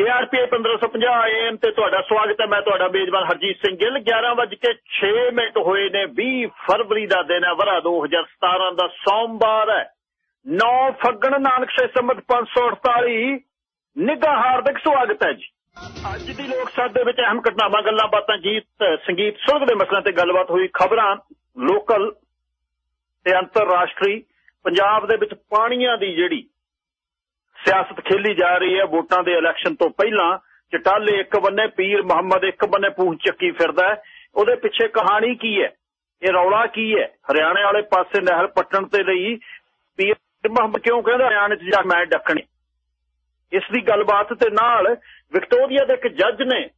KRP 1550 AM ਤੇ ਤੁਹਾਡਾ ਸਵਾਗਤ ਹੈ। ਮੈਂ ਤੁਹਾਡਾ ਮੇਜ਼ਬਾਨ ਹਰਜੀਤ ਸਿੰਘ ਗਿੱਲ। 11:06 ਮਿੰਟ ਹੋਏ ਨੇ 20 ਫਰਵਰੀ ਦਾ ਦਿਨ ਹੈ। ਵਰਾ 2017 ਦਾ ਸੋਮਵਾਰ ਹੈ। 9 ਫੱਗਣ ਨਾਨਕ ਸੇ ਸੰਮਤ 548 ਨਿੱਘਾ ਹਾਰਦਿਕ ਸਵਾਗਤ ਹੈ ਜੀ। ਅੱਜ ਦੀ ਲੋਕ ਸਭਾ ਦੇ ਵਿੱਚ ਅਹਿਮ ਘਟਨਾਵਾਂ, ਗੱਲਾਂ ਬਾਤਾਂ, ਗੀਤ, ਸੰਗੀਤ, ਸੁਲਗ ਦੇ ਮਸਲਿਆਂ ਤੇ ਗੱਲਬਾਤ ਹੋਈ। ਖਬਰਾਂ ਲੋਕਲ ਤੇ ਅੰਤਰਰਾਸ਼ਟਰੀ। ਪੰਜਾਬ ਦੇ ਵਿੱਚ ਪਾਣੀਆਂ ਦੀ ਜਿਹੜੀ ਸਿਆਸਤ ਖੇਲੀ ਜਾ ਰਹੀ ਹੈ। ਵੋਟਾਂ ਦੇ ਇਲੈਕਸ਼ਨ ਤੋਂ ਪਹਿਲਾਂ ਚਟਾਲੇ ਇੱਕ ਬੰਨੇ, ਪੀਰ ਮੁਹੰਮਦ ਇੱਕ ਬੰਨੇ ਪੂੰਛ ਚੱਕੀ ਫਿਰਦਾ ਹੈ। ਉਹਦੇ ਪਿੱਛੇ ਕਹਾਣੀ ਕੀ ਹੈ? ਇਹ ਰੌਲਾ ਕੀ ਹੈ? ਹਰਿਆਣੇ ਵਾਲੇ ਪਾਸੇ ਨਹਿਰ ਪੱਟਣ ਤੇ ਲਈ ਪੀਰ ਮੁਹੰਮਦ ਕਿਉਂ ਕਹਿੰਦਾ, ਹਰਿਆਣੇ 'ਚ ਜਾ ਮੈਂ ਡੱਕਣੀ। ਇਸ ਦੀ ਗੱਲਬਾਤ ਤੇ ਨਾਲ ਵਿਕਟੋਰੀਆ ਦੇ ਇੱਕ ਜੱਜ ਨੇ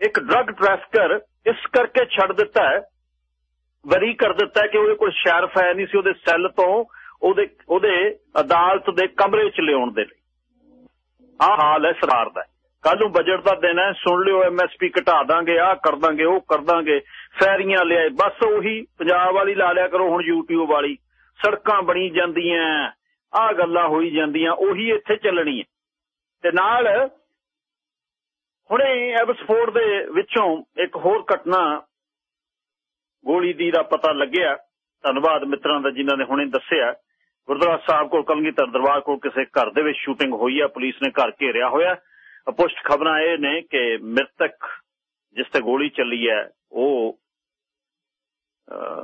ਇੱਕ ਡਰੱਗ ਟ੍ਰੈਫਿਕਰ ਇਸ ਕਰਕੇ ਛੱਡ ਦਿੱਤਾ ਹੈ, ਵਰੀ ਕਰ ਦਿੱਤਾ ਕਿ ਉਹਦੇ ਕੋਲ ਸ਼ੈਰਫ ਹੈ ਨਹੀਂ ਸੀ। ਉਹਦੇ ਸੈੱਲ ਤੋਂ ਉਹਦੇ ਉਹਦੇ ਅਦਾਲਤ ਦੇ ਕਮਰੇ 'ਚ ਲਿਆਉਣ ਦੇ ਲਈ। ਆਹ ਹਾਲ ਹੈ ਸਰਕਾਰ ਦਾ। ਕੱਲ ਨੂੰ ਬਜਟ ਦਾ ਦਿਨ ਹੈ, ਸੁਣ ਲਿਓ ਐਮਐਸਪੀ ਘਟਾ ਦਾਂਗੇ, ਆਹ ਕਰ ਦਾਂਗੇ, ਉਹ ਕਰ ਦਾਂਗੇ, ਫੈਰੀਆਂ ਲਿਆਏ। ਬਸ ਉਹੀ ਪੰਜਾਬ ਵਾਲੀ ਲਾ ਲਿਆ ਕਰੋ ਹੁਣ YouTube ਵਾਲੀ। ਸੜਕਾਂ ਬਣੀ ਜਾਂਦੀਆਂ, ਆਹ ਗੱਲਾਂ ਹੋਈ ਜਾਂਦੀਆਂ, ਉਹੀ ਇੱਥੇ ਚੱਲਣੀ ਹੈ। ਤੇ ਨਾਲ ਹੁਣੇ ਐਬਸਫੋਰਡ ਦੇ ਵਿੱਚੋਂ ਇੱਕ ਹੋਰ ਘਟਨਾ ਗੋਲੀ ਦੀ ਦਾ ਪਤਾ ਲੱਗਿਆ। ਧੰਨਵਾਦ ਮਿੱਤਰਾਂ ਦਾ ਜਿਨ੍ਹਾਂ ਨੇ ਹੁਣੇ ਦੱਸਿਆ। ਗੁਰਦੁਆਰਾ ਸਾਹਿਬ ਕੋਲ, ਕਲਗੀਧਰ ਦਰਬਾਰ ਕੋਲ ਕਿਸੇ ਘਰ ਦੇ ਵਿੱਚ ਸ਼ੂਟਿੰਗ ਹੋਈ ਹੈ ਪੁਲਿਸ ਨੇ ਘਰ ਘੇਰਿਆ ਹੋਇਆ। ਪੁਸ਼ਟ ਖਬਰਾਂ ਇਹ ਨੇ ਕਿ ਮ੍ਰਿਤਕ ਜਿਸ ਤੇ ਗੋਲੀ ਚੱਲੀ ਹੈ, ਉਹ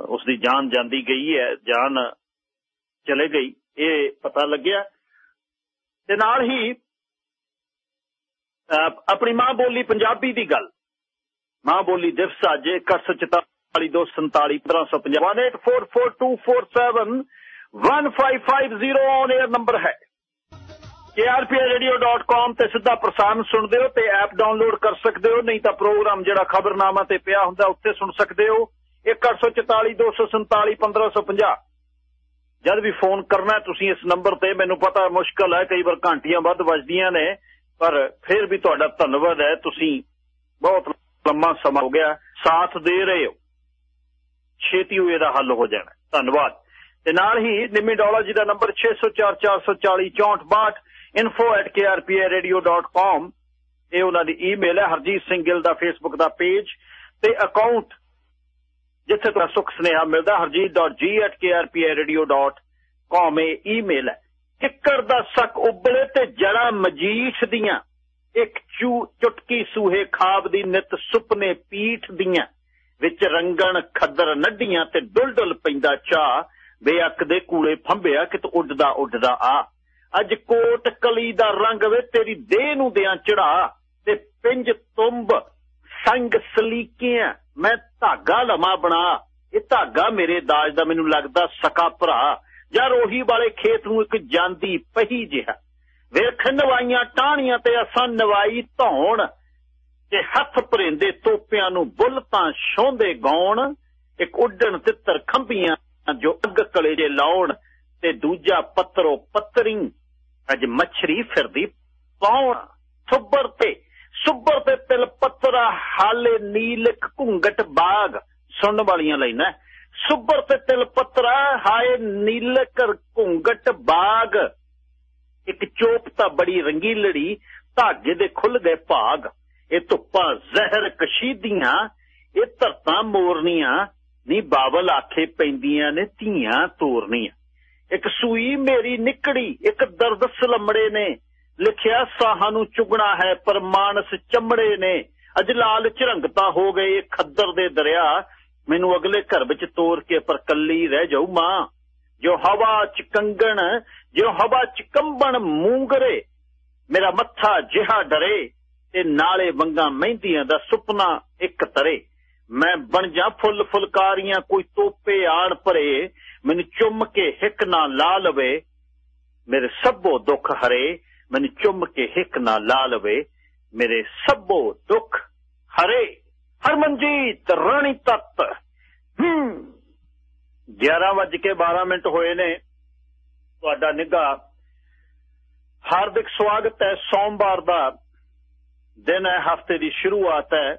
ਉਸ ਦੀ ਜਾਨ ਜਾਂਦੀ ਗਈ ਹੈ, ਜਾਨ ਚਲੇ ਗਈ, ਇਹ ਪਤਾ ਲੱਗਿਆ। ਤੇ ਨਾਲ ਹੀ ਆਪਣੀ ਮਾਂ ਬੋਲੀ ਪੰਜਾਬੀ ਦੀ ਗੱਲ। ਮਾਂ ਬੋਲੀ ਦਿਵਸ ਅੱਜ 18442471550 ਔਨ 에ਅਰ ਨੰਬਰ ਹੈ krpradio.com ਤੇ ਸਿੱਧਾ ਪ੍ਰਸਾਰਣ ਸੁਣਦੇ ਹੋ ਤੇ ਐਪ ਡਾਊਨਲੋਡ ਕਰ ਸਕਦੇ ਹੋ, ਨਹੀਂ ਤਾਂ ਪ੍ਰੋਗਰਾਮ ਜਿਹੜਾ ਖਬਰਨਾਮਾ ਤੇ ਪਿਆ ਹੁੰਦਾ ਉੱਤੇ ਸੁਣ ਸਕਦੇ ਹੋ। 1842471550 ਜਦ ਵੀ ਫੋਨ ਕਰਨਾ ਤੁਸੀਂ ਇਸ ਨੰਬਰ ਤੇ, ਮੈਨੂੰ ਪਤਾ ਮੁਸ਼ਕਲ ਹੈ, ਕਈ ਵਾਰ ਘੰਟੀਆਂ ਵੱਧ ਵੱਜਦੀਆਂ ਨੇ, ਪਰ ਫਿਰ ਵੀ ਤੁਹਾਡਾ ਧੰਨਵਾਦ ਹੈ, ਤੁਸੀਂ ਬਹੁਤ ਲੰਮਾ ਸਮਾਂ ਹੋ ਗਿਆ, ਸਾਥ ਦੇ ਰਹੇ ਹੋ। ਛੇਤੀ ਹੋਏ ਇਹਦਾ ਹੱਲ ਹੋ ਜਾਣਾ। ਧੰਨਵਾਦ। ਤੇ ਨਾਲ ਹੀ ਨਿਮੀ ਡੋਲਾ ਜੀ ਦਾ ਨੰਬਰ 6044406462 info@krpradio.com ਇਹ ਉਹਨਾਂ ਦੀ ਈਮੇਲ ਹੈ, ਹਰਜੀਤ ਸਿੰਘ ਗਿੱਲ ਦਾ ਫੇਸਬੁੱਕ ਦਾ ਪੇਜ ਤੇ ਅਕਾਊਂਟ ਜਿੱਥੇ ਤੁਹਾਨੂੰ ਸੁਖ ਸੁਨੇਹਾ ਮਿਲਦਾ harjeet.g@krpradio.com ਇਹ ਈਮੇਲ ਹੈ। ਕਿੱਕਰ ਦਾ ਸੱਕ ਉਬਲੇ ਤੇ ਜੜਾ ਮਜੀਠ ਦੀਆਂ, ਇੱਕ ਚੂ ਚੁਟਕੀ ਸੂਹੇ ਖਾਬ ਦੀ ਨਿਤ ਸੁਪਨੇ ਪੀਠ ਦੀਆਂ, ਵਿੱਚ ਰੰਗਣ ਖੱਦਰ ਨੱਡੀਆਂ ਤੇ ਡੁਲਡੁਲ ਪੈਂਦਾ ਚਾ ਬੇਅੱਕ ਦੇ ਕੂਲੇ ਫੰਬਿਆ ਕਿਤ ਉੱਡਦਾ ਉੱਡਦਾ ਆ। ਅੱਜ ਕੋਟ ਕਲੀ ਦਾ ਰੰਗ ਵੇ, ਤੇਰੀ ਦੇਹ ਨੂੰ ਦਿਆਂ ਚੜਾ। ਤੇ ਪਿੰਜ ਤੁੰਬ ਸੰਗ ਸਲੀਕਿਆਂ, ਮੈਂ ਧਾਗਾ ਲਮਾ ਬਣਾ। ਇਹ ਧਾਗਾ ਮੇਰੇ ਦਾਜ ਦਾ ਮੈਨੂੰ ਲੱਗਦਾ ਸਕਾ ਭਰਾ। ਜਾਂ ਰੋਹੀ ਵਾਲੇ ਖੇਤ ਨੂੰ ਇੱਕ ਜਾਂਦੀ ਪਹੀ ਜਿਹਾ। ਵੇਖ ਨਵਾਈਆਂ ਟਾਹਣੀਆਂ ਤੇ ਅਸਾਂ ਨਵਾਈ ਧੌਣ। ਤੇ ਹੱਥ ਭਰਿੰਦੇ ਤੋਪਿਆਂ ਨੂੰ ਬੁੱਲ ਤਾਂ ਛੋਂਦੇ ਗਾਉਣ। ਇੱਕ ਉੱਡਣ ਤਿੱਤਰ ਖੰਭੀਆਂ ਜੋ ਅੱਗ ਕਲੇ ਲਾਉਣ ਤੇ ਦੂਜਾ ਪੱਤਰੋ ਪੱਤਰੀ ਅੱਜ ਮੱਛਰੀ ਫਿਰਦੀ ਪਾਉਣ ਸੁੱਬਰ ਤੇ ਸੁੱਬਰ ਤੇ ਤਿਲ ਪੱਤਰਾ ਹਾਲੇ ਨੀਲਕ ਘੁੰਗਟ ਬਾਗ। ਸੁਣਨ ਵਾਲੀਆਂ ਲੈਣਾ ਸੁੱਬਰ ਤੇ ਤਿਲ ਪੱਤਰਾ ਹਾਏ ਨੀਲਕ ਘੁੰਗਟ ਬਾਗ। ਇੱਕ ਚੋਪ ਤਾਂ ਬੜੀ ਰੰਗੀਲੜੀ, ਧਾਗੇ ਦੇ ਖੁੱਲ ਗਏ ਭਾਗ। ਇਹ ਧੁੱਪਾਂ ਜ਼ਹਿਰ ਕਸ਼ੀਦੀਆਂ, ਇਹ ਧਰਤਾਂ ਮੋਰਨੀਆਂ ਨੀ ਬਾਬਲ ਆਖੇ ਪੈਂਦੀਆਂ ਨੇ, ਧੀਆਂ ਤੋਰਨੀਆਂ। ਇੱਕ ਸੂਈ ਮੇਰੀ ਨਿਕੜੀ, ਇੱਕ ਦਰਦ ਸਲਮੜੇ ਨੇ। ਲਿਖਿਆ, ਸਾਹਾਂ ਨੂੰ ਚੁਗਣਾ ਹੈ, ਪਰ ਮਾਨਸ ਚਮੜੇ ਨੇ। ਅਜ ਲਾਲ ਝਰੰਗਤਾ ਹੋ ਗਏ, ਖੱਦਰ ਦੇ ਦਰਿਆ। ਮੈਨੂੰ ਅਗਲੇ ਘਰ ਵਿੱਚ ਤੋਰ ਕੇ, ਪਰ ਕੱਲੀ ਰਹਿ ਜਾਊ ਮਾਂ। ਜੋ ਹਵਾ ਚ ਕੰਗਣ, ਜੋ ਹਵਾ ਚ ਕੰਬਣ ਮੂੰਗਰੇ। ਮੇਰਾ ਮੱਥਾ ਜਿਹਾ ਡਰੇ, ਤੇ ਨਾਲੇ ਵੰਗਾ ਮਹਿੰਦੀਆਂ ਦਾ ਸੁਪਨਾ ਇੱਕ ਤਰੇ। ਮੈਂ ਬਣ ਜਾ ਫੁੱਲ ਫੁਲਕਾਰੀਆਂ, ਕੋਈ ਤੋਪੇ ਆੜ ਭਰੇ, ਮੈਨੂੰ ਚੁੰਮ ਕੇ ਹਿੱਕ ਨਾ ਲਾ ਲਵੇ, ਮੇਰੇ ਸਭੋ ਦੁੱਖ ਹਰੇ, ਮੈਨੂੰ ਚੁੰਮ ਕੇ ਹਿੱਕ ਨਾ ਲਾ ਲਵੇ, ਮੇਰੇ ਸਭੋ ਦੁੱਖ ਹਰੇ। ਹਰਮਨਜੀਤ ਰਾਣੀ ਤੱਤ। ਹੂੰ। 11 ਕੇ 12 ਮਿੰਟ ਹੋਏ ਨੇ। ਤੁਹਾਡਾ ਨਿੱਘਾ ਹਾਰਦਿਕ ਸਵਾਗਤ ਹੈ। ਸੋਮਵਾਰ ਦਾ ਦਿਨ ਹੈ, ਹਫ਼ਤੇ ਦੀ ਸ਼ੁਰੂਆਤ ਹੈ।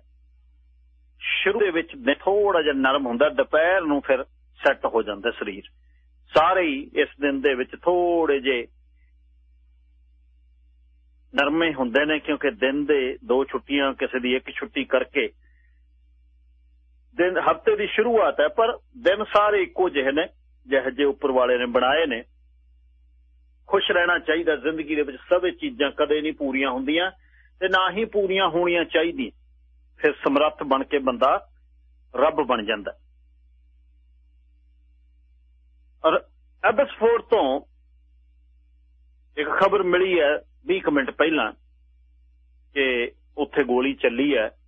ਸ਼ੁਰੂ ਦੇ ਵਿੱਚ ਥੋੜਾ ਜਿਹਾ ਨਰਮ ਹੁੰਦਾ, ਦੁਪਹਿਰ ਨੂੰ ਫਿਰ ਸੈੱਟ ਹੋ ਜਾਂਦਾ ਸਰੀਰ। ਸਾਰੇ ਹੀ ਇਸ ਦਿਨ ਦੇ ਵਿੱਚ ਥੋੜੇ ਜੇ ਨਰਮੇ ਹੁੰਦੇ ਨੇ, ਕਿਉਂਕਿ ਦਿਨ ਦੇ ਦੋ ਛੁੱਟੀਆਂ ਕਿਸੇ ਦੀ ਇੱਕ ਛੁੱਟੀ ਕਰਕੇ ਦਿਨ, ਹਫ਼ਤੇ ਦੀ ਸ਼ੁਰੂਆਤ ਹੈ, ਪਰ ਦਿਨ ਸਾਰੇ ਇੱਕੋ ਜਿਹੇ ਨੇ, ਜਿਹੇ ਜੇ ਉੱਪਰ ਵਾਲੇ ਨੇ ਬਣਾਏ ਨੇ। ਖੁਸ਼ ਰਹਿਣਾ ਚਾਹੀਦਾ ਜ਼ਿੰਦਗੀ ਦੇ ਵਿੱਚ, ਸਭ ਚੀਜ਼ਾਂ ਕਦੇ ਨਹੀਂ ਪੂਰੀਆਂ ਹੁੰਦੀਆਂ ਤੇ ਨਾ ਹੀ ਪੂਰੀਆਂ ਹੋਣੀਆਂ ਚਾਹੀਦੀਆਂ। ਫਿਰ ਸਮਰੱਥ ਬਣ ਕੇ ਬੰਦਾ ਰੱਬ ਬਣ ਜਾਂਦਾ ਔਰ ਐਬਸਫੋਰਡ ਤੋਂ ਇੱਕ ਖਬਰ ਮਿਲੀ ਹੈ 20 ਮਿੰਟ ਪਹਿਲਾਂ ਕਿ ਉੱਥੇ ਗੋਲੀ ਚੱਲੀ ਹੈ।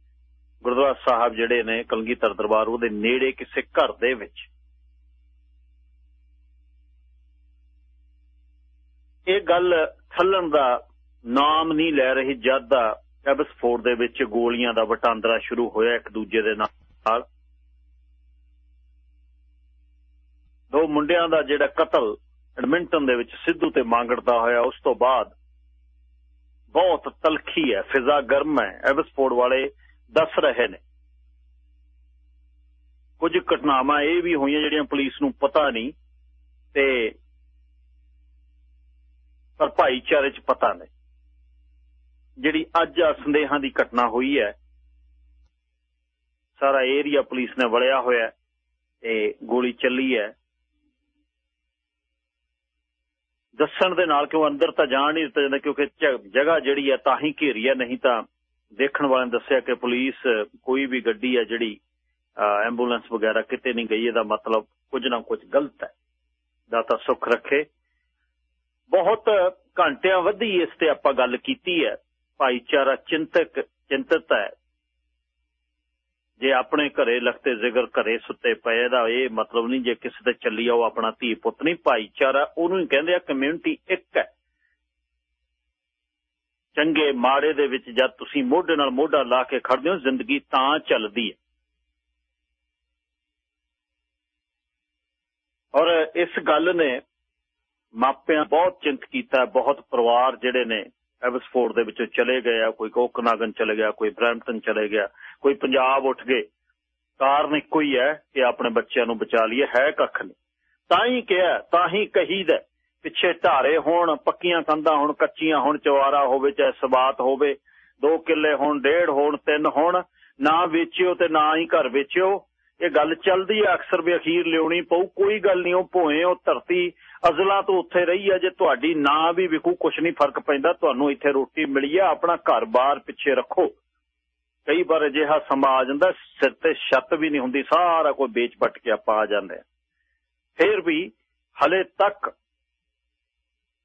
ਗੁਰਦੁਆਰਾ ਸਾਹਿਬ ਜਿਹੜੇ ਨੇ ਕਲਗੀਧਰ ਦਰਬਾਰ, ਉਹਦੇ ਨੇੜੇ ਕਿਸੇ ਘਰ ਦੇ ਵਿੱਚ। ਇਹ ਗੱਲ ਥੱਲਣ ਦਾ ਨਾਮ ਨਹੀਂ ਲੈ ਰਹੀ, ਜਦ ਦਾ ਐਬਸਫੋਰਡ ਦੇ ਵਿੱਚ ਗੋਲੀਆਂ ਦਾ ਵਟਾਂਦਰਾ ਸ਼ੁਰੂ ਹੋਇਆ ਇੱਕ ਦੂਜੇ ਦੇ ਨਾਲ। ਦੋ ਮੁੰਡਿਆਂ ਦਾ ਜਿਹੜਾ ਕਤਲ ਐਡਮਿੰਟਨ ਦੇ ਵਿੱਚ ਸਿੱਧੂ ਤੇ ਮੰਗੜਦਾ ਹੋਇਆ, ਉਸ ਤੋਂ ਬਾਅਦ ਬਹੁਤ ਤਲਖੀ ਹੈ, ਫਿਜ਼ਾ ਗਰਮ ਹੈ ਐਬਸਫੋਰਡ ਵਾਲੇ ਦੱਸ ਰਹੇ ਨੇ। ਕੁਝ ਘਟਨਾਵਾਂ ਇਹ ਵੀ ਹੋਈਆਂ ਜਿਹੜੀਆਂ ਪੁਲਿਸ ਨੂੰ ਪਤਾ ਨਹੀਂ ਤੇ ਪਰ ਭਾਈਚਾਰੇ 'ਚ ਪਤਾ ਨਹੀਂ। ਜਿਹੜੀ ਅੱਜ ਆ ਸੰਦੇਹਾਂ ਦੀ ਘਟਨਾ ਹੋਈ ਹੈ, ਸਾਰਾ ਏਰੀਆ ਪੁਲਿਸ ਨੇ ਵੜਿਆ ਹੋਇਆ ਤੇ ਗੋਲੀ ਚੱਲੀ ਹੈ। ਦੱਸਣ ਦੇ ਨਾਲ ਕਿਉਂ ਅੰਦਰ ਤਾਂ ਜਾਣ ਨਹੀਂ ਦਿੱਤਾ ਜਾਂਦਾ, ਕਿਉਂਕਿ ਜਗ੍ਹਾ ਜਿਹੜੀ ਹੈ ਤਾਂ ਹੀ ਘੇਰੀ ਹੈ, ਨਹੀਂ ਤਾਂ ਦੇਖਣ ਵਾਲਿਆਂ ਨੇ ਦੱਸਿਆ ਕਿ ਪੁਲਿਸ ਕੋਈ ਵੀ ਗੱਡੀ ਹੈ ਜਿਹੜੀ ਐਂਬੂਲੈਂਸ ਵਗੈਰਾ ਕਿਤੇ ਨਹੀਂ ਗਈ, ਇਹਦਾ ਮਤਲਬ ਕੁਝ ਨਾ ਕੁਝ ਗਲਤ ਹੈ। ਦਾਤਾ ਸੁੱਖ ਰੱਖੇ। ਬਹੁਤ ਘੰਟਿਆਂ ਵਧੀ ਇਸ ਤੇ ਆਪਾਂ ਗੱਲ ਕੀਤੀ ਹੈ। ਭਾਈਚਾਰਾ ਚਿੰਤਕ, ਚਿੰਤਤ ਹੈ। ਜੇ ਆਪਣੇ ਘਰੇ ਲਖਤੇ ਜ਼ਿਕਰ ਘਰੇ ਸੁੱਤੇ ਪਏ ਦਾ ਇਹ ਮਤਲਬ ਨਹੀਂ ਜੇ ਕਿਸੇ ਦੇ ਚੱਲੀ ਆਓ, ਆਪਣਾ ਧੀ ਪੁੱਤ ਨਹੀਂ, ਭਾਈਚਾਰਾ ਉਹਨੂੰ ਹੀ ਕਹਿੰਦੇ ਆ ਕਮਿਊਨਿਟੀ ਇੱਕ ਹੈ। ਚੰਗੇ ਮਾੜੇ ਦੇ ਵਿੱਚ ਜਦ ਤੁਸੀਂ ਮੋਢੇ ਨਾਲ ਮੋਢਾ ਲਾ ਕੇ ਖੜਦੇ ਹੋ, ਜ਼ਿੰਦਗੀ ਤਾਂ ਚੱਲਦੀ ਹੈ। ਔਰ ਇਸ ਗੱਲ ਨੇ ਮਾਪਿਆਂ ਬਹੁਤ ਚਿੰਤ ਕੀਤਾ, ਬਹੁਤ ਪਰਿਵਾਰ ਜਿਹੜੇ ਨੇ ਐਵਸਫੋਰਡ ਦੇ ਵਿੱਚੋਂ ਚਲੇ ਗਏ ਆ ਕੋਈ ਕੋਕਨਾਗਨ ਚਲੇ ਗਿਆ, ਕੋਈ ਬ੍ਰੈਂਟਨ ਚਲੇ ਗਿਆ, ਕੋਈ ਪੰਜਾਬ ਉੱਠ ਗਏ। ਕਾਰਨ ਇੱਕੋ ਹੀ ਹੈ ਕਿ ਆਪਣੇ ਬੱਚਿਆਂ ਨੂੰ ਬਚਾ ਲਈਏ, ਹੈ ਕੱਖ ਨਹੀਂ। ਤਾਂ ਹੀ ਕਿਹਾ, ਤਾਂ ਹੀ ਕਹੀਦਾ, ਪਿੱਛੇ ਢਾਰੇ ਹੋਣ, ਪੱਕੀਆਂ ਕੰਧਾਂ ਹੋਣ, ਕੱਚੀਆਂ ਹੋਣ ਚਵਾਰਾ ਹੋਵੇ, ਚਾਹੇ ਸਬਾਤ ਹੋਵੇ, ਦੋ ਕਿੱਲੇ ਹੋਣ, ਡੇਢ ਹੋਣ, ਤਿੰਨ ਹੋਣ, ਨਾ ਵੇਚਿਓ ਤੇ ਨਾ ਹੀ ਘਰ ਵੇਚਿਓ। ਇਹ ਗੱਲ ਚੱਲਦੀ ਆ, ਅਕਸਰ ਵੀ ਅਖੀਰ ਲਿਉਣੀ ਪਊ, ਕੋਈ ਗੱਲ ਨਹੀਂ, ਉਹ ਭੋਏ, ਉਹ ਧਰਤੀ ਅਜ਼ਲਾ ਤੋਂ ਉੱਥੇ ਰਹੀ ਹੈ ਜੇ ਤੁਹਾਡੀ ਨਾ ਵੀ ਵਿਕੂ, ਕੁਛ ਨਹੀਂ ਫ਼ਰਕ ਪੈਂਦਾ, ਤੁਹਾਨੂੰ ਇੱਥੇ ਰੋਟੀ ਮਿਲੀ ਹੈ ਆਪਣਾ ਘਰ-ਬਾਰ ਪਿੱਛੇ ਰੱਖੋ। ਕਈ ਵਾਰ ਅਜਿਹਾ ਸਮਾਂ ਆ ਜਾਂਦਾ, ਸਿਰ ਤੇ ਛੱਤ ਵੀ ਨਹੀਂ ਹੁੰਦੀ, ਸਾਰਾ ਕੋਈ ਵੇਚ ਪਟ ਕੇ ਆਪਾਂ ਆ ਜਾਂਦੇ ਫੇਰ ਵੀ ਹਲੇ ਤੱਕ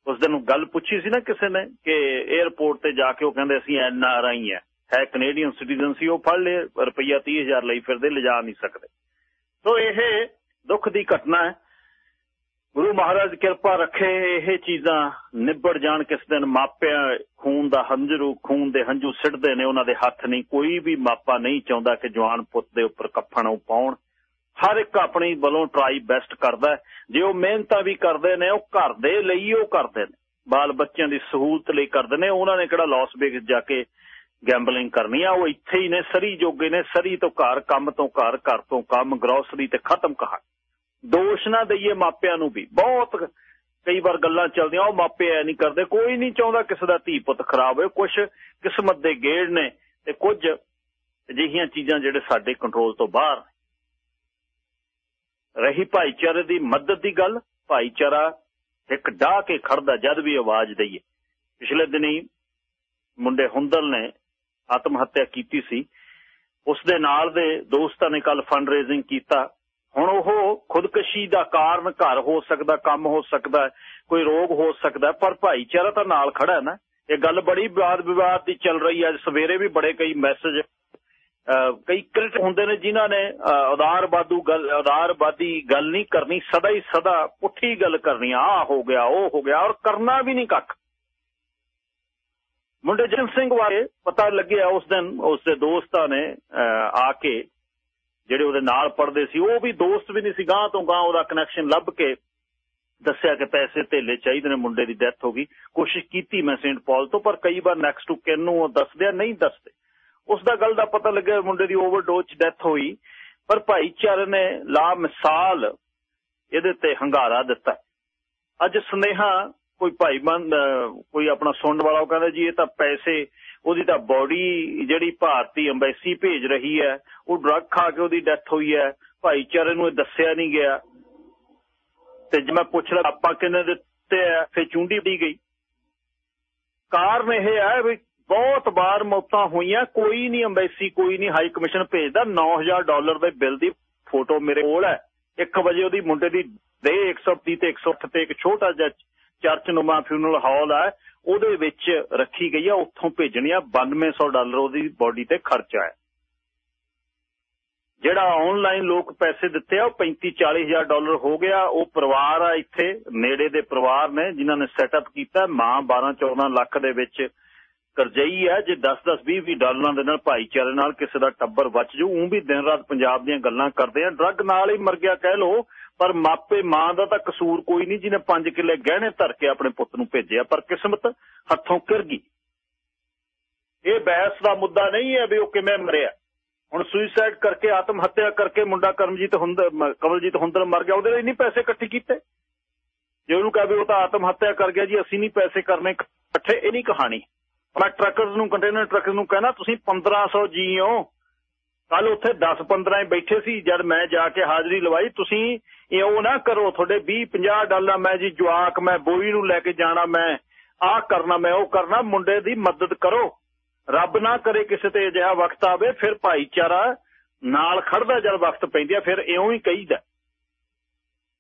ਉਸ ਦਿਨ ਗੱਲ ਪੁੱਛੀ ਸੀ ਨਾ ਕਿਸੇ ਨੇ, ਕਿ 에어ਪੋਰਟ ਤੇ ਜਾ ਕੇ ਉਹ ਕਹਿੰਦੇ ਅਸੀਂ ਐਨ ਆਰ ਆਈ ਹੈ ਹੈ ਕੈਨੇਡੀਅਨ ਸਿਟੀਜ਼ਨ ਸੀ, ਉਹ ਫੜ ਲਏ, ਰੁਪਈਆ 30000 ਲਈ ਫਿਰਦੇ, ਲਿਜਾ ਨਹੀਂ ਸਕਦੇ। ਸੋ ਇਹ ਦੁੱਖ ਦੀ ਘਟਨਾ ਹੈ। ਗੁਰੂ ਮਹਾਰਾਜ ਕਿਰਪਾ ਰੱਖੇ, ਇਹ ਚੀਜ਼ਾਂ ਨਿਬੜ ਜਾਣ, ਕਿਸ ਦਿਨ ਮਾਪਿਆਂ ਖੂਨ ਦਾ ਹੰਝਰੂ, ਖੂਨ ਦੇ ਹੰਝੂ ਸਿੱਟਦੇ ਨੇ, ਉਹਨਾਂ ਦੇ ਹੱਥ ਨਹੀਂ। ਕੋਈ ਵੀ ਮਾਪਾ ਨਹੀਂ ਚਾਹੁੰਦਾ ਕਿ ਜਵਾਨ ਪੁੱਤ ਦੇ ਉੱਪਰ ਕੱਫਣ ਉਹ ਪਾਉਣ। ਹਰ ਇੱਕ ਆਪਣੀ ਵੱਲੋਂ ਟਰਾਈ ਬੈਸਟ ਕਰਦਾ ਜੇ ਉਹ ਮਿਹਨਤਾਂ ਵੀ ਕਰਦੇ ਨੇ, ਉਹ ਘਰ ਦੇ ਲਈ ਉਹ ਕਰਦੇ ਨੇ। ਬਾਲ ਬੱਚਿਆਂ ਦੀ ਸਹੂਲਤ ਲਈ ਕਰਦੇ ਨੇ। ਉਹਨਾਂ ਨੇ ਕਿਹੜਾ ਲਾਸ ਵੇਗਸ ਜਾ ਕੇ ਗੈਂਬਲਿੰਗ ਕਰਨੀ ਆ, ਉਹ ਇੱਥੇ ਹੀ ਨੇ, ਸਰੀ ਜੋਗੇ ਨੇ, ਸਰੀ ਤੋਂ ਘਰ, ਕੰਮ ਤੋਂ ਘਰ ਘਰ ਤੋਂ ਕੰਮ ਗਰੋਸਰੀ ਤੇ ਖਤਮ ਕਹਾ ਦੋਸ਼ ਨਾ ਦਈਏ ਮਾਪਿਆਂ ਨੂੰ ਵੀ। ਬਹੁਤ ਕਈ ਵਾਰ ਗੱਲਾਂ ਚੱਲਦੀਆਂ, ਉਹ ਮਾਪੇ ਐ ਨਹੀਂ ਕਰਦੇ। ਕੋਈ ਨਹੀਂ ਚਾਹੁੰਦਾ ਕਿਸੇ ਦਾ ਧੀ ਪੁੱਤ ਖਰਾਬ ਹੋਏ। ਕੁਝ ਕਿਸਮਤ ਦੇ ਗੇੜ ਨੇ ਤੇ ਕੁਝ ਅਜਿਹੀਆਂ ਚੀਜ਼ਾਂ ਜਿਹੜੇ ਸਾਡੇ ਕੰਟਰੋਲ ਤੋਂ ਬਾਹਰ ਰਹੀ ਭਾਈਚਾਰੇ ਦੀ ਮਦਦ ਦੀ ਗੱਲ, ਭਾਈਚਾਰਾ ਇੱਕ ਡਾਹ ਕੇ ਖੜਦਾ ਜਦ ਵੀ ਆਵਾਜ਼ ਦਈਏ। ਪਿਛਲੇ ਦਿਨੀ ਮੁੰਡੇ ਹੁੰਦਲ ਨੇ ਆਤਮ ਹੱਤਿਆ ਕੀਤੀ ਸੀ। ਉਸ ਦੇ ਨਾਲ ਦੇ ਦੋਸਤਾਂ ਨੇ ਕੱਲ ਫੰਡ ਰੇਜ਼ਿੰਗ ਕੀਤਾ। ਹੁਣ ਉਹ ਖੁਦਕਸ਼ੀ ਦਾ ਕਾਰਨ ਘਰ ਹੋ ਸਕਦਾ, ਕੰਮ ਹੋ ਸਕਦਾ, ਕੋਈ ਰੋਗ ਹੋ ਸਕਦਾ, ਪਰ ਭਾਈਚਾਰਾ ਤਾਂ ਨਾਲ ਖੜਾ ਹੈ ਨਾ। ਇਹ ਗੱਲ ਬੜੀ ਵਿਵਾਦ ਵਿਵਾਦ ਦੀ ਚੱਲ ਰਹੀ ਹੈ। ਅੱਜ ਸਵੇਰੇ ਵੀ ਬੜੇ ਕਈ ਮੈਸੇਜ ਕਈ ਕ੍ਰਿਟ ਹੁੰਦੇ ਨੇ ਜਿਨ੍ਹਾਂ ਨੇ ਉਦਾਰਵਾਦੂ ਗੱਲ ਉਦਾਰਵਾਦੀ ਗੱਲ ਨਹੀਂ ਕਰਨੀ, ਸਦਾ ਹੀ ਸਦਾ ਪੁੱਠੀ ਗੱਲ ਕਰਨੀ ਆ ਹੋ ਗਿਆ, ਉਹ ਹੋ ਗਿਆ, ਔਰ ਕਰਨਾ ਵੀ ਨਹੀਂ ਕੱਖ। ਮੁੰਡੇ ਜਨ ਸਿੰਘ ਬਾਰੇ ਪਤਾ ਲੱਗਿਆ ਉਸ ਦਿਨ, ਉਸ ਦੇ ਦੋਸਤਾਂ ਨੇ ਆ ਕੇ ਜਿਹੜੇ ਉਹਦੇ ਨਾਲ ਪੜਦੇ ਸੀ, ਉਹ ਵੀ ਦੋਸਤ ਵੀ ਨਹੀਂ ਸੀ ਗਾਂ ਤੋਂ ਗਾਂ ਉਹਦਾ ਕਨੈਕਸ਼ਨ ਲੱਭ ਕੇ ਦੱਸਿਆ ਕਿ ਪੈਸੇ ਧੇਲੇ ਚਾਹੀਦੇ ਨੇ, ਮੁੰਡੇ ਦੀ ਡੈਥ ਹੋ ਗਈ। ਕੋਸ਼ਿਸ਼ ਕੀਤੀ ਮੈਂ ਸੇਂਟ ਪਾਲ ਤੋਂ, ਪਰ ਕਈ ਵਾਰ ਨੈਕਸਟ ਟੂ ਕਿਨ ਨੂੰ ਉਹ ਦੱਸਦੇ ਨਹੀਂ ਦੱਸਦੇ। ਉਸ ਦਾ ਗੱਲ ਦਾ ਪਤਾ ਲੱਗਿਆ, ਮੁੰਡੇ ਦੀ ਓਵਰਡੋਜ਼ ਡੈਥ ਹੋਈ, ਪਰ ਭਾਈਚਾਰੇ ਨੇ ਲਾ ਮਿਸਾਲ ਇਹਦੇ ਤੇ ਹੰਗਾਰਾ ਦਿੱਤਾ। ਅੱਜ ਸੁਨੇਹਾ ਕੋਈ ਭਾਈਬੰਦ ਕੋਈ ਆਪਣਾ ਸੁਣਨ ਵਾਲਾ ਉਹ ਕਹਿੰਦਾ ਜੀ, ਇਹ ਤਾਂ ਪੈਸੇ, ਉਹਦੀ ਤਾਂ ਬਾਡੀ ਜਿਹੜੀ ਭਾਰਤੀ ਐਮਬੈਸੀ ਭੇਜ ਰਹੀ ਹੈ, ਉਹ ਡਰੱਗ ਖਾ ਕੇ ਉਹਦੀ ਡੈਥ ਹੋਈ ਹੈ। ਭਾਈਚਾਰੇ ਨੂੰ ਇਹ ਦੱਸਿਆ ਨਹੀਂ ਗਿਆ। ਤੇ ਜੇ ਮੈਂ ਪੁੱਛ ਲਾ ਆਪਾਂ ਕਿੰਨੇ ਦਿੱਤੇ ਆ? ਫੇ ਚੁੰਡੀ ਦੀ ਗਈ। ਕਾਰਨ ਇਹ ਹੈ ਵੀ ਬਹੁਤ ਵਾਰ ਮੌਤਾਂ ਹੋਈਆਂ, ਕੋਈ ਨਹੀਂ ਐਮਬੈਸੀ ਕੋਈ ਨਹੀਂ ਹਾਈ ਕਮਿਸ਼ਨ ਭੇਜਦਾ। 9000 ਡਾਲਰ ਦੇ ਬਿੱਲ ਦੀ ਫੋਟੋ ਮੇਰੇ ਕੋਲ ਹੈ। 1 ਵਜੇ ਉਹਦੀ ਮੁੰਡੇ ਦੀ ਦੇ 130 ਤੇ 108 ਤੇ ਇੱਕ ਛੋਟਾ ਜਿਹਾ ਚਰਚ ਨੁਮਾ ਫਿਊਨਰਲ ਹਾਲ ਹੈ, ਉਹਦੇ ਵਿੱਚ ਰੱਖੀ ਗਈ ਆ ਉੱਥੋਂ ਭੇਜਣੀ ਆ 9200 ਡਾਲਰ ਉਹਦੀ ਬਾਡੀ ਤੇ ਖਰਚਾ ਹੈ। ਜਿਹੜਾ ਆਨਲਾਈਨ ਲੋਕ ਪੈਸੇ ਦਿੱਤੇ ਆ, ਉਹ 35 40000 ਡਾਲਰ ਹੋ ਗਿਆ, ਉਹ ਪਰਿਵਾਰ ਆ ਇੱਥੇ, ਨੇੜੇ ਦੇ ਪਰਿਵਾਰ ਨੇ, ਜਿਨ੍ਹਾਂ ਨੇ ਸੈਟਅਪ ਕੀਤਾ, ਮਾਂ 12 14 ਲੱਖ ਦੇ ਵਿੱਚ ਕਰਜ਼ਈ ਹੈ, ਜੇ 10 10 20 20 ਡਾਲਰਾਂ ਦੇ ਨਾਲ ਭਾਈਚਾਰੇ ਨਾਲ ਕਿਸੇ ਦਾ ਟੱਬਰ ਬਚ ਜੂ ਉਹ ਵੀ ਦਿਨ ਰਾਤ ਪੰਜਾਬ ਦੀਆਂ ਗੱਲਾਂ ਕਰਦੇ ਆ ਡਰੱਗ ਨਾਲ ਹੀ ਮਰ ਗਿਆ, ਕਹਿ ਲੋ ਪਰ ਮਾਪੇ ਮਾਂ ਦਾ ਤਾਂ ਕਸੂਰ ਕੋਈ ਨਹੀਂ ਜਿਹਨੇ 5 ਕਿੱਲੇ ਗਹਿਣੇ ਧਰ ਕੇ ਆਪਣੇ ਪੁੱਤ ਨੂੰ ਭੇਜਿਆ, ਪਰ ਕਿਸਮਤ ਹੱਥੋਂ ਕਿਰ ਗਈ। ਇਹ ਬਹਿਸ ਦਾ ਮੁੱਦਾ ਨਹੀਂ ਹੈ ਵੀ ਉਹ ਕਿਵੇਂ ਮਰਿਆ। ਹੁਣ ਸੁਸਾਈਡ ਕਰਕੇ, ਆਤਮ ਹੱਤਿਆ ਕਰਕੇ ਮੁੰਡਾ ਕਰਮਜੀਤ ਹੁੰਦਰ ਕਮਲਜੀਤ ਹੁੰਦਰ ਮਰ ਗਿਆ, ਉਹਦੇ ਲਈ ਨਹੀਂ ਪੈਸੇ ਇਕੱਠੇ ਕੀਤੇ। ਜੇ ਉਹਨੂੰ ਕਹੇ ਵੀ ਉਹ ਤਾਂ ਆਤਮ ਹੱਤਿਆ ਕਰ ਗਿਆ ਜੀ, ਅਸੀਂ ਨਹੀਂ ਪੈਸੇ ਕਰਨੇ, ਇਕੱਠੇ, ਇਹ ਨਹੀਂ ਕਹਾਣੀ। ਮੈਂ ਟਰੱਕਰਸ ਨੂੰ, ਕੰਟੇਨਰ ਟਰੱਕਰਸ ਨੂੰ ਕਹਿਣਾ, ਤੁਸੀਂ 1500 ਜੀ ਹੋ ਕੱਲ ਉੱਥੇ 10 15 ਹੀ ਬੈਠੇ ਸੀ, ਜਦ ਮੈਂ ਜਾ ਕੇ ਹਾਜ਼ਰੀ ਲਵਾਈ, ਤੁਸੀਂ ਇਉਂ ਨਾ ਕਰੋ, ਤੁਹਾਡੇ 20 50 ਡਾਲਰ ਮੈਂ ਜੀ ਜਵਾਕ, ਮੈਂ ਬੋਈ ਨੂੰ ਲੈ ਕੇ ਜਾਣਾ, ਮੈਂ ਆਹ ਕਰਨਾ, ਮੈਂ ਉਹ ਕਰਨਾ, ਮੁੰਡੇ ਦੀ ਮਦਦ ਕਰੋ। ਰੱਬ ਨਾ ਕਰੇ ਕਿਸੇ ਤੇ ਅਜਿਹਾ ਵਕਤ ਆਵੇ, ਫਿਰ ਭਾਈਚਾਰਾ ਨਾਲ ਖੜਦਾ ਜਦ ਵਕਤ ਪੈਂਦੀ ਆ, ਫਿਰ ਇਉਂ ਹੀ ਕਹੀਦਾ।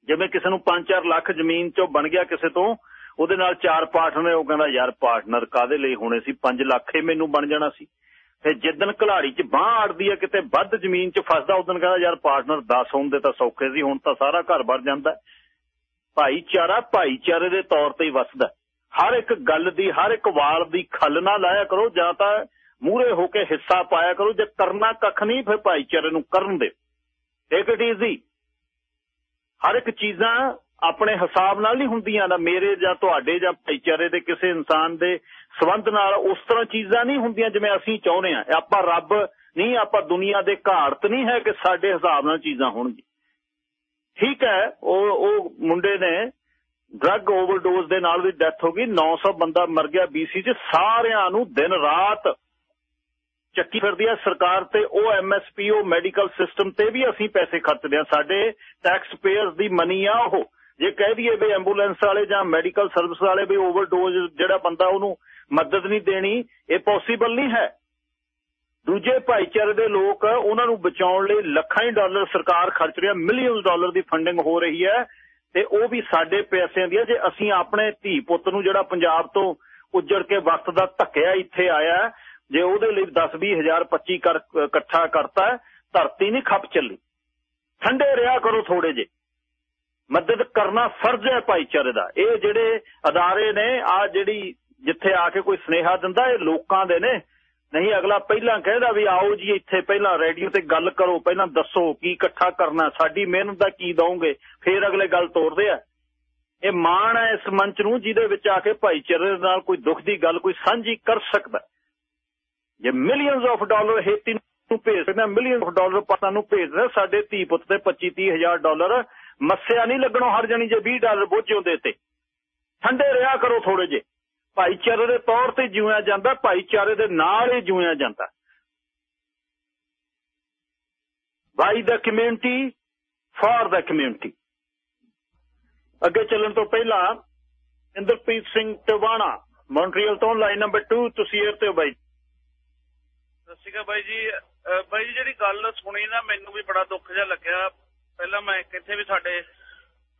ਜਿਵੇਂ ਕਿਸੇ ਨੂੰ 5-4 ਲੱਖ ਜ਼ਮੀਨ ਚੋਂ ਬਣ ਗਿਆ ਕਿਸੇ ਤੋਂ, ਉਹਦੇ ਨਾਲ ਚਾਰ ਪਾਰਟਨਰ ਉਹ ਕਹਿੰਦਾ, ਯਾਰ ਪਾਰਟਨਰ ਕਾਦੇ ਲਈ ਹੋਣੇ ਸੀ? 5 ਲੱਖ ਹੀ ਮੈਨੂੰ ਬਣ ਜਾਣਾ ਸੀ। ਫਿਰ ਜਿੱਦਨ ਘਲਾੜੀ 'ਚ ਬਾਹ ਅੜਦੀ ਆ, ਕਿਤੇ ਵੱਧ ਜ਼ਮੀਨ 'ਚ ਫਸਦਾ ਉਦੋਂ ਕਹਿੰਦਾ, ਯਾਰ ਪਾਰਟਨਰ 10 ਹੁੰਦੇ ਤਾਂ ਸੌਖੇ ਸੀ, ਹੁਣ ਤਾਂ ਸਾਰਾ ਘਰ ਭਰ ਜਾਂਦਾ ਭਾਈਚਾਰਾ ਭਾਈਚਾਰੇ ਦੇ ਤੌਰ ਤੇ ਹੀ ਵਸਦਾ ਹਰ ਇੱਕ ਗੱਲ ਦੀ, ਹਰ ਇੱਕ ਵਾਲ ਦੀ ਖੱਲ ਨਾ ਲਾਇਆ ਕਰੋ, ਜਾਂ ਤਾਂ ਮੂਹਰੇ ਹੋ ਕੇ ਹਿੱਸਾ ਪਾਇਆ ਕਰੋ, ਜੇ ਕਰਨਾ ਕੱਖ ਨਹੀਂ, ਫਿਰ ਭਾਈਚਾਰੇ ਨੂੰ ਕਰਨ ਦੇ ਟੇਕ ਇਟ ਈਜ਼ੀ ਹਰ ਇੱਕ ਚੀਜ਼ਾਂ ਆਪਣੇ ਹਿਸਾਬ ਨਾਲ ਨਹੀਂ ਹੁੰਦੀਆਂ ਨਾ ਮੇਰੇ ਜਾਂ ਤੁਹਾਡੇ ਜਾਂ ਭਾਈਚਾਰੇ ਦੇ ਕਿਸੇ ਇਨਸਾਨ ਦੇ। ਸਬੰਧ ਨਾਲ ਉਸ ਤਰ੍ਹਾਂ ਚੀਜ਼ਾਂ ਨਹੀਂ ਹੁੰਦੀਆਂ ਜਿਵੇਂ ਅਸੀਂ ਚਾਹੁੰਦੇ ਆ ਆਪਾਂ ਰੱਬ ਨਹੀਂ, ਆਪਾਂ ਦੁਨੀਆ ਦੇ ਘਾੜਤ ਨਹੀਂ ਹੈ ਕਿ ਸਾਡੇ ਹਿਸਾਬ ਨਾਲ ਚੀਜ਼ਾਂ ਹੋਣਗੀਆਂ ਠੀਕ ਹੈ, ਉਹ ਉਹ ਮੁੰਡੇ ਨੇ ਡਰੱਗ ਓਵਰਡੋਜ਼ ਦੇ ਨਾਲ ਵੀ ਡੈਥ ਹੋ ਗਈ। 900 ਬੰਦਾ ਮਰ ਗਿਆ ਬੀਸੀ 'ਚ। ਸਾਰਿਆਂ ਨੂੰ ਦਿਨ ਰਾਤ ਚੱਕੀ ਫਿਰਦੀ ਹੈ। ਸਰਕਾਰ ਤੇ ਉਹ ਐਮਐਸਪੀ ਉਹ ਮੈਡੀਕਲ ਸਿਸਟਮ ਤੇ ਵੀ ਅਸੀਂ ਪੈਸੇ ਖਰਚਦੇ ਆ ਸਾਡੇ ਟੈਕਸ ਪੇਅਰਸ ਦੀ ਮਨੀ ਆ ਉਹ। ਜੇ ਕਹਿ ਦਈਏ ਵੀ ਐਂਬੂਲੈਂਸ ਵਾਲੇ ਜਾਂ ਮੈਡੀਕਲ ਸਰਵਿਸ ਵਾਲੇ ਵੀ ਓਵਰਡੋਜ਼ ਜਿਹੜਾ ਬੰਦਾ ਉਹਨੂੰ ਮਦਦ ਨਹੀਂ ਦੇਣੀ, ਇਹ ਪੋਸੀਬਲ ਨਹੀਂ ਹੈ। ਦੂਜੇ ਭਾਈਚਾਰੇ ਦੇ ਲੋਕ ਉਹਨਾਂ ਨੂੰ ਬਚਾਉਣ ਲਈ ਲੱਖਾਂ ਹੀ ਡਾਲਰ ਸਰਕਾਰ ਖਰਚ ਰਹੀ ਹੈ ਮਿਲੀਅਨਸ ਡਾਲਰ ਦੀ ਫੰਡਿੰਗ ਹੋ ਰਹੀ ਹੈ ਤੇ ਉਹ ਵੀ ਸਾਡੇ ਪੈਸਿਆਂ ਦੀ ਹੈ। ਜੇ ਅਸੀਂ ਆਪਣੇ ਧੀ ਪੁੱਤ ਨੂੰ ਜਿਹੜਾ ਪੰਜਾਬ ਤੋਂ ਉੱਜੜ ਕੇ ਵਕਤ ਦਾ ਧੱਕਿਆ ਇੱਥੇ ਆਇਆ, ਜੇ ਉਹਦੇ ਲਈ 10 20 ਹਜ਼ਾਰ 25 ਕਰ ਇਕੱਠਾ ਕਰਤਾ, ਧਰਤੀ ਨਹੀਂ ਖੱਪ ਚੱਲੀ। ਠੰਡੇ ਰਿਹਾ ਕਰੋ ਥੋੜੇ ਜੇ ਮਦਦ ਕਰਨਾ ਫਰਜ਼ ਹੈ ਭਾਈਚਾਰੇ ਦਾ। ਇਹ ਜਿਹੜੇ ਅਦਾਰੇ ਨੇ, ਆ ਜਿਹੜੀ ਜਿੱਥੇ ਆ ਕੇ ਕੋਈ ਸਨੇਹਾ ਦਿੰਦਾ, ਇਹ ਲੋਕਾਂ ਦੇ ਨੇ। ਨਹੀਂ, ਅਗਲਾ ਪਹਿਲਾਂ ਕਹਿੰਦਾ ਵੀ ਆਓ ਜੀ ਇੱਥੇ ਪਹਿਲਾਂ ਰੇਡੀਓ ਤੇ ਗੱਲ ਕਰੋ, ਪਹਿਲਾਂ ਦੱਸੋ ਕੀ ਇਕੱਠਾ ਕਰਨਾ, ਸਾਡੀ ਮਿਹਨਤ ਦਾ ਕੀ ਦਵੋਗੇ ਫੇਰ ਅਗਲੇ ਗੱਲ ਤੋਰਦੇ ਆ। ਇਹ ਮਾਣ ਹੈ ਇਸ ਮੰਚ ਨੂੰ, ਜਿਹਦੇ ਵਿੱਚ ਆ ਕੇ ਭਾਈਚਾਰੇ ਨਾਲ ਕੋਈ ਦੁੱਖ ਦੀ ਗੱਲ, ਕੋਈ ਸਾਂਝੀ ਕਰ ਸਕਦਾ। ਜੇ ਮਿਲੀਅਨਸ ਆਫ ਡਾਲਰ ਹੇਤੀ ਨੂੰ ਭੇਜ ਸਕਦਾ ਮਿਲੀਅਨ ਆਫ ਡਾਲਰ ਪਾਕਿਸਤਾਨ ਨੂੰ ਭੇਜ ਰਿਹਾ ਸਾਡੇ ਧੀ ਪੁੱਤ ਤੇ 25 30 ਹਜ਼ਾਰ ਡਾਲਰ ਮੱਸਿਆ ਨਹੀਂ ਲੱਗਣੋਂ ਹਰ ਜਣੀ ਜੇ 20 ਡਾਲਰ ਬੋਝੇ ਹੁੰਦੇ ਤੇ। ਠੰਡੇ ਰਿਹਾ ਕਰੋ ਥੋੜੇ ਜੇ ਭਾਈਚਾਰੇ ਦੇ ਤੌਰ ਤੇ ਜਿਉਇਆ ਜਾਂਦਾ, ਭਾਈਚਾਰੇ ਦੇ ਨਾਲ ਹੀ ਜਿਉਇਆ ਜਾਂਦਾ। By the community, for the community. ਅੱਗੇ ਚੱਲਣ ਤੋਂ ਪਹਿਲਾਂ ਇੰਦਰਪ੍ਰੀਤ ਸਿੰਘ ਟਿਵਾਣਾ, ਮੌਂਟਰੀਅਲ ਤੋਂ ਲਾਈਨ ਨੰਬਰ 2 ਤੁਸੀਂ ਏਅਰ ਤੇ ਬਾਈ। ਸਤਿ ਸ਼੍ਰੀ ਅਕਾਲ ਬਾਈ ਜੀ। ਬਾਈ ਜੀ, ਜਿਹੜੀ ਗੱਲ ਸੁਣੀ ਨਾ, ਮੈਨੂੰ ਵੀ ਬੜਾ ਦੁੱਖ ਜਿਹਾ ਲੱਗਿਆ। ਪਹਿਲਾਂ ਮੈਂ ਕਿੱਥੇ ਵੀ ਸਾਡੇ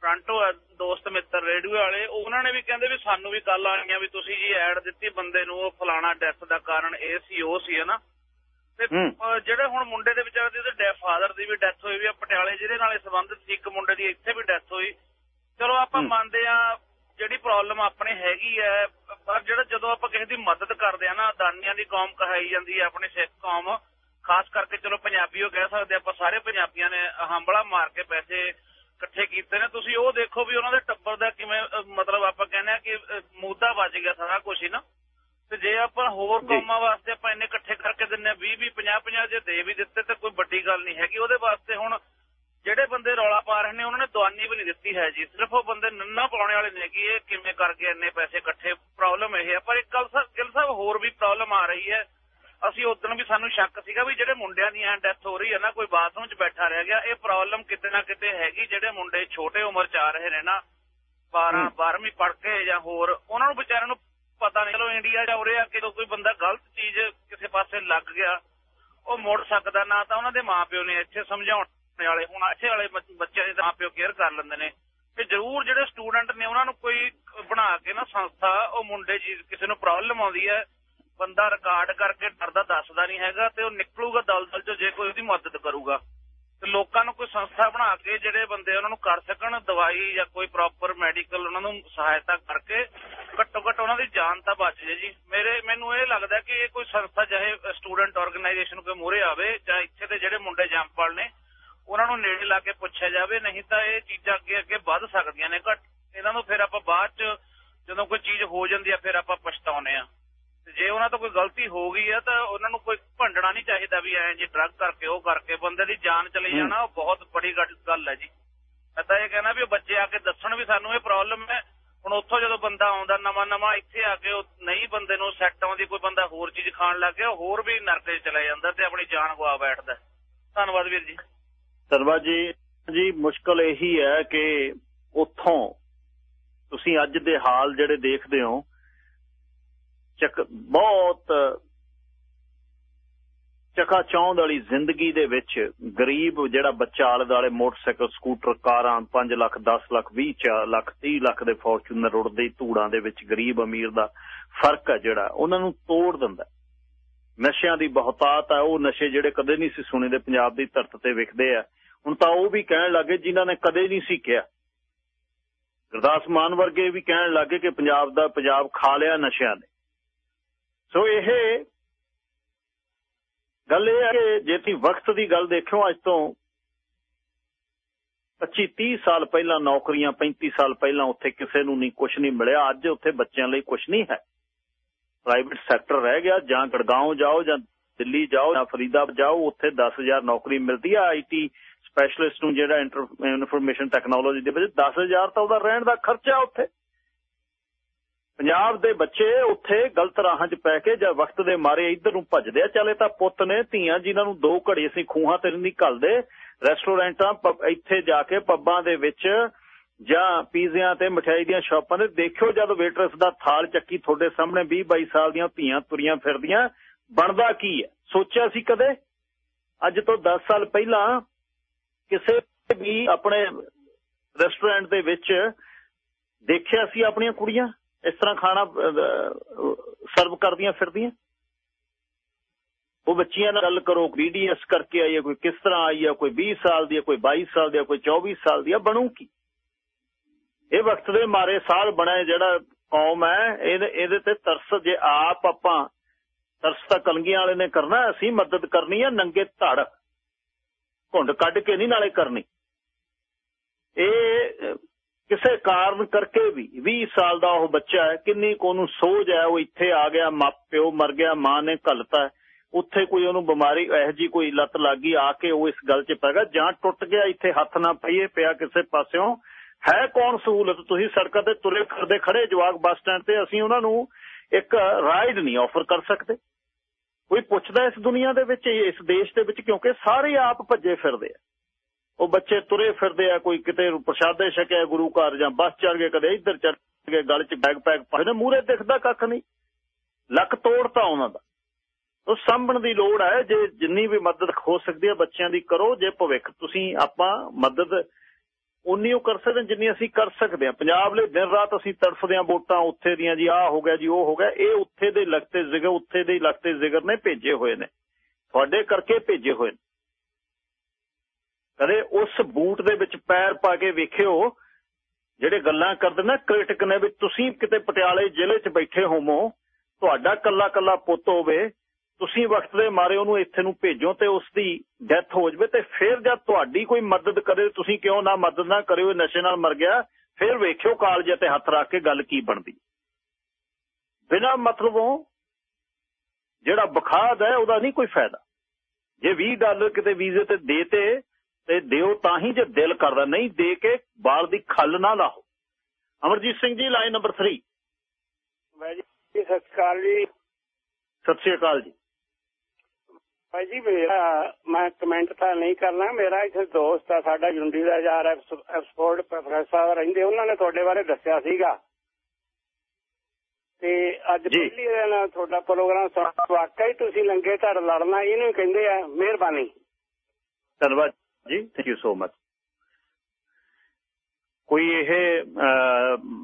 ਫਰੰਟੋ ਦੋਸਤ ਮਿੱਤਰ ਰੇਡੀਓ ਵਾਲੇ ਉਹਨਾਂ ਨੇ ਵੀ ਕਹਿੰਦੇ ਵੀ ਸਾਨੂੰ ਵੀ ਕੱਲ ਆਈਆਂ ਵੀ ਤੁਸੀਂ ਜੀ ਐਡ ਦਿੱਤੀ ਬੰਦੇ ਨੂੰ ਉਹ ਫਲਾਣਾ ਡੈਥ ਦਾ ਕਾਰਨ ਇਹ ਸੀ ਉਹ ਸੀ ਹਨਾ? ਤੇ ਜਿਹੜੇ ਹੁਣ ਮੁੰਡੇ ਦੇ ਵਿਚਾਰੇ ਦੇ ਉਹਦੇ ਫਾਦਰ ਦੀ ਵੀ ਡੈਥ ਹੋਈ ਵੀ ਆ ਪਟਿਆਲੇ ਜਿਹਦੇ ਨਾਲ ਸੰਬੰਧਿਤ ਸੀ ਇੱਕ ਮੁੰਡੇ ਦੀ ਇੱਥੇ ਵੀ ਡੈਥ ਹੋਈ। ਚਲੋ ਆਪਾਂ ਮੰਨਦੇ ਆ ਜਿਹੜੀ ਪ੍ਰੋਬਲਮ ਆਪਣੇ ਹੈਗੀ ਹੈ ਪਰ ਜਿਹੜਾ ਜਦੋਂ ਆਪਾਂ ਕਿਸੇ ਦੀ ਮਦਦ ਕਰਦੇ ਆ ਨਾ ਦਾਨੀਆਂ ਦੀ ਕੌਮ ਕਹਾਈ ਜਾਂਦੀ ਹੈ ਆਪਣੀ ਸਿੱਖ ਕੌਮ ਖਾਸ ਕਰਕੇ ਚਲੋ ਪੰਜਾਬੀ ਉਹ ਕਹਿ ਸਕਦੇ ਆਪਾਂ ਸਾਰੇ ਪੰਜਾਬੀਆਂ ਨੇ ਹੰਬਲਾ ਮਾਰ ਕੇ ਪੈਸੇ ਇਕੱਠੇ ਕੀਤੇ ਨੇ। ਤੁਸੀਂ ਉਹ ਦੇਖੋ ਵੀ ਉਹਨਾਂ ਦੇ ਟੱਬਰ ਦਾ ਕਿਵੇਂ ਮਤਲਬ ਆਪਾਂ ਕਹਿੰਦੇ ਆ ਕਿ ਮੂਦਾ ਵੱਜ ਗਿਆ ਸਾਰਾ ਕੁਝ ਹੀ ਨਾ। ਤੇ ਜੇ ਆਪਾਂ ਹੋਰ ਕੌਮਾਂ ਵਾਸਤੇ ਆਪਾਂ ਇੰਨੇ ਇਕੱਠੇ ਕਰਕੇ ਦਿੰਨੇ 20 20 50 50 ਜੇ ਦੇ ਵੀ ਦਿੱਤੇ ਤੇ ਕੋਈ ਵੱਡੀ ਗੱਲ ਨਹੀਂ ਹੈਗੀ। ਉਹਦੇ ਵਾਸਤੇ ਹੁਣ ਜਿਹੜੇ ਬੰਦੇ ਰੌਲਾ ਪਾ ਰਹੇ ਨੇ ਉਹਨਾਂ ਨੇ ਦਵਾਨੀ ਵੀ ਨਹੀਂ ਦਿੱਤੀ ਹੈ ਜੀ ਸਿਰਫ ਉਹ ਬੰਦੇ ਨੰਨਾ ਪਾਉਣੇ ਵਾਲੇ ਨੇ ਕਿ ਇਹ ਕਿਵੇਂ ਕਰਕੇ ਇੰਨੇ ਪੈਸੇ ਇਕੱਠੇ ਪ੍ਰੋਬਲਮ ਇਹ ਹੈ ਪਰ ਇੱਕ ਗੱਲ ਸਰ ਗਿੱਲ ਸਾਹਿਬ ਹੋਰ ਵੀ ਪ੍ਰੋਬਲਮ ਆ ਰਹੀ ਹੈ। ਅਸੀਂ ਉਦੋਂ ਵੀ ਸਾਨੂੰ ਸ਼ੱਕ ਸੀਗਾ ਵੀ ਜਿਹੜੇ ਮੁੰਡਿਆਂ ਦੀ ਐ ਡੈਥ ਹੋ ਰਹੀ ਹੈ ਨਾ ਕੋਈ ਬਾਥਰੂਮ 'ਚ ਬੈਠਾ ਰਹਿ ਗਿਆ। ਇਹ ਪ੍ਰੋਬਲਮ ਕਿਤੇ ਨਾ ਕਿਤੇ ਹੈਗੀ ਜਿਹੜੇ ਮੁੰਡੇ ਛੋਟੇ ਉਮਰ 'ਚ ਆ ਰਹੇ ਨੇ ਨਾ 12 12ਵੀਂ ਪੜ੍ਹ ਕੇ ਜਾਂ ਹੋਰ ਉਹਨਾਂ ਨੂੰ ਵਿਚਾਰਿਆਂ ਨੂੰ ਪਤਾ ਨਹੀਂ। ਚਲੋ ਇੰਡੀਆ ਜਾਂ ਉਰੇ ਆ ਕੇ ਕੋਈ ਬੰਦਾ ਗਲਤ ਚੀਜ਼ ਕਿਸੇ ਪਾਸੇ ਲੱਗ ਗਿਆ ਉਹ ਮੁੜ ਸਕਦਾ ਨਾ ਤਾਂ ਉਹਨਾਂ ਦੇ ਮਾਪਿਓ ਨੇ ਇੱਥੇ ਸਮਝਾਉਣ ਵਾਲੇ ਹੁਣ ਇੱਥੇ ਵਾਲੇ ਬੱਚਿਆਂ ਦੇ ਮਾਪਿਓ ਕੇਅਰ ਕਰ ਲੈਂਦੇ ਨੇ ਤੇ ਜ਼ਰੂਰ ਜਿਹੜੇ ਸਟੂਡੈਂਟ ਨੇ ਉਹਨਾਂ ਨੂੰ ਕੋਈ ਬਣਾ ਕੇ ਨਾ ਸੰਸਥਾ ਉਹ ਮੁੰਡੇ ਜੀ ਕਿਸੇ ਨੂੰ ਪ੍ਰੋਬਲਮ ਆਉਂਦੀ ਹੈ ਬੰਦਾ ਰਿਕਾਰਡ ਕਰਕੇ ਡਰਦਾ ਦੱਸਦਾ ਨਹੀਂ ਹੈਗਾ ਤੇ ਉਹ ਨਿਕਲੂਗਾ ਦਲਦਲ ਚੋਂ ਜੇ ਕੋਈ ਉਹਦੀ ਮਦਦ ਕਰੂਗਾ। ਤੇ ਲੋਕਾਂ ਨੂੰ ਕੋਈ ਸੰਸਥਾ ਬਣਾ ਕੇ ਜਿਹੜੇ ਬੰਦੇ ਉਹਨਾਂ ਨੂੰ ਕਰ ਸਕਣ, ਦਵਾਈ ਜਾਂ ਕੋਈ ਪ੍ਰੋਪਰ ਮੈਡੀਕਲ ਉਹਨਾਂ ਨੂੰ ਸਹਾਇਤਾ ਕਰਕੇ ਘੱਟੋ ਘੱਟ ਉਹਨਾਂ ਦੀ ਜਾਨ ਤਾਂ ਬਚ ਜੇ ਜੀ। ਮੇਰੇ, ਮੈਨੂੰ ਇਹ ਲੱਗਦਾ ਕਿ ਇਹ ਕੋਈ ਸੰਸਥਾ ਚਾਹੇ ਸਟੂਡੈਂਟ ਆਰਗੇਨਾਈਜੇਸ਼ਨ ਕੋਈ ਮੂਰੇ ਆਵੇ ਜਾਂ ਇੱਥੇ ਦੇ ਜਿਹੜੇ ਮੁੰਡੇ ਜੰਪਲ ਨੇ, ਉਹਨਾਂ ਨੂੰ ਨੇੜੇ ਲਾ ਕੇ ਪੁੱਛਿਆ ਜਾਵੇ, ਨਹੀਂ ਤਾਂ ਇਹ ਚੀਜ਼ਾਂ ਅੱਗੇ ਅੱਗੇ ਵੱਧ ਸਕਦੀਆਂ ਨੇ। ਘੱਟ, ਇਹਨਾਂ ਨੂੰ ਫਿਰ ਆਪਾਂ ਬਾਅਦ ਚ ਜਦੋਂ ਕੋਈ ਚੀਜ਼ ਹੋ ਜਾਂਦੀ ਆ, ਫਿਰ ਆਪਾਂ ਪਛਤਾਉਨੇ ਆ। ਜੇ ਉਹਨਾਂ ਤੋਂ ਕੋਈ ਗਲਤੀ ਹੋ ਗਈ ਹੈ ਤਾਂ ਉਹਨਾਂ ਨੂੰ ਕੋਈ ਭੰਡਣਾ ਨਹੀਂ ਚਾਹੀਦਾ ਵੀ ਐਂ ਜੀ ਡਰੱਗ ਕਰਕੇ, ਉਹ ਕਰਕੇ, ਬੰਦੇ ਦੀ ਜਾਨ ਚਲੀ ਜਾਣਾ, ਉਹ ਬਹੁਤ ਬੜੀ ਗੱਲ ਹੈ ਜੀ। ਮੈਂ ਤਾਂ ਇਹ ਕਹਿਣਾ ਵੀ ਬੱਚੇ ਆ ਕੇ ਦੱਸਣ ਵੀ ਸਾਨੂੰ ਇਹ ਪ੍ਰੋਬਲਮ ਹੈ। ਹੁਣ ਉੱਥੋਂ ਜਦੋਂ ਬੰਦਾ ਆਉਂਦਾ ਨਵਾਂ ਨਵਾਂ ਇੱਥੇ ਆ ਕੇ ਉਹ ਨਹੀਂ ਬੰਦੇ ਨੂੰ ਸੈੱਟ ਆਉਂਦੀ, ਕੋਈ ਬੰਦਾ ਹੋਰ ਚੀਜ਼ ਖਾਣ ਲੱਗ ਗਿਆ ਹੋਰ ਵੀ ਨਰਕੇ 'ਚ ਚਲਾ ਜਾਂਦਾ ਤੇ ਆਪਣੀ ਜਾਨ ਗਵਾ ਬੈਠਦਾ ਧੰਨਵਾਦ ਵੀਰ ਜੀ। ਧੰਨਵਾਦ ਜੀ। ਜੀ, ਮੁਸ਼ਕਲ ਇਹੀ ਹੈ ਕਿ ਉੱਥੋਂ ਤੁਸੀਂ ਅੱਜ ਦੇ ਹਾਲ ਜਿਹੜੇ ਦੇਖਦੇ ਹੋ ਚਕ, ਬਹੁਤ ਚਕਾ ਚੌਂਦ ਵਾਲੀ ਜ਼ਿੰਦਗੀ ਦੇ ਵਿੱਚ ਗਰੀਬ ਜਿਹੜਾ ਬੱਚਾ ਆਲੇ ਦਾਲੇ ਮੋਟਰਸਾਈਕਲ, ਸਕੂਟਰ, ਕਾਰਾਂ 5 ਲੱਖ 10 ਲੱਖ 20 ਲੱਖ 30 ਲੱਖ ਦੇ ਫੋਰਚੂਨਰ ਰੁੜਦੇ ਧੂੜਾਂ ਦੇ ਵਿੱਚ ਗਰੀਬ ਅਮੀਰ ਦਾ ਫ਼ਰਕ ਹੈ ਜਿਹੜਾ, ਉਹਨਾਂ ਨੂੰ ਤੋੜ ਦਿੰਦਾ। ਨਸ਼ਿਆਂ ਦੀ ਬਹੁਤਾਤ ਹੈ ਉਹ ਨਸ਼ੇ ਜਿਹੜੇ ਕਦੇ ਨਹੀਂ ਸੀ ਸੁਣੇ ਦੇ ਪੰਜਾਬ ਦੀ ਧਰਤ ਤੇ ਵਿਖਦੇ ਆ। ਹੁਣ ਤਾਂ ਉਹ ਵੀ ਕਹਿਣ ਲੱਗੇ ਜਿਨ੍ਹਾਂ ਨੇ ਕਦੇ ਨਹੀਂ ਸੀ ਕਿਹਾ। ਗੁਰਦਾਸ ਮਾਨ ਵਰਗੇ ਵੀ ਕਹਿਣ ਲੱਗੇ ਕਿ ਪੰਜਾਬ ਦਾ, ਪੰਜਾਬ ਖਾ ਲਿਆ ਨਸ਼ਿਆਂ ਨੇ। ਸੋ ਇਹ ਗੱਲ ਇਹ ਹੈ ਕਿ ਜੇ ਤੁਸੀਂ ਵਕਤ ਦੀ ਗੱਲ ਦੇਖਿਓ, ਅੱਜ ਤੋਂ 25 30 ਸਾਲ ਪਹਿਲਾਂ, ਨੌਕਰੀਆਂ 35 ਸਾਲ ਪਹਿਲਾਂ ਉੱਥੇ ਕਿਸੇ ਨੂੰ ਨਹੀਂ ਕੁਝ ਨਹੀਂ ਮਿਲਿਆ। ਅੱਜ ਉੱਥੇ ਬੱਚਿਆਂ ਲਈ ਕੁਝ ਨਹੀਂ ਹੈ। ਪ੍ਰਾਈਵੇਟ ਸੈਕਟਰ ਰਹਿ ਗਿਆ, ਜਾਂ ਗੜਗਾਉਂ ਜਾਓ, ਜਾਂ ਦਿੱਲੀ ਜਾਓ, ਜਾਂ ਫਰੀਦਾਬਾਦ ਜਾਓ, ਉੱਥੇ 10000 ਨੌਕਰੀ ਮਿਲਦੀ ਆ। ਆਈਟੀ ਸਪੈਸ਼ਲਿਸਟ ਨੂੰ ਜਿਹੜਾ ਇਨਫੋਰਮੇਸ਼ਨ ਟੈਕਨੋਲੋਜੀ ਦੇ ਵਿੱਚ 10000 ਤਾਂ ਉਹਦਾ ਰਹਿਣ ਦਾ ਖਰਚਾ ਉੱਥੇ। ਪੰਜਾਬ ਦੇ ਬੱਚੇ ਉੱਥੇ ਗਲਤ ਰਾਹਾਂ 'ਚ ਪੈ ਕੇ ਜਾਂ ਵਕਤ ਦੇ ਮਾਰੇ ਇੱਧਰ ਨੂੰ ਭੱਜਦੇ ਆ। ਚਲੇ ਤਾਂ ਪੁੱਤ ਨੇ, ਧੀਆਂ ਜਿਨ੍ਹਾਂ ਨੂੰ ਦੋ ਘੜੀ ਅਸੀਂ ਖੂਹਾਂ ਤੇ ਨਹੀਂ ਘਲਦੇ, ਰੈਸਟੋਰੈਂਟਾਂ ਇੱਥੇ ਜਾ ਕੇ ਪੱਬਾਂ ਦੇ ਵਿੱਚ ਜਾਂ ਪੀਜ਼ਿਆਂ ਤੇ ਮਠਿਆਈ ਦੀਆਂ ਸ਼ਾਪਾਂ ਤੇ ਦੇਖਿਓ ਜਦ ਵੇਟਰਸ ਦਾ ਥਾਲ ਚੱਕੀ ਤੁਹਾਡੇ ਸਾਹਮਣੇ 20 22 ਸਾਲ ਦੀਆਂ ਧੀਆਂ ਤੁਰੀਆਂ ਫਿਰਦੀਆਂ। ਬਣਦਾ ਕੀ ਹੈ? ਸੋਚਿਆ ਸੀ ਕਦੇ? ਅੱਜ ਤੋਂ 10 ਸਾਲ ਪਹਿਲਾਂ ਕਿਸੇ ਵੀ ਆਪਣੇ ਰੈਸਟੋਰੈਂਟ ਦੇ ਵਿੱਚ ਦੇਖਿਆ ਸੀ ਆਪਣੀਆਂ ਕੁੜੀਆਂ? ਇਸ ਤਰ੍ਹਾਂ ਖਾਣਾ ਸਰਵ ਕਰਦੀਆਂ ਫਿਰਦੀਆਂ? ਉਹ ਬੱਚੀਆਂ ਨਾਲ ਗੱਲ ਕਰੋ ਬੀਡੀਐਸ ਕਰਕੇ ਆਈ ਹੈ, ਕੋਈ ਕਿਸ ਤਰ੍ਹਾਂ ਆਈ ਹੈ, ਕੋਈ 20 ਸਾਲ ਦੀ ਹੈ, ਕੋਈ 22 ਸਾਲ ਦੀ ਹੈ, ਕੋਈ 24 ਸਾਲ ਦੀ ਹੈ, ਬਣੂ ਕੀ? ਇਹ ਵਕਤ ਦੇ ਮਾਰੇ ਸਾਲ ਬਣਾਏ ਜਿਹੜਾ ਕੌਮ ਹੈ, ਇਹਦੇ ਤੇ ਤਰਸ, ਜੇ ਆਪ ਆਪਾਂ ਤਰਸ ਤਾਂ ਕਲਗੀਆਂ ਵਾਲੇ ਨੇ ਕਰਨਾ, ਅਸੀਂ ਮਦਦ ਕਰਨੀ ਹੈ ਨੰਗੇ ਧੜ। ਘੁੰਡ ਕੱਢ ਕੇ ਨਹੀਂ ਨਾਲੇ ਕਰਨੀ। ਇਹ ਕਿਸੇ ਕਾਰਨ ਕਰਕੇ ਵੀ 20 ਸਾਲ ਦਾ ਉਹ ਬੱਚਾ ਹੈ, ਕਿੰਨੀ ਕੋ ਨੂੰ ਸੋਝ ਹੈ, ਉਹ ਇੱਥੇ ਆ ਗਿਆ ਮਾਪਿਓ ਮਰ ਗਿਆ, ਮਾਂ ਨੇ ਘਲਤਾ ਉੱਥੇ ਕੋਈ ਉਹਨੂੰ ਬਿਮਾਰੀ, ਇਹ ਜੀ ਕੋਈ ਲੱਤ ਲੱਗੀ ਆ ਕੇ ਉਹ ਇਸ ਗੱਲ 'ਚ ਪੈ ਗਿਆ, ਜਾਂ ਟੁੱਟ ਗਿਆ, ਇੱਥੇ ਹੱਥ ਨਾ ਪਈਏ, ਪਿਆ ਕਿਸੇ ਪਾਸਿਓਂ। ਹੈ ਕੌਣ ਸਹੂਲਤ? ਤੁਸੀਂ ਸੜਕਾਂ ਤੇ ਤੁਰੇ ਫਿਰਦੇ ਖੜੇ ਜਵਾਕ ਬੱਸ ਸਟੈਂਡ ਤੇ, ਅਸੀਂ ਉਹਨਾਂ ਨੂੰ ਇੱਕ ਰਾਈਡ ਨਹੀਂ ਆਫਰ ਕਰ ਸਕਦੇ। ਕੋਈ ਪੁੱਛਦਾ ਇਸ ਦੁਨੀਆ ਦੇ ਵਿੱਚ, ਇਸ ਦੇਸ਼ ਦੇ ਵਿੱਚ, ਕਿਉਂਕਿ ਸਾਰੇ ਆਪ ਭੱਜੇ ਫਿਰਦੇ ਆ। ਉਹ ਬੱਚੇ ਤੁਰੇ ਫਿਰਦੇ ਆ, ਕੋਈ ਕਿਤੇ ਪ੍ਰਸ਼ਾਦੇ ਛਕਿਆ ਗੁਰੂ ਘਰ ਜਾਂ ਬੱਸ ਚੜ ਗਏ ਕਦੇ ਇੱਧਰ ਚੜ ਗਏ ਗਲ 'ਚ ਬੈਗ ਪੈਕ ਪਾਏ ਨੇ ਮੂਰੇ ਦਿਖਦਾ ਕੱਖ ਨਹੀਂ। ਲੱਕ ਤੋੜਤਾ ਉਹਨਾਂ ਦਾ। ਉਹ ਸਾਂਭਣ ਦੀ ਲੋੜ ਹੈ, ਜੇ ਜਿੰਨੀ ਵੀ ਮਦਦ ਹੋ ਸਕਦੀ ਹੈ ਬੱਚਿਆਂ ਦੀ ਕਰੋ, ਜੇ ਭਵਿੱਖ ਤੁਸੀਂ ਆਪਾਂ ਮਦਦ ਉਨੀ ਉਹ ਕਰ ਸਕਦੇ ਜਿੰਨੀ ਅਸੀਂ ਕਰ ਸਕਦੇ ਹਾਂ। ਪੰਜਾਬ ਲਈ ਦਿਨ ਰਾਤ ਅਸੀਂ ਤੜਫਦੇ ਹਾਂ ਵੋਟਾਂ ਉੱਥੇ ਦੀਆਂ, ਜੀ ਆਹ ਹੋ ਗਿਆ, ਜੀ ਉਹ ਹੋ ਗਿਆ, ਇਹ ਉੱਥੇ ਦੇ ਲਗਤੇ ਜ਼ਿਕਰ, ਉੱਥੇ ਦੇ ਲਗਤੇ ਜ਼ਿਕਰ ਨੇ, ਭੇਜੇ ਹੋਏ ਨੇ। ਤੁਹਾਡੇ ਕਰਕੇ ਭੇਜੇ ਹੋਏ ਨੇ। ਕਦੇ ਉਸ ਬੂਟ ਦੇ ਵਿੱਚ ਪੈਰ ਪਾ ਕੇ ਵੇਖਿਓ, ਜਿਹੜੇ ਗੱਲਾਂ ਕਰਦੇ ਨਾ ਕ੍ਰਿਟਿਕ ਨੇ ਵੀ ਤੁਸੀਂ ਕਿਤੇ ਪਟਿਆਲੇ ਜ਼ਿਲ੍ਹੇ 'ਚ ਬੈਠੇ ਹੋਵੋ, ਤੁਹਾਡਾ ਕੱਲਾ ਕੱਲਾ ਪੁੱਤ ਹੋਵੇ, ਤੁਸੀਂ ਵਕਤ ਦੇ ਮਾਰੇ ਉਹਨੂੰ ਇੱਥੇ ਨੂੰ ਭੇਜੋ ਤੇ ਉਸ ਦੀ ਡੈਥ ਹੋ ਜਵੇ ਤੇ ਫਿਰ ਜਦ ਤੁਹਾਡੀ ਕੋਈ ਮਦਦ ਕਰੇ, ਤੁਸੀਂ ਕਿਉਂ ਨਾ ਮਦਦ ਨਾ ਕਰਿਓ ਨਸ਼ੇ ਨਾਲ ਮਰ ਗਿਆ, ਫਿਰ ਵੇਖਿਓ ਕਾਲਜ ਤੇ ਹੱਥ ਰੱਖ ਕੇ ਗੱਲ ਕੀ ਬਣਦੀ। ਬਿਨਾ ਮਤਲਬੋਂ ਜਿਹੜਾ ਬਖਾਦ ਹੈ, ਉਹਦਾ ਨਹੀਂ ਕੋਈ ਫਾਇਦਾ। ਜੇ 20 ਡਾਲਰ ਕਿਤੇ ਵੀਜ਼ੇ ਤੇ ਦੇਤੇ ਤੇ ਦਿਓ ਤਾਂ ਹੀ ਜੇ ਦਿਲ ਕਰਦਾ ਨਹੀਂ ਦੇ ਕੇ ਬਾਲ ਦੀ ਖੱਲ ਨਾ ਲਾਓ ਅਮਰਜੀਤ ਸਿੰਘ ਜੀ ਲਾਈਨ ਨੰਬਰ 3 ਬਾਈ ਜੀ ਸਤਿ ਸ਼੍ਰੀ ਅਕਾਲ ਜੀ। ਸਤਿ ਸ਼੍ਰੀ ਅਕਾਲ ਜੀ। ਭਾਈ ਜੀ ਮੇਰਾ ਮੈਂ ਕਮੈਂਟ ਤਾਂ ਨਹੀਂ ਕਰਨਾ। ਮੇਰਾ ਇੱਥੇ ਦੋਸਤ ਆ ਸਾਡਾ ਯੂਨਿਟੀ ਦਾ ਯਾਰ ਐਕਸਪੋਰਟ ਪ੍ਰੋਫੈਸਰ ਰਹਿੰਦੇ ਉਹਨਾਂ ਨੇ ਤੁਹਾਡੇ ਬਾਰੇ ਦੱਸਿਆ ਸੀਗਾ। ਤੇ ਅੱਜ। ਪਹਿਲੀ ਦਿਨ ਤੁਹਾਡਾ ਪ੍ਰੋਗਰਾਮ ਸੁਣ ਵਾਕਈ ਤੁਸੀਂ ਲੰਗੇ ਧੜ ਲੜਨਾ ਇਹਨੂੰ ਕਹਿੰਦੇ ਆ ਮਿਹਰਬਾਨੀ। ਧੰਨਵਾਦ। ਜੀ ਥੈਂਕ ਯੂ ਸੋ ਮਚ ਕੋਈ ਇਹ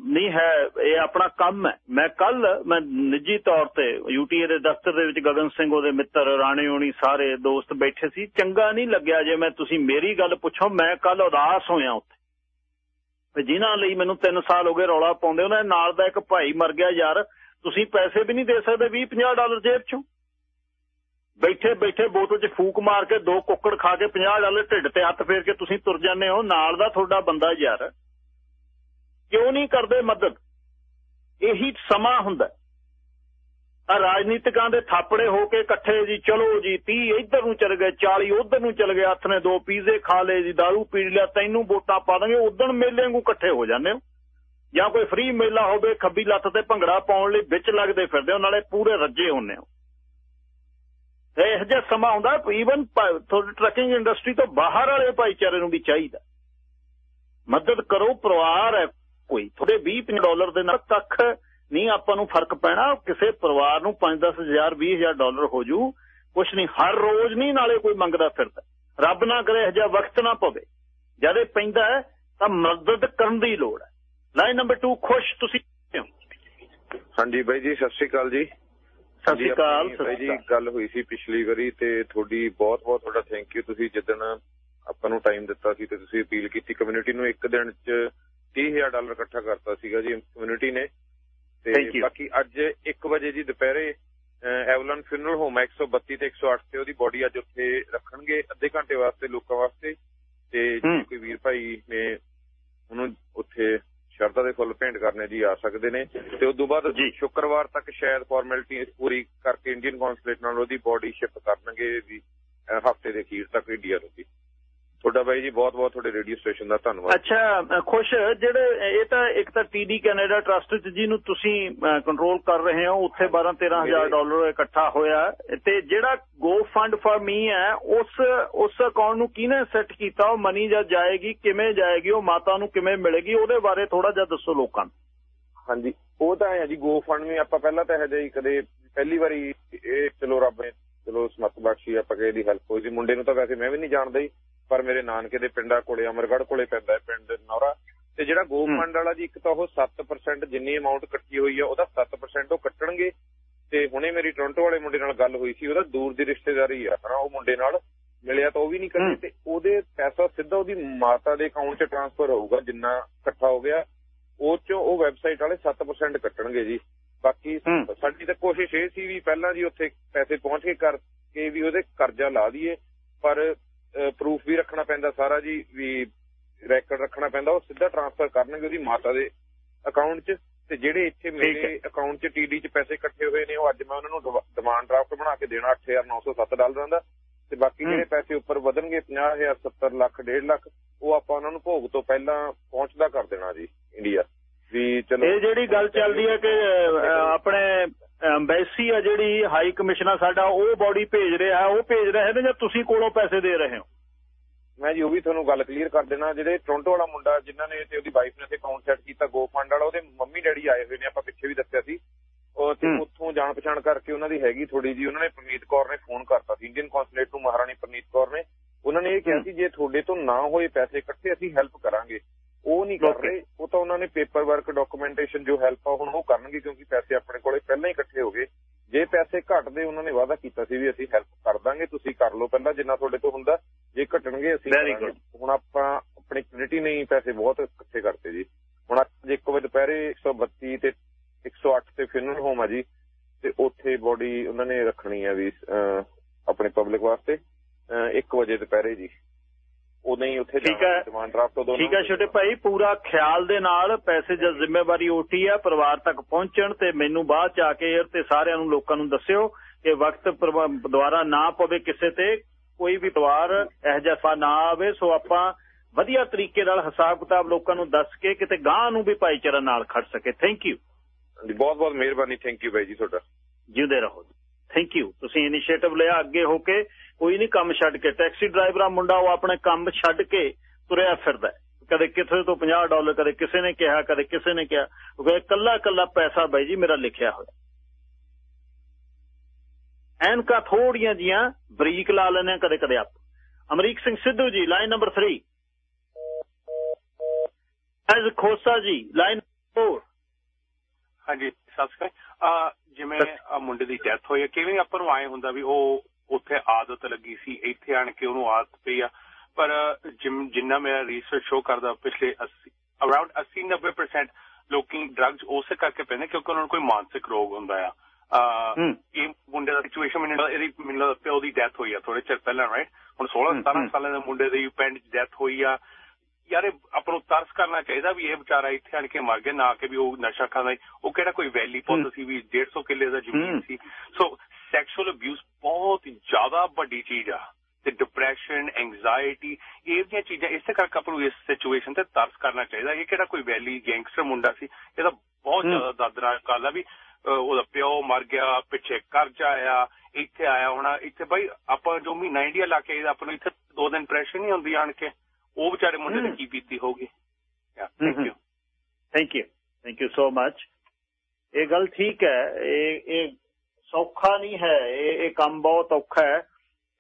ਨਹੀਂ ਹੈ, ਇਹ ਆਪਣਾ ਕੰਮ ਹੈ। ਮੈਂ ਕੱਲ, ਮੈਂ ਨਿੱਜੀ ਤੌਰ ਤੇ ਯੂਟੀਏ ਦੇ ਦਫ਼ਤਰ ਦੇ ਵਿੱਚ ਗਗਨ ਸਿੰਘ, ਉਹਦੇ ਮਿੱਤਰ, ਰਾਣੇ ਹੋਣੀ, ਸਾਰੇ ਦੋਸਤ ਬੈਠੇ ਸੀ। ਚੰਗਾ ਨਹੀਂ ਲੱਗਿਆ ਜੇ ਮੈਂ ਤੁਸੀਂ ਮੇਰੀ ਗੱਲ ਪੁੱਛੋ, ਮੈਂ ਕੱਲ ਉਦਾਸ ਹੋਇਆ ਉੱਥੇ। ਤੇ ਜਿਨ੍ਹਾਂ ਲਈ ਮੈਨੂੰ 3 ਸਾਲ ਹੋ ਗਏ ਰੌਲਾ ਪਾਉਂਦੇ, ਉਹਨਾਂ ਦੇ ਨਾਲ ਦਾ ਇੱਕ ਭਾਈ ਮਰ ਗਿਆ, ਯਾਰ। ਤੁਸੀਂ ਪੈਸੇ ਵੀ ਨਹੀਂ ਦੇ ਸਕਦੇ 20 50 ਡਾਲਰ ਜੇਬ ਚੋਂ। ਬੈਠੇ ਬੈਠੇ ਬੋਤਲ 'ਚ ਫੂਕ ਮਾਰ ਕੇ ਦੋ ਕੁੱਕੜ ਖਾ ਕੇ 50 ਡਾਲਰ ਢਿੱਡ ਤੇ ਹੱਥ ਫੇਰ ਕੇ ਤੁਸੀਂ ਤੁਰ ਜਾਂਦੇ ਹੋ, ਨਾਲ ਦਾ ਤੁਹਾਡਾ ਬੰਦਾ ਯਾਰ। ਕਿਉਂ ਨਹੀਂ ਕਰਦੇ ਮਦਦ? ਇਹੀ ਸਮਾਂ ਹੁੰਦਾ। ਆ ਰਾਜਨੀਤਿਕਾਂ ਦੇ ਥਾਪੜੇ ਹੋ ਕੇ ਇਕੱਠੇ ਜੀ, ਚਲੋ ਜੀ 30 ਇੱਧਰ ਨੂੰ ਚਲ ਗਏ 40 ਉਧਰ ਨੂੰ ਚਲ ਗਏ, ਹੱਥ ਨੇ ਦੋ ਪੀਜ਼ੇ ਖਾ ਲਏ ਜੀ दारू ਪੀ ਲਿਆ, ਤੈਨੂੰ ਵੋਟਾਂ ਪਾ ਦਾਂਗੇ ਉਦੋਂ ਮੇਲੇ ਵਾਂਗੂ ਇਕੱਠੇ ਹੋ ਜਾਂਦੇ ਹੋ। ਜਾਂ ਕੋਈ ਫ੍ਰੀ ਮੇਲਾ ਹੋਵੇ, ਖੱਬੀ ਲੱਤ ਤੇ ਭੰਗੜਾ ਪਾਉਣ ਲਈ ਵਿੱਚ ਲੱਗਦੇ ਫਿਰਦੇ ਹੋ, ਨਾਲੇ ਪੂਰੇ ਰੱਜੇ ਹੁੰਨੇ ਹੋ। ਇਹ ਜਿਹਾ ਸਮਾਂ ਆਉਂਦਾ ਈਵਨ ਤੁਹਾਡੀ ਟਰੱਕਿੰਗ ਇੰਡਸਟਰੀ ਤੋਂ ਬਾਹਰ ਵਾਲੇ ਭਾਈਚਾਰੇ ਨੂੰ ਵੀ ਚਾਹੀਦਾ। ਮਦਦ ਕਰੋ, ਪਰਿਵਾਰ ਹੈ ਕੋਈ। ਤੁਹਾਡੇ 20 ਡਾਲਰ ਦੇ ਨਾਲ ਕੱਖ ਨਹੀਂ, ਆਪਾਂ ਨੂੰ ਫ਼ਰਕ ਪੈਣਾ। ਕਿਸੇ ਪਰਿਵਾਰ ਨੂੰ 5-10 ਹਜ਼ਾਰ 20 ਹਜ਼ਾਰ ਡਾਲਰ ਹੋ ਜੂ। ਕੁਛ ਨਹੀਂ, ਹਰ ਰੋਜ਼ ਨਹੀਂ ਨਾਲੇ ਕੋਈ ਮੰਗਦਾ ਫਿਰਦਾ। ਰੱਬ ਨਾ ਕਰੇ ਇਹ ਜਿਹਾ ਵਕਤ ਨਾ ਪਵੇ। ਜਦ ਇਹ ਪੈਂਦਾ ਤਾਂ ਮਦਦ ਕਰਨ ਦੀ ਲੋੜ ਹੈ। ਲਾਈਨ ਨੰਬਰ 2 ਖੁਸ਼ ਤੁਸੀਂ ਹਾਂਜੀ ਬਾਈ ਜੀ, ਸਤਿ ਸ਼੍ਰੀ ਅਕਾਲ ਜੀ। ਸਤਿ ਸ਼੍ਰੀ ਅਕਾਲ ਸ਼੍ਰੀ ਜੀ ਗੱਲ ਹੋਈ ਸੀ ਪਿਛਲੀ ਵਾਰੀ ਤੇ ਤੁਹਾਡੀ ਬਹੁਤ ਬਹੁਤ ਤੁਹਾਡਾ ਥੈਂਕ ਯੂ ਤੁਸੀਂ ਜਿੱਦਣ ਆਪਾਂ ਨੂੰ ਟਾਈਮ ਦਿੱਤਾ ਸੀ ਤੇ ਤੁਸੀਂ ਅਪੀਲ ਕੀਤੀ। ਕਮਿਊਨਿਟੀ ਨੂੰ ਇੱਕ ਦਿਨ ਚ 30000 ਡਾਲਰ ਇਕੱਠਾ ਕਰਤਾ ਸੀਗਾ ਜੀ ਕਮਿਊਨਿਟੀ ਨੇ। ਤੇ. ਬਾਕੀ ਅੱਜ 1 ਵਜੇ ਜੀ ਦੁਪਹਿਰੇ ਐਵਲਨ ਫਿਨਰਲ ਹੋਮ 132 ਤੇ 108 ਤੇ ਉਹਦੀ ਬੋਡੀ ਅੱਜ ਉੱਥੇ ਰੱਖਣਗੇ ਅੱਧੇ ਘੰਟੇ ਵਾਸਤੇ ਲੋਕਾਂ ਵਾਸਤੇ। ਤੇ। ਜੇ ਕੋਈ ਵੀਰ ਭਾਈ ਨੇ ਉਹਨੂੰ ਉੱਥੇ ਸ਼ਰਧਾ ਦੇ ਫੁੱਲ ਭੇਂਟ ਕਰਨੇ ਜੀ ਆ ਸਕਦੇ ਨੇ ਤੇ ਉਸ ਤੋਂ ਬਾਅਦ ਜੀ। ਸ਼ੁੱਕਰਵਾਰ ਤੱਕ ਸ਼ਾਇਦ ਫਾਰਮੈਲਿਟੀ ਪੂਰੀ ਕਰਕੇ ਇੰਡੀਅਨ ਕੌਂਸੂਲੇਟ ਨਾਲ ਉਹਦੀ ਬੋਡੀ ਸ਼ਿਪ ਕਰਨਗੇ ਵੀ ਹਫ਼ਤੇ ਦੇ ਅਖੀਰ ਤੱਕ ਇੰਡੀਆ ਨੂੰ ਜੀ ਤੁਹਾਡਾ ਬਾਈ ਜੀ ਬਹੁਤ ਬਹੁਤ ਤੁਹਾਡੇ ਰੇਡੀਓ ਸਟੇਸ਼ਨ ਦਾ ਧੰਨਵਾਦ। ਅੱਛਾ ਖੁਸ਼ ਜਿਹੜੇ ਇਹ ਤਾਂ ਇੱਕ ਤਾਂ ਟੀਡੀ ਕੈਨੇਡਾ ਟਰਸਟ ਚ ਜਿਹਨੂੰ ਤੁਸੀਂ ਕੰਟਰੋਲ ਕਰ ਰਹੇ ਹੋ ਉੱਥੇ 12 13000 ਮੇਰੇ- ਡਾਲਰ ਇਕੱਠਾ ਹੋਇਆ। ਤੇ ਜਿਹੜਾ ਗੋ ਫੰਡ ਫॉर ਮੀ ਹੈ ਉਸ ਉਸ ਅਕਾਊਂਟ ਨੂੰ ਕਿਹਨੇ ਸੈੱਟ ਕੀਤਾ? ਉਹ ਮਨੀ ਜਦ ਜਾਏਗੀ ਕਿਵੇਂ ਜਾਏਗੀ? ਉਹ ਮਾਤਾ ਨੂੰ ਕਿਵੇਂ ਮਿਲੇਗੀ? ਉਹਦੇ ਬਾਰੇ ਥੋੜਾ ਜਿਹਾ ਦੱਸੋ ਲੋਕਾਂ ਨੂੰ। ਹਾਂਜੀ ਉਹ ਤਾਂ ਹੈ ਜੀ ਗੋ ਫੰਡ ਵੀ ਆਪਾਂ ਪਹਿਲਾਂ ਤਾਂ ਇਹ ਜਿਹੀ ਕਦੇ ਪਹਿਲੀ ਵਾਰੀ ਇਹ ਚਲੋ ਰੱਬ ਨੇ ਚਲੋ ਸਮਤ ਬਖਸ਼ੀ ਆਪਾਂ ਕਿਸੇ ਦੀ ਹੈਲਪ ਹੋਈ ਸੀ। ਮੁੰਡੇ ਨੂੰ ਤਾਂ ਵੈਸੇ ਮੈਂ ਵੀ ਨਹੀਂ ਜਾਣਦਾ ਹੀ ਪਰ ਮੇਰੇ ਨਾਨਕੇ ਦੇ ਪਿੰਡਾਂ ਕੋਲੇ ਅਮਰਗੜ੍ਹ ਕੋਲੇ ਪੈਂਦਾ ਪਿੰਡ ਨੌਰਾ ਤੇ ਜਿਹੜਾ ਗੋ ਹੂੰ। ਫੰਡ ਵਾਲਾ ਜੀ ਇੱਕ ਤਾਂ ਉਹ 7% ਜਿੰਨੀ ਅਮਾਉਂਟ ਕੱਟੀ ਹੋਈ ਆ ਉਹਦਾ 7% ਉਹ ਕੱਟਣਗੇ ਤੇ ਹੁਣੇ ਮੇਰੀ ਟੋਰਾਂਟੋ ਵਾਲੇ ਮੁੰਡੇ ਨਾਲ ਗੱਲ ਹੋਈ ਸੀ ਉਹਦਾ ਦੂਰ ਦੀ ਰਿਸ਼ਤੇਦਾਰੀ ਆ ਹਨਾ ਉਹ ਮੁੰਡੇ ਨਾਲ ਮਿਲਿਆ ਤਾਂ ਉਹ ਵੀ ਨਹੀਂ। ਕਰੇ ਤੇ ਉਹਦੇ ਪੈਸਾ ਸਿੱਧਾ ਉਹਦੀ ਮਾਤਾ ਦੇ ਅਕਾਊਂਟ 'ਚ ਟ੍ਰਾਂਸਫਰ ਹੋਊਗਾ ਜਿੰਨਾ ਇਕੱਠਾ ਹੋ ਗਿਆ ਉਹ ਚੋਂ ਉਹ ਵੈਬਸਾਈਟ ਵਾਲੇ 7% ਕੱਟਣਗੇ ਜੀ ਬਾਕੀ। ਸਾਡੀ ਤਾਂ ਕੋਸ਼ਿਸ਼ ਇਹ ਸੀ ਵੀ ਪਹਿਲਾਂ ਜੀ ਉੱਥੇ ਪੈਸੇ ਪਹੁੰਚ ਕੇ ਕਰਕੇ ਵੀ ਉਹਦੇ ਕਰਜ਼ਾ ਲਾ ਦਈਏ ਪਰ ਪ੍ਰੂਫ ਵੀ ਰੱਖਣਾ ਪੈਂਦਾ ਸਾਰਾ ਜੀ ਵੀ ਰੈਕੋਰਡ ਰੱਖਣਾ ਪੈਂਦਾ ਉਹ ਸਿੱਧਾ ਟ੍ਰਾਂਸਫਰ ਕਰਨਗੇ ਉਹਦੀ ਮਾਤਾ ਦੇ ਅਕਾਊਂਟ 'ਚ ਤੇ ਜਿਹੜੇ ਇੱਥੇ ਮੇਰੇ ਅਕਾਊਂਟ 'ਚ ਟੀਡੀ 'ਚ ਪੈਸੇ ਇਕੱਠੇ ਹੋਏ ਨੇ ਉਹ ਅੱਜ ਮੈਂ ਉਹਨਾਂ ਨੂੰ ਡਿਮਾਂਡ ਡਰਾਫਟ ਬਣਾ ਕੇ ਦੇਣਾ 8907 ਡਾਲਰਾਂ ਦਾ ਤੇ ਬਾਕੀ। ਜਿਹੜੇ ਪੈਸੇ ਉੱਪਰ ਵਧਣਗੇ 50000 70 ਲੱਖ 1.5 ਲੱਖ ਉਹ ਆਪਾਂ ਉਹਨਾਂ ਨੂੰ ਭੋਗ ਤੋਂ ਪਹਿਲਾਂ ਪਹੁੰਚਦਾ ਕਰ ਦੇਣਾ ਜੀ ਇੰਡੀਆ ਵੀ ਚਲੋ ਇਹ ਜਿਹੜੀ ਗੱਲ ਚੱਲਦੀ ਹੈ ਕਿ ਆਪਣੇ ਐਮਬੈਸੀ ਆ ਜਿਹੜੀ ਹਾਈ ਕਮਿਸ਼ਨਰ ਸਾਡਾ ਉਹ ਬੋਡੀ ਭੇਜ ਰਿਹਾ ਉਹ ਭੇਜ ਰਹੇ ਨੇ ਜਾਂ ਤੁਸੀਂ ਕੋਲੋਂ ਪੈਸੇ ਦੇ ਰਹੇ ਹੋ ਮੈਂ ਜੀ ਉਹ ਵੀ ਤੁਹਾਨੂੰ ਗੱਲ ਕਲੀਅਰ ਕਰ ਦੇਣਾ ਜਿਹੜੇ ਟੋਰਾਂਟੋ ਵਾਲਾ ਮੁੰਡਾ ਜਿਨ੍ਹਾਂ ਨੇ ਤੇ ਉਹਦੀ ਵਾਈਫ ਨੇ ਤੇ ਅਕਾਊਂਟ ਸੈੱਟ ਕੀਤਾ ਗੋ ਫੰਡ ਵਾਲਾ ਉਹਦੇ ਮੰਮੀ ਡੈਡੀ ਆਏ ਹੋਏ ਨੇ ਆਪਾਂ ਪਿੱਛੇ ਵੀ ਦੱਸਿਆ ਸੀ ਉਹ ਤੇ। ਉੱਥੋਂ ਜਾਣ ਪਛਾਣ ਕਰਕੇ ਉਹਨਾਂ ਦੀ ਹੈਗੀ ਥੋੜੀ ਜੀ ਉਹਨਾਂ ਨੇ ਪ੍ਰਨੀਤ ਕੌਰ ਨੇ ਫੋਨ ਕਰਤਾ ਸੀ ਇੰਡੀਅਨ ਕੌਂਸੂਲੇਟ ਨੂੰ ਮਹਾਰਾਣੀ ਪ੍ਰਨੀਤ ਕੌਰ ਨੇ ਉਹਨਾਂ ਨੇ ਇਹ ਕਿਹਾ। ਸੀ ਜੇ ਤੁਹਾਡੇ ਤੋਂ ਨਾ ਹੋਏ ਪੈਸੇ ਇਕੱਠੇ ਅਸੀਂ ਹੈਲਪ ਕਰਾਂਗੇ ਉਹ ਨਹੀਂ ਕਰ. ਰਹੇ ਉਹ ਤਾਂ ਉਹਨਾਂ ਨੇ ਪੇਪਰ ਵਰਕ ਡਾਕੂਮੈਂਟੇਸ਼ਨ ਜੋ ਹੈਲਪ ਆ ਹੁਣ ਉਹ ਕਰਨਗੇ ਕਿਉਂਕਿ ਪੈਸੇ ਆਪਣੇ ਕੋਲੇ ਪਹਿਲਾਂ ਹੀ ਇਕੱਠੇ ਹੋ ਗਏ ਜੇ ਪੈਸੇ ਘਟਦੇ ਉਹਨਾਂ ਨੇ ਵਾਅਦਾ ਕੀਤਾ ਸੀ ਵੀ ਅਸੀਂ ਹੈਲਪ ਕਰ ਦਾਂਗੇ ਤੁਸੀਂ ਕਰ ਲਓ ਪਹਿਲਾਂ ਜਿੰਨਾ ਤੁਹਾਡੇ ਤੋਂ ਹੁੰਦਾ ਜੇ ਘਟਣਗੇ ਅਸੀਂ. ਹੁਣ ਆਪਾਂ ਆਪਣੀ ਕਮਿਊਨਿਟੀ ਨੇ ਪੈਸੇ ਬਹੁਤ ਇਕੱਠੇ ਕਰਤੇ ਜੀ ਹੁਣ ਅੱਜ 1 ਵਜੇ ਦੁਪਹਿਰੇ 132 ਤੇ 108 ਤੇ ਫਿਨਲ ਹੋਮ ਆ ਜੀ ਤੇ ਉੱਥੇ ਬੋਡੀ ਉਹਨਾਂ ਨੇ ਰੱਖਣੀ ਆ ਵੀ ਆਪਣੇ ਪਬਲਿਕ ਵਾਸਤੇ 1 ਵਜੇ ਦੁਪਹਿਰੇ ਜੀ ਉਦੋਂ ਹੀ ਉੱਥੇ ਠੀਕ ਹੈ। ਡਿਮਾਂਡ ਡਰਾਫਟ ਉਦੋਂ ਠੀਕ ਹੈ ਛੋਟੇ ਭਾਈ ਪੂਰਾ ਖਿਆਲ ਦੇ ਨਾਲ ਪੈਸੇ ਦੀ ਜ਼ਿੰਮੇਵਾਰੀ ਓਟੀ ਹੈ ਪਰਿਵਾਰ ਤੱਕ ਪਹੁੰਚਣ ਤੇ ਮੈਨੂੰ ਬਾਅਦ ਚ ਆ ਕੇ 에ਅਰ ਤੇ ਸਾਰਿਆਂ ਨੂੰ ਲੋਕਾਂ ਨੂੰ ਦੱਸਿਓ ਕਿ ਵਕਤ ਦੁਆਰਾ ਨਾ ਪਵੇ ਕਿਸੇ ਤੇ ਕੋਈ ਵੀ ਪਰਿਵਾਰ ਇਹ ਜਿਹਾ ਨਾ ਆਵੇ ਸੋ ਆਪਾਂ ਵਧੀਆ ਤਰੀਕੇ ਨਾਲ ਹਿਸਾਬ ਕਿਤਾਬ ਲੋਕਾਂ ਨੂੰ ਦੱਸ ਕੇ ਕਿਤੇ ਗਾਂ ਨੂੰ ਵੀ ਭਾਈਚਾਰਾ ਨਾਲ ਖੜ ਸਕੇ। ਥੈਂਕ ਯੂ ਜੀ ਬਹੁਤ ਬਹੁਤ ਮਿਹਰਬਾਨੀ। ਥੈਂਕ ਯੂ ਬਾਈ ਜੀ ਤੁਹਾਡਾ। ਜਿਉਂਦੇ ਰਹੋ। ਥੈਂਕ ਯੂ ਤੁਸੀਂ ਇਨੀਸ਼ੀਏਟਿਵ ਲਿਆ ਅੱਗੇ ਹੋ ਕੇ, ਕੋਈ ਨਹੀਂ ਕੰਮ ਛੱਡ ਕੇ ਟੈਕਸੀ ਡਰਾਈਵਰਾਂ ਮੁੰਡਾ ਉਹ ਆਪਣੇ ਕੰਮ ਛੱਡ ਕੇ ਤੁਰਿਆ ਫਿਰਦਾ ਕਦੇ ਕਿਥੇ ਤੋਂ 50 ਡਾਲਰ, ਕਦੇ ਕਿਸੇ ਨੇ ਕਿਹਾ, ਕਦੇ ਕਿਸੇ ਨੇ ਕਿਹਾ। ਉਹ ਕਹਿੰਦਾ ਕੱਲਾ ਕੱਲਾ ਪੈਸਾ ਬਾਈ ਜੀ, ਮੇਰਾ ਲਿਖਿਆ ਹੋਇਆ ਐਨਕਾ ਥੋੜੀਆਂ ਜੀਆਂ ਬਰੀਕ ਲਾ ਲੈਣੇ ਕਦੇ ਕਦੇ ਆਪ। Amrik Singh Sidhu ji line number 3 as Khosa ਜੀ ਲਾਈਨ 4 ਹਾਂਜੀ, ਸਤਿ ਸ਼੍ਰੀ ਅਕਾਲ। ਜਿਵੇਂ ਆ ਮੁੰਡੇ ਦੀ ਡੈਥ ਹੋਈ ਹੈ ਕਿਵੇਂ ਆਪਾਂ ਨੂੰ ਆਏ ਹੁੰਦਾ ਵੀ ਉਹ ਉੱਥੇ ਆਦਤ ਲੱਗੀ ਸੀ ਇੱਥੇ ਆਣ ਕੇ ਉਹਨੂੰ ਆਦਤ ਪਈ ਆ। ਪਰ ਜਿੰਨਾ ਮੇਰਾ ਰਿਸਰਚ ਸ਼ੋ ਕਰਦਾ ਪਿਛਲੇ 80 ਅਰਾਊਂਡ 80 90% ਲੋਕੀ ਡਰੱਗਸ ਉਸੇ ਕਰਕੇ ਪੈਂਦੇ ਕਿਉਂਕਿ ਉਹਨਾਂ ਨੂੰ ਕੋਈ ਮਾਨਸਿਕ ਰੋਗ ਹੁੰਦਾ ਆ। ਇਹ ਮੁੰਡੇ ਦਾ ਸਿਚੁਏਸ਼ਨ ਮੈਨੂੰ ਇਹਦੀ ਮੈਨੂੰ ਪਿਓ ਦੀ ਡੈਥ ਹੋਈ ਆ ਥੋੜੇ ਚਿਰ ਪਹਿਲਾਂ ਰਾਈਟ ਹੁਣ 16 17 ਸਾਲਾਂ ਦੇ ਮੁੰਡੇ ਦੀ ਪਿੰਡ 'ਚ ਡੈਥ ਹੋਈ ਆ। ਯਾਰ ਆਪਾਂ ਨੂੰ ਤਰਸ ਕਰਨਾ ਚਾਹੀਦਾ ਵੀ ਇਹ ਵਿਚਾਰਾ ਇੱਥੇ ਆਣ ਕੇ ਮਰ ਗਿਆ ਨਾ ਕਿ ਵੀ ਉਹ ਨਸ਼ਾ ਖਾਂਦਾ ਉਹ ਕਿਹੜਾ ਕੋਈ ਵੈਲੀ ਪੁੱਤ ਸੀ ਵੀ 150 ਕਿੱਲੇ ਦਾ ਜ਼ਮੀਨ ਸੀ। ਸੋ ਸੈਕਸ਼ੂਅਲ ਅਬਿਊਜ਼ ਬਹੁਤ ਜ਼ਿਆਦਾ ਵੱਡੀ ਚੀਜ਼ ਆ। ਤੇ ਡਿਪਰੈਸ਼ਨ ਐਂਗਜ਼ਾਇਟੀ ਇਹ ਜਿਹੀਆਂ ਚੀਜ਼ਾਂ ਇਸੇ ਕਰਕੇ ਆਪਾਂ ਨੂੰ ਇਸ ਸਿਚੁਏਸ਼ਨ ਤੇ ਤਰਸ ਕਰਨਾ ਚਾਹੀਦਾ। ਇਹ ਕਿਹੜਾ ਕੋਈ ਵੈਲੀ ਗੈਂਗਸਟਰ ਮੁੰਡਾ ਸੀ? ਇਹਦਾ ਬਹੁਤ ਜ਼ਿਆਦਾ ਦਰਦਨਾਕ ਗੱਲ ਆ ਵੀ ਉਹਦਾ ਪਿਓ ਮਰ ਗਿਆ ਪਿੱਛੇ ਕਰਜ਼ਾ ਆਇਆ ਇੱਥੇ ਆਇਆ ਹੋਣਾ ਇੱਥੇ ਬਾਈ ਆਪਾਂ ਜੋ ਮਹੀਨਾ ਇੰਡੀਆ ਲਾ ਕੇ ਆਪਾਂ ਨੂੰ ਇੱਥੇ ਦੋ ਦਿਨ ਪ੍ਰੈਸ਼ਰ ਨਹੀਂ ਹੁੰਦੀ ਆਣ ਕੇ। ਉਹ ਵਿਚਾਰੇ ਮੁੰਡੇ ਨੇ ਕੀ ਬੀਤੀ thank you thank you thank you so much ਇਹ ਗੱਲ ਠੀਕ ਹੈ। ਇਹ ਇਹ ਸੌਖਾ ਨਹੀਂ ਹੈ। ਇਹ ਇਹ ਕੰਮ ਬਹੁਤ ਔਖਾ ਹੈ।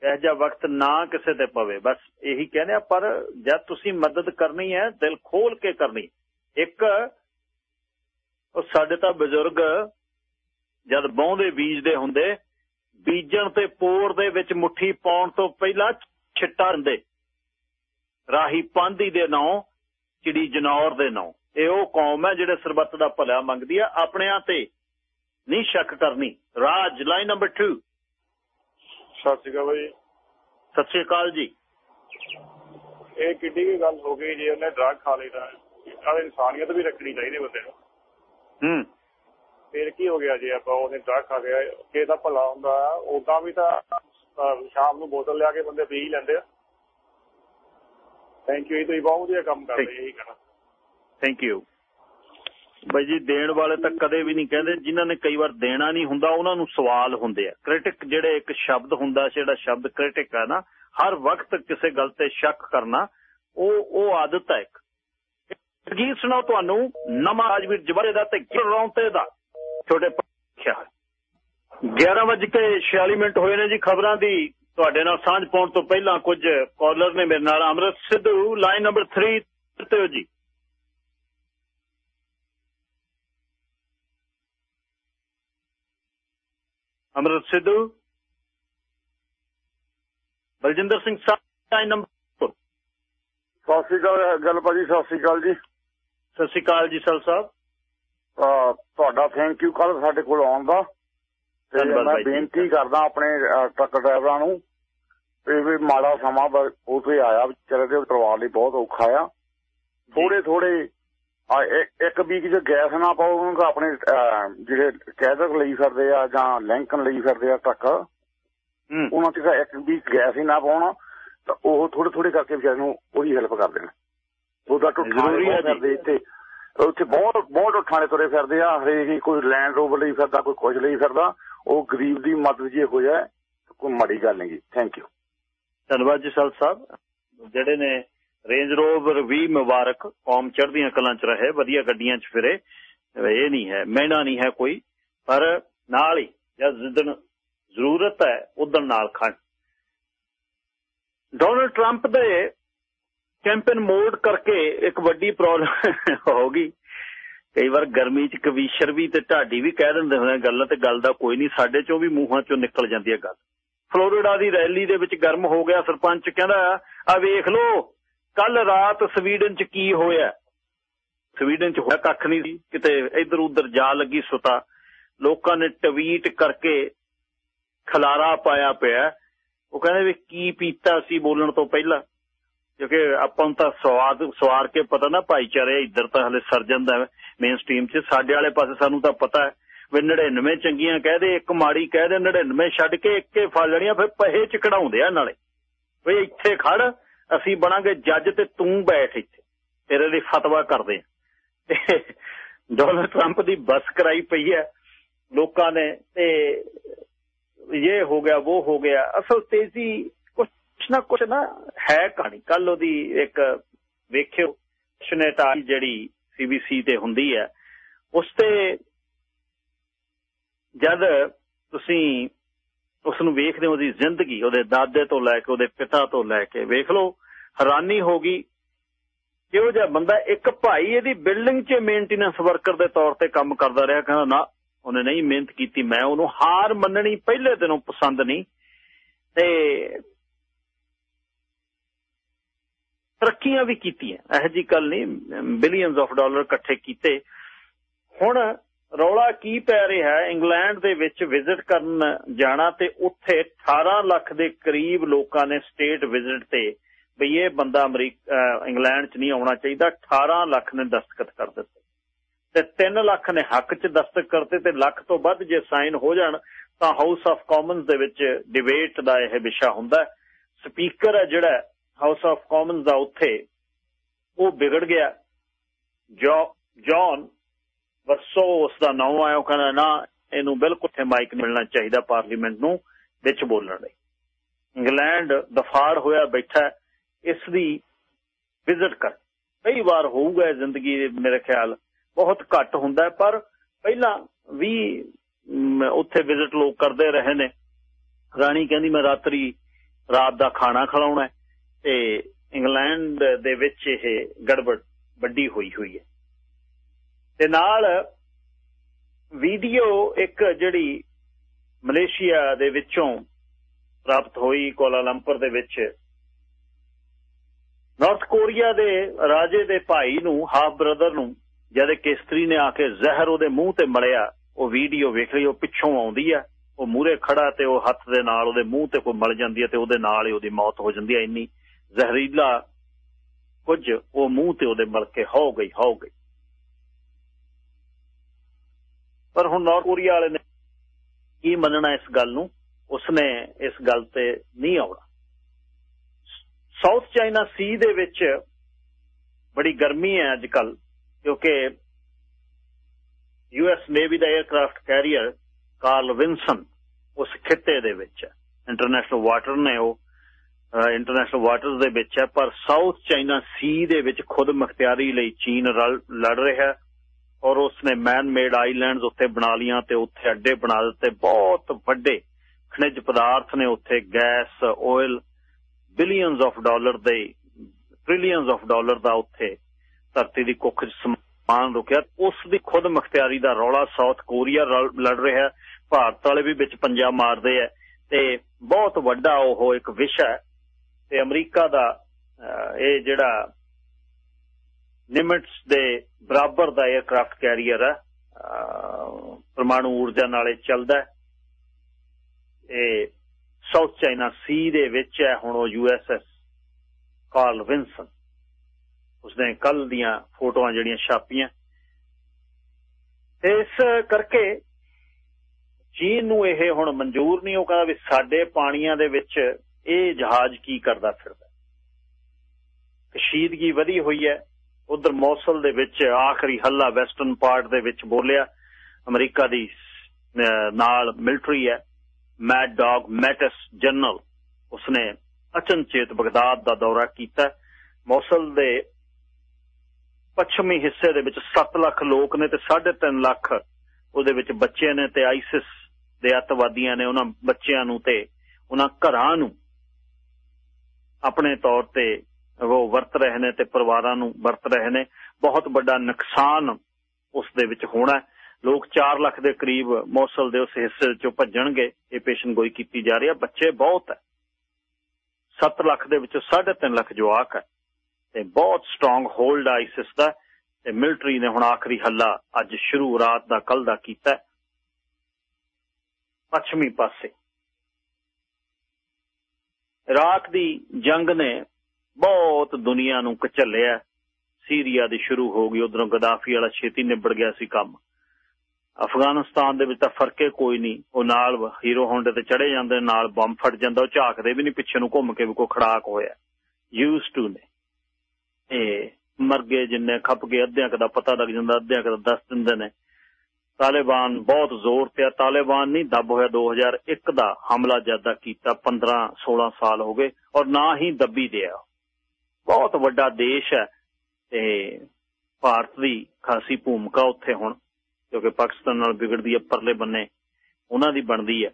ਇਹ ਜਿਹਾ ਵਕਤ ਨਾ ਕਿਸੇ ਤੇ ਪਵੇ। ਬਸ ਇਹੀ ਕਹਿੰਦੇ ਆ ਪਰ ਜਦ ਤੁਸੀਂ ਮਦਦ ਕਰਨੀ ਹੈ ਦਿਲ ਖੋਲ ਕੇ ਕਰਨੀ। ਇੱਕ ਉਹ ਸਾਡੇ ਤਾਂ ਬਜ਼ੁਰਗ ਜਦ ਬੌਂਦੇ ਬੀਜਦੇ ਹੁੰਦੇ ਬੀਜਣ ਤੇ ਪੋਰ ਦੇ ਵਿੱਚ ਮੁੱਠੀ ਪਾਉਣ ਤੋਂ ਪਹਿਲਾਂ ਛਿੱਟਾ ਦਿੰਦੇ। ਰਾਹੀ ਪਾਂਦੀ ਦੇ ਨਾਂ ਚਿੜੀ ਜਨੌਰ ਦੇ ਨਾਂ। ਇਹ ਉਹ ਕੌਮ ਹੈ ਜਿਹੜੇ ਸਰਬੱਤ ਦਾ ਭਲਾ ਮੰਗਦੀ ਆ ਆਪਣਿਆਂ ਤੇ ਨਹੀਂ ਸ਼ੱਕ ਕਰਨੀ। ਰਾਜ ਲਾਈਨ ਨੰਬਰ 2 ਸਤਿ ਸ਼੍ਰੀ ਅਕਾਲ ਬਾਈ। ਸਤਿ ਸ਼੍ਰੀ ਅਕਾਲ ਜੀ। ਇਹ ਕਿੱਡੀ ਕੀ ਗੱਲ ਹੋ ਗਈ ਜੇ ਉਹਨੇ ਡਰਗ ਖਾ ਲੈਦਾ ਆਹ ਇਨਸਾਨੀਅਤ ਵੀ ਰੱਖਣੀ ਚਾਹੀਦੀ ਬੰਦੇ ਨੂੰ। ਹੂੰ। ਫੇਰ ਕੀ ਹੋ ਗਿਆ ਜੇ ਆਪਾਂ ਉਹਨੇ ਡਰਗ ਖਾ ਗਿਆ ਕਿਸੇ ਦਾ ਭਲਾ ਹੁੰਦਾ ਉਦਾਂ ਵੀ ਤਾਂ ਸ਼ਾਮ ਨੂੰ ਬੋਤਲ ਲਿਆ ਕੇ ਬੰਦੇ ਪੀ ਲੈਂਦੇ ਆ। ਥੈਂਕ ਯੂ ਇਹ ਤੁਸੀਂ ਬਹੁਤ ਵਧੀਆ ਕੰਮ ਕਰਦੇ ਇਹੀ ਕਹਿਣਾ। ਥੈਂਕ ਯੂ ਬਾਈ ਜੀ ਦੇਣ ਵਾਲੇ ਤਾਂ ਕਦੇ ਵੀ ਨਹੀਂ ਕਹਿੰਦੇ ਜਿਨ੍ਹਾਂ ਨੇ ਕਈ ਵਾਰ ਦੇਣਾ ਨਹੀਂ ਹੁੰਦਾ ਉਹਨਾਂ ਨੂੰ ਸਵਾਲ ਹੁੰਦੇ ਆ। ਕ੍ਰਿਟਿਕ ਜਿਹੜੇ ਇੱਕ ਸ਼ਬਦ ਹੁੰਦਾ ਜਿਹੜਾ ਸ਼ਬਦ ਕ੍ਰਿਟਿਕ ਹੈ ਨਾ ਹਰ ਵਕਤ ਕਿਸੇ ਗੱਲ ਤੇ ਸ਼ੱਕ ਕਰਨਾ ਉਹ ਉਹ ਆਦਤ ਹੈ ਇੱਕ। ਗੀਤ ਸੁਣਾਓ ਤੁਹਾਨੂੰ ਨਵਾਂ ਰਾਜਵੀਰ ਜਵਰੇ ਦਾ ਤੇ ਰੌਂਤੇ ਦਾ। ਛੋਟੇ ਪੱਖਿਆ। 11:46 ਮਿੰਟ ਹੋਏ ਨੇ ਜੀ ਖਬਰਾਂ ਦੀ। ਤੁਹਾਡੇ ਨਾਲ ਸਾਂਝ ਪਾਉਣ ਤੋਂ ਪਹਿਲਾਂ ਕੁਝ ਕਾਲਰ ਨੇ ਮੇਰੇ ਨਾਲ ਅਮਰਤ ਸਿੱਧੂ ਲਾਈਨ ਨੰਬਰ 3 ਤੇ ਹੋ ਜੀ। ਅਮਰਤ ਸਿੱਧੂ। ਬਲਜਿੰਦਰ ਸਿੰਘ ਸਾਹਿਬ ਲਾਈਨ ਨੰਬਰ ਸਤਿ ਸ਼੍ਰੀ ਅਕਾਲ ਗੱਲ ਭਾਜੀ ਸਤਿ ਸ਼੍ਰੀ ਅਕਾਲ ਜੀ। ਸਤਿ ਸ਼੍ਰੀ ਅਕਾਲ ਜੀ ਸਰ ਸਾਹਿਬ। ਤੁਹਾਡਾ ਥੈਂਕ ਯੂ ਕੱਲ ਸਾਡੇ ਕੋਲ ਆਉਣ ਦਾ। ਤੇ ਮੈਂ ਬੇਨਤੀ ਕਰਦਾ ਆਪਣੇ ਟਰੱਕ ਡਰਾਈਵਰਾਂ ਨੂੰ ਇਹ ਵੀ ਮਾੜਾ ਸਮਾਂ ਉਥੇ ਆਇਆ ਵਿਚਾਰੇ ਦੇ ਪਰਿਵਾਰ ਲਈ ਬਹੁਤ ਔਖਾ ਆ। ਥੋੜੇ ਥੋੜੇ ਇੱਕ ਵੀਕ ਚ ਗੈਸ ਨਾ ਪਾਓ ਉਹਨਾਂ ਦਾ ਆਪਣੇ ਜਿਹੜੇ ਕੈਦਰ ਲਈ ਫਿਰਦੇ ਆ ਜਾਂ ਲੈਂਕਨ ਲਈ ਫਿਰਦੇ ਆ ਟਰੱਕ ਉਹਨਾਂ ਤੇ ਇੱਕ ਵੀਕ ਗੈਸ ਹੀ ਨਾ ਪਾਉਣਾ ਤਾਂ ਉਹ ਥੋੜੇ ਥੋੜੇ ਕਰਕੇ ਵਿਚਾਰੇ ਨੂੰ ਉਹਦੀ ਹੈਲਪ ਕਰ ਦੇਣ। ਉਹਦਾ ਹੈ ਫਿਰਦੇ ਇੱਥੇ। ਉੱਥੇ ਬਹੁਤ ਬਹੁਤ ਥਾਣੇ ਤੁਰੇ ਫਿਰਦੇ ਆ ਹਰੇਕ ਕੋਈ ਲੈਂਡ ਰੋਵਰ ਲਈ ਫਿਰਦਾ ਕੋਈ ਕੁਝ ਲਈ ਫਿਰਦਾ ਉਹ ਗਰੀਬ ਦੀ ਮਦਦ ਜੇ ਹੋ ਜਾਏ ਕੋਈ ਮਾੜੀ ਗੱਲ ਨਹੀਂ ਥੈਂਕ ਯੂ ਧੰਨਵਾਦ ਜੀ ਸਰ ਸਾਹਿਬ। ਜਿਹੜੇ ਨੇ ਰੇਂਜ ਰੋਵਰ ਵੀ ਮੁਬਾਰਕ ਕੌਮ ਚੜ੍ਹਦੀਆਂ ਕਲਾਂ 'ਚ ਰਹੇ, ਵਧੀਆ ਗੱਡੀਆਂ 'ਚ ਫਿਰੇ, ਇਹ ਨਹੀਂ ਹੈ, ਮਹਿਣਾ ਨਹੀਂ ਹੈ ਕੋਈ। ਪਰ ਨਾਲ ਹੀ ਜਦ ਜਿੱਦਣ ਜ਼ਰੂਰਤ ਹੈ ਉਦੋਂ ਨਾਲ ਖੜ ਡੋਨਲਡ ਟਰੰਪ ਦੇ ਕੈਂਪੇਨ ਮੋਡ ਕਰਕੇ ਇੱਕ ਵੱਡੀ ਪ੍ਰੋਬਲਮ ਹੋ ਗਈ। ਕਈ ਵਾਰ ਗਰਮੀ 'ਚ ਕਵੀਸ਼ਰ ਵੀ ਤੇ ਢਾਡੀ ਵੀ ਕਹਿ ਦਿੰਦੇ ਹੁੰਦੇ ਗੱਲ ਤੇ ਗੱਲ ਦਾ ਕੋਈ ਨਹੀਂ, ਸਾਡੇ 'ਚੋਂ ਵੀ ਮੂੰਹਾਂ 'ਚੋਂ ਨਿਕਲ ਜਾਂਦੀ ਹੈ ਗੱਲ। ਫਲੋਰੀਡਾ ਦੀ ਰੈਲੀ ਦੇ ਵਿੱਚ ਗਰਮ ਹੋ ਗਿਆ ਸਰਪੰਚ ਕਹਿੰਦਾ, ਆ ਵੇਖ ਲਓ ਕੱਲ ਰਾਤ ਸਵੀਡਨ 'ਚ ਕੀ ਹੋਇਆ? ਸਵੀਡਨ 'ਚ ਹੋਇਆ ਕੱਖ ਨਹੀਂ ਸੀ, ਕਿਤੇ ਇੱਧਰ ਉੱਧਰ ਜਾ ਲੱਗੀ ਸੁਤਾ। ਲੋਕਾਂ ਨੇ ਟਵੀਟ ਕਰਕੇ ਖਲਾਰਾ ਪਾਇਆ ਪਿਆ। ਉਹ ਕਹਿੰਦੇ ਵੀ ਕੀ ਪੀਤਾ ਸੀ ਬੋਲਣ ਤੋਂ ਪਹਿਲਾਂ? ਕਿਉਂਕਿ ਆਪਾਂ ਨੂੰ ਤਾਂ ਸਵਾਦ, ਸਵਾਰ ਕੇ ਪਤਾ ਨਾ, ਭਾਈਚਾਰੇ ਇੱਧਰ ਤਾਂ ਹਲੇ ਸਰਜਨ ਦਾ ਮੇਨ ਸਟ੍ਰੀਮ 'ਚ ਸਾਡੇ ਵਾਲੇ ਪਾਸੇ ਸਾਨੂੰ ਤਾਂ ਪਤਾ ਹੈ। ਵੀ 99 ਚੰਗੀਆਂ ਕਹਦੇ ਇੱਕ ਮਾੜੀ ਕਹਿ ਦੇ 99 ਛੱਡ ਕੇ ਇੱਕੇ ਫੜ ਲੈਣੀਆਂ ਫਿਰ ਪਹੇ ਚ ਕਢਾਉਂਦੇ ਆ ਨਾਲੇ। ਵੀ ਇੱਥੇ ਖੜ, ਅਸੀਂ ਬਣਾਂਗੇ ਜੱਜ ਤੇ ਤੂੰ ਬੈਠ ਇੱਥੇ। ਤੇਰੇ ਲਈ ਫਤਵਾ ਕਰਦੇ ਤੇ ਡੋਨਲਡ ਟਰੰਪ ਦੀ ਬਸ ਕਰਾਈ ਪਈ ਹੈ ਲੋਕਾਂ ਨੇ, ਤੇ ਇਹ ਹੋ ਗਿਆ, ਉਹ ਹੋ ਗਿਆ। ਅਸਲ ਤੇਜ਼ੀ ਕੁਛ ਨਾ ਕੁਛ ਨਾ ਹੈ ਕਹਾਣੀ। ਕੱਲ ਉਹਦੀ ਇੱਕ ਵੇਖਿਓ, ਸ਼ਨੇਟਾ ਜਿਹੜੀ ਸੀਬੀਸੀ ਤੇ ਹੁੰਦੀ ਹੈ, ਉਸ ਤੇ ਜਦ ਤੁਸੀਂ ਉਸ ਨੂੰ ਵੇਖਦੇ ਹੋ ਉਹਦੀ ਜ਼ਿੰਦਗੀ, ਉਹਦੇ ਦਾਦੇ ਤੋਂ ਲੈ ਕੇ, ਉਹਦੇ ਪਿਤਾ ਤੋਂ ਲੈ ਕੇ ਵੇਖ ਲਓ, ਹੈਰਾਨੀ ਹੋ ਗਈ। ਕਿ ਜਿਹਾ ਬੰਦਾ ਇੱਕ ਭਾਈ ਇਹਦੀ ਬਿਲਡਿੰਗ 'ਚ ਮੇਨਟੇਨੈਂਸ ਵਰਕਰ ਦੇ ਤੌਰ ਤੇ ਕੰਮ ਕਰਦਾ ਰਿਹਾ, ਕਹਿੰਦਾ, ਨਾ, ਉਹਨੇ ਨਹੀਂ ਮਿਹਨਤ ਕੀਤੀ, ਮੈਂ ਉਹਨੂੰ ਹਾਰ ਮੰਨਣੀ ਪਹਿਲੇ ਦਿਨੋਂ ਪਸੰਦ ਨਹੀਂ। ਤੇ ਤਰੱਕੀਆਂ ਵੀ ਕੀਤੀਆਂ। ਇਹ ਜੀ ਗੱਲ ਨਹੀਂ ਬਿਲੀਅਨਸ ਆਫ ਡਾਲਰ ਇਕੱਠੇ ਕੀਤੇ। ਹੁਣ ਰੌਲਾ ਕੀ ਪੈ ਰਿਹਾ ਹੈ? ਇੰਗਲੈਂਡ ਦੇ ਵਿੱਚ ਵਿਜ਼ਿਟ ਕਰਨ ਜਾਣਾ ਤੇ ਉੱਥੇ 18 ਲੱਖ ਦੇ ਕਰੀਬ ਲੋਕਾਂ ਨੇ ਸਟੇਟ ਵਿਜ਼ਿਟ ਤੇ ਵੀ ਇਹ ਬੰਦਾ ਅਮਰੀਕਾ ਇੰਗਲੈਂਡ 'ਚ ਨਹੀਂ ਆਉਣਾ ਚਾਹੀਦਾ। 18 ਲੱਖ ਨੇ ਦਸਤਖਤ ਕਰ ਦਿੱਤੇ। ਤੇ 3 ਲੱਖ ਨੇ ਹੱਕ 'ਚ ਦਸਤਖਤ ਕਰਤੇ ਤੇ ਲੱਖ ਤੋਂ ਵੱਧ ਜੇ ਸਾਈਨ ਹੋ ਜਾਣ, ਤਾਂ ਹਾਊਸ ਆਫ ਕਾਮਨਸ ਦੇ ਵਿੱਚ ਡਿਬੇਟ ਦਾ ਇਹ ਵਿਸ਼ਾ ਹੁੰਦਾ ਸਪੀਕਰ ਹੈ ਜਿਹੜਾ ਹਾਊਸ ਆਫ ਕਾਮਨਸ ਦਾ ਉੱਥੇ, ਉਹ ਵਿਗੜ ਗਿਆ। ਜੋ ਜੌਨ ਵਰਸੋ ਉਸ ਦਾ ਨਾਮ ਆਇਆ ਉਹ ਕਹਿੰਦਾ, ਨਾ, ਇਹਨੂੰ ਬਿਲਕੁਲ ਤੇ ਮਾਈਕ ਮਿਲਣਾ ਚਾਹੀਦਾ ਪਾਰਲੀਮੈਂਟ ਨੂੰ, ਵਿੱਚ ਬੋਲਣ ਲਈ। ਇੰਗਲੈਂਡ ਦਫਾੜ ਹੋਇਆ, ਬੈਠਾ, ਇਸ ਦੀ ਵਿਜ਼ਿਟ ਕਰ। ਕਈ ਵਾਰ ਹੋਊਗਾ ਜ਼ਿੰਦਗੀ ਮੇਰੇ ਖਿਆਲ, ਬਹੁਤ ਘੱਟ ਹੁੰਦਾ ਪਰ ਪਹਿਲਾਂ ਵੀ ਉੱਥੇ ਵਿਜ਼ਿਟ ਲੋਕ ਕਰਦੇ ਰਹੇ ਨੇ। ਰਾਣੀ ਕਹਿੰਦੀ, ਮੈਂ ਰਾਤਰੀ ਰਾਤ ਦਾ ਖਾਣਾ ਖਿਲਾਉਣਾ ਤੇ ਇੰਗਲੈਂਡ ਦੇ ਵਿੱਚ ਇਹ ਗੜਬੜ ਵੱਡੀ ਹੋਈ ਹੋਈ ਹੈ। ਤੇ ਨਾਲ ਵੀਡੀਓ ਇੱਕ ਜਿਹੜੀ ਮਲੇਸ਼ੀਆ ਦੇ ਵਿੱਚੋਂ ਪ੍ਰਾਪਤ ਹੋਈ ਕੋਲਾਲੰਪਰ ਦੇ ਵਿੱਚ। ਨਾਰਥ ਕੋਰੀਆ ਦੇ ਰਾਜੇ ਦੇ ਭਾਈ ਨੂੰ ਹਾਫ ਬ੍ਰਦਰ ਨੂੰ ਜਦ ਕਿਸਤਰੀ ਨੇ ਆ ਕੇ ਜ਼ਹਿਰ ਉਹਦੇ ਮੂੰਹ ਤੇ ਮਲਿਆ, ਉਹ ਵੀਡੀਓ ਵੇਖ ਲਈ, ਉਹ ਪਿੱਛੋਂ ਆਉਂਦੀ ਆ, ਉਹ ਮੂਰੇ ਖੜਾ ਤੇ ਉਹ ਹੱਥ ਦੇ ਨਾਲ ਉਹਦੇ ਮੂੰਹ ਤੇ ਕੋਈ ਮਲ ਜਾਂਦੀ ਹੈ ਤੇ ਉਹਦੇ ਨਾਲ ਹੀ ਉਹਦੀ ਮੌਤ ਹੋ ਜਾਂਦੀ ਹੈ ਇੰਨੀ ਜ਼ਹਿਰੀਲਾ ਕੁਝ ਉਹ ਮੂੰਹ ਤੇ ਉਹਦੇ ਮਲ ਕੇ ਹੋ ਗਈ ਹੋ ਗਈ। ਪਰ ਹੁਣ ਨਾਰਥ ਕੋਰੀਆ ਵਾਲੇ ਨੇ ਕੀ ਮੰਨਣਾ ਇਸ ਗੱਲ ਨੂੰ? ਉਸਨੇ ਇਸ ਗੱਲ ਤੇ ਨਹੀਂ ਆਉਣਾ। ਸਾਊਥ ਚਾਈਨਾ ਸੀ ਦੇ ਵਿੱਚ ਬੜੀ ਗਰਮੀ ਹੈ ਅੱਜ ਕੱਲ ਕਿਉਂਕਿ ਯੂਐਸ ਨੇਵੀ ਦਾ 에ਅਰਕ੍ਰਾਫਟ ਕੈਰੀਅਰ ਕਾਰਲ ਵਿਨਸਨ ਉਸ ਖਿੱਤੇ ਦੇ ਵਿੱਚ ਹੈ। ਇੰਟਰਨੈਸ਼ਨਲ ਵਾਟਰ ਨੇ ਉਹ ਇੰਟਰਨੈਸ਼ਨਲ ਵਾਟਰਸ ਦੇ ਵਿੱਚ ਹੈ, ਪਰ ਸਾਊਥ ਚਾਈਨਾ ਸੀ ਦੇ ਵਿੱਚ ਖੁਦ ਮੁਖਤਿਆਰੀ ਲਈ ਚੀਨ ਲੜ ਰਿਹਾ ਔਰ ਉਸਨੇ ਮੈਨ ਮੇਡ ਆਈਲੈਂਡਸ ਉੱਥੇ ਬਣਾ ਲੀਆਂ ਤੇ ਉੱਥੇ ਅੱਡੇ ਬਣਾ ਦਿੱਤੇ। ਬਹੁਤ ਵੱਡੇ ਖਣਿਜ ਪਦਾਰਥ ਨੇ ਉੱਥੇ, gas oil billions of dollar ਦੇ ਟ੍ਰਿਲੀਅਨਸ ਆਫ ਡਾਲਰ ਦਾ ਉੱਥੇ ਧਰਤੀ ਦੀ ਕੁੱਖ 'ਚ ਸਮਾਨ ਰੁਕਿਆ। ਉਸ ਦੀ ਖੁਦ ਮੁਖਤਿਆਰੀ ਦਾ ਰੌਲਾ ਸਾਊਥ ਕੋਰੀਆ ਲੜ ਰਿਹਾ ਭਾਰਤ ਵਾਲੇ ਵੀ ਵਿੱਚ ਪੰਜਾ ਮਾਰਦੇ ਆ ਤੇ ਬਹੁਤ ਵੱਡਾ ਉਹ ਇੱਕ ਵਿਸ਼ਾ ਤੇ ਅਮਰੀਕਾ ਦਾ ਇਹ ਜਿਹੜਾ ਨਿਮਟਸ ਦੇ ਬਰਾਬਰ ਦਾ 에ਅਰਕ੍ਰਾਫਟ ਕੈਰੀਅਰ ਹੈ। ਪਰਮਾਣੂ ਊਰਜਾ ਨਾਲੇ ਚੱਲਦਾ ਇਹ ਸਾਊਥ ਚਾਈਨਾ ਸੀ ਦੇ ਵਿੱਚ ਹੈ। ਹੁਣ ਉਹ ਯੂਐਸਐਸ ਕਾਰਲ ਵਿਨਸਨ ਉਸਨੇ ਕੱਲ ਦੀਆਂ ਫੋਟੋਆਂ ਜਿਹੜੀਆਂ ਛਾਪੀਆਂ। ਇਸ ਕਰਕੇ ਚੀਨ ਨੂੰ ਇਹ ਹੁਣ ਮਨਜ਼ੂਰ ਨਹੀਂ, ਉਹ ਕਹਿੰਦਾ ਵੀ ਸਾਡੇ ਪਾਣੀਆਂ ਦੇ ਵਿੱਚ ਇਹ ਜਹਾਜ਼ ਕੀ ਕਰਦਾ ਫਿਰਦਾ। ਕਸ਼ੀਦਗੀ ਵਧੀ ਹੋਈ ਹੈ। ਉਧਰ ਮੌਸਲ ਦੇ ਵਿੱਚ ਆਖਰੀ ਹੱਲਾ ਵੈਸਟਰਨ ਪਾਰਟ ਦੇ ਵਿੱਚ ਬੋਲਿਆ। ਅਮਰੀਕਾ ਦੀ ਨਾਲ ਮਿਲਟਰੀ ਹੈ। ਮੈਡ ਡੌਗ ਮੈਟਸ ਜਨਰਲ ਉਸਨੇ ਅਚਨਚੇਤ ਬਗਦਾਦ ਦਾ ਦੌਰਾ ਕੀਤਾ। ਮੌਸਲ ਦੇ ਪੱਛਮੀ ਹਿੱਸੇ ਦੇ ਵਿੱਚ 7 ਲੱਖ ਲੋਕ ਨੇ ਤੇ 3.5 ਲੱਖ ਉਹਦੇ ਵਿੱਚ ਬੱਚੇ ਨੇ ਤੇ ਆਈਸਿਸ ਦੇ ਅਤਵਾਦੀਆਂ ਨੇ ਉਹਨਾਂ ਬੱਚਿਆਂ ਨੂੰ ਤੇ ਉਹਨਾਂ ਘਰਾਂ ਨੂੰ ਆਪਣੇ ਤੌਰ ਤੇ ਉਹ ਵਰਤ ਰਹੇ ਨੇ ਤੇ ਪਰਿਵਾਰਾਂ ਨੂੰ ਵਰਤ ਰਹੇ ਨੇ। ਬਹੁਤ ਵੱਡਾ ਨੁਕਸਾਨ ਉਸ ਦੇ ਵਿੱਚ ਹੋਣਾ ਲੋਕ 4 ਲੱਖ ਦੇ ਕਰੀਬ ਮੌਸਲ ਦੇ ਉਸ ਹਿੱਸੇ ਚੋਂ ਭੱਜਣਗੇ। ਇਹ ਪੇਸ਼ਨ ਗੋਈ ਕੀਤੀ ਜਾ ਰਹੀ ਹੈ। ਬੱਚੇ ਬਹੁਤ ਹੈ। 7 ਲੱਖ ਦੇ ਵਿੱਚੋਂ 3.5 ਲੱਖ ਜਵਾਕ ਹੈ। ਤੇ ਬਹੁਤ ਸਟਰੋਂਗ ਹੋਲਡ ਆਈਸਿਸ ਦਾ। ਤੇ ਮਿਲਟਰੀ ਨੇ ਹੁਣ ਆਖਰੀ ਹੱਲਾ ਅੱਜ ਸ਼ੁਰੂ ਰਾਤ ਦਾ ਕੱਲ ਦਾ ਕੀਤਾ ਪੱਛਮੀ ਪਾਸੇ। ਇਰਾਕ ਦੀ ਜੰਗ ਨੇ ਬਹੁਤ ਦੁਨੀਆ ਨੂੰ ਕਚੱਲਿਆ। ਸੀਰੀਆ ਦੀ ਸ਼ੁਰੂ ਹੋ ਗਈ, ਉਧਰੋਂ ਗਦਾਫੀ ਵਾਲਾ ਛੇਤੀ ਨਿਬੜ ਗਿਆ ਸੀ ਕੰਮ। ਅਫਗਾਨਿਸਤਾਨ ਦੇ ਵਿੱਚ ਤਾਂ ਫਰਕੇ ਕੋਈ ਨਹੀਂ। ਉਹ ਨਾਲ ਹੀਰੋ ਹੋਂਡੇ ਤੇ ਚੜੇ ਜਾਂਦੇ, ਨਾਲ ਬੰਬ ਫਟ ਜਾਂਦਾ, ਉਹ ਝਾਕਦੇ ਵੀ ਨਹੀਂ, ਪਿੱਛੇ ਨੂੰ ਘੁੰਮ ਕੇ ਵੀ ਕੋਈ ਖੜਾਕ ਹੋਇਆ। ਯੂਜ਼ ਟੂ ਨੇ। ਇਹ ਮਰ ਗਏ ਜਿੰਨੇ, ਖੱਪ ਗਏ, ਅੱਧਿਆਂ ਕਦਾ ਪਤਾ ਲੱਗ ਜਾਂਦਾ, ਅੱਧਿਆਂ ਕਦਾ ਦੱਸ ਦਿੰਦੇ ਨੇ। ਤਾਲਿਬਾਨ ਬਹੁਤ ਜ਼ੋਰ ਤੇ ਤਾਲਿਬਾਨ ਨਹੀਂ, ਦੱਬ ਹੋਇਆ 2001 ਦਾ ਹਮਲਾ ਜਦਾ ਕੀਤਾ 15 16 ਸਾਲ ਹੋ ਗਏ, ਔਰ ਨਾ ਹੀ ਦੱਬੀ ਦਿਆ ਬਹੁਤ ਵੱਡਾ ਦੇਸ਼ ਹੈ ਤੇ ਭਾਰਤ ਦੀ ਖਾਸੀ ਭੂਮਿਕਾ ਉੱਥੇ ਹੁਣ ਕਿਉਂਕਿ ਪਾਕਿਸਤਾਨ ਨਾਲ ਵਿਗੜਦੀ ਹੈ, ਪਰਲੇ ਬੰਨੇ ਉਹਨਾਂ ਦੀ ਬਣਦੀ ਹੈ।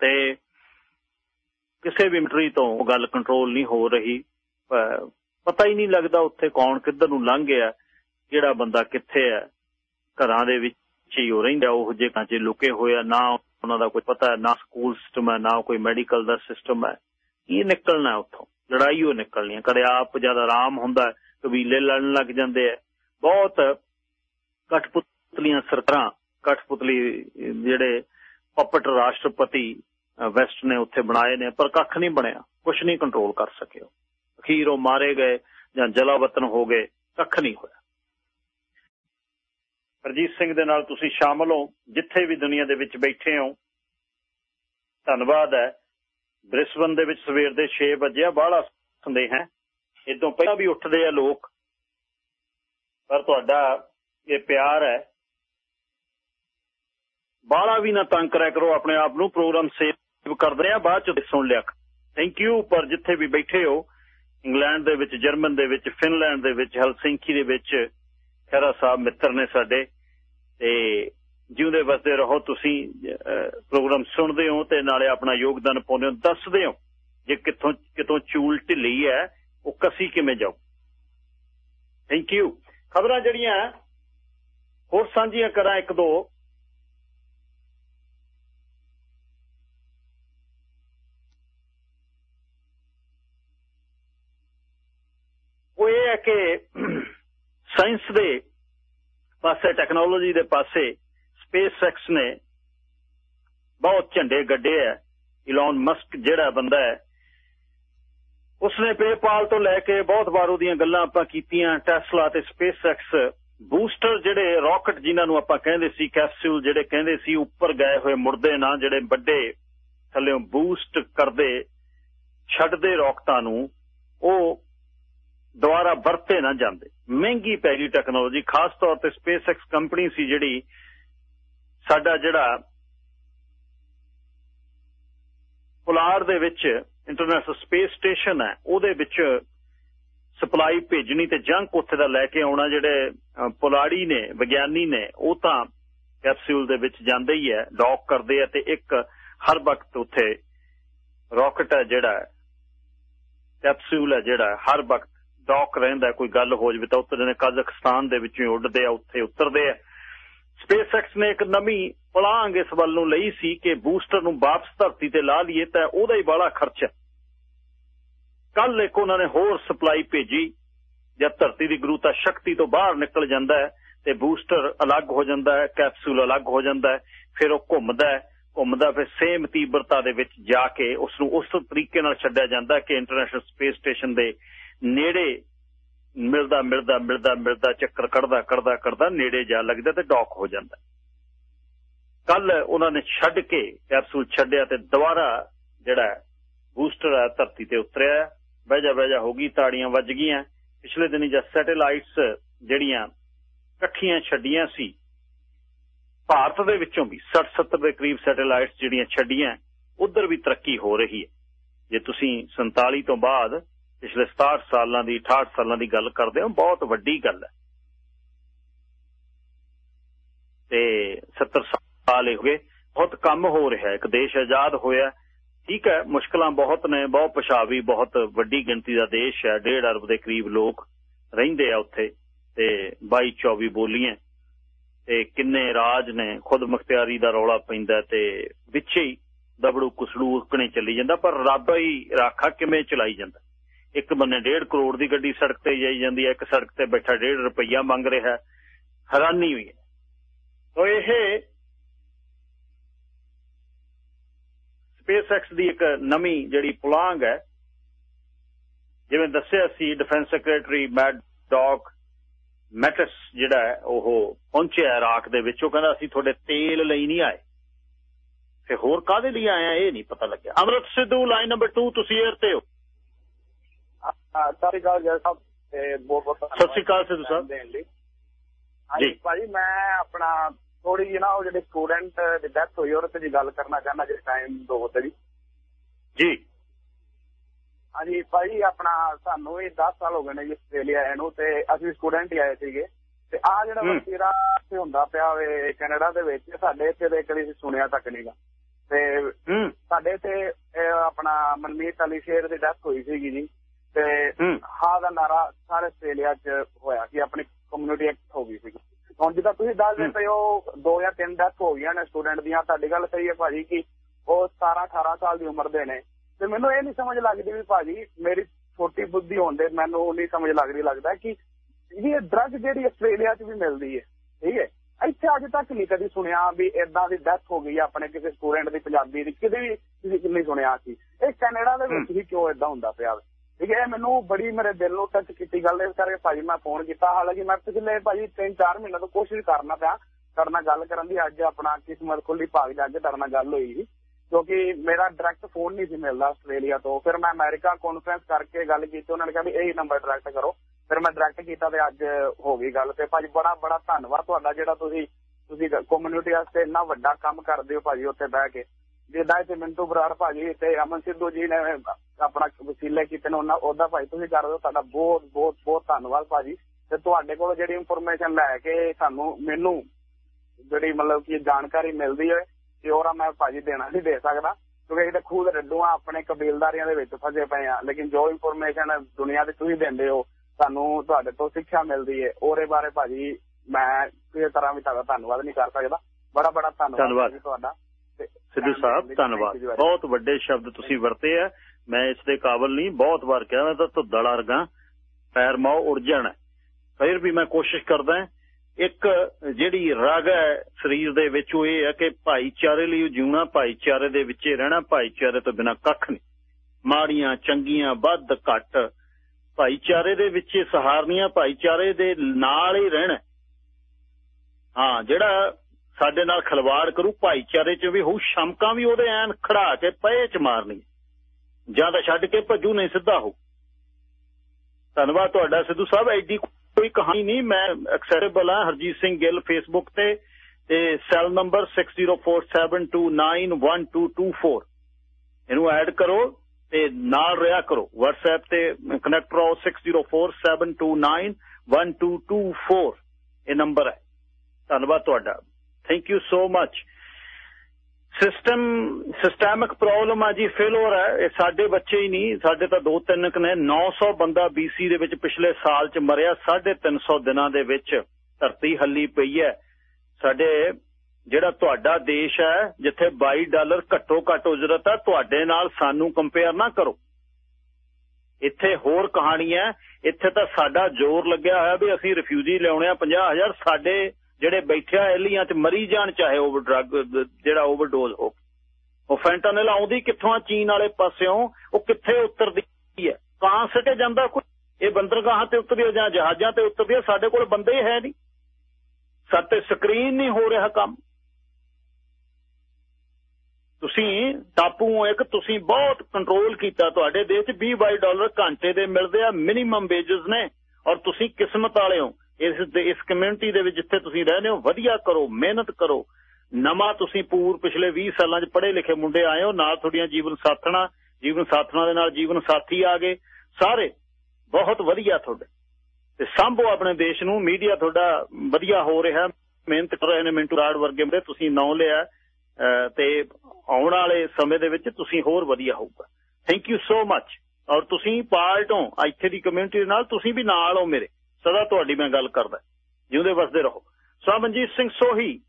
ਤੇ ਕਿਸੇ ਵੀ ਮਿਟਰੀ ਤੋਂ ਗੱਲ ਕੰਟਰੋਲ ਨਹੀਂ ਹੋ ਰਹੀ। ਪਤਾ ਹੀ ਨਹੀਂ ਲੱਗਦਾ ਉੱਥੇ ਕੌਣ ਕਿੱਧਰ ਨੂੰ ਲੰਘ ਗਿਆ, ਕਿਹੜਾ ਬੰਦਾ ਕਿੱਥੇ ਹੈ। ਘਰਾਂ ਦੇ ਵਿੱਚ ਹੀ ਹੋ ਰਹਿੰਦਾ, ਉਹ ਜੇ ਕਾਂਚੇ ਲੁਕੇ ਹੋਇਆ ਨਾ ਉਹਨਾਂ ਦਾ ਕੋਈ ਪਤਾ ਨਾ ਸਕੂਲ ਸਿਸਟਮ ਹੈ, ਨਾ ਕੋਈ ਮੈਡੀਕਲ ਦਾ ਸਿਸਟਮ ਹੈ। ਕੀ ਨਿਕਲਣਾ ਉੱਥੋਂ? ਲੜਾਈ ਉਹ ਨਿਕਲਣੀ ਕਦੇ ਆਪ ਜਦ ਆਰਾਮ ਹੁੰਦਾ ਕਬੀਲੇ ਲੜਨ ਲੱਗ ਜਾਂਦੇ ਆ ਬਹੁਤ ਕਠਪੁਤਲੀਆਂ ਸਰਕਾਰਾਂ ਕਠਪੁਤਲੀ ਜਿਹੜੇ ਪਪਟ ਰਾਸ਼ਟਰਪਤੀ ਵੈਸਟ ਨੇ ਉੱਥੇ ਬਣਾਏ ਨੇ, ਪਰ ਕੱਖ ਨਹੀਂ ਬਣਿਆ ਕੁਝ ਨਹੀਂ ਕੰਟਰੋਲ ਕਰ ਸਕਿਓ ਅਖੀਰ ਉਹ ਮਾਰੇ ਗਏ ਜਾਂ ਜਲਾਵਤਨ ਹੋ ਗਏ, ਕੱਖ ਨਹੀਂ ਹੋਇਆ। ਪ੍ਰਜੀਤ ਸਿੰਘ ਦੇ ਨਾਲ ਤੁਸੀਂ ਸ਼ਾਮਲ ਹੋ, ਜਿੱਥੇ ਵੀ ਦੁਨੀਆ ਦੇ ਵਿੱਚ ਬੈਠੇ ਹੋ, ਧੰਨਵਾਦ ਹੈ। ਬ੍ਰਿਸਬਨ ਦੇ ਵਿੱਚ ਸਵੇਰ ਦੇ 6 ਵਜੇ ਬਾਹਲਾ ਹੁੰਦੇ ਹੈ। ਇਦੋਂ ਪਹਿਲਾਂ ਵੀ ਉੱਠਦੇ ਆ ਲੋਕ। ਪਰ ਤੁਹਾਡਾ ਇਹ ਪਿਆਰ ਹੈ। ਬਾਹਲਾ ਵੀ ਨਾ ਤੰਗ ਕਰਿਆ ਕਰੋ, ਆਪਣੇ ਆਪ ਨੂੰ ਪ੍ਰੋਗਰਾਮ ਸੇਵ ਕਰਦੇ ਆ, ਬਾਅਦ ਚ ਸੁਣ ਲਿਆ। ਥੈਂਕ ਯੂ ਪਰ ਜਿੱਥੇ ਵੀ ਬੈਠੇ ਹੋ, ਇੰਗਲੈਂਡ ਦੇ ਵਿੱਚ, ਜਰਮਨ ਦੇ ਵਿੱਚ, ਫਿਨਲੈਂਡ ਦੇ ਵਿੱਚ, ਹਲਸਿੰਕੀ ਦੇ ਵਿੱਚ ਖੈਰਾ ਸਾਹਿਬ ਮਿੱਤਰ ਨੇ ਸਾਡੇ। ਤੇ ਜਿਉਂਦੇ ਵਸਦੇ ਰਹੋ, ਤੁਸੀਂ ਪ੍ਰੋਗਰਾਮ ਸੁਣਦੇ ਹੋ ਤੇ ਨਾਲੇ ਆਪਣਾ ਯੋਗਦਾਨ ਪਾਉਂਦੇ ਹੋ, ਦੱਸਦੇ ਹੋ ਜੇ ਕਿੱਥੋਂ, ਕਿਤੋਂ ਚੂਲ ਢਿੱਲੀ ਹੈ, ਉਹ ਕਸੀ ਕਿਵੇਂ ਜਾਓ ਥੈਂਕ ਯੂ ਖਬਰਾਂ ਜਿਹੜੀਆਂ, ਹੋਰ ਸਾਂਝੀਆਂ ਕਰਾਂ ਇੱਕ ਦੋ। ਉਹ ਇਹ ਹੈ ਕਿ ਸਾਇੰਸ ਦੇ ਪਾਸੇ ਟੈਕਨੋਲੋਜੀ ਦੇ ਪਾਸੇ ਸਪੇਸ ਐਕਸ ਨੇ ਬਹੁਤ ਝੰਡੇ ਗੱਡੇ ਆ। ਇਲਨ ਮਸਕ ਜਿਹੜਾ ਬੰਦਾ ਹੈ, ਉਸਨੇ ਪੇਪਾਲ ਤੋਂ ਲੈ ਕੇ ਬਹੁਤ ਵਾਰ ਉਹਦੀਆਂ ਗੱਲਾਂ ਆਪਾਂ ਕੀਤੀਆਂ। ਟੈਸਲਾ ਤੇ ਸਪੇਸ ਐਕਸ ਬੂਸਟਰ ਜਿਹੜੇ ਰਾਕਟ ਜਿਨ੍ਹਾਂ ਨੂੰ ਆਪਾਂ ਕਹਿੰਦੇ ਸੀ ਕੈਪਸੂਲ ਜਿਹੜੇ ਕਹਿੰਦੇ ਸੀ, ਉੱਪਰ ਗਏ ਹੋਏ ਮੁਰਦੇ ਨਾ ਜਿਹੜੇ ਵੱਡੇ ਥੱਲੇੋਂ ਬੂਸਟ ਕਰਦੇ, ਛੱਡਦੇ ਰਾਕਟਾਂ ਨੂੰ, ਉਹ ਦੁਆਰਾ ਵਰਤੇ ਨਾ ਜਾਂਦੇ। ਮਹਿੰਗੀ ਪੈ ਗਈ ਟੈਕਨੋਲੋਜੀ ਖਾਸ ਤੌਰ ਤੇ ਸਪੇਸ ਐਕਸ ਕੰਪਨੀ ਸੀ ਜਿਹੜੀ ਸਾਡਾ ਜਿਹੜਾ ਪੁਲਾੜ ਦੇ ਵਿੱਚ ਇੰਟਰਨੈਸ਼ਨਲ ਸਪੇਸ ਸਟੇਸ਼ਨ ਹੈ, ਉਹਦੇ ਵਿੱਚ ਸਪਲਾਈ ਭੇਜਣੀ ਤੇ ਜੰਕ ਉੱਥੇ ਦਾ ਲੈ ਕੇ ਆਉਣਾ ਜਿਹੜੇ ਪੁਲਾੜੀ ਨੇ, ਵਿਗਿਆਨੀ ਨੇ, ਉਹ ਤਾਂ ਕੈਪਸੂਲ ਦੇ ਵਿੱਚ ਜਾਂਦੇ ਹੀ ਹੈ, ਡੌਕ ਕਰਦੇ ਆ ਤੇ ਇੱਕ ਹਰ ਵਕਤ ਉੱਥੇ ਰਾਕਟ ਹੈ ਜਿਹੜਾ, ਕੈਪਸੂਲ ਹੈ ਜਿਹੜਾ, ਹਰ ਵਕਤ ਡੌਕ ਰਹਿੰਦਾ ਕੋਈ ਗੱਲ ਹੋ ਜਵੇ ਤਾਂ ਉੱਤਰ ਨੇ, ਕਾਜ਼ਖਸਤਾਨ ਦੇ ਵਿੱਚੋਂ ਉੱਡਦੇ ਆ, ਉੱਥੇ ਉਤਰਦੇ ਆ। ਸਪੇਸਐਕਸ ਨੇ ਇੱਕ ਨਵੀਂ ਪਲਾਂਗ ਇਸ ਵੱਲ ਨੂੰ ਲਈ ਸੀ ਕਿ ਬੂਸਟਰ ਨੂੰ ਵਾਪਸ ਧਰਤੀ ਤੇ ਲਾ ਲਈਏ, ਤਾਂ ਉਹਦਾ ਹੀ ਬੜਾ ਖਰਚਾ ਕੱਲ ਇੱਕ ਉਹਨਾਂ ਨੇ ਹੋਰ ਸਪਲਾਈ ਭੇਜੀ, ਜਦ ਧਰਤੀ ਦੀ ਗੁਰੂਤਾ ਸ਼ਕਤੀ ਤੋਂ ਬਾਹਰ ਨਿਕਲ ਜਾਂਦਾ ਹੈ, ਤੇ ਬੂਸਟਰ ਅਲੱਗ ਹੋ ਜਾਂਦਾ ਹੈ, ਕੈਪਸੂਲ ਅਲੱਗ ਹੋ ਜਾਂਦਾ ਹੈ, ਫਿਰ ਉਹ ਘੁੰਮਦਾ ਹੈ, ਘੁੰਮਦਾ ਫਿਰ ਸੇਮ ਤੀਬਰਤਾ ਦੇ ਵਿੱਚ ਜਾ ਕੇ ਉਸ ਨੂੰ ਉਸ ਤਰੀਕੇ ਨਾਲ ਛੱਡਿਆ ਜਾਂਦਾ ਕਿ ਇੰਟਰਨੈਸ਼ਨਲ ਸਪੇਸ ਸਟੇਸ਼ਨ ਦੇ ਨੇੜੇ ਮਿਲਦਾ ਮਿਲਦਾ ਮਿਲਦਾ ਮਿਲਦਾ, ਚੱਕਰ ਕੱਢਦਾ ਕੱਢਦਾ ਕੱਢਦਾ, ਨੇੜੇ ਜਾ ਲੱਗਦਾ ਤੇ ਡੌਕ ਹੋ ਜਾਂਦਾ। ਕੱਲ ਉਹਨਾਂ ਨੇ ਛੱਡ ਕੇ ਕੈਪਸੂਲ ਛੱਡਿਆ ਤੇ ਦੁਬਾਰਾ ਜਿਹੜਾ ਬੂਸਟਰ ਹੈ, ਧਰਤੀ ਤੇ ਉਤਰਿਆ। ਬਹਿਜਾ ਬਹਿਜਾ ਹੋ ਗਈ, ਤਾੜੀਆਂ ਵੱਜ ਗਈਆਂ। ਪਿਛਲੇ ਦਿਨੀ ਜਦ ਸੈਟੇਲਾਈਟਸ ਜਿਹੜੀਆਂ ਇਕੱਠੀਆਂ ਛੱਡੀਆਂ ਸੀ, ਭਾਰਤ ਦੇ ਵਿੱਚੋਂ ਵੀ 60 70 ਦੇ ਕਰੀਬ ਸੈਟੇਲਾਈਟਸ ਜਿਹੜੀਆਂ ਛੱਡੀਆਂ, ਉਧਰ ਵੀ ਤਰੱਕੀ ਹੋ ਰਹੀ ਹੈ। ਜੇ ਤੁਸੀਂ 47 ਤੋਂ ਬਾਅਦ ਪਿਛਲੇ 67 ਸਾਲਾਂ ਦੀ 68 ਸਾਲਾਂ ਦੀ ਗੱਲ ਕਰਦੇ ਹੋ, ਬਹੁਤ ਵੱਡੀ ਗੱਲ ਹੈ। ਤੇ 70 ਸਾਲ ਹੋ ਗਏ, ਬਹੁਤ ਕੰਮ ਹੋ ਰਿਹਾ ਇੱਕ ਦੇਸ਼ ਆਜ਼ਾਦ ਹੋਇਆ ਠੀਕ ਹੈ, ਮੁਸ਼ਕਲਾਂ ਬਹੁਤ ਨੇ, ਬਹੁਤ ਪਛਾਵੀ ਬਹੁਤ ਵੱਡੀ ਗਿਣਤੀ ਦਾ ਦੇਸ਼ ਹੈ 1.5 ਅਰਬ ਦੇ ਕਰੀਬ ਲੋਕ ਰਹਿੰਦੇ ਆ ਉੱਥੇ, ਤੇ 22 24 ਬੋਲੀਆਂ। ਤੇ ਕਿੰਨੇ ਰਾਜ ਨੇ, ਖੁਦ ਮੁਖਤਿਆਰੀ ਦਾ ਰੌਲਾ ਪੈਂਦਾ ਤੇ ਵਿੱਚੇ ਹੀ ਦਬੜੂ ਕੁਸੜੂ ਉਕਣੇ ਚੱਲੀ ਜਾਂਦਾ, ਪਰ ਰੱਬ ਹੀ ਰਾਖਾ ਕਿਵੇਂ ਚਲਾਈ ਜਾਂਦਾ। ਇੱਕ ਬੰਨੇ 1.5 ਕਰੋੜ ਦੀ ਗੱਡੀ ਸੜਕ ਤੇ ਜਾਈ ਜਾਂਦੀ ਹੈ, ਇੱਕ ਸੜਕ ਤੇ ਬੈਠਾ 1.5 ਰੁਪਈਆ ਮੰਗ ਰਿਹਾ ਹੈਰਾਨੀ ਹੋਈ ਹੈ। ਤੋ ਇਹ ਸਪੇਸਐਕਸ ਦੀ ਇੱਕ ਨਵੀਂ ਜਿਹੜੀ ਪੁਲਾਂਗ ਹੈ, ਜਿਵੇਂ ਦੱਸਿਆ ਸੀ defence secretary Mad Dog Mattis ਜਿਹੜਾ ਉਹ ਪਹੁੰਚਿਆ ਇਰਾਕ ਦੇ ਵਿੱਚ। ਉਹ ਕਹਿੰਦਾ, ਅਸੀਂ ਤੁਹਾਡੇ ਤੇਲ ਲਈ ਨਹੀਂ ਆਏ। ਤੇ ਹੋਰ ਕਾਦੇ ਲਈ ਆਏ ਇਹ ਨਹੀਂ ਪਤਾ ਲੱਗਿਆ। ਅਮਰਤ ਸਿੱਧੂ, ਲਾਈਨ ਨੰਬਰ 2 ਤੁਸੀਂ 에ਅਰ ਤੇ ਹੋ। ਸ਼੍ਰੀ ਅਕਾਲ ਜੈ ਸਾਹਿਬ ਬਹੁਤ ਬਹੁਤ ਸਤਿ ਸ਼੍ਰੀ ਅਕਾਲ ਸਿੱਧੂ ਸਾਹਿਬ। ਜੀ। ਭਾਜੀ ਮੈਂ ਆਪਣਾ ਥੋੜੀ ਜਿਹੀ ਨਾ ਉਹ ਜਿਹੜੇ ਸਟੂਡੈਂਟ ਦੀ ਡੈਥ ਹੋਈ ਉਹਦੇ ਤੇ ਜੀ ਗੱਲ ਕਰਨਾ ਚਾਹੁੰਦਾ ਜੇ ਟਾਈਮ ਦੋ ਤੇ ਜੀ। ਜੀ। ਹਾਂਜੀ ਭਾਜੀ ਆਪਣਾ ਸਾਨੂੰ ਵੀ 10 ਸਾਲ ਹੋ ਗਏ ਨੇ ਜੀ ਆਸਟ੍ਰੇਲੀਆ ਆਏ ਨੂੰ ਤੇ ਅਸੀਂ ਸਟੂਡੈਂਟ ਹੀ ਆਏ ਸੀਗੇ। ਤੇ ਆ ਜਿਹੜਾ। ਵਤੀਰਾ ਤੇ ਹੁੰਦਾ ਪਿਆ ਵੇ ਕੈਨੇਡਾ ਦੇ ਵਿੱਚ ਸਾਡੇ ਇੱਥੇ ਦੇ ਕਦੀ ਅਸੀਂ ਸੁਣਿਆ ਤੱਕ ਨਹੀਂਗਾ ਤੇ ਸਾਡੇ ਤੇ ਇਹ ਆਪਣਾ ਮਨਮੀਤ ਅਲੀ ਸ਼ੇਰ ਦੀ ਡੈਥ ਹੋਈ ਸੀਗੀ ਜੀ। ਤੇ ਹੂੰ। ਦਾ ਨਾਰਾ ਸਾਰੇ ਆਸਟ੍ਰੇਲੀਆ 'ਚ ਹੋਇਆ ਕਿ ਆਪਣੀ ਕਮਿਊਨਿਟੀ ਐਕਟ ਹੋ ਗਈ ਸੀ ਹੁਣ ਜਿੱਦਾਂ ਤੁਸੀਂ ਦੱਸਦੇ ਪਏ ਹੋ ਦੋ ਜਾਂ ਤਿੰਨ ਡੈਥ ਹੋ ਗਈਆਂ ਨੇ ਸਟੂਡੈਂਟ ਦੀਆਂ ਤੁਹਾਡੀ ਗੱਲ ਸਹੀ ਹੈ ਭਾਜੀ ਕਿ ਉਹ 17 18 ਸਾਲ ਦੀ ਉਮਰ ਦੇ ਨੇ। ਤੇ ਮੈਨੂੰ ਇਹ ਨਹੀਂ ਸਮਝ ਲੱਗਦੀ ਵੀ ਭਾਜੀ ਮੇਰੀ ਛੋਟੀ ਬੁੱਧੀ ਹੋਣ ਦੇ ਮੈਨੂੰ ਨਹੀਂ ਸਮਝ ਲੱਗਦੀ ਲੱਗਦਾ ਕਿ ਇਹ ਡਰਗ ਜਿਹੜੀ ਆਸਟ੍ਰੇਲੀਆ 'ਚ ਵੀ ਮਿਲਦੀ ਹੈ ਠੀਕ ਹੈ? ਇੱਥੇ ਅੱਜ ਤੱਕ ਨਹੀਂ ਕਦੀ ਸੁਣਿਆ ਵੀ ਇਦਾਂ ਦੀ ਡੈਥ ਹੋ ਗਈ ਆਪਣੇ ਕਿਸੇ ਸਟੂਡੈਂਟ ਦੀ ਪੰਜਾਬੀ ਦੀ ਕਿਤੇ ਵੀ ਕਿਸੇ ਨਹੀਂ ਸੁਣਿਆ ਸੀ। ਇਹ ਕੈਨੇਡਾ ਦੇ ਵਿੱਚ ਹੀ। ਕਿਉਂ ਇਦਾਂ ਹੁੰਦਾ ਪਿਆ ਇਹ ਮੈਨੂੰ ਬੜੀ ਮੇਰੇ ਦਿਲ ਨੂੰ ਟੱਚ ਕੀਤੀ ਗੱਲ, ਇਸ ਕਰਕੇ ਭਾਜੀ ਮੈਂ ਫੋਨ ਕੀਤਾ। ਹਾਲਾਂਕਿ ਮੈਂ ਪਿਛਲੇ ਭਾਜੀ 3-4 ਮਹੀਨੇ ਤੋਂ ਕੋਸ਼ਿਸ਼ ਕਰਨਾ ਪਿਆ, ਤੁਹਾਡੇ ਨਾਲ ਗੱਲ ਕਰਨ ਦੀ। ਅੱਜ ਆਪਣਾ ਕਿਸਮਤ ਖੁੱਲੀ ਭਾਗ ਜਾ ਕੇ ਤੁਹਾਡੇ ਨਾਲ ਗੱਲ ਹੋਈ ਕਿਉਂਕਿ ਮੇਰਾ ਡਾਇਰੈਕਟ ਫੋਨ ਨਹੀਂ ਸੀ ਮਿਲਦਾ ਆਸਟ੍ਰੇਲੀਆ ਤੋਂ। ਫਿਰ ਮੈਂ ਅਮਰੀਕਾ ਕਾਨਫਰੰਸ ਕਰਕੇ ਗੱਲ ਕੀਤੀ, ਉਹਨਾਂ ਨੇ ਕਿਹਾ ਵੀ ਇਹੀ ਨੰਬਰ ਡਾਇਰੈਕਟ ਕਰੋ। ਫਿਰ ਮੈਂ ਡਾਇਰੈਕਟ ਕੀਤਾ ਤੇ ਅੱਜ ਹੋ ਗਈ ਗੱਲ। ਤੇ ਭਾਜੀ ਬੜਾ ਬੜਾ ਧੰਨਵਾਦ ਤੁਹਾਡਾ ਜਿਹੜਾ ਤੁਸੀਂ ਤੁਸੀਂ ਕਮਿਊਨਿਟੀ ਵਾਸਤੇ ਇੰਨਾ ਵੱਡਾ ਕੰਮ ਕਰਦੇ ਹੋ ਭਾਜੀ ਉੱਥੇ ਬਹਿ ਕੇ। ਜਿੱਦਾਂ ਇੱਥੇ ਮਿੰਟੂ ਬਰਾੜ ਭਾਜੀ ਤੇ ਅਮਨ ਸਿੱਧੂ ਜੀ ਨੇ ਆਪਣਾ ਵਸੀਲੇ ਕੀਤੇ ਨੇ ਉਹਨਾਂ ਉਹਦਾ ਭਾਈ ਤੁਸੀਂ ਕਰਦੇ ਹੋ ਤੁਹਾਡਾ ਬਹੁਤ ਬਹੁਤ ਬਹੁਤ ਧੰਨਵਾਦ ਭਾਜੀ। ਤੇ ਤੁਹਾਡੇ ਕੋਲ ਜਿਹੜੀ ਇਨਫੋਰਮੇਸ਼ਨ ਲੈ ਕੇ ਸਾਨੂੰ ਮੈਨੂੰ ਜਿਹੜੀ ਮਤਲਬ ਕਿ ਜਾਣਕਾਰੀ ਮਿਲਦੀ ਹੈ ਤੇ ਉਹਰਾ ਮੈਂ ਭਾਜੀ ਦੇਣਾ ਨਹੀਂ ਦੇ ਸਕਦਾ ਕਿਉਂਕਿ ਅਸੀਂ ਤਾਂ ਖੁਦ ਰੱਡੂ ਆ ਆਪਣੇ ਕਬੀਲਦਾਰੀਆਂ ਦੇ ਵਿੱਚ ਫਸੇ ਪਏ ਆ ਲੇਕਿਨ ਜੋ ਇਨਫੋਰਮੇਸ਼ਨ ਦੁਨੀਆ ਤੇ ਤੁਸੀਂ ਦਿੰਦੇ ਹੋ ਸਾਨੂੰ ਤੁਹਾਡੇ ਤੋਂ ਸਿੱਖਿਆ ਮਿਲਦੀ ਹੈ ਉਹਦੇ ਬਾਰੇ ਭਾਜੀ ਮੈਂ ਕਿਸੇ ਤਰ੍ਹਾਂ ਵੀ ਤੁਹਾਡਾ ਧੰਨਵਾਦ ਨਹੀਂ ਕਰ ਸਕਦਾ। ਬੜਾ ਬੜਾ ਧੰਨਵਾਦ ਤੁਹਾਡਾ। ਤੇ ਸਿੱਧੂ ਸਾਹਿਬ ਧੰਨਵਾਦ. ਬਹੁਤ ਵੱਡੇ ਸ਼ਬਦ ਤੁਸੀਂ ਵਰਤੇ ਆ। ਮੈਂ ਇਸ ਦੇ ਕਾਬਲ ਨਹੀਂ ਬਹੁਤ ਵਾਰ ਕਿਹਾ ਮੈਂ ਤਾਂ ਧੁੱਦਲ ਵਰਗਾ ਪੈਰ ਮਾਉ ਉੜ ਜਾਣਾ ਫਿਰ ਵੀ ਮੈਂ ਕੋਸ਼ਿਸ਼ ਕਰਦਾ। ਇੱਕ ਜਿਹੜੀ ਰਗ ਹੈ ਸਰੀਰ ਦੇ ਵਿੱਚ ਉਹ ਇਹ ਹੈ ਕਿ ਭਾਈਚਾਰੇ ਲਈ ਜਿਉਣਾ ਭਾਈਚਾਰੇ ਦੇ ਵਿੱਚ ਰਹਿਣਾ ਭਾਈਚਾਰੇ ਤੋਂ ਬਿਨਾ ਕੱਖ ਨਹੀਂ। ਮਾੜੀਆਂ ਚੰਗੀਆਂ ਵੱਧ ਘੱਟ। ਭਾਈਚਾਰੇ ਦੇ ਵਿੱਚ ਸਹਾਰਨੀਆਂ ਭਾਈਚਾਰੇ ਦੇ ਨਾਲ ਹੀ ਰਹਿਣਾ। ਹਾਂ ਜਿਹੜਾ ਸਾਡੇ ਨਾਲ ਖਲਵਾੜ ਕਰੂ, ਭਾਈਚਾਰੇ 'ਚ ਵੀ ਹੋਊ, ਸ਼ਮਕਾਂ ਵੀ ਉਹਦੇ ਐਨ ਖੜਾ ਕੇ ਪਏ 'ਚ ਮਾਰਨੀ। ਜਾਂ ਤਾਂ ਛੱਡ ਕੇ ਭੱਜੂ, ਨਹੀਂ ਸਿੱਧਾ ਹੋ ਧੰਨਵਾਦ ਤੁਹਾਡਾ ਸਿੱਧੂ ਸਾਹਿਬ, ਐਡੀ ਕੋਈ ਕਹਾਣੀ ਨਹੀਂ, ਮੈਂ ਐਕਸੈਸਿਬਲ ਹਾਂ, ਹਰਜੀਤ ਸਿੰਘ ਗਿੱਲ ਫੇਸਬੁੱਕ ਤੇ ਤੇ ਸੈੱਲ ਨੰਬਰ 6047291224 ਇਹਨੂੰ ਐਡ ਕਰੋ ਤੇ ਨਾਲ ਰਿਹਾ ਕਰੋ। WhatsApp ਤੇ ਕਨੈਕਟ ਰਹੋ 6047291224 ਇਹ ਨੰਬਰ ਹੈ। ਧੰਨਵਾਦ ਤੁਹਾਡਾ। Thank you so much system systemic problem ਆ ਜੀ ਫੇਲੋਰ ਹੈ ਇਹ ਸਾਡੇ ਬੱਚੇ ਹੀ ਨਹੀਂ, ਸਾਡੇ ਤਾਂ ਦੋ ਤਿੰਨ ਕ ਨੇ। 900 ਬੰਦਾ BC ਦੇ ਵਿੱਚ ਪਿਛਲੇ ਸਾਲ ਚ ਮਰਿਆ 350 ਦਿਨਾਂ ਦੇ ਵਿੱਚ ਧਰਤੀ ਹੱਲੀ ਪਈ ਹੈ। ਸਾਡੇ ਜਿਹੜਾ ਤੁਹਾਡਾ ਦੇਸ਼ ਹੈ, ਜਿੱਥੇ 22 ਡਾਲਰ ਘੱਟੋ ਘੱਟ ਉਜਰਤ ਹੈ, ਤੁਹਾਡੇ ਨਾਲ ਸਾਨੂੰ ਕੰਪੇਅਰ ਨਾ ਕਰੋ। ਇੱਥੇ ਹੋਰ ਕਹਾਣੀ ਹੈ। ਇੱਥੇ ਤਾਂ ਸਾਡਾ ਜ਼ੋਰ ਲੱਗਿਆ ਹੋਇਆ ਵੀ ਅਸੀਂ ਰਿਫਿਊਜੀ ਲਿਆਉਣੇ ਆ। 50000 ਸਾਡੇ ਜਿਹੜੇ ਬੈਠਿਆ ਐਲੀਆਂ 'ਚ ਮਰੀ ਜਾਣ, ਚਾਹੇ ਉਹ ਡਰੱਗ ਜਿਹੜਾ ਓਵਰਡੋਜ਼ ਹੋ। ਉਹ ਫੈਂਟਾਨਲ ਆਉਂਦੀ ਕਿੱਥੋਂ ਆ? ਚੀਨ ਵਾਲੇ ਪਾਸਿਓਂ। ਉਹ ਕਿੱਥੇ ਉਤਰਦੀ ਹੈ? ਕਾਂ ਸਟੇ ਜਾਂਦਾ ਕੋਈ? ਇਹ ਬੰਦਰਗਾਹਾਂ ਤੇ ਉਤਰਦੀ ਹੈ ਜਾਂ ਜਹਾਜ਼ਾਂ ਤੇ ਉਤਰਦੀ ਹੈ? ਸਾਡੇ ਕੋਲ ਬੰਦੇ ਹੀ ਹੈ ਨਹੀਂ। ਸਾਡੇ ਸਕਰੀਨ ਨਹੀਂ ਹੋ ਰਿਹਾ ਕੰਮ। ਤੁਸੀਂ ਟਾਪੂ ਇੱਕ, ਤੁਸੀਂ ਬਹੁਤ ਕੰਟਰੋਲ ਕੀਤਾ ਤੁਹਾਡੇ ਦੇਸ਼ 'ਚ 20 22 ਡਾਲਰ ਘੰਟੇ ਦੇ ਮਿਲਦੇ ਆ। ਮਿਨੀਮਮ ਵੇਜਸ ਨੇ। ਔਰ ਤੁਸੀਂ ਕਿਸਮਤ ਵਾਲੇ ਹੋ। ਇਸ ਦੇ- ਇਸ ਕਮਿਊਨਿਟੀ ਦੇ ਵਿੱਚ ਜਿੱਥੇ ਤੁਸੀਂ ਰਹਿੰਦੇ ਹੋ, ਵਧੀਆ ਕਰੋ, ਮਿਹਨਤ ਕਰੋ। ਨਵਾਂ ਤੁਸੀਂ ਪੂਰ ਪਿਛਲੇ 20 ਸਾਲਾਂ 'ਚ ਪੜ੍ਹੇ ਲਿਖੇ ਮੁੰਡੇ ਆਏ ਹੋ, ਨਾਲ ਤੁਹਾਡੀਆਂ ਜੀਵਨ ਸਾਥਣਾ ਜੀਵਨ ਸਾਥਣਾ ਦੇ ਨਾਲ ਜੀਵਨ ਸਾਥੀ ਆ ਗਏ। ਸਾਰੇ, ਬਹੁਤ ਵਧੀਆ ਤੁਹਾਡੇ। ਤੇ ਸੰਭੋ ਆਪਣੇ ਦੇਸ਼ ਨੂੰ ਮੀਡੀਆ ਤੁਹਾਡਾ ਵਧੀਆ ਹੋ ਰਿਹਾ, ਮਿਹਨਤ ਕਰ ਰਹੇ ਨੇ ਮਿੰਟੂ ਰਾੜ ਵਰਗੇ ਮੁੰਡੇ, ਤੁਸੀਂ ਨਾਂ ਲਿਆ। ਤੇ ਆਉਣ ਵਾਲੇ ਸਮੇਂ ਦੇ ਵਿੱਚ ਤੁਸੀਂ ਹੋਰ ਵਧੀਆ ਹੋਊਗਾ। ਥੈਂਕ ਯੂ ਸੋ ਮੱਚ ਔਰ ਤੁਸੀਂ ਪਾਰਟ ਹੋ ਇੱਥੇ ਦੀ ਕਮਿਊਨਿਟੀ ਦੇ ਨਾਲ, ਤੁਸੀਂ ਵੀ ਨਾਲ ਹੋ ਮੇਰੇ। ਸਦਾ ਤੁਹਾਡੀ ਮੈਂ ਗੱਲ ਕਰਦਾ। ਜਿਉਂਦੇ ਵਸਦੇ ਰਹੋ। ਸੋ ਮਨਜੀਤ ਸਿੰਘ ਸੋਹੀ।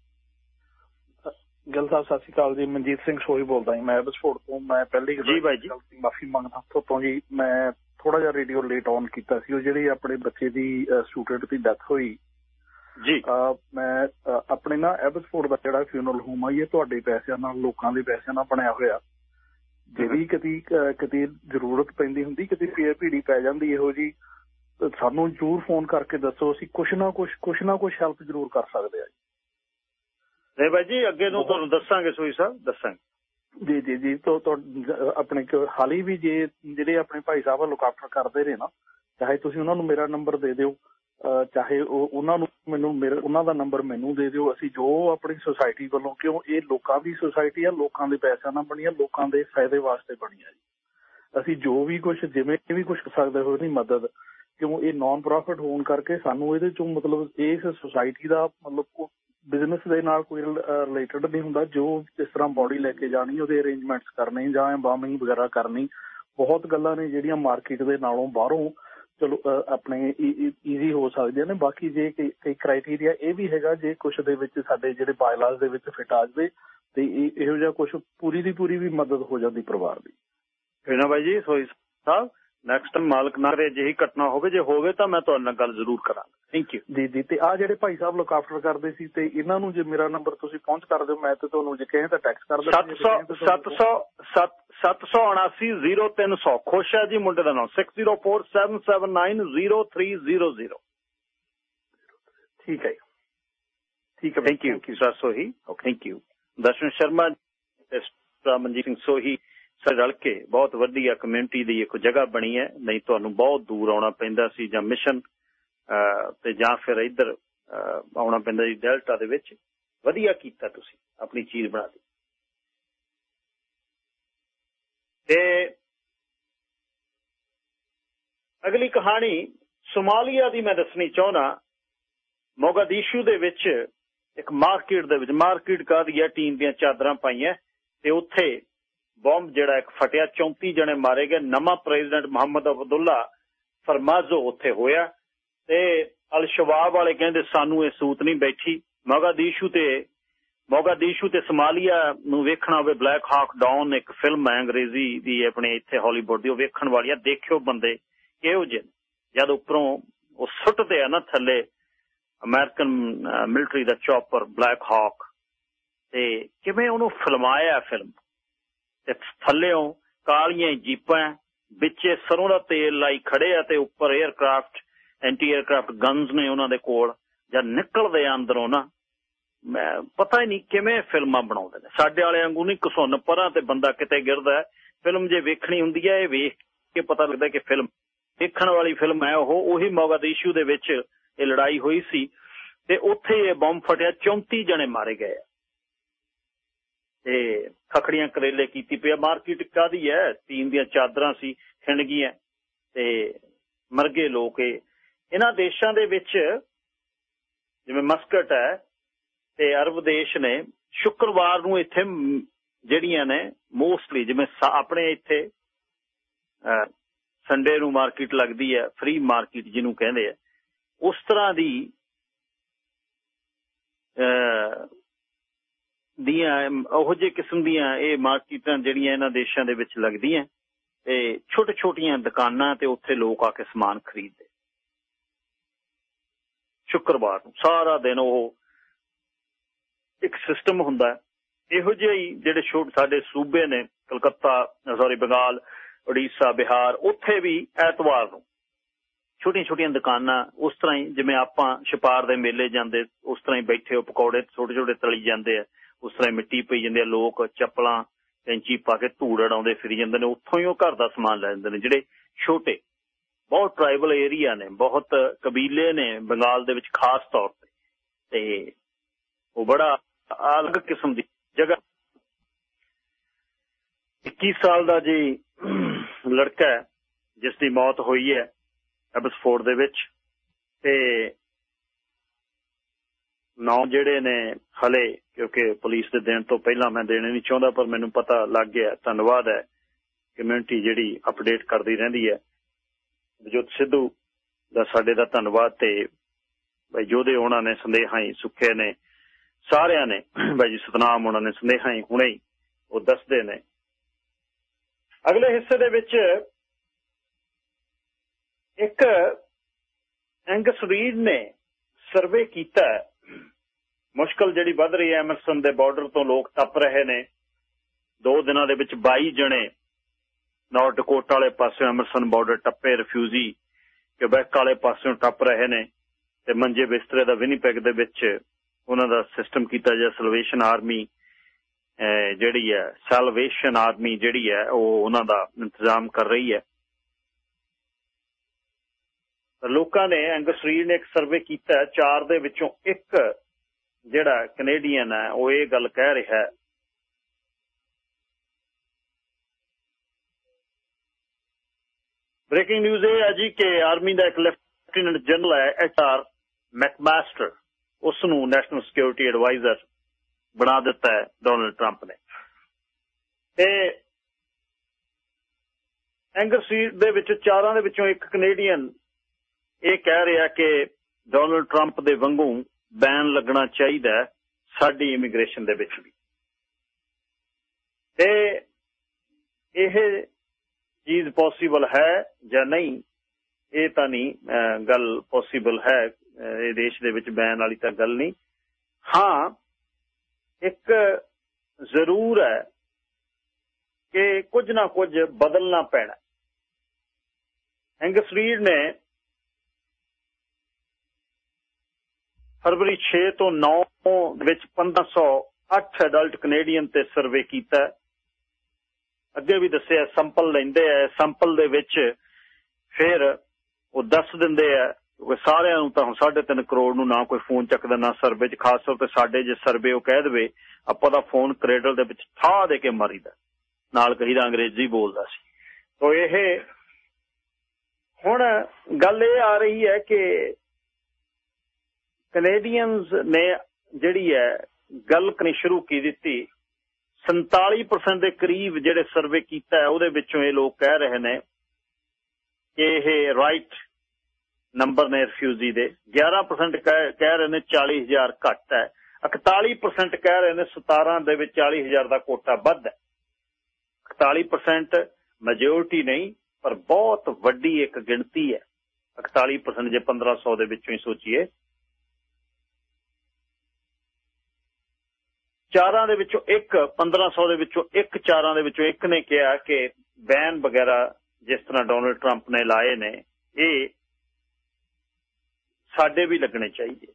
ਗਿੱਲ ਸਾਹਿਬ ਸਤਿ ਸ਼੍ਰੀ ਅਕਾਲ ਜੀ ਮਨਜੀਤ ਸਿੰਘ ਸੋਹੀ ਬੋਲਦਾ ਜੀ ਮੈਂ ਐਬਸਫੋਰਡ ਤੋਂ। ਮੈਂ ਪਹਿਲੀ ਜੀ ਬਾਈ ਜੀ। ਮਾਫੀ ਮੰਗਦਾ ਤੋਂ ਜੀ। ਮੈਂ ਥੋੜਾ ਜਿਹਾ ਰੇਡੀਓ ਲੇਟ ਔਨ ਕੀਤਾ ਸੀ। ਉਹ ਜਿਹੜੀ ਆਪਣੇ ਬੱਚੇ ਦੀ ਸਟੂਡੈਂਟ ਦੀ ਡੈਥ ਹੋਈ। ਜੀ। ਮੈਂ ਆਪਣੇ ਨਾ ਐਬਸਫੋਰਡ ਦਾ ਜਿਹੜਾ ਫਿਊਨਰਲ ਹੋਮ ਆ ਇਹ ਤੁਹਾਡੇ ਪੈਸਿਆਂ ਨਾਲ ਲੋਕਾਂ ਦੇ ਪੈਸਿਆਂ ਨਾਲ ਬਣਿਆ ਹੋਇਆ। ਜਿਹੜੀ ਕਦੀ ਕਦੀ ਜ਼ਰੂਰਤ ਪੈਂਦੀ ਹੁੰਦੀ ਕਦੀ ਭੀੜੀ ਪੈ ਜਾਂਦੀ ਇਹੋ ਜੀ ਸਾਨੂੰ ਜ਼ਰੂਰ ਫੋਨ ਕਰਕੇ ਦੱਸੋ ਅਸੀਂ ਕੁਛ ਨਾ ਕੁਛ ਕੁਛ ਨਾ ਕੁਛ ਹੈਲਪ ਜ਼ਰੂਰ ਕਰ ਸਕਦੇ ਆ ਨਹੀਂ ਬਾਈ ਜੀ ਅੱਗੇ ਨੂੰ ਤੁਹਾਨੂੰ ਦੱਸਾਂਗੇ ਸੋਈ ਸਾਹਿਬ ਦੱਸਾਂਗੇ। ਜੀ ਜੀ ਜੀ ਤੋਂ ਆਪਣੇ ਹਾਲੀ ਵੀ ਜੇ ਜਿਹੜੇ ਆਪਣੇ ਭਾਈ ਸਾਹਿਬ ਲੁੱਕ ਕਰਦੇ ਨੇ ਨਾ ਚਾਹੇ ਤੁਸੀਂ ਉਹਨਾਂ ਨੂੰ ਮੇਰਾ ਨੰਬਰ ਦੇ ਦਿਓ ਚਾਹੇ ਉਹ ਉਹਨਾਂ ਨੂੰ ਮੈਨੂੰ ਮੇਰੇ ਉਹਨਾਂ ਦਾ ਨੰਬਰ ਮੈਨੂੰ ਦੇ ਦਿਓ ਅਸੀਂ ਜੋ ਆਪਣੀ ਸੁਸਾਇਟੀ ਵੱਲੋਂ ਕਿਉਂ ਇਹ ਲੋਕਾਂ ਦੀ ਸੁਸਾਇਟੀ ਆ ਲੋਕਾਂ ਦੇ ਪੈਸਿਆਂ ਨਾਲ ਬਣੀ ਆ ਲੋਕਾਂ ਦੇ ਫਾਇਦੇ ਵਾਸਤੇ ਬਣੀ ਆ ਜੀ। ਅਸੀਂ ਜੋ ਵੀ ਕੁਝ ਜਿਵੇਂ ਵੀ ਕੁਝ ਕਰ ਸਕਦੇ ਹੋ ਨਹੀਂ ਮਦਦ ਕਿਉਂ ਇਹ ਨਾਨ ਪ੍ਰੋਫਿਟ ਹੋਣ ਕਰਕੇ ਸਾਨੂੰ ਇਹਦੇ ਚੋਂ ਮਤਲਬ ਇਸ ਸੁਸਾਇਟੀ ਦਾ ਮਤਲਬ ਬਿਜ਼ਨਸ ਦੇ ਨਾਲ ਕੋਈ ਰਿਲੇਟਡ ਨਹੀਂ ਹੁੰਦਾ, ਜੋ ਇਸ ਤਰ੍ਹਾਂ ਬਾਡੀ ਲੈ ਕੇ ਜਾਣੀ, ਉਹਦੇ ਅਰੇਂਜਮੈਂਟਸ ਕਰਨੇ, ਜਾਂ ਐਮਬਾਰਮਿੰਗ ਵਗੈਰਾ ਕਰਨੀ, ਬਹੁਤ ਗੱਲਾਂ ਨੇ ਜਿਹੜੀਆਂ ਮਾਰਕੀਟ ਦੇ ਨਾਲੋਂ ਬਾਹਰੋਂ ਚਲੋ ਆਪਣੇ ਈਜ਼ੀ ਹੋ ਸਕਦੀਆਂ ਨੇ। ਬਾਕੀ ਜੇ ਕਈ ਕ੍ਰਾਈਟੇਰੀਆ ਇਹ ਵੀ ਹੈਗਾ, ਜੇ ਕੁਝ ਦੇ ਵਿੱਚ ਸਾਡੇ ਜਿਹੜੇ ਬਾਇਲਾਜ ਦੇ ਵਿੱਚ ਫਿਟ ਆ ਜਵੇ, ਤੇ ਇਹੋ ਜਿਹਾ ਕੁਝ ਪੂਰੀ ਦੀ ਪੂਰੀ ਵੀ ਮਦਦ ਹੋ ਜਾਂਦੀ ਪਰਿਵਾਰ ਦੀ। ਫੇਨਾ ਬਾਈ ਜੀ, ਸੋਈ ਸਾਹਿਬ ਨੈਕਸਟ ਮਾਲਕ ਨਾਲ ਜਿਹੀ ਘਟਨਾ ਹੋਵੇ ਜੇ ਹੋਵੇ ਤਾਂ ਮੈਂ ਤੁਹਾਡੇ ਨਾਲ ਗੱਲ ਜ਼ਰੂਰ ਕਰਾਂਗਾ। ਥੈਂਕ ਯੂ ਜੀ ਜੀ ਤੇ ਆ ਜਿਹੜੇ ਭਾਈ ਸਾਹਿਬ ਲੁੱਕ ਆਫਟਰ ਕਰਦੇ ਸੀ ਤੇ ਇਹਨਾਂ ਨੂੰ ਜੇ ਮੇਰਾ ਨੰਬਰ ਤੁਸੀਂ ਪਹੁੰਚ ਕਰ ਦਿਓ ਮੈਂ ਤੇ ਤੁਹਾਨੂੰ ਜੇ ਕਹੇ ਤਾਂ ਟੈਕਸਟ ਕਰ ਦਿਓ 700 700 780 ਖੁਸ਼ ਹੈ ਜੀ ਮੁੰਡੇ ਦਾ ਨਾਮ। 6047790300 ਠੀਕ ਹੈ ਠੀਕ ਹੈ thank you sir Sohi. Thank you Darshan Sharma Manjit Singh Sohi. ਰਲ ਕੇ ਬਹੁਤ ਵਧੀਆ ਕਮਿਊਨਿਟੀ ਦੀ ਇੱਕ ਜਗ੍ਹਾ ਬਣੀ ਹੈ। ਨਹੀਂ, ਤੁਹਾਨੂੰ ਬਹੁਤ ਦੂਰ ਆਉਣਾ ਪੈਂਦਾ ਸੀ ਜਾਂ ਮਿਸ਼ਨ ਤੇ ਜਾਂ ਫਿਰ ਇੱਧਰ ਆਉਣਾ ਪੈਂਦਾ ਜੀ ਡੈਲਟਾ ਦੇ ਵਿੱਚ। ਵਧੀਆ ਕੀਤਾ ਤੁਸੀਂ ਆਪਣੀ ਚੀਜ਼ ਬਣਾ ਦਿੱਤੀ ਤੇ ਅਗਲੀ ਕਹਾਣੀ ਸੋਮਾਲੀਆ ਦੀ ਮੈਂ ਦੱਸਣੀ ਚਾਹੁੰਦਾ। ਮੋਗਾਦੀਸ਼ੂ ਦੇ ਵਿੱਚ ਇੱਕ ਮਾਰਕੀਟ ਦੇ ਵਿੱਚ, ਮਾਰਕੀਟ ਕਾਦੀ ਹੈ? ਟੀਮ ਦੀਆਂ ਚਾਦਰਾਂ ਪਾਈਆਂ। ਤੇ ਉੱਥੇ ਬੰਬ ਜਿਹੜਾ ਇੱਕ ਫਟਿਆ 34 ਜਣੇ ਮਾਰੇ ਗਏ। ਨਵਾਂ ਪ੍ਰੈਜ਼ੀਡੈਂਟ ਮੁਹੰਮਦ ਅਬਦੁੱਲਾ ਫਰਮਾਜ਼ੋ ਉੱਥੇ ਹੋਇਆ ਤੇ ਅਲ ਸ਼ਵਾਬ ਵਾਲੇ ਕਹਿੰਦੇ, ਸਾਨੂੰ ਇਹ ਸੂਤ ਨਹੀਂ ਬੈਠੀ। ਮੋਗਾਦੀਸ਼ੂ ਤੇ ਮੋਗਾਦੀਸ਼ੂ ਤੇ ਸਮਾਲੀਆ ਨੂੰ ਵੇਖਣਾ ਹੋਵੇ, ਬਲੈਕ ਹਾਕ ਡਾਊਨ ਇੱਕ ਫਿਲਮ ਹੈ ਅੰਗਰੇਜ਼ੀ ਦੀ ਆਪਣੇ ਇੱਥੇ ਹਾਲੀਵੁੱਡ ਦੀ, ਉਹ ਵੇਖਣ ਵਾਲੀ ਆ। ਦੇਖਿਓ ਬੰਦੇ ਕਿਹੋ ਜਿਹੇ ਜਦ ਉੱਪਰੋਂ ਉਹ ਸੁੱਟਦੇ ਆ ਨਾ ਥੱਲੇ, ਅਮਰੀਕਨ ਮਿਲਟਰੀ ਦਾ ਚੌਪਰ, ਬਲੈਕ ਹਾਕ ਤੇ ਕਿਵੇਂ ਉਹਨੂੰ ਫਿਲਮਾਇਆ ਫਿਲਮ? ਤੇ ਥੱਲੇੋਂ ਕਾਲੀਆਂ ਜੀਪਾਂ, ਵਿੱਚੇ ਸਰੋਂ ਦਾ ਤੇਲ ਲਾਈ ਖੜੇ ਆ ਤੇ ਉੱਪਰ 에ਅਰਕ੍ਰਾਫਟ ਐਂਟੀ 에ਅਰਕ੍ਰਾਫਟ ਗਨਸ ਨੇ ਉਹਨਾਂ ਦੇ ਕੋਲ, ਜਦ ਨਿਕਲਦੇ ਆ ਅੰਦਰੋਂ ਨਾ, ਮੈਂ ਪਤਾ ਹੀ ਨਹੀਂ ਕਿਵੇਂ ਫਿਲਮਾਂ ਬਣਾਉਂਦੇ ਨੇ। ਸਾਡੇ ਵਾਲੇ ਵਾਂਗੂ ਨਹੀਂ ਕਸੁੰਨ ਪਰਾਂ ਤੇ ਬੰਦਾ ਕਿਤੇ ਗਿਰਦਾ ਫਿਲਮ ਜੇ ਵੇਖਣੀ ਹੁੰਦੀ ਹੈ, ਇਹ ਵੇਖ ਕੇ ਪਤਾ ਲੱਗਦਾ ਕਿ ਫਿਲਮ ਦੇਖਣ ਵਾਲੀ ਫਿਲਮ ਹੈ ਉਹ। ਉਹੀ ਮੋਗਾਦੀਸ਼ੂ ਦੇ ਵਿੱਚ ਇਹ ਲੜਾਈ ਹੋਈ ਸੀ ਤੇ ਉੱਥੇ ਇਹ ਬੰਬ ਫਟਿਆ 34 ਜਣੇ ਮਾਰੇ ਗਏ ਤੇ ਖਖੜੀਆਂ ਕਰੇਲੇ ਕੀਤੀ ਪਿਆ ਮਾਰਕੀਟ ਕਾਦੀ ਹੈ ਤੀਨ ਦੀਆਂ ਚਾਦਰਾਂ ਸੀ ਖਿੰਡ ਗਈਆਂ ਤੇ ਮਰਗੇ ਲੋਕ ਇਹਨਾਂ ਦੇਸ਼ਾਂ ਦੇ ਵਿੱਚ ਜਿਵੇਂ ਮਸਕਟ ਹੈ ਤੇ ਅਰਬ ਦੇਸ਼ ਨੇ ਸ਼ੁੱਕਰਵਾਰ ਨੂੰ ਇੱਥੇ ਜਿਹੜੀਆਂ ਨੇ, ਮੋਸਟਲੀ ਜਿਵੇਂ ਆਪਣੇ ਇੱਥੇ ਸੰਡੇ ਨੂੰ ਮਾਰਕੀਟ ਲੱਗਦੀ ਹੈ ਫ੍ਰੀ ਮਾਰਕੀਟ ਜਿਹਨੂੰ ਕਹਿੰਦੇ ਆ ਉਸ ਤਰ੍ਹਾਂ ਦੀ ਦੀਆਂ, ਉਹ ਜਿਹੇ ਕਿਸਮ ਦੀਆਂ ਇਹ ਮਾਰਕੀਟਾਂ ਜਿਹੜੀਆਂ ਇਹਨਾਂ ਦੇਸ਼ਾਂ ਦੇ ਵਿੱਚ ਲੱਗਦੀਆਂ, ਤੇ ਛੋਟੇ ਛੋਟੀਆਂ ਦੁਕਾਨਾਂ ਤੇ ਉੱਥੇ ਲੋਕ ਆ ਕੇ ਸਮਾਨ ਖਰੀਦਦੇ। ਸ਼ੁੱਕਰਵਾਰ ਨੂੰ ਸਾਰਾ ਦਿਨ ਉਹ ਇੱਕ ਸਿਸਟਮ ਹੁੰਦਾ ਇਹੋ ਜਿਹੇ ਹੀ ਜਿਹੜੇ ਛੋਟ, ਸਾਡੇ ਸੂਬੇ ਨੇ, ਕਲਕੱਤਾ, ਸੌਰੀ, ਬੰਗਾਲ, ਉੜੀਸਾ, ਬਿਹਾਰ, ਉੱਥੇ ਵੀ ਐਤਵਾਰ ਨੂੰ ਛੋਟੀਆਂ ਛੋਟੀਆਂ ਦੁਕਾਨਾਂ ਉਸ ਤਰ੍ਹਾਂ ਹੀ, ਜਿਵੇਂ ਆਪਾਂ ਛਪਾਰ ਦੇ ਮੇਲੇ ਜਾਂਦੇ, ਉਸ ਤਰ੍ਹਾਂ ਹੀ ਬੈਠੇ ਹੋ, ਪਕੌੜੇ ਛੋਟੇ ਛੋਟੇ ਤਲੀ ਜਾਂਦੇ ਆ। ਉਸ ਤਰ੍ਹਾਂ ਮਿੱਟੀ ਪਈ ਜਾਂਦੀ ਆ, ਲੋਕ ਚੱਪਲਾਂ, ਕੈਂਚੀ ਪਾ ਕੇ ਧੂੜ ਉਡਾਉਂਦੇ ਫਿਰੀ ਜਾਂਦੇ ਨੇ, ਉੱਥੋਂ ਹੀ ਉਹ ਘਰ ਦਾ ਸਮਾਨ ਲੈ ਜਾਂਦੇ ਨੇ, ਜਿਹੜੇ ਛੋਟੇ, ਬਹੁਤ ਟ੍ਰਾਈਬਲ ਏਰੀਆ ਨੇ, ਬਹੁਤ ਕਬੀਲੇ ਨੇ ਬੰਗਾਲ ਦੇ ਵਿੱਚ ਖਾਸ ਤੌਰ ਤੇ। ਤੇ ਉਹ ਬੜਾ ਅਲੱਗ ਕਿਸਮ ਦੀ ਜਗ੍ਹਾ। 21 ਸਾਲ ਦਾ ਜੀ ਲੜਕਾ ਜਿਸ ਦੀ ਮੌਤ ਹੋਈ ਹੈ, ਐਬਸਫੋਰਡ ਦੇ ਵਿੱਚ। ਤੇ ਨੌ ਜਿਹੜੇ ਨੇ ਹਲੇ, ਕਿਉਂਕਿ ਪੁਲਿਸ ਦੇ ਦੇਣ ਤੋਂ ਪਹਿਲਾਂ ਮੈਂ ਦੇਣੇ ਨਹੀਂ ਚਾਹੁੰਦਾ, ਪਰ ਮੈਨੂੰ ਪਤਾ ਲੱਗ ਗਿਆ, ਧੰਨਵਾਦ ਹੈ ਕਮਿਊਨਿਟੀ ਜਿਹੜੀ ਅਪਡੇਟ ਕਰਦੀ ਰਹਿੰਦੀ ਹੈ। ਜੋਤ ਸਿੱਧੂ ਦਾ ਸਾਡੇ ਦਾ ਧੰਨਵਾਦ ਤੇ ਭਾਈ ਜੋਦੇ ਉਹਨਾਂ ਨੇ ਸੰਦੇਹਾਂ ਹੀ ਸੁੱਖੇ ਨੇ, ਸਾਰਿਆਂ ਨੇ, ਭਾਈ ਜੀ ਸਤਨਾਮ ਉਹਨਾਂ ਨੇ ਸੰਦੇਹਾਂ ਹੀ ਹੁਣੇ ਹੀ ਉਹ ਦੱਸਦੇ ਨੇ। ਅਗਲੇ ਹਿੱਸੇ ਦੇ ਵਿੱਚ ਇੱਕ ਐਂਗਸ ਰੀਡ ਨੇ ਸਰਵੇ ਕੀਤਾ ਮੁਸ਼ਕਲ ਜਿਹੜੀ ਵੱਧ ਰਹੀ ਹੈ ਐਮਰਸਨ ਦੇ ਬਾਰਡਰ ਤੋਂ ਲੋਕ ਤੱਪ ਰਹੇ ਨੇ। ਦੋ ਦਿਨਾਂ ਦੇ ਵਿੱਚ 22 ਜਣੇ ਨਾਰਥ ਡਕੋਟਾ ਵਾਲੇ ਪਾਸੇ ਐਮਰਸਨ ਬਾਰਡਰ ਟੱਪੇ, ਰਿਫਿਊਜੀ ਕਿਬੈਕ ਵਾਲੇ ਪਾਸਿਓਂ ਟੱਪ ਰਹੇ ਨੇ ਤੇ ਮੰਜੇ ਬਿਸਤਰੇ ਦਾ ਵਿਨੀਪੈਗ ਦੇ ਵਿੱਚ ਉਹਨਾਂ ਦਾ ਸਿਸਟਮ ਕੀਤਾ ਜਾ, ਸਲਵੇਸ਼ਨ ਆਰਮੀ ਜਿਹੜੀ ਹੈ, ਸਲਵੇਸ਼ਨ ਆਰਮੀ ਜਿਹੜੀ ਹੈ, ਉਹ ਉਹਨਾਂ ਦਾ ਇੰਤਜ਼ਾਮ ਕਰ ਰਹੀ ਹੈ। ਲੋਕਾਂ ਨੇ ਐਂਗਸਰੀਡ ਨੇ ਇੱਕ ਸਰਵੇ ਕੀਤਾ, ਚਾਰ ਦੇ ਵਿੱਚੋਂ ਇੱਕ ਜਿਹੜਾ ਕੈਨੇਡੀਅਨ ਹੈ, ਉਹ ਇਹ ਗੱਲ ਕਹਿ ਰਿਹਾ ਹੈ। ਬ੍ਰੇਕਿੰਗ ਨਿਊਜ਼ ਇਹ ਹੈ ਜੀ ਕਿ ਆਰਮੀ ਦਾ ਇੱਕ ਲੈਫਟੀਨੈਂਟ ਜਨਰਲ ਹੈ ਐਚ ਆਰ ਮੈਕਮਾਸਟਰ ਉਸ ਨੂੰ ਨੈਸ਼ਨਲ ਸਿਕਿਉਰਿਟੀ ਐਡਵਾਈਜ਼ਰ ਬਣਾ ਦਿੱਤਾ ਹੈ ਡੋਨਲਡ ਟਰੰਪ ਨੇ। ਤੇ ਐਂਗਰ ਦੇ ਵਿੱਚ ਚਾਰਾਂ ਦੇ ਵਿੱਚੋਂ ਇੱਕ ਕੈਨੇਡੀਅਨ ਇਹ ਕਹਿ ਰਿਹਾ ਕਿ ਡੋਨਲਡ ਟਰੰਪ ਦੇ ਵਾਂਗੂ ਬੈਨ ਲੱਗਣਾ ਚਾਹੀਦਾ ਸਾਡੀ ਇਮੀਗ੍ਰੇਸ਼ਨ ਦੇ ਵਿੱਚ ਵੀ। ਤੇ ਇਹ ਚੀਜ਼ ਪੋਸੀਬਲ ਹੈ ਜਾਂ ਨਹੀਂ, ਇਹ ਤਾਂ ਨਹੀਂ ਗੱਲ ਪੋਸੀਬਲ ਹੈ ਇਹ ਦੇਸ਼ ਦੇ ਵਿੱਚ ਬੈਨ ਵਾਲੀ ਤਾਂ ਗੱਲ ਨਹੀਂ। ਹਾਂ, ਇੱਕ ਜ਼ਰੂਰ ਹੈ ਕਿ ਕੁਝ ਨਾ ਕੁਝ ਬਦਲਣਾ ਪੈਣਾ ਐਂਗਸ ਰੀਡ ਨੇ ਫਰਵਰੀ 6 ਤੋਂ 9 ਵਿੱਚ 1508 ਅਡਲਟ ਕੈਨੇਡੀਅਨ ਤੇ ਸਰਵੇ ਕੀਤਾ ਅੱਗੇ ਵੀ ਦੱਸਿਆ ਸੈਂਪਲ ਲੈਂਦੇ ਆ। ਸੰਪਲ ਦੇ ਵਿੱਚ ਫਿਰ ਉਹ ਦੱਸ ਦਿੰਦੇ ਆ ਕਿ ਸਾਰਿਆਂ ਨੂੰ ਤਾਂ ਹੁਣ 3.5 ਕਰੋੜ ਨੂੰ ਨਾ ਕੋਈ ਫੋਨ ਚੱਕਦਾ, ਨਾ ਸਰਵੇ 'ਚ, ਖਾਸ ਤੌਰ ਤੇ ਸਾਡੇ ਜੇ ਸਰਵੇ ਉਹ ਕਹਿ ਦੇਵੇ, ਆਪਾਂ ਦਾ ਫੋਨ ਕ੍ਰੇਡਲ ਦੇ ਵਿੱਚ ਠਾ ਦੇ ਕੇ ਮਾਰੀਦਾ। ਨਾਲ ਕਹੀਦਾ ਅੰਗਰੇਜ਼ੀ ਬੋਲਦਾ ਸੀ। ਤੋਂ ਇਹ ਹੁਣ ਗੱਲ ਇਹ ਆ ਰਹੀ ਹੈ ਕਿ ਕੈਨੇਡੀਅਨਸ ਨੇ ਜਿਹੜੀ ਹੈ, ਗੱਲ ਕਰਨੀ ਸ਼ੁਰੂ ਕੀ ਦਿੱਤੀ। 47% ਦੇ ਕਰੀਬ ਜਿਹੜੇ ਸਰਵੇ ਕੀਤਾ ਹੈ, ਉਹਦੇ ਵਿੱਚੋਂ ਇਹ ਲੋਕ ਕਹਿ ਰਹੇ ਨੇ ਕਿ ਇਹ ਰਾਈਟ ਨੰਬਰ ਨੇ ਰਿਫਿਊਜੀ ਦੇ। 11% ਕਹਿ ਰਹੇ ਨੇ 40000 ਘੱਟ ਹੈ। 41% ਕਹਿ ਰਹੇ ਨੇ 17 ਦੇ ਵਿੱਚ 40000 ਦਾ ਕੋਟਾ ਵੱਧ ਹੈ। 41% ਮੈਜੋਰਟੀ ਨਹੀਂ, ਪਰ ਬਹੁਤ ਵੱਡੀ ਇੱਕ ਗਿਣਤੀ ਹੈ। 41% ਜੇ 1500 ਦੇ ਵਿੱਚੋਂ ਹੀ ਸੋਚੀਏ ਚਾਰਾਂ ਦੇ ਵਿੱਚੋਂ ਇੱਕ 1500 ਦੇ ਵਿੱਚੋਂ ਇੱਕ ਚਾਰਾਂ ਦੇ ਵਿੱਚੋਂ ਇੱਕ ਨੇ ਕਿਹਾ ਕਿ ਬੈਨ ਵਗੈਰਾ ਜਿਸ ਤਰ੍ਹਾਂ ਡੋਨਲਡ ਟਰੰਪ ਨੇ ਲਾਏ ਨੇ, ਇਹ ਸਾਡੇ ਵੀ ਲੱਗਣੇ ਚਾਹੀਦੇ।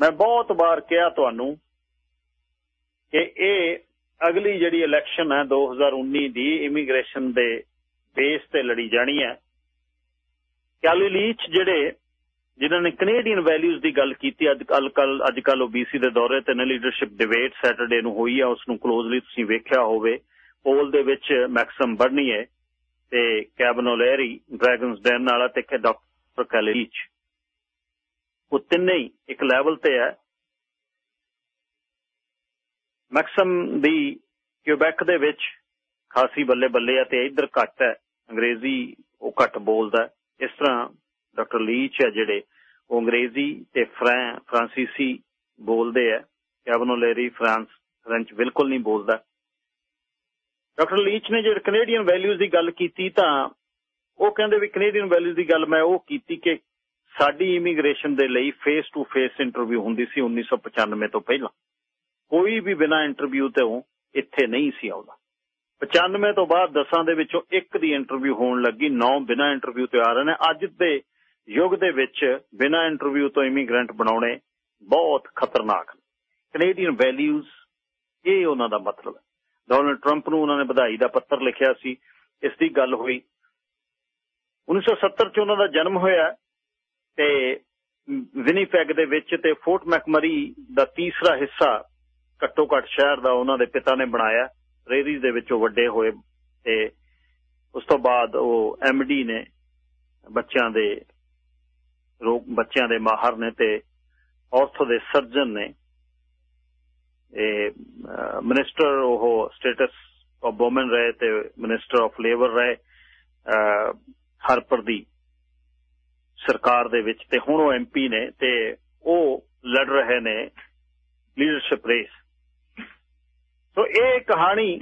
ਮੈਂ ਬਹੁਤ ਵਾਰ ਕਿਹਾ ਤੁਹਾਨੂੰ ਕਿ ਇਹ ਅਗਲੀ ਜਿਹੜੀ ਇਲੈਕਸ਼ਨ ਹੈ 2019 ਦੀ ਇਮੀਗ੍ਰੇਸ਼ਨ ਦੇ ਬੇਸ ਤੇ ਲੜੀ ਜਾਣੀ ਹੈ। ਕੈਲੀ ਲੀਚ ਜਿਹੜੇ ਜਿਨ੍ਹਾਂ ਨੇ ਕੈਨੇਡੀਅਨ ਵੈਲਿਊਜ਼ ਦੀ ਗੱਲ ਕੀਤੀ, ਅੱਜ ਕੱਲ ਕੱਲ ਅੱਜ ਕੱਲ ਓਬੀਸੀ ਦੇ ਦੌਰੇ ਤੇ ਨਾ ਲੀਡਰਸ਼ਿਪ ਡਿਬੇਟ ਸੈਟਰਡੇ ਨੂੰ ਹੋਈ ਆ ਉਸ ਨੂੰ ਕਲੋਜ਼ਲੀ ਤੁਸੀਂ ਵੇਖਿਆ ਹੋਵੇ। ਪੋਲ ਦੇ ਵਿੱਚ ਮੈਕਸਮ ਬਰਨੀਏ ਤੇ ਕੈਬਨੋ ਡਰੈਗਨਸ ਡੈਨ ਵਾਲਾ ਤੇ ਕਿ ਡਾਕਟਰ ਕੈਲੀਚ ਉਹ ਤਿੰਨੇ ਹੀ ਇੱਕ ਲੈਵਲ ਤੇ ਹੈ। ਮੈਕਸਮ ਦੀ ਕਿਊਬੈਕ ਦੇ ਵਿੱਚ ਖਾਸੀ ਬੱਲੇ ਬੱਲੇ ਆ ਤੇ ਇੱਧਰ ਘੱਟ ਹੈ। ਅੰਗਰੇਜ਼ੀ ਉਹ ਘੱਟ ਬੋਲਦਾ ਇਸ ਤਰ੍ਹਾਂ ਡਾਕਟਰ ਲੀਚ ਹੈ ਜਿਹੜੇ, ਉਹ ਅੰਗਰੇਜ਼ੀ ਤੇ ਫਰਾਂ, ਫ੍ਰਾਂਸੀਸੀ ਬੋਲਦੇ ਆ। ਕੈਬਨੋ ਲੈਰੀ ਫ੍ਰਾਂਸ, ਫ੍ਰੈਂਚ ਬਿਲਕੁਲ ਨਹੀਂ ਬੋਲਦਾ। ਡਾਕਟਰ ਲੀਚ ਨੇ ਜਿਹੜੇ ਕੈਨੇਡੀਅਨ ਵੈਲਿਊਜ਼ ਦੀ ਗੱਲ ਕੀਤੀ ਤਾਂ ਉਹ ਕਹਿੰਦੇ ਵੀ ਕੈਨੇਡੀਅਨ ਵੈਲਿਊਜ਼ ਦੀ ਗੱਲ ਮੈਂ ਉਹ ਕੀਤੀ ਕਿ ਸਾਡੀ ਇਮੀਗ੍ਰੇਸ਼ਨ ਦੇ ਲਈ ਫੇਸ ਟੂ ਫੇਸ ਇੰਟਰਵਿਊ ਹੁੰਦੀ ਸੀ 1995 ਤੋਂ ਪਹਿਲਾਂ। ਕੋਈ ਵੀ ਬਿਨਾ ਇੰਟਰਵਿਊ ਤੋਂ ਇੱਥੇ ਨਹੀਂ ਸੀ ਆਉਂਦਾ। 95 ਤੋਂ ਬਾਅਦ 10 ਦੇ ਵਿੱਚੋਂ ਇੱਕ ਦੀ ਇੰਟਰਵਿਊ ਹੋਣ ਲੱਗੀ 9 ਬਿਨਾ ਇੰਟਰਵਿਊ ਤੇ ਆ ਰਹੇ ਨੇ ਅੱਜ ਦੇ ਯੁੱਗ ਦੇ ਵਿੱਚ ਬਿਨਾ ਇੰਟਰਵਿਊ ਤੋਂ ਇਮੀਗ੍ਰੈਂਟ ਬਣਾਉਣੇ ਬਹੁਤ ਖਤਰਨਾਕ ਨੇ। ਕੈਨੇਡੀਅਨ ਵੈਲਿਊਜ਼ ਇਹ ਉਹਨਾਂ ਦਾ ਮਤਲਬ ਹੈ। ਡੋਨਲਡ ਟਰੰਪ ਨੂੰ ਉਹਨਾਂ ਨੇ ਵਧਾਈ ਦਾ ਪੱਤਰ ਲਿਖਿਆ ਸੀ। ਇਸ ਦੀ ਗੱਲ ਹੋਈ। 1970 ਚ ਉਹਨਾਂ ਦਾ ਜਨਮ ਹੋਇਆ ਤੇ ਵਿਨੀਪੈਗ ਦੇ ਵਿੱਚ ਤੇ ਫੋਰਟ ਮੈਕਮਰੀ ਦਾ ਤੀਸਰਾ ਹਿੱਸਾ ਘੱਟੋ ਘੱਟ ਸ਼ਹਿਰ ਦਾ ਉਹਨਾਂ ਦੇ ਪਿਤਾ ਨੇ ਬਣਾਇਆ। ਰੇਰੀਜ਼ ਦੇ ਵਿੱਚੋਂ ਵੱਡੇ ਹੋਏ ਤੇ ਉਸ ਤੋਂ ਬਾਅਦ ਉਹ ਐਮਡੀ ਨੇ ਬੱਚਿਆਂ ਦੇ ਰੋਗ ਬੱਚਿਆਂ ਦੇ ਮਾਹਰ ਨੇ ਤੇ ਆਰਥੋ ਦੇ ਸਰਜਨ ਨੇ। ਇਹ ਮਿਨਿਸਟਰ ਉਹ ਸਟੇਟਸ ਆਫ ਵੂਮਨ ਰਹੇ ਤੇ ਮਿਨਿਸਟਰ ਆਫ ਲੇਬਰ ਰਹੇ ਹਰਪਰ ਦੀ ਸਰਕਾਰ ਦੇ ਵਿੱਚ ਤੇ ਹੁਣ ਉਹ ਐਮਪੀ ਨੇ ਤੇ ਉਹ ਲੜ ਰਹੇ ਨੇ ਲੀਡਰਸ਼ਿਪ ਰੇਸ ਸੋ ਇਹ ਕਹਾਣੀ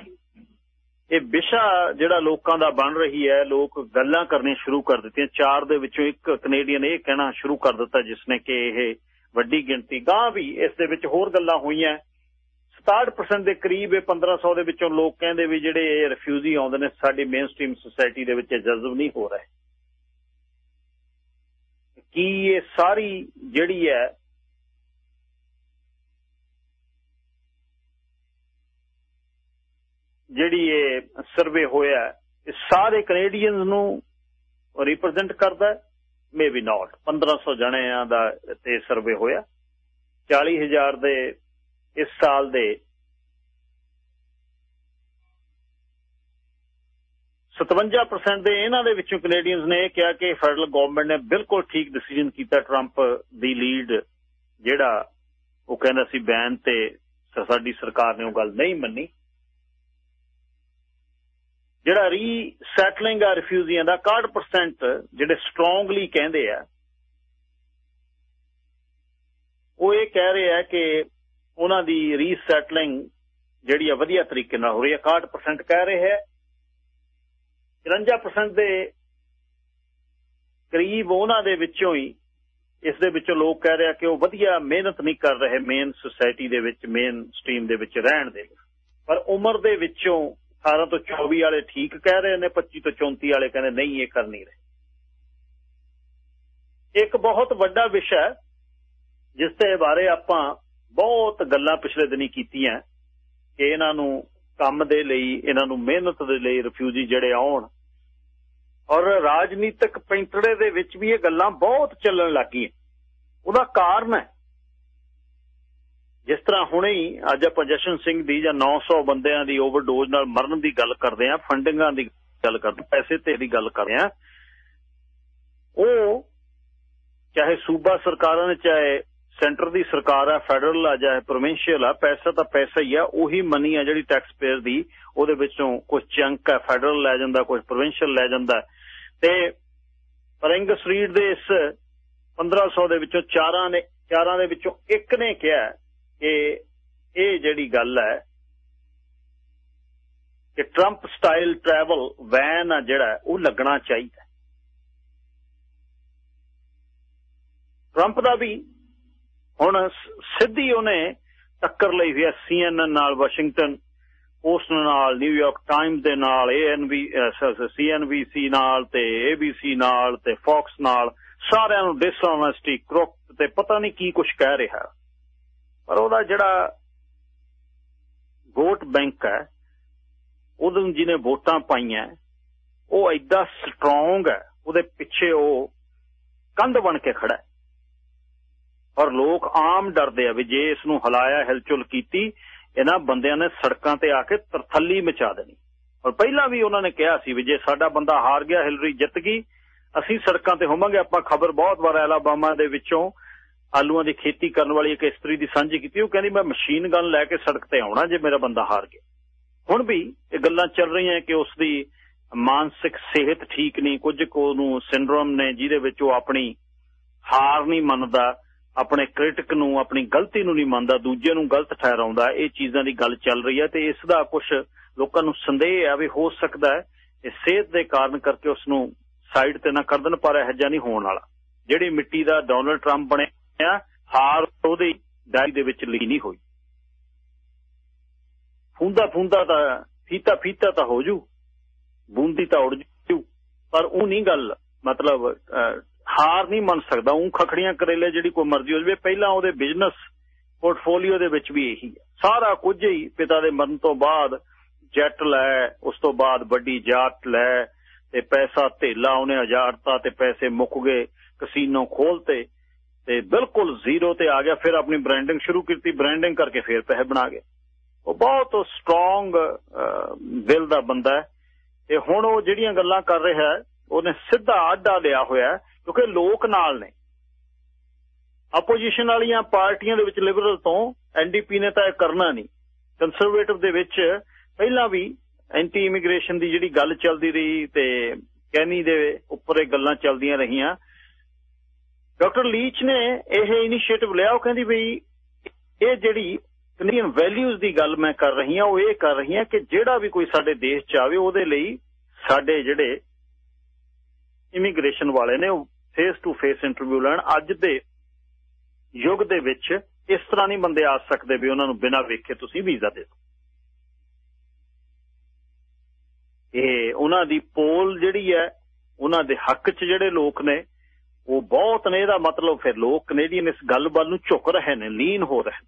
ਇਹ ਵਿਸ਼ਾ ਜਿਹੜਾ ਲੋਕਾਂ ਦਾ ਬਣ ਰਹੀ ਹੈ, ਲੋਕ ਗੱਲਾਂ ਕਰਨੀਆਂ ਸ਼ੁਰੂ ਕਰ ਦਿੱਤੀਆਂ। ਚਾਰ ਦੇ ਵਿੱਚੋਂ ਇੱਕ ਕੈਨੇਡੀਅਨ ਇਹ ਕਹਿਣਾ ਸ਼ੁਰੂ ਕਰ ਦਿੱਤਾ, ਜਿਸ ਨੇ ਕਿ ਇਹ ਵੱਡੀ ਗਿਣਤੀ। ਗਾਂ ਵੀ ਇਸ ਦੇ ਵਿੱਚ ਹੋਰ ਗੱਲਾਂ ਹੋਈਆਂ। 67% ਦੇ ਕਰੀਬ ਇਹ 1500 ਦੇ ਵਿੱਚੋਂ ਲੋਕ ਕਹਿੰਦੇ ਵੀ ਜਿਹੜੇ ਇਹ ਰਿਫਿਊਜੀ ਆਉਂਦੇ ਨੇ, ਸਾਡੀ ਮੇਨ ਸਟ੍ਰੀਮ ਸੋਸਾਇਟੀ ਦੇ ਵਿੱਚ ਜਜ਼ਬ ਨਹੀਂ ਹੋ ਰਹੇ। ਕੀ ਇਹ ਸਾਰੀ ਜਿਹੜੀ ਹੈ ਜਿਹੜੀ ਇਹ ਸਰਵੇ ਹੋਇਆ ਇਹ ਸਾਰੇ ਕੈਨੇਡੀਅਨਸ ਨੂੰ ਰਿਪਰੈਜ਼ੈਂਟ ਕਰਦਾ ਮੇ ਮੇਬੀ ਨਾਟ 1500 ਜਣਿਆਂ ਦਾ ਤੇ ਸਰਵੇ ਹੋਇਆ 40000 ਦੇ ਇਸ ਸਾਲ ਦੇ 57% ਦੇ ਇਹਨਾਂ ਦੇ ਵਿੱਚੋਂ ਕੈਨੇਡੀਅਨਸ ਨੇ ਇਹ ਕਿਹਾ ਕਿ ਫੈਡਰਲ ਗਵਰਨਮੈਂਟ ਨੇ ਬਿਲਕੁਲ ਠੀਕ ਡਿਸੀਜਨ ਕੀਤਾ ਟਰੰਪ ਦੀ ਲੀਡ ਜਿਹੜਾ ਉਹ ਕਹਿੰਦਾ ਸੀ ਬੈਨ ਤੇ ਸਾਡੀ ਸਰਕਾਰ ਨੇ ਉਹ ਗੱਲ ਨਹੀਂ ਮੰਨੀ। ਜਿਹੜਾ ਰੀਸੈਟਲਿੰਗ ਆ ਰਿਫਿਊਜੀਆਂ ਦਾ 61% ਜਿਹੜੇ ਸਟਰੋਂਗਲੀ ਕਹਿੰਦੇ ਆ, ਉਹ ਇਹ ਕਹਿ ਰਹੇ ਆ ਕਿ ਉਹਨਾਂ ਦੀ ਰੀਸੈਟਲਿੰਗ ਜਿਹੜੀ ਆ ਵਧੀਆ ਤਰੀਕੇ ਨਾਲ ਹੋ ਰਹੀ ਹੈ 61% ਕਹਿ ਰਹੇ ਹੈ 53% ਦੇ ਕਰੀਬ ਉਹਨਾਂ ਦੇ ਵਿੱਚੋਂ ਹੀ ਇਸ ਦੇ ਵਿੱਚੋਂ ਲੋਕ ਕਹਿ ਰਿਹਾ ਕਿ ਉਹ ਵਧੀਆ ਮਿਹਨਤ ਨਹੀਂ ਕਰ ਰਹੇ ਮੇਨ ਸੁਸਾਇਟੀ ਦੇ ਵਿੱਚ ਮੇਨ ਸਟ੍ਰੀਮ ਦੇ ਵਿੱਚ ਰਹਿਣ ਦੇ ਪਰ ਉਮਰ ਦੇ ਵਿੱਚੋਂ 18 ਤੋਂ 24 ਵਾਲੇ ਠੀਕ ਕਹਿ ਰਹੇ ਨੇ 25 ਤੋਂ 34 ਵਾਲੇ ਕਹਿੰਦੇ ਨਹੀਂ, ਇਹ ਕਰ ਨਹੀਂ ਰਹੇ। ਇੱਕ ਬਹੁਤ ਵੱਡਾ ਵਿਸ਼ਾ ਜਿਸ ਦੇ ਬਾਰੇ ਆਪਾਂ ਬਹੁਤ ਗੱਲਾਂ ਪਿਛਲੇ ਦਿਨੀ ਕੀਤੀਆਂ ਕਿ ਇਹਨਾਂ ਨੂੰ ਕੰਮ ਦੇ ਲਈ, ਇਹਨਾਂ ਨੂੰ ਮਿਹਨਤ ਦੇ ਲਈ ਰਿਫਿਊਜੀ ਜਿਹੜੇ ਆਉਣ। ਔਰ ਰਾਜਨੀਤਿਕ ਪੈਂਤੜੇ ਦੇ ਵਿੱਚ ਵੀ ਇਹ ਗੱਲਾਂ ਬਹੁਤ ਚੱਲਣ ਲੱਗੀਆਂ। ਉਹਦਾ ਕਾਰਨ ਹੈ ਜਿਸ ਤਰ੍ਹਾਂ ਹੁਣੇ ਹੀ ਅੱਜ ਆਪਾਂ ਜਸ਼ਨ ਸਿੰਘ ਦੀ ਜਾਂ 900 ਬੰਦਿਆਂ ਦੀ ਓਵਰਡੋਜ਼ ਨਾਲ ਮਰਨ ਦੀ ਗੱਲ ਕਰਦੇ ਆਂ ਫੰਡਿੰਗਾਂ ਦੀ ਗੱਲ ਕਰਦੇ ਪੈਸੇ ਤੇ ਦੀ ਗੱਲ ਕਰਦੇ ਆਂ ਉਹ ਚਾਹੇ ਸੂਬਾ ਸਰਕਾਰਾਂ ਨੇ, ਚਾਹੇ ਸੈਂਟਰ ਦੀ ਸਰਕਾਰ ਆ, ਫੈਡਰਲ ਆ, ਜਾਂ ਪ੍ਰੋਵਿੰਸ਼ੀਅਲ ਆ, ਪੈਸਾ ਤਾਂ ਪੈਸਾ ਹੀ ਆ, ਉਹੀ ਮਨੀ ਆ ਜਿਹੜੀ ਟੈਕਸ ਪੇਅਰ ਦੀ, ਉਹਦੇ ਵਿੱਚੋਂ ਕੁਝ ਚੰਕ ਆ, ਫੈਡਰਲ ਲੈ ਜਾਂਦਾ ਕੁਝ ਪ੍ਰੋਵਿੰਸ਼ੀਅਲ ਲੈ ਜਾਂਦਾ। ਤੇ ਪਰਿੰਗਸ ਰੀਡ ਦੇ ਇਸ 1500 ਦੇ ਵਿੱਚੋਂ ਚਾਰਾਂ ਨੇ, ਚਾਰਾਂ ਦੇ ਵਿੱਚੋਂ ਇੱਕ ਨੇ ਕਿਹਾ ਕਿ ਇਹ ਜਿਹੜੀ ਗੱਲ ਹੈ ਕਿ ਟਰੰਪ ਸਟਾਈਲ ਟਰੈਵਲ ਵੈਨ ਆ ਜਿਹੜਾ, ਉਹ ਲੱਗਣਾ ਚਾਹੀਦਾ। ਟਰੰਪ ਦਾ ਵੀ ਹੁਣ ਸਿੱਧੀ ਉਹਨੇ ਟੱਕਰ ਲਈ ਹੋਈ ਹੈ ਸੀਐਨਐਨ ਨਾਲ ਵਾਸ਼ਿੰਗਟਨ ਪੋਸਟ ਨਾਲ ਨਿਊਯਾਰਕ ਟਾਈਮ ਦੇ ਨਾਲ ਏਐਨਬੀ ਸੀਐਨਬੀਸੀ ਨਾਲ ਤੇ ਏਬੀਸੀ ਨਾਲ ਤੇ ਫੌਕਸ ਨਾਲ, ਸਾਰਿਆਂ ਨੂੰ ਡਿਸਓਨੈਸਟੀ ਕਰੁੱਟ ਤੇ ਪਤਾ ਨਹੀਂ ਕੀ ਕੁਝ ਕਹਿ ਰਿਹਾ। ਪਰ ਉਹਦਾ ਜਿਹੜਾ ਵੋਟ ਬੈਂਕ ਹੈ, ਉਹਦੋਂ ਜਿਹਨੇ ਵੋਟਾਂ ਪਾਈਆਂ, ਉਹ ਐਡਾ ਸਟਰੋਂਗ ਹੈ, ਉਹਦੇ ਪਿੱਛੇ ਉਹ ਕੰਧ ਬਣ ਕੇ ਖੜਾ ਹੈ। ਔਰ ਲੋਕ ਆਮ ਡਰਦੇ ਆ ਵੀ ਜੇ ਇਸ ਨੂੰ ਹਲਾਇਆ, ਹਿਲਚੁਲ ਕੀਤੀ, ਇਹਨਾਂ ਬੰਦਿਆਂ ਨੇ ਸੜਕਾਂ ਤੇ ਆ ਕੇ ਤਰਥੱਲੀ ਮਚਾ ਦੇਣੀ। ਔਰ ਪਹਿਲਾਂ ਵੀ ਉਹਨਾਂ ਨੇ ਕਿਹਾ ਸੀ ਵੀ ਜੇ ਸਾਡਾ ਬੰਦਾ ਹਾਰ ਗਿਆ, ਹਿਲਰੀ ਜਿੱਤ ਗਈ, ਅਸੀਂ ਸੜਕਾਂ ਤੇ ਹੋਵਾਂਗੇ। ਆਪਾਂ ਖਬਰ ਬਹੁਤ ਵਾਰ ਐਲਾਬਾਮਾ ਦੇ ਵਿੱਚੋਂ ਆਲੂਆਂ ਦੀ ਖੇਤੀ ਕਰਨ ਵਾਲੀ ਇੱਕ ਇਸਤਰੀ ਦੀ ਸਾਂਝੀ ਕੀਤੀ, ਉਹ ਕਹਿੰਦੀ, ਮੈਂ ਮਸ਼ੀਨ ਗਨ ਲੈ ਕੇ ਸੜਕ ਤੇ ਆਉਣਾ ਜੇ ਮੇਰਾ ਬੰਦਾ ਹਾਰ ਗਿਆ। ਹੁਣ ਵੀ ਇਹ ਗੱਲਾਂ ਚੱਲ ਰਹੀਆਂ ਕਿ ਉਸ ਦੀ ਮਾਨਸਿਕ ਸਿਹਤ ਠੀਕ ਨਹੀਂ, ਕੁਝ ਕੋ ਨੂੰ ਸਿੰਡਰੋਮ ਨੇ, ਜਿਹਦੇ ਵਿੱਚ ਉਹ ਆਪਣੀ ਹਾਰ ਨਹੀਂ ਮੰਨਦਾ, ਆਪਣੇ ਕ੍ਰਿਟਿਕ ਨੂੰ, ਆਪਣੀ ਗਲਤੀ ਨੂੰ ਨਹੀਂ ਮੰਨਦਾ, ਦੂਜੇ ਨੂੰ ਗਲਤ ਠਹਿਰਾਉਂਦਾ, ਇਹ ਚੀਜ਼ਾਂ ਦੀ ਗੱਲ ਚੱਲ ਰਹੀ ਹੈ ਤੇ ਇਸ ਦਾ ਕੁਝ ਲੋਕਾਂ ਨੂੰ ਸੰਦੇਹ ਆ ਵੀ ਹੋ ਸਕਦਾ ਹੈ ਇਹ ਸਿਹਤ ਦੇ ਕਾਰਨ ਕਰਕੇ ਉਸ ਨੂੰ ਸਾਈਡ ਤੇ ਨਾ ਕਰ ਦੇਣ, ਪਰ ਇਹ ਜਿਹਾ ਨਹੀਂ ਹੋਣ ਵਾਲਾ। ਜਿਹੜੀ ਮਿੱਟੀ ਦਾ ਡੋਨਲਡ ਟਰੰਪ ਬਣੇ ਬਣਿਆ ਹਾਰ ਉਹਦੀ ਡਾਇਰੀ ਦੇ ਵਿੱਚ ਲਿਖੀ ਨਹੀਂ ਹੋਈ। ਫੁੰਦਾ ਫੁੰਦਾ ਤਾਂ, ਫੀਤਾ ਫੀਤਾ ਤਾਂ ਹੋ ਜੂ। ਬੂੰਦੀ ਤਾਂ ਉੜ ਜੂ। ਪਰ ਉਹ ਨਹੀਂ ਗੱਲ, ਮਤਲਬ ਹਾਰ ਨਹੀਂ ਮੰਨ ਸਕਦਾ। ਉਹ ਖਖੜੀਆਂ ਕਰੇਲੇ ਜਿਹੜੀ ਕੋਈ ਮਰਜ਼ੀ ਹੋ ਜਵੇ, ਪਹਿਲਾਂ ਉਹਦੇ ਬਿਜ਼ਨਸ ਪੋਰਟਫੋਲੀਓ ਦੇ ਵਿੱਚ ਵੀ ਇਹੀ ਹੈ ਸਾਰਾ ਕੁਝ ਹੀ ਪਿਤਾ ਦੇ ਮਰਨ ਤੋਂ ਬਾਅਦ ਜੈਟ ਲੈ, ਉਸ ਤੋਂ ਬਾਅਦ ਵੱਡੀ ਜਾਤ ਲੈ, ਤੇ ਪੈਸਾ ਧੇਲਾ ਉਹਨੇ ਹਜ਼ਾਰਤਾ ਤੇ ਪੈਸੇ ਮੁੱਕ ਗਏ ਕਸੀਨੋ ਖੋਲਤੇ ਤੇ ਬਿਲਕੁਲ ਜ਼ੀਰੋ ਤੇ ਆ ਗਿਆ, ਫਿਰ ਆਪਣੀ ਬ੍ਰਾਂਡਿੰਗ ਸ਼ੁਰੂ ਕੀਤੀ ਬ੍ਰਾਂਡਿੰਗ ਕਰਕੇ ਫਿਰ ਪੈਸੇ ਬਣਾ ਗਏ। ਉਹ ਬਹੁਤ ਸਟਰੋਂਗ ਦਿਲ ਦਾ ਬੰਦਾ ਹੈ। ਤੇ ਹੁਣ ਉਹ ਜਿਹੜੀਆਂ ਗੱਲਾਂ ਕਰ ਰਿਹਾ ਹੈ, ਉਹਨੇ ਸਿੱਧਾ ਆਡਾ ਲਿਆ ਹੋਇਆ ਕਿਉਂਕਿ ਲੋਕ ਨਾਲ ਨੇ। ਆਪੋਜੀਸ਼ਨ ਵਾਲੀਆਂ ਪਾਰਟੀਆਂ ਦੇ ਵਿੱਚ ਲਿਬਰਲ ਤੋਂ ਐਨਡੀਪੀ ਨੇ ਤਾਂ ਇਹ ਕਰਨਾ ਨਹੀਂ। ਕੰਸਰਵੇਟਿਵ ਦੇ ਵਿੱਚ ਪਹਿਲਾਂ ਵੀ ਐਂਟੀ ਇਮੀਗ੍ਰੇਸ਼ਨ ਦੀ ਜਿਹੜੀ ਗੱਲ ਚੱਲਦੀ ਰਹੀ ਤੇ ਕੈਨੀ ਦੇ ਉੱਪਰ ਇਹ ਗੱਲਾਂ ਚੱਲਦੀਆਂ ਰਹੀਆਂ। ਡਾਕਟਰ ਲੀਚ ਨੇ ਇਹ ਇਨੀਸ਼ੀਏਟਿਵ ਲਿਆ, ਉਹ ਕਹਿੰਦੀ ਬਈ ਇਹ ਜਿਹੜੀ ਕੈਨੇਡੀਅਨ ਵੈਲਿਊਜ਼ ਦੀ ਗੱਲ ਮੈਂ ਕਰ ਰਹੀ ਹਾਂ, ਉਹ ਇਹ ਕਰ ਰਹੀ ਹਾਂ ਕਿ ਜਿਹੜਾ ਵੀ ਕੋਈ ਸਾਡੇ ਦੇਸ਼ ਚ ਆਵੇ, ਉਹਦੇ ਲਈ ਸਾਡੇ ਜਿਹੜੇ ਇਮੀਗ੍ਰੇਸ਼ਨ ਵਾਲੇ ਨੇ, ਉਹ ਫੇਸ ਟੂ ਫੇਸ ਇੰਟਰਵਿਊ ਲੈਣ। ਅੱਜ ਦੇ ਯੁੱਗ ਦੇ ਵਿੱਚ ਇਸ ਤਰ੍ਹਾਂ ਨਹੀਂ ਬੰਦੇ ਆ ਸਕਦੇ ਵੀ ਉਹਨਾਂ ਨੂੰ ਬਿਨਾਂ ਵੇਖੇ ਤੁਸੀਂ ਵੀਜ਼ਾ ਦੇ ਦਿਓ। ਇਹ ਉਹਨਾਂ ਦੀ ਪੋਲ ਜਿਹੜੀ ਹੈ, ਉਹਨਾਂ ਦੇ ਹੱਕ 'ਚ ਜਿਹੜੇ ਲੋਕ ਨੇ ਉਹ ਬਹੁਤ ਨੇ ਇਹਦਾ ਮਤਲਬ ਫਿਰ ਲੋਕ ਕੈਨੇਡੀਅਨ ਇਸ ਗੱਲ ਵੱਲ ਨੂੰ ਝੁਕ ਰਹੇ ਨੇ, ਲੀਨ ਹੋ ਰਹੇ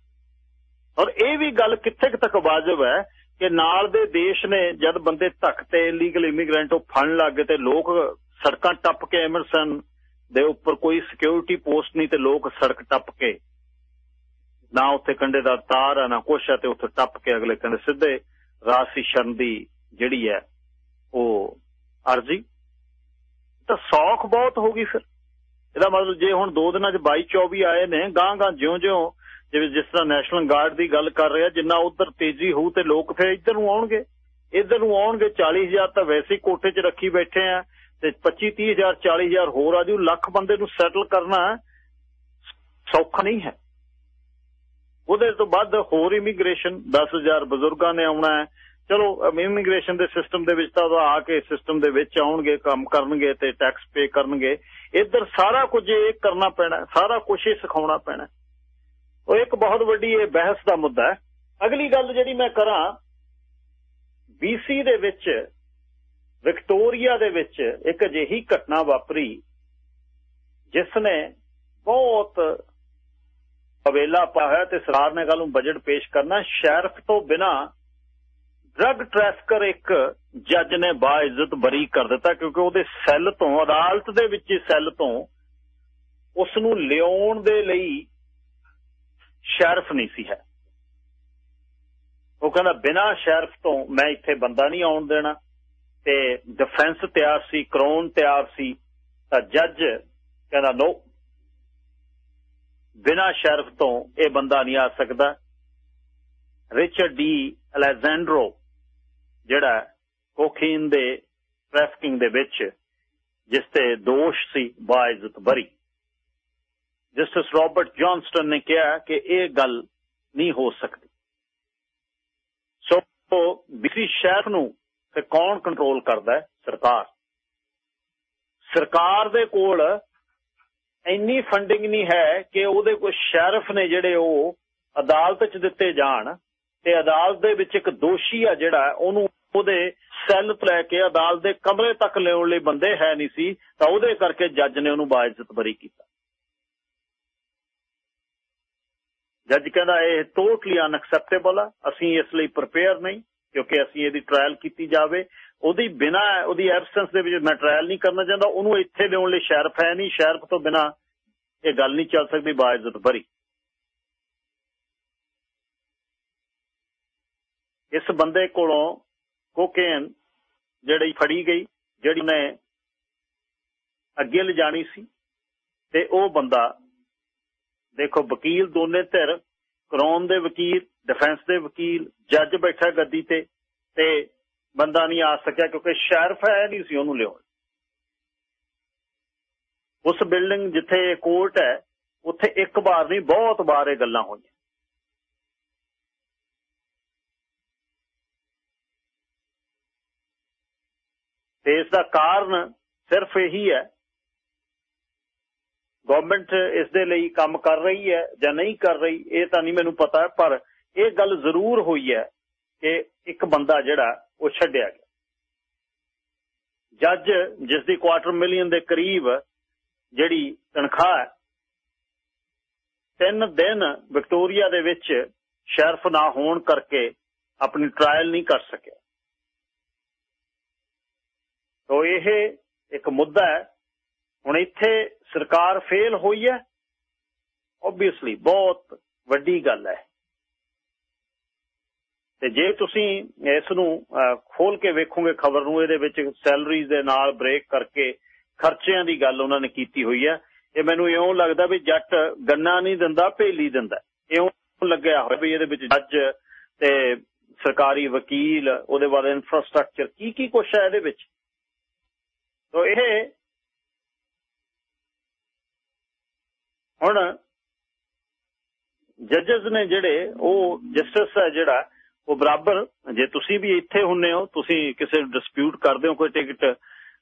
ਔਰ ਇਹ ਵੀ ਗੱਲ ਕਿੱਥੇ ਤੱਕ ਵਾਜਬ ਹੈ ਕਿ ਨਾਲ ਦੇ ਦੇਸ਼ ਨੇ ਜਦ ਬੰਦੇ ਧੱਕ ਤੇ ਇਲੀਗਲ ਇਮੀਗ੍ਰੈਂਟ ਉਹ ਫੜਨ ਲੱਗੇ ਤੇ ਲੋਕ ਸੜਕਾਂ ਟੱਪ ਕੇ ਐਮਰਸਨ ਦੇ ਉੱਪਰ ਕੋਈ ਸਿਕਿਉਰਿਟੀ ਪੋਸਟ ਨਹੀਂ ਤੇ ਲੋਕ ਸੜਕ ਟੱਪ ਕੇ। ਨਾ ਉੱਥੇ ਕੰਡੇ ਦਾ ਤਾਰ ਆ, ਨਾ ਕੁਛ ਹੈ ਤੇ ਉੱਥੇ ਟੱਪ ਕੇ ਅਗਲੇ ਕੰਡੇ ਸਿੱਧੇ ਰਾਸੀ ਸ਼ਰਨ ਦੀ ਜਿਹੜੀ ਹੈ ਉਹ ਅਰਜੀ। ਤਾਂ ਸੌਖ ਬਹੁਤ ਹੋ ਗਈ ਫਿਰ। ਇਹਦਾ ਮਤਲਬ ਜੇ ਹੁਣ ਦੋ ਦਿਨਾਂ 'ਚ 22 24 ਆਏ ਨੇ ਗਾਂ ਗਾਂ ਜਿਉਂ-ਜਿਉਂ ਜਿਵੇਂ ਜਿਸ ਤਰ੍ਹਾਂ ਨੈਸ਼ਨਲ ਗਾਰਡ ਦੀ ਗੱਲ ਕਰ ਰਿਹਾ, ਜਿੰਨਾ ਉਧਰ ਤੇਜ਼ੀ ਹੋਊ ਤੇ ਲੋਕ ਫਿਰ ਇੱਧਰ ਨੂੰ ਆਉਣਗੇ। ਇੱਧਰ ਨੂੰ ਆਉਣਗੇ 40000 ਤਾਂ ਵੈਸੇ ਹੀ ਕੋਠੇ 'ਚ ਰੱਖੀ ਬੈਠੇ ਆ ਤੇ 25 30000 40000 ਹੋਰ ਆ ਜੂ ਲੱਖ ਬੰਦੇ ਨੂੰ ਸੈਟਲ ਕਰਨਾ ਸੌਖਾ ਨਹੀਂ ਹੈ। ਉਹਦੇ ਤੋਂ ਬਾਅਦ ਹੋਰ ਇਮੀਗ੍ਰੇਸ਼ਨ 10000 ਬਜ਼ੁਰਗਾਂ ਨੇ ਆਉਣਾ ਹੈ। ਚਲੋ ਇਮੀਗ੍ਰੇਸ਼ਨ ਦੇ ਸਿਸਟਮ ਦੇ ਵਿੱਚ ਤਾਂ ਉਹ ਆ ਕੇ ਸਿਸਟਮ ਦੇ ਵਿੱਚ ਆਉਣਗੇ, ਕੰਮ ਕਰਨਗੇ ਤੇ ਟੈਕਸ ਪੇ ਕਰਨਗੇ। ਇੱਧਰ ਸਾਰਾ ਕੁਝ ਇਹ ਕਰਨਾ ਪੈਣਾ, ਸਾਰਾ ਕੁਝ ਹੀ ਸਿਖਾਉਣਾ ਪੈਣਾ। ਉਹ ਇੱਕ ਬਹੁਤ ਵੱਡੀ ਇਹ ਬਹਿਸ ਦਾ ਮੁੱਦਾ ਹੈ। ਅਗਲੀ ਗੱਲ ਜਿਹੜੀ ਮੈਂ ਕਰਾਂ BC ਦੇ ਵਿੱਚ ਵਿਕਟੋਰੀਆ ਦੇ ਵਿੱਚ ਇੱਕ ਅਜਿਹੀ ਘਟਨਾ ਵਾਪਰੀ ਜਿਸ ਨੇ ਬਹੁਤ ਅਵੇਲਾ ਪਾਇਆ ਤੇ ਸਰਕਾਰ ਨੇ ਕੱਲ ਨੂੰ ਬਜਟ ਪੇਸ਼ ਕਰਨਾ। ਸ਼ੈਰਫ ਤੋਂ ਬਿਨਾ ਡਰੱਗ ਟ੍ਰੈਫਿਕਰ ਇੱਕ ਜੱਜ ਨੇ ਬਾਇਜ਼ਤ ਬਰੀ ਕਰ ਦਿੱਤਾ ਕਿਉਂਕਿ ਉਹਦੇ ਸੈੱਲ ਤੋਂ, ਅਦਾਲਤ ਦੇ ਵਿੱਚ ਸੈੱਲ ਤੋਂ ਉਸ ਨੂੰ ਲਿਆਉਣ ਦੇ ਲਈ ਸ਼ੈਰਫ ਨਹੀਂ ਸੀ ਹੈ। ਉਹ ਕਹਿੰਦਾ, ਬਿਨਾ ਸ਼ੈਰਫ ਤੋਂ ਮੈਂ ਇੱਥੇ ਬੰਦਾ ਨਹੀਂ ਆਉਣ ਦੇਣਾ ਤੇ ਡਿਫੈਂਸ ਤਿਆਰ ਸੀ ਕਰਾਉਣ ਤਿਆਰ ਸੀ, ਤਾਂ ਜੱਜ ਕਹਿੰਦਾ ਨੋ ਬਿਨਾ ਸ਼ਰਫ ਤੋਂ ਇਹ ਬੰਦਾ ਨਹੀਂ ਆ ਸਕਦਾ। ਰਿਚਰਡ ਡੀ ਅਲੈਗਜ਼ੈਂਡਰੋ ਜਿਹੜਾ ਕੋਖੀਨ ਦੇ ਟ੍ਰੈਫਿਕਿੰਗ ਦੇ ਵਿੱਚ ਜਿਸ ਤੇ ਦੋਸ਼ ਸੀ, ਬਾਇਜ਼ਤ ਬਰੀ ਜਸਟਿਸ ਰਾਬਰਟ ਜੌਨਸਟਨ ਨੇ ਕਿਹਾ ਕਿ ਇਹ ਗੱਲ ਨਹੀਂ ਹੋ ਸਕਦੀ। ਸੋ ਬਿਸੀ ਸ਼ਹਿਰ ਨੂੰ ਤੇ ਕੌਣ ਕੰਟਰੋਲ ਕਰਦਾ ਹੈ? ਸਰਕਾਰ। ਸਰਕਾਰ ਦੇ ਕੋਲ ਇੰਨੀ ਫੰਡਿੰਗ ਨਹੀਂ ਹੈ ਕਿ ਉਹਦੇ ਕੋਈ ਸ਼ੈਰਫ ਨੇ ਜਿਹੜੇ ਉਹ ਅਦਾਲਤ 'ਚ ਦਿੱਤੇ ਜਾਣ ਤੇ ਅਦਾਲਤ ਦੇ ਵਿੱਚ ਇੱਕ ਦੋਸ਼ੀ ਆ ਜਿਹੜਾ, ਉਹਨੂੰ ਉਹਦੇ ਸੈੱਲ ਤੋਂ ਲੈ ਕੇ ਅਦਾਲਤ ਦੇ ਕਮਰੇ ਤੱਕ ਲਿਆਉਣ ਲਈ ਬੰਦੇ ਹੈ ਨਹੀਂ ਸੀ, ਤਾਂ ਉਹਦੇ ਕਰਕੇ ਜੱਜ ਨੇ ਉਹਨੂੰ ਬਾਇਜ਼ਤ ਬਰੀ ਕੀਤਾ। ਜੱਜ ਕਹਿੰਦਾ, ਇਹ ਟੋਟਲੀ ਅਨਐਕਸੈਪਟੇਬਲ ਆ, ਅਸੀਂ ਇਸ ਲਈ ਪ੍ਰਪੇਅਰ ਨਹੀਂ, ਕਿਉਂਕਿ ਅਸੀਂ ਇਹਦੀ ਟ੍ਰਾਇਲ ਕੀਤੀ ਜਾਵੇ। ਉਹਦੀ ਬਿਨਾ, ਉਹਦੀ ਐਬਸੈਂਸ ਦੇ ਵਿੱਚ ਮੈਂ ਟ੍ਰਾਇਲ ਨਹੀਂ ਕਰਨਾ ਚਾਹੁੰਦਾ, ਉਹਨੂੰ ਇੱਥੇ ਲਿਆਉਣ ਲਈ ਸ਼ਰਫ ਹੈ ਨਹੀਂ, ਸ਼ਰਫ ਤੋਂ ਬਿਨਾ ਇਹ ਗੱਲ ਨਹੀਂ ਚੱਲ ਸਕਦੀ ਬਾਇਜ਼ਤ ਬਰੀ ਇਸ ਬੰਦੇ ਕੋਲੋਂ ਕੋਕੇਨ ਜਿਹੜੀ ਫੜੀ ਗਈ, ਜਿਹੜੀ ਨੇ ਅੱਗੇ ਲਿਜਾਣੀ ਸੀ ਤੇ ਉਹ ਬੰਦਾ, ਦੇਖੋ ਵਕੀਲ ਦੋਨੇ ਧਿਰ ਕਰਾਉਣ ਦੇ ਵਕੀਲ ਡਿਫੈਂਸ ਦੇ ਵਕੀਲ, ਜੱਜ ਬੈਠਾ ਗੱਦੀ ਤੇ ਤੇ ਬੰਦਾ ਨਹੀਂ ਆ ਸਕਿਆ ਕਿਉਂਕਿ ਸ਼ਰਫ ਹੈ ਨਹੀਂ ਸੀ ਉਹਨੂੰ ਲਿਆਉਣ। ਉਸ ਬਿਲਡਿੰਗ ਜਿੱਥੇ ਕੋਰਟ ਹੈ, ਉੱਥੇ ਇੱਕ ਵਾਰ ਨਹੀਂ, ਬਹੁਤ ਵਾਰ ਇਹ ਗੱਲਾਂ ਹੋਈਆਂ। ਤੇ ਇਸ ਦਾ ਕਾਰਨ ਸਿਰਫ ਇਹੀ ਹੈ। ਗਵਰਨਮੈਂਟ ਇਸ ਦੇ ਲਈ ਕੰਮ ਕਰ ਰਹੀ ਹੈ ਜਾਂ ਨਹੀਂ ਕਰ ਰਹੀ, ਇਹ ਤਾਂ ਨਹੀਂ ਮੈਨੂੰ ਪਤਾ, ਪਰ ਇਹ ਗੱਲ ਜ਼ਰੂਰ ਹੋਈ ਹੈ ਕਿ ਇੱਕ ਬੰਦਾ ਜਿਹੜਾ, ਉਹ ਛੱਡਿਆ ਗਿਆ। ਜੱਜ ਜਿਸ ਦੀ ਕੁਆਟਰ ਮਿਲੀਅਨ ਦੇ ਕਰੀਬ ਜਿਹੜੀ ਤਨਖਾਹ ਹੈ, ਤਿੰਨ ਦਿਨ ਵਿਕਟੋਰੀਆ ਦੇ ਵਿੱਚ ਸ਼ਰਫ ਨਾ ਹੋਣ ਕਰਕੇ ਆਪਣੀ ਟ੍ਰਾਇਲ ਨਹੀਂ ਕਰ ਸਕਿਆ। ਤੋ ਇਹ ਇੱਕ ਮੁੱਦਾ ਹੈ। ਹੁਣ ਇੱਥੇ ਸਰਕਾਰ ਫੇਲ ਹੋਈ ਹੈ। ਆਬਵੀਅਸਲੀ ਬਹੁਤ ਵੱਡੀ ਗੱਲ ਹੈ। ਤੇ ਜੇ ਤੁਸੀਂ ਇਸ ਨੂੰ ਖੋਲ ਕੇ ਵੇਖੋਗੇ ਖਬਰ ਨੂੰ, ਇਹਦੇ ਵਿੱਚ ਸੈਲਰੀਜ਼ ਦੇ ਨਾਲ ਬ੍ਰੇਕ ਕਰਕੇ ਖਰਚਿਆਂ ਦੀ ਗੱਲ ਉਹਨਾਂ ਨੇ ਕੀਤੀ ਹੋਈ ਹੈ। ਇਹ ਮੈਨੂੰ ਇਉਂ ਲੱਗਦਾ ਵੀ ਜੱਟ ਗੰਨਾ ਨਹੀਂ ਦਿੰਦਾ, ਭੇਲੀ ਦਿੰਦਾ ਇਉਂ ਲੱਗਿਆ ਹੋਇਆ ਵੀ ਇਹਦੇ ਵਿੱਚ ਜੱਜ ਤੇ ਸਰਕਾਰੀ ਵਕੀਲ, ਉਹਦੇ ਬਾਅਦ ਇਨਫਰਾਸਟ੍ਰਕਚਰ ਕੀ ਕੀ ਕੁਛ ਹੈ ਇਹਦੇ ਵਿੱਚ? ਤੋ ਇਹ ਹੁਣ ਜੱਜਸ ਨੇ ਜਿਹੜੇ ਉਹ ਜਸਟਿਸ ਹੈ ਜਿਹੜਾ, ਉਹ ਬਰਾਬਰ, ਜੇ ਤੁਸੀਂ ਵੀ ਇੱਥੇ ਹੁੰਨੇ ਹੋ, ਤੁਸੀਂ ਕਿਸੇ ਡਿਸਪਿਊਟ ਕਰਦੇ ਹੋ ਕੋਈ ਟਿਕਟ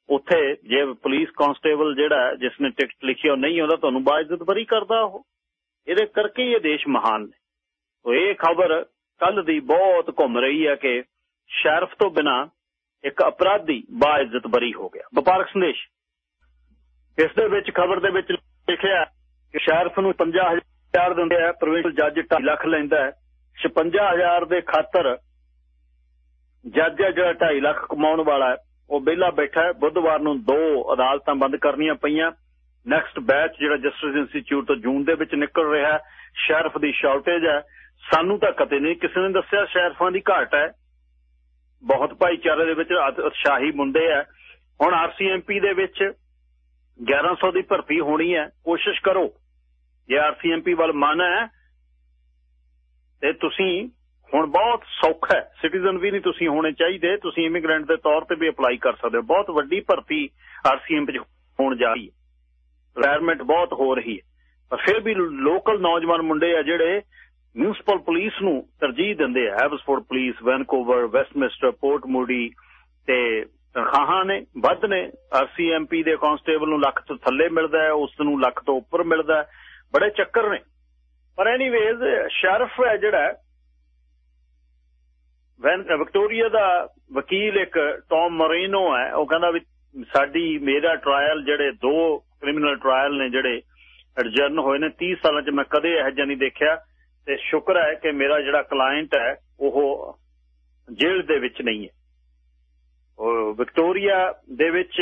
ਉੱਥੇ ਜੇ ਪੁਲਿਸ ਕਾਂਸਟੇਬਲ ਜਿਹੜਾ ਜਿਸ ਨੇ ਟਿਕਟ ਲਿਖੀ ਉਹ ਨਹੀਂ ਆਉਂਦਾ, ਤੁਹਾਨੂੰ ਬਾਇਜ਼ਤ ਬਰੀ ਕਰਦਾ ਉਹ। ਇਹਦੇ ਕਰਕੇ ਹੀ ਇਹ ਦੇਸ਼ ਮਹਾਨ ਨੇ। ਤੋ ਇਹ ਖਬਰ ਕੱਲ ਦੀ ਬਹੁਤ ਘੁੰਮ ਰਹੀ ਹੈ ਕਿ ਸ਼ਰਫ ਤੋਂ ਬਿਨਾ ਇੱਕ ਅਪਰਾਧੀ ਬਾਇਜ਼ਤ ਬਰੀ ਹੋ ਗਿਆ। ਵਪਾਰਕ ਸੰਦੇਸ਼। ਇਸ ਦੇ ਵਿੱਚ ਖਬਰ ਦੇ ਵਿੱਚ ਲਿਖਿਆ ਕਿ ਸ਼ੈਰਫ ਨੂੰ 50000 ਦਿੰਦੇ ਆ ਪ੍ਰੋਵਿੰਸ਼ਲ ਜੱਜ 2 ਲੱਖ ਲੈਂਦਾ ਹੈ। 56000 ਦੇ ਖਾਤਰ ਜੱਜ ਜਿਹੜਾ 2.5 ਲੱਖ ਕਮਾਉਣ ਵਾਲਾ ਉਹ ਵਿਹਲਾ ਬੈਠਾ ਹੈ। ਬੁੱਧਵਾਰ ਨੂੰ ਦੋ ਅਦਾਲਤਾਂ ਬੰਦ ਕਰਨੀਆਂ ਪਈਆਂ। ਨੈਕਸਟ ਬੈਚ ਜਿਹੜਾ ਜਸਟਿਸ ਇੰਸਟੀਚਿਊਟ ਤੋਂ ਜੂਨ ਦੇ ਵਿੱਚ ਨਿਕਲ ਰਿਹਾ ਹੈ। ਸ਼ੈਰਫ ਦੀ ਸ਼ਾਰਟੇਜ ਹੈ। ਸਾਨੂੰ ਤਾਂ ਕਦੇ ਨਹੀਂ ਕਿਸੇ ਨੇ ਦੱਸਿਆ ਸ਼ੈਰਫਾਂ ਦੀ ਘਾਟ ਹੈ। ਬਹੁਤ ਭਾਈਚਾਰੇ ਦੇ ਵਿੱਚ ਉਤਸ਼ਾਹੀ ਮੁੰਡੇ ਆ ਹੁਣ ਆਰਸੀਐਮਪੀ ਦੇ ਵਿੱਚ 1100 ਦੀ ਭਰਤੀ ਹੋਣੀ ਹੈ ਕੋਸ਼ਿਸ਼ ਕਰੋ। ਜੇ ਆਰਸੀਐਮਪੀ ਵੱਲ ਮਨ ਹੈ ਤੇ ਤੁਸੀਂ ਹੁਣ ਬਹੁਤ ਸੌਖਾ ਹੈ ਸਿਟੀਜ਼ਨ ਵੀ ਨਹੀਂ ਤੁਸੀਂ ਹੋਣੇ ਚਾਹੀਦੇ। ਤੁਸੀਂ ਇਮੀਗ੍ਰੈਂਟ ਦੇ ਤੌਰ ਤੇ ਵੀ ਅਪਲਾਈ ਕਰ ਸਕਦੇ ਹੋ। ਬਹੁਤ ਵੱਡੀ ਭਰਤੀ ਆਰਸੀਐਮ ਵਿੱਚ ਹੋਣ ਜਾ ਰਹੀ ਹੈ ਰਿਟਾਇਰਮੈਂਟ ਬਹੁਤ ਹੋ ਰਹੀ ਹੈ ਪਰ ਫਿਰ ਵੀ ਲੋਕਲ ਨੌਜਵਾਨ ਮੁੰਡੇ ਆ ਜਿਹੜੇ ਮਿਊਨਿਸਪਲ ਪੁਲਿਸ ਨੂੰ ਤਰਜੀਹ ਦਿੰਦੇ ਆ। ਹੈਵਸਫੋਰਡ police Vancouver Westminster Port Moody ਤੇ ਤਨਖਾਹਾਂ ਨੇ, ਵੱਧ ਨੇ। ਆਰਸੀਐਮਪੀ ਦੇ ਕਾਂਸਟੇਬਲ ਨੂੰ ਲੱਖ ਤੋਂ ਥੱਲੇ ਮਿਲਦਾ ਹੈ, ਉਸ ਨੂੰ ਲੱਖ ਤੋਂ ਉੱਪਰ ਮਿਲਦਾ ਬੜੇ ਚੱਕਰ ਨੇ। ਪਰ ਐਨੀਵੇਜ਼ ਸ਼ਰਫ ਹੈ ਜਿਹੜਾ ਵੈਨ ਵਿਕਟੋਰੀਆ ਦਾ ਵਕੀਲ ਇੱਕ ਟੌਮ ਮੋਰੀਨੋ ਹੈ। ਉਹ ਕਹਿੰਦਾ ਵੀ ਸਾਡੀ ਮੇਰਾ ਟ੍ਰਾਇਲ ਜਿਹੜੇ ਦੋ ਕ੍ਰਿਮੀਨਲ ਟ੍ਰਾਇਲ ਨੇ ਜਿਹੜੇ ਐਡਜਰਨ ਹੋਏ ਨੇ 30 ਸਾਲਾਂ 'ਚ ਮੈਂ ਕਦੇ ਇਹ ਜਿਹਾ ਨਹੀਂ ਦੇਖਿਆ। ਤੇ ਸ਼ੁਕਰ ਹੈ ਕਿ ਮੇਰਾ ਜਿਹੜਾ ਕਲਾਇੰਟ ਹੈ, ਉਹ ਜੇਲ੍ਹ ਦੇ ਵਿੱਚ ਨਹੀਂ ਹੈ। ਉਹ ਵਿਕਟੋਰੀਆ ਦੇ ਵਿੱਚ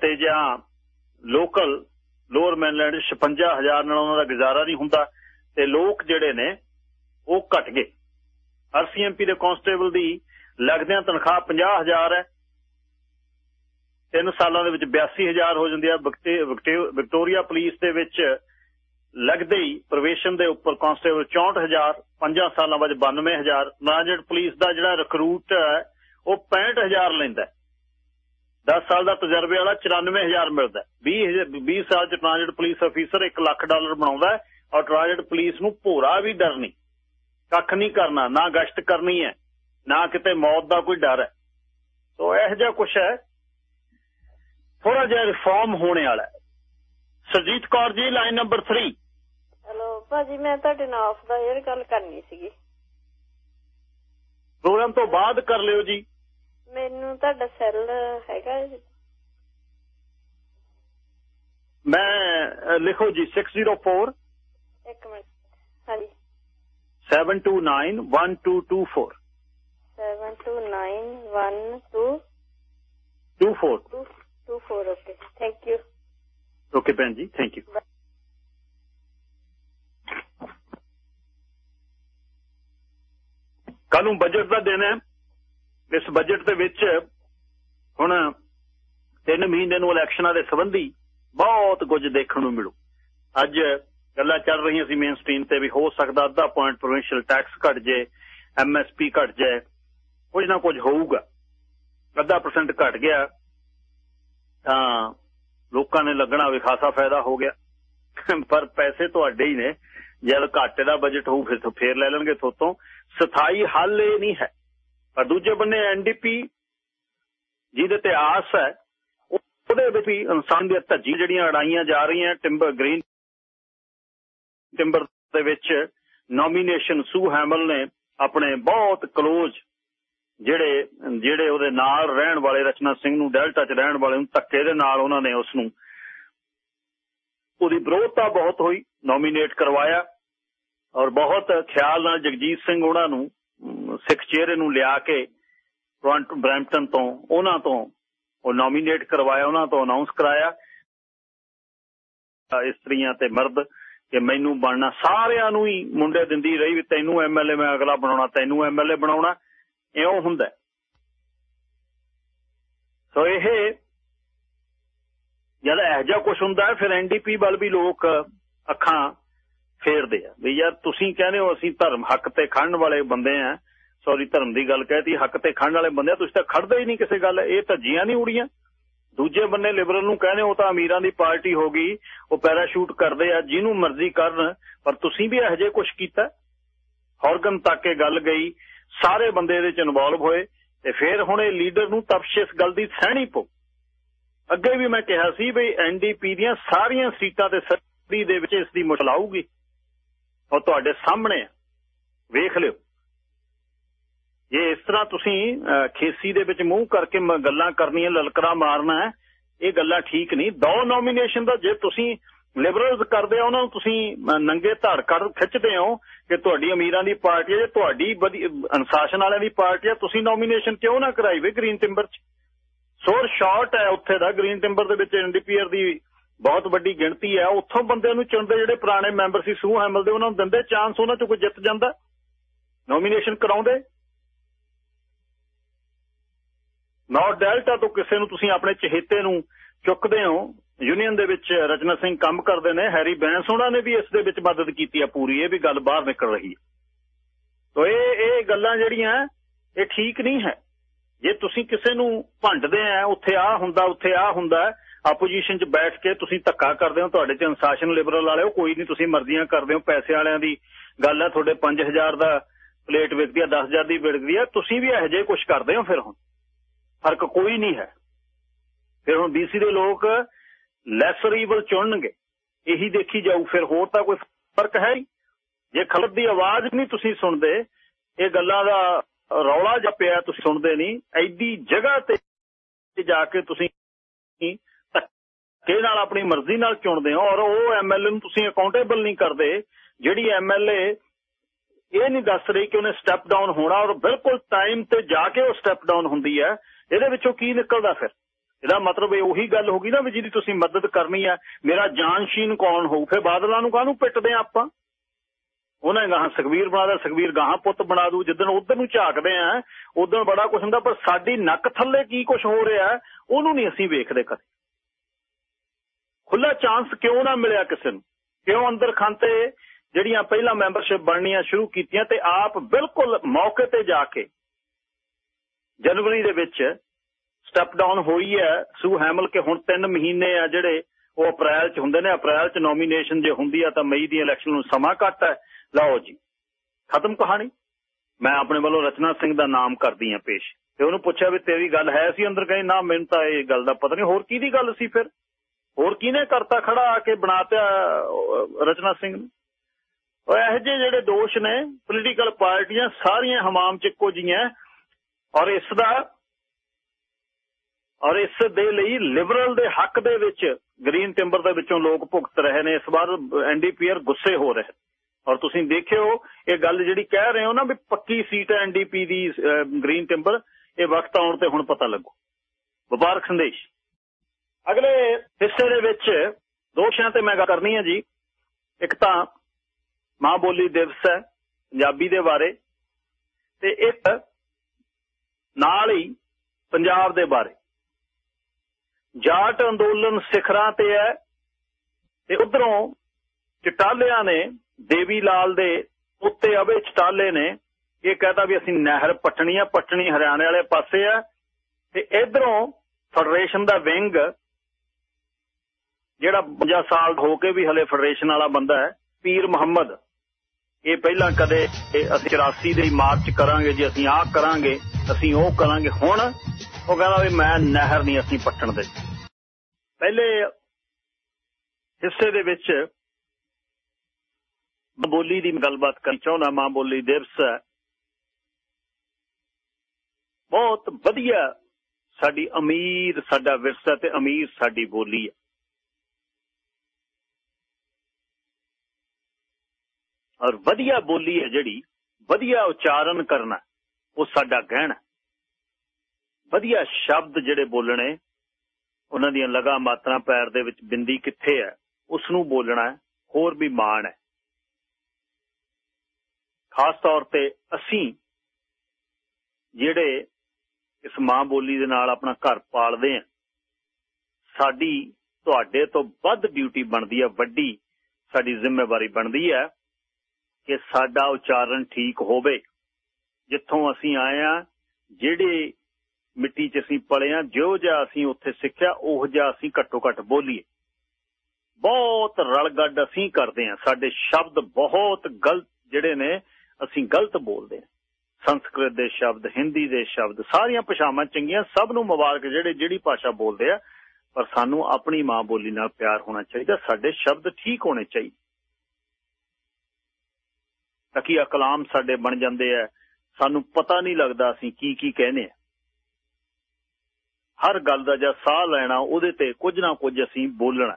ਤੇ ਜਾਂ ਲੋਕਲ ਲੋਅਰ ਮੈਨਲੈਂਡ 56000 ਨਾਲ ਉਹਨਾਂ ਦਾ ਗੁਜ਼ਾਰਾ ਨਹੀਂ ਹੁੰਦਾ ਤੇ ਲੋਕ ਜਿਹੜੇ ਨੇ, ਉਹ ਘਟ ਗਏ। ਆਰਸੀਐਮਪੀ ਦੇ ਕਾਂਸਟੇਬਲ ਦੀ ਲੱਗਦਿਆਂ ਤਨਖਾਹ 50000 ਹੈ। ਤਿੰਨ ਸਾਲਾਂ ਦੇ ਵਿੱਚ 82000 ਹੋ ਜਾਂਦੀ ਹੈ। ਵਿਕਟੋਰੀਆ ਪੁਲਿਸ ਦੇ ਵਿੱਚ ਲੱਗਦੇ ਹੀ ਪ੍ਰਵੇਸ਼ਨ ਦੇ ਉੱਪਰ ਕਾਂਸਟੇਬਲ 64000 5 ਸਾਲਾਂ ਬਾਅਦ 92000 ਨਾਜਟ ਪੁਲਿਸ ਦਾ ਜਿਹੜਾ ਰਿਕਰੂਟ ਹੈ, ਉਹ 65000 ਲੈਂਦਾ 10 ਸਾਲ ਦਾ ਤਜਰਬੇ ਵਾਲਾ 94000 ਮਿਲਦਾ 20 20 ਸਾਲ ਚ transit police officer 1 lakh dollar ਬਣਾਉਂਦਾ ਔਰ ਟ੍ਰਾਂਜਿਟ ਪੁਲਿਸ ਨੂੰ ਭੋਰਾ ਵੀ ਡਰ ਨਹੀਂ। ਕੱਖ ਨਹੀਂ ਕਰਨਾ, ਨਾ ਗਸ਼ਤ ਕਰਨੀ ਹੈ, ਨਾ ਕਿਤੇ ਮੌਤ ਦਾ ਕੋਈ ਡਰ ਹੈ। ਸੋ ਇਹ ਜਿਹਾ ਕੁਛ ਹੈ। ਥੋੜਾ ਜਿਹਾ ਰਿਫਾਰਮ ਹੋਣੇ ਵਾਲਾ ਹੈ। Surjit Kaur ji line number 3 hello ਭਾਜੀ ਮੈਂ ਤੁਹਾਡੇ ਨਾਲ ਆਫ ਦਾ 에ਅਰ ਗੱਲ ਕਰਨੀ ਸੀਗੀ। ਪ੍ਰੋਗਰਾਮ ਤੋਂ ਬਾਅਦ ਕਰ ਲਿਓ ਜੀ। ਮੈਨੂੰ ਤੁਹਾਡਾ ਸੈੱਲ ਹੈਗਾ ਮੈਂ ਲਿਖੋ ਜੀ 604 ਇੱਕ ਮਿੰਟ ਹਾਂਜੀ। 7291224 72912 24 24 ਓਕੇ ਥੈਂਕ ਯੂ ਓਕੇ ਭੈਣ ਜੀ ਥੈਂਕ ਯੂ ਕੱਲ ਨੂੰ ਬਜਟ ਦਾ ਦਿਨ ਹੈ। ਇਸ ਬਜਟ ਦੇ ਵਿੱਚ ਹੁਣ 3 ਮਹੀਨੇ ਨੂੰ ਇਲੈਕਸ਼ਨਾਂ ਦੇ ਸੰਬੰਧੀ ਬਹੁਤ ਕੁਝ ਦੇਖਣ ਨੂੰ ਮਿਲੂ। ਅੱਜ ਗੱਲਾਂ ਚੱਲ ਰਹੀਆਂ ਸੀ ਮੇਨ ਸਟ੍ਰੀਮ ਤੇ ਵੀ ਹੋ ਸਕਦਾ ਅੱਧਾ ਪੁਆਇੰਟ ਪ੍ਰੋਵਿੰਸ਼ੀਅਲ ਟੈਕਸ ਘਟ ਜੇ ਐਮਐਸਪੀ ਘਟ ਜਾਏ ਕੁਝ ਨਾ ਕੁਝ ਹੋਊਗਾ। ਅੱਧਾ ਪਰਸੈਂਟ ਘਟ ਗਿਆ, ਤਾਂ ਲੋਕਾਂ ਨੇ ਲੱਗਣਾ ਵੀ ਖਾਸਾ ਫਾਇਦਾ ਹੋ ਗਿਆ। ਪਰ ਪੈਸੇ ਤੁਹਾਡੇ ਹੀ ਨੇ। ਜਦ ਘਾਟੇ ਦਾ ਬਜਟ ਹੋਊ, ਫਿਰ ਫੇਰ ਲੈ ਲੈਣਗੇ ਥੋਤੋਂ। ਸਥਾਈ ਹੱਲ ਇਹ ਨਹੀਂ ਹੈ। ਪਰ ਦੂਜੇ ਬੰਨੇ ਐਨਡੀਪੀ ਜਿਹਦੇ ਤੇ ਆਸ ਹੈ, ਉਹਦੇ ਵਿੱਚ ਵੀ ਇਨਸਾਨ ਦੀ ਧੱਜੀ ਜਿਹੜੀਆਂ ਅੜਾਈਆਂ ਜਾ ਰਹੀਆਂ, ਟਿੰਬਰ ਗ੍ਰੀਨ ਟਿੰਬਰ ਦੇ ਵਿੱਚ ਨੋਮੀਨੇਸ਼ਨ ਸੂ ਹੈਮਲ ਨੇ ਆਪਣੇ ਬਹੁਤ ক্লোਜ਼ ਜਿਹੜੇ ਜਿਹੜੇ ਉਹਦੇ ਨਾਲ ਰਹਿਣ ਵਾਲੇ ਰਚਨਾ ਸਿੰਘ ਨੂੰ, ਡੈਲਟਾ 'ਚ ਰਹਿਣ ਵਾਲੇ ਨੂੰ, ਧੱਕੇ ਦੇ ਨਾਲ ਉਹਨਾਂ ਨੇ ਉਸ ਨੂੰ ਉਹਦੀ ਵਿਰੋਧਤਾ ਬਹੁਤ ਹੋਈ ਨੋਮੀਨੇਟ ਕਰਵਾਇਆ। ਔਰ ਬਹੁਤ ਖਿਆਲ ਨਾਲ ਜਗਜੀਤ ਸਿੰਘ ਉਹਨਾਂ ਨੂੰ ਸਿੱਖ ਚਿਹਰੇ ਨੂੰ ਲਿਆ ਕੇ ਟੋਰਾਂਟੋ ਬ੍ਰੈਂਪਟਨ ਤੋਂ, ਉਹਨਾਂ ਤੋਂ, ਉਹ ਨੋਮੀਨੇਟ ਕਰਵਾਇਆ, ਉਹਨਾਂ ਤੋਂ ਅਨਾਉਂਸ ਕਰਾਇਆ। ਇਸਤਰੀਆਂ ਤੇ ਮਰਦ ਕਿ ਮੈਨੂੰ ਬਣਨਾ, ਸਾਰਿਆਂ ਨੂੰ ਹੀ ਮੁੰਡੇ ਦਿੰਦੀ ਰਹੀ ਵੀ ਤੈਨੂੰ ਐਮਐਲਏ ਮੈਂ ਅਗਲਾ ਬਣਾਉਣਾ, ਤੈਨੂੰ ਐਮਐਲਏ ਬਣਾਉਣਾ, ਇਉਂ ਹੁੰਦਾ ਸੋ ਇਹ ਜਦ ਇਹ ਜਿਹਾ ਕੁਝ ਹੁੰਦਾ ਹੈ, ਫਿਰ ਐਨਡੀਪੀ ਵੱਲ ਵੀ ਲੋਕ ਅੱਖਾਂ ਫੇਰਦੇ ਆ। ਵੀ ਯਾਰ ਤੁਸੀਂ ਕਹਿੰਦੇ ਹੋ ਅਸੀਂ ਧਰਮ, ਹੱਕ ਤੇ ਖੜਨ ਵਾਲੇ ਬੰਦੇ ਆ। ਸੌਰੀ ਧਰਮ ਦੀ ਗੱਲ ਕਹਿਤੀ ਹੱਕ ਤੇ ਖੜਨ ਵਾਲੇ ਬੰਦੇ ਤੁਸੀਂ ਤਾਂ ਖੜਦੇ ਹੀ ਨਹੀਂ ਕਿਸੇ ਗੱਲ, ਇਹ ਧੱਜੀਆਂ ਨਹੀਂ ਉੜੀਆਂ ਦੂਜੇ ਬੰਨੇ ਲਿਬਰਲ ਨੂੰ ਕਹਿੰਦੇ ਉਹ ਤਾਂ ਅਮੀਰਾਂ ਦੀ ਪਾਰਟੀ ਹੋ ਗਈ, ਉਹ ਪੈਰਾਸ਼ੂਟ ਕਰਦੇ ਆ, ਜਿਹਨੂੰ ਮਰਜ਼ੀ ਕਰਨ, ਪਰ ਤੁਸੀਂ ਵੀ ਇਹੋ ਜਿਹੇ ਕੁਝ ਕੀਤਾ। ਹੌਰਗਨ ਤੱਕ ਇਹ ਗੱਲ ਗਈ, ਸਾਰੇ ਬੰਦੇ ਇਹਦੇ ਚ ਇਨਵੋਲਵ ਹੋਏ, ਤੇ ਫਿਰ ਹੁਣ ਇਹ ਲੀਡਰ ਨੂੰ ਤਪਸ਼ ਇਸ ਗੱਲ ਦੀ ਸਹਿਣੀ ਪਊ। ਅੱਗੇ ਵੀ ਮੈਂ ਕਿਹਾ ਸੀ ਵੀ ਐਨਡੀਪੀ ਦੀਆਂ ਸਾਰੀਆਂ ਸੀਟਾਂ ਤੇ ਸਰਦੀ ਦੇ ਵਿੱਚ ਇਸ ਦੀ ਮੁਸ਼ਕਲ ਆਊਗੀ ਉਹ ਤੁਹਾਡੇ ਸਾਹਮਣੇ ਵੇਖ ਲਿਓ। ਜੇ ਇਸ ਤਰ੍ਹਾਂ ਤੁਸੀਂ ਖੇਸੀ ਦੇ ਵਿੱਚ ਮੂੰਹ ਕਰਕੇ ਗੱਲਾਂ ਕਰਨੀਆਂ, ਲਲਕਰਾ ਮਾਰਨਾ ਇਹ ਗੱਲਾਂ ਠੀਕ ਨਹੀਂ। ਦੋ ਨੋਮੀਨੇਸ਼ਨ ਦਾ ਜੇ ਤੁਸੀਂ ਲਿਬਰਲਸ ਕਰਦੇ ਆ ਉਹਨਾਂ ਨੂੰ ਤੁਸੀਂ ਨੰਗੇ ਧੜ ਕੱਢ ਖਿੱਚਦੇ ਹੋ ਕਿ ਤੁਹਾਡੀ ਅਮੀਰਾਂ ਦੀ ਪਾਰਟੀ ਹੈ ਜੇ ਤੁਹਾਡੀ ਅਨੁਸ਼ਾਸਨ ਵਾਲਿਆਂ ਦੀ ਪਾਰਟੀ ਹੈ, ਤੁਸੀਂ ਨੋਮੀਨੇਸ਼ਨ ਕਿਉਂ ਨਾ ਕਰਾਈ ਵੇ ਗ੍ਰੀਨ ਟਿੰਬਰ 'ਚ? ਸੋਰ ਸ਼ਾਰਟ ਹੈ ਉੱਥੇ ਦਾ ਗ੍ਰੀਨ ਟਿੰਬਰ ਦੇ ਵਿੱਚ ਐਨਡੀਪੀਆਰ ਦੀ ਬਹੁਤ ਵੱਡੀ ਗਿਣਤੀ ਹੈ। ਉੱਥੋਂ ਬੰਦਿਆਂ ਨੂੰ ਚੁਣਦੇ ਜਿਹੜੇ ਪੁਰਾਣੇ ਮੈਂਬਰ ਸੀ ਸੂ ਹੈਮਲ ਦੇ, ਉਹਨਾਂ ਨੂੰ ਦਿੰਦੇ। ਚਾਂਸ ਉਹਨਾਂ 'ਚ ਕੋਈ ਜਿੱਤ ਜਾਂਦਾ। ਨੋਮੀਨੇਸ਼ਨ ਕਰਾਉਂਦੇ। ਨਾਰਥ ਡੈਲਟਾ ਤੋਂ ਕਿਸੇ ਨੂੰ ਤੁਸੀਂ ਆਪਣੇ ਚਹੇਤੇ ਨੂੰ ਚੁੱਕਦੇ ਹੋ। ਯੂਨੀਅਨ ਦੇ ਵਿੱਚ ਰਚਨਾ ਸਿੰਘ ਕੰਮ ਕਰਦੇ ਨੇ। ਹੈਰੀ ਬੈਂਸ ਉਹਨਾਂ ਨੇ ਵੀ ਇਸ ਦੇ ਵਿੱਚ ਮਦਦ ਕੀਤੀ ਆ ਪੂਰੀ। ਇਹ ਵੀ ਗੱਲ ਬਾਹਰ ਨਿਕਲ ਰਹੀ ਹੈ। ਤੋ ਇਹ ਇਹ ਗੱਲਾਂ ਜਿਹੜੀਆਂ, ਇਹ ਠੀਕ ਨਹੀਂ ਹੈ। ਜੇ ਤੁਸੀਂ ਕਿਸੇ ਨੂੰ ਭੰਡਦੇ ਆ, ਉੱਥੇ ਆ ਹੁੰਦਾ, ਉੱਥੇ ਆ ਹੁੰਦਾ ਆਪੋਜੀਸ਼ਨ 'ਚ ਬੈਠ ਕੇ ਤੁਸੀਂ ਧੱਕਾ ਕਰਦੇ ਹੋ, ਤੁਹਾਡੇ 'ਚ ਅਨੁਸ਼ਾਸਨ ਲਿਬਰਲ ਵਾਲੇ ਉਹ ਕੋਈ ਨਹੀਂ ਤੁਸੀਂ ਮਰਜ਼ੀਆਂ ਕਰਦੇ ਹੋ, ਪੈਸੇ ਵਾਲਿਆਂ ਦੀ ਗੱਲ ਹੈ, ਤੁਹਾਡੇ 5000 ਦਾ ਪਲੇਟ ਵਿਕਦੀ ਆ 10000 ਦੀ ਵਿਕਦੀ ਆ ਤੁਸੀਂ ਵੀ ਇਹੋ ਜਿਹੇ ਕੁਝ ਕਰਦੇ ਹੋ ਫਿਰ ਹੁਣ? ਫ਼ਰਕ ਕੋਈ ਨਹੀਂ ਹੈ। ਫਿਰ ਹੁਣ ਬੀਸੀ ਦੇ ਲੋਕ ਲੈਸਰ ਈਵਲ ਚੁਣਨਗੇ। ਇਹੀ ਦੇਖੀ ਜਾਊ, ਫਿਰ ਹੋਰ ਤਾਂ ਕੋਈ ਫ਼ਰਕ ਹੈ ਹੀ। ਜੇ ਖਲਤ ਦੀ ਆਵਾਜ਼ ਨਹੀਂ ਤੁਸੀਂ ਸੁਣਦੇ, ਇਹ ਗੱਲਾਂ ਦਾ ਰੌਲਾ ਜਪਿਆ ਤੁਸੀਂ ਸੁਣਦੇ ਨਹੀਂ, ਐਡੀ ਜਗ੍ਹਾ ਤੇ ਜਾ ਕੇ ਤੁਸੀਂ ਧੱਕੇ ਨਾਲ ਆਪਣੀ ਮਰਜ਼ੀ ਨਾਲ ਚੁਣਦੇ ਹੋ ਔਰ ਉਹ ਐਮਐਲਏ ਨੂੰ ਤੁਸੀਂ ਅਕਾਊਂਟੇਬਲ ਨਹੀਂ ਕਰਦੇ, ਜਿਹੜੀ ਐਮਐਲਏ ਇਹ ਨਹੀਂ ਦੱਸ ਰਹੀ ਕਿ ਉਹਨੇ ਸਟੈਪ ਡਾਊਨ ਹੋਣਾ ਔਰ ਬਿਲਕੁਲ ਟਾਈਮ ਤੇ ਜਾ ਕੇ ਉਹ ਸਟੈਪ ਡਾਊਨ ਹੁੰਦੀ ਹੈ, ਇਹਦੇ ਵਿੱਚੋਂ ਕੀ ਨਿਕਲਦਾ ਫਿਰ? ਇਹਦਾ ਮਤਲਬ ਇਹ ਉਹੀ ਗੱਲ ਹੋ ਗਈ ਨਾ ਵੀ ਜਿਹਦੀ ਤੁਸੀਂ ਮਦਦ ਕਰਨੀ ਹੈ, ਮੇਰਾ ਜਾਨਸ਼ੀਨ ਕੌਣ ਹੋਊ? ਫਿਰ ਬਾਦਲਾਂ ਨੂੰ ਕਾਹਨੂੰ ਪਿੱਟਦੇ ਆਪਾਂ? ਉਹਨਾਂ ਗਾਹਾਂ ਸੁਖਵੀਰ ਬਣਾਦਾ ਸੁਖਵੀਰ ਗਾਹਾਂ ਪੁੱਤ ਬਣਾ ਦੂ ਜਿੱਦਣ ਉਧਰ ਨੂੰ ਝਾਕਦੇ ਆ ਉਦੋਂ ਬੜਾ ਕੁਝ ਹੁੰਦਾ, ਪਰ ਸਾਡੀ ਨੱਕ ਥੱਲੇ ਕੀ ਕੁਝ ਹੋ ਰਿਹਾ, ਉਹਨੂੰ ਨਹੀਂ ਅਸੀਂ ਵੇਖਦੇ ਕਦੇ। ਖੁੱਲਾ ਚਾਂਸ ਕਿਉਂ ਨਾ ਮਿਲਿਆ ਕਿਸੇ ਨੂੰ? ਕਿਉਂ ਅੰਦਰ ਖਾਂਤੇ ਜਿਹੜੀਆਂ ਪਹਿਲਾਂ ਮੈਂਬਰਸ਼ਿਪ ਬਣਨੀਆਂ ਸ਼ੁਰੂ ਕੀਤੀਆਂ ਤੇ ਆਪ ਬਿਲਕੁਲ ਮੌਕੇ ਤੇ ਜਾ ਕੇ ਜਨਵਰੀ ਦੇ ਵਿੱਚ ਸਟੈਪ ਡਾਊਨ ਹੋਈ ਹੈ। ਸੂ ਹੈਮਲ ਕੇ ਹੁਣ 3 ਮਹੀਨੇ ਆ ਜਿਹੜੇ ਉਹ ਅਪ੍ਰੈਲ ਚ ਹੁੰਦੇ ਨੇ। ਅਪ੍ਰੈਲ ਚ ਨੋਮੀਨੇਸ਼ਨ ਜੇ ਹੁੰਦੀ ਆ ਤਾਂ ਮਈ ਦੀ ਇਲੈਕਸ਼ਨ ਨੂੰ ਸਮਾਂ ਘੱਟ ਹੈ। ਲਓ ਜੀ, ਖਤਮ ਕਹਾਣੀ। ਮੈਂ ਆਪਣੇ ਵੱਲੋਂ ਰਚਨਾ ਸਿੰਘ ਦਾ ਨਾਮ ਕਰਦੀ ਆ ਪੇਸ਼। ਤੇ ਉਹਨੂੰ ਪੁੱਛਿਆ ਵੀ ਤੇਰੀ ਗੱਲ ਹੈ ਸੀ ਅੰਦਰ? ਕਹੇ ਨਾ, ਮੈਨੂੰ ਤਾਂ ਇਹ ਗੱਲ ਦਾ ਪਤਾ ਨਹੀਂ। ਹੋਰ ਕੀ ਦੀ ਗੱਲ ਸੀ ਫਿਰ? ਹੋਰ ਕਿਹਨੇ ਕਰਤਾ ਖੜਾ ਆ ਕੇ ਬਣਾਤਿਆ ਰਚਨਾ ਸਿੰਘ ਨੂੰ? ਉਹ ਇਹ ਜਿਹੇ ਜਿਹੜੇ ਦੋਸ਼ ਨੇ ਪੋਲੀਟੀਕਲ ਪਾਰਟੀਆਂ ਸਾਰੀਆਂ ਹਮਾਮ ਚ ਇੱਕੋ ਜੀਆਂ ਔਰ ਇਸ ਦਾ, ਔਰ ਇਸ ਦੇ ਲਈ ਲਿਬਰਲ ਦੇ ਹੱਕ ਦੇ ਵਿੱਚ ਗ੍ਰੀਨ ਟਿੰਬਰ ਦੇ ਵਿੱਚੋਂ ਲੋਕ ਭੁਗਤ ਰਹੇ ਨੇ, ਇਸ ਵਾਰ ਐਨਡੀਪੀਆਰ ਗੁੱਸੇ ਹੋ ਰਹੇ। ਔਰ ਤੁਸੀਂ ਦੇਖਿਓ, ਇਹ ਗੱਲ ਜਿਹੜੀ ਕਹਿ ਰਹੇ ਹੋ ਨਾ ਵੀ ਪੱਕੀ ਸੀਟ ਹੈ ਐਨਡੀਪੀ ਦੀ ਗ੍ਰੀਨ ਟਿੰਬਰ ਇਹ ਵਕਤ ਆਉਣ ਤੇ ਹੁਣ ਪਤਾ ਲੱਗੂ। ਵਪਾਰਕ ਸੰਦੇਸ਼। ਅਗਲੇ ਹਿੱਸੇ ਦੇ ਵਿੱਚ ਦੋਸ਼ਾਂ ਤੇ ਮੈਂ ਗੱਲ ਕਰਨੀ ਹੈ ਜੀ। ਇੱਕ ਤਾਂ ਮਾਂ ਬੋਲੀ ਦਿਵਸ ਹੈ, ਪੰਜਾਬੀ ਦੇ ਬਾਰੇ ਤੇ ਇੱਕ ਨਾਲ ਹੀ ਪੰਜਾਬ ਦੇ ਬਾਰੇ। ਜਾਟ ਅੰਦੋਲਨ ਸਿਖਰਾਂ ਤੇ ਹੈ ਤੇ ਉਧਰੋਂ ਚਟਾਲਿਆਂ ਨੇ ਦੇਵੀ ਲਾਲ ਦੇ ਉੱਤੇ ਅਵੇ ਚਟਾਲੇ ਨੇ ਇਹ ਕਹਤਾ ਵੀ ਅਸੀਂ ਨਹਿਰ ਪਟਣੀ ਆ, ਪਟਣੀ ਹਰਿਆਣੇ ਵਾਲੇ ਪਾਸੇ ਆ ਤੇ ਇਧਰੋਂ ਫੈਡਰੇਸ਼ਨ ਦਾ ਵਿੰਗ ਜਿਹੜਾ 50 ਸਾਲ ਹੋ ਕੇ ਵੀ ਹਲੇ ਫੈਡਰੇਸ਼ਨ ਵਾਲਾ ਬੰਦਾ ਹੈ, ਪੀਰ ਮੁਹੰਮਦ। ਇਹ ਪਹਿਲਾਂ ਕਦੇ ਅਸੀਂ 84 ਦੇ ਮਾਰਚ ਕਰਾਂਗੇ, ਜੇ ਅਸੀਂ ਆਹ ਕਰਾਂਗੇ, ਅਸੀਂ ਉਹ ਕਰਾਂਗੇ। ਹੁਣ ਉਹ ਕਹਿੰਦਾ ਵੀ ਮੈਂ ਨਹਿਰ ਨਹੀਂ ਅਸੀਂ ਪੱਟਣ ਦੇ ਪਹਿਲੇ ਹਿੱਸੇ ਦੇ ਵਿੱਚ ਬੋਲੀ ਦੀ ਗੱਲਬਾਤ ਕਰਨੀ ਚਾਹੁੰਦਾ, ਮਾਂ ਬੋਲੀ ਦਿਵਸ ਬਹੁਤ ਵਧੀਆ ਸਾਡੀ ਅਮੀਰ ਸਾਡਾ ਵਿਰਸਾ ਤੇ ਅਮੀਰ ਸਾਡੀ ਬੋਲੀ ਹੈ। ਔਰ ਵਧੀਆ ਬੋਲੀ ਹੈ ਜਿਹੜੀ, ਵਧੀਆ ਉਚਾਰਨ ਕਰਨਾ, ਉਹ ਸਾਡਾ ਗਹਿਣਾ ਵਧੀਆ ਸ਼ਬਦ ਜਿਹੜੇ ਬੋਲਣੇ, ਉਹਨਾਂ ਦੀਆਂ ਲਗਾ ਮਾਤਰਾ ਪੈਰ ਦੇ ਵਿੱਚ ਬਿੰਦੀ ਕਿੱਥੇ ਹੈ ਉਸ ਨੂੰ ਬੋਲਣਾ ਹੋਰ ਵੀ ਮਾਣ ਹੈ। ਖਾਸ ਤੌਰ ਤੇ ਅਸੀਂ ਜਿਹੜੇ ਇਸ ਮਾਂ ਬੋਲੀ ਦੇ ਨਾਲ ਆਪਣਾ ਘਰ ਪਾਲਦੇ ਆ ਸਾਡੀ ਤੁਹਾਡੇ ਤੋਂ ਵੱਧ ਡਿਊਟੀ ਬਣਦੀ ਹੈ, ਵੱਡੀ ਸਾਡੀ ਜ਼ਿੰਮੇਵਾਰੀ ਬਣਦੀ ਹੈ। ਕਿ ਸਾਡਾ ਉਚਾਰਨ ਠੀਕ ਹੋਵੇ। ਜਿੱਥੋਂ ਅਸੀਂ ਆਏ ਆ, ਜਿਹੜੇ ਮਿੱਟੀ 'ਚ ਅਸੀਂ ਪਲੇ ਆ ਜੋ ਜਿਹਾ ਅਸੀਂ ਉੱਥੇ ਸਿੱਖਿਆ, ਉਹ ਜਿਹਾ ਅਸੀਂ ਘੱਟੋ ਘੱਟ ਬੋਲੀਏ। ਬਹੁਤ ਰਲਗੱਡ ਅਸੀਂ ਕਰਦੇ ਆ। ਸਾਡੇ ਸ਼ਬਦ ਬਹੁਤ ਗਲਤ, ਜਿਹੜੇ ਨੇ, ਅਸੀਂ ਗਲਤ ਬੋਲਦੇ ਆ। ਸੰਸਕ੍ਰਿਤ ਦੇ ਸ਼ਬਦ, ਹਿੰਦੀ ਦੇ ਸ਼ਬਦ, ਸਾਰੀਆਂ ਭਾਸ਼ਾਵਾਂ ਚੰਗੀਆਂ, ਸਭ ਨੂੰ ਮੁਬਾਰਕ ਜਿਹੜੇ, ਜਿਹੜੀ ਭਾਸ਼ਾ ਬੋਲਦੇ ਆ। ਪਰ ਸਾਨੂੰ ਆਪਣੀ ਮਾਂ ਬੋਲੀ ਨਾਲ ਪਿਆਰ ਹੋਣਾ ਚਾਹੀਦਾ। ਸਾਡੇ ਸ਼ਬਦ ਠੀਕ ਹੋਣੇ ਚਾਹੀਦੇ। ਤਕੀਆ ਕਲਾਮ ਸਾਡੇ ਬਣ ਜਾਂਦੇ ਆ? ਸਾਨੂੰ ਪਤਾ ਨਹੀਂ ਲੱਗਦਾ ਅਸੀਂ ਕੀ ਕੀ ਕਹਿੰਦੇ ਆ। ਹਰ ਗੱਲ ਦਾ ਜਦ ਸਾਹ ਲੈਣਾ ਉਹਦੇ ਤੇ ਕੁਝ ਨਾ ਕੁਝ ਅਸੀਂ ਬੋਲਣਾ।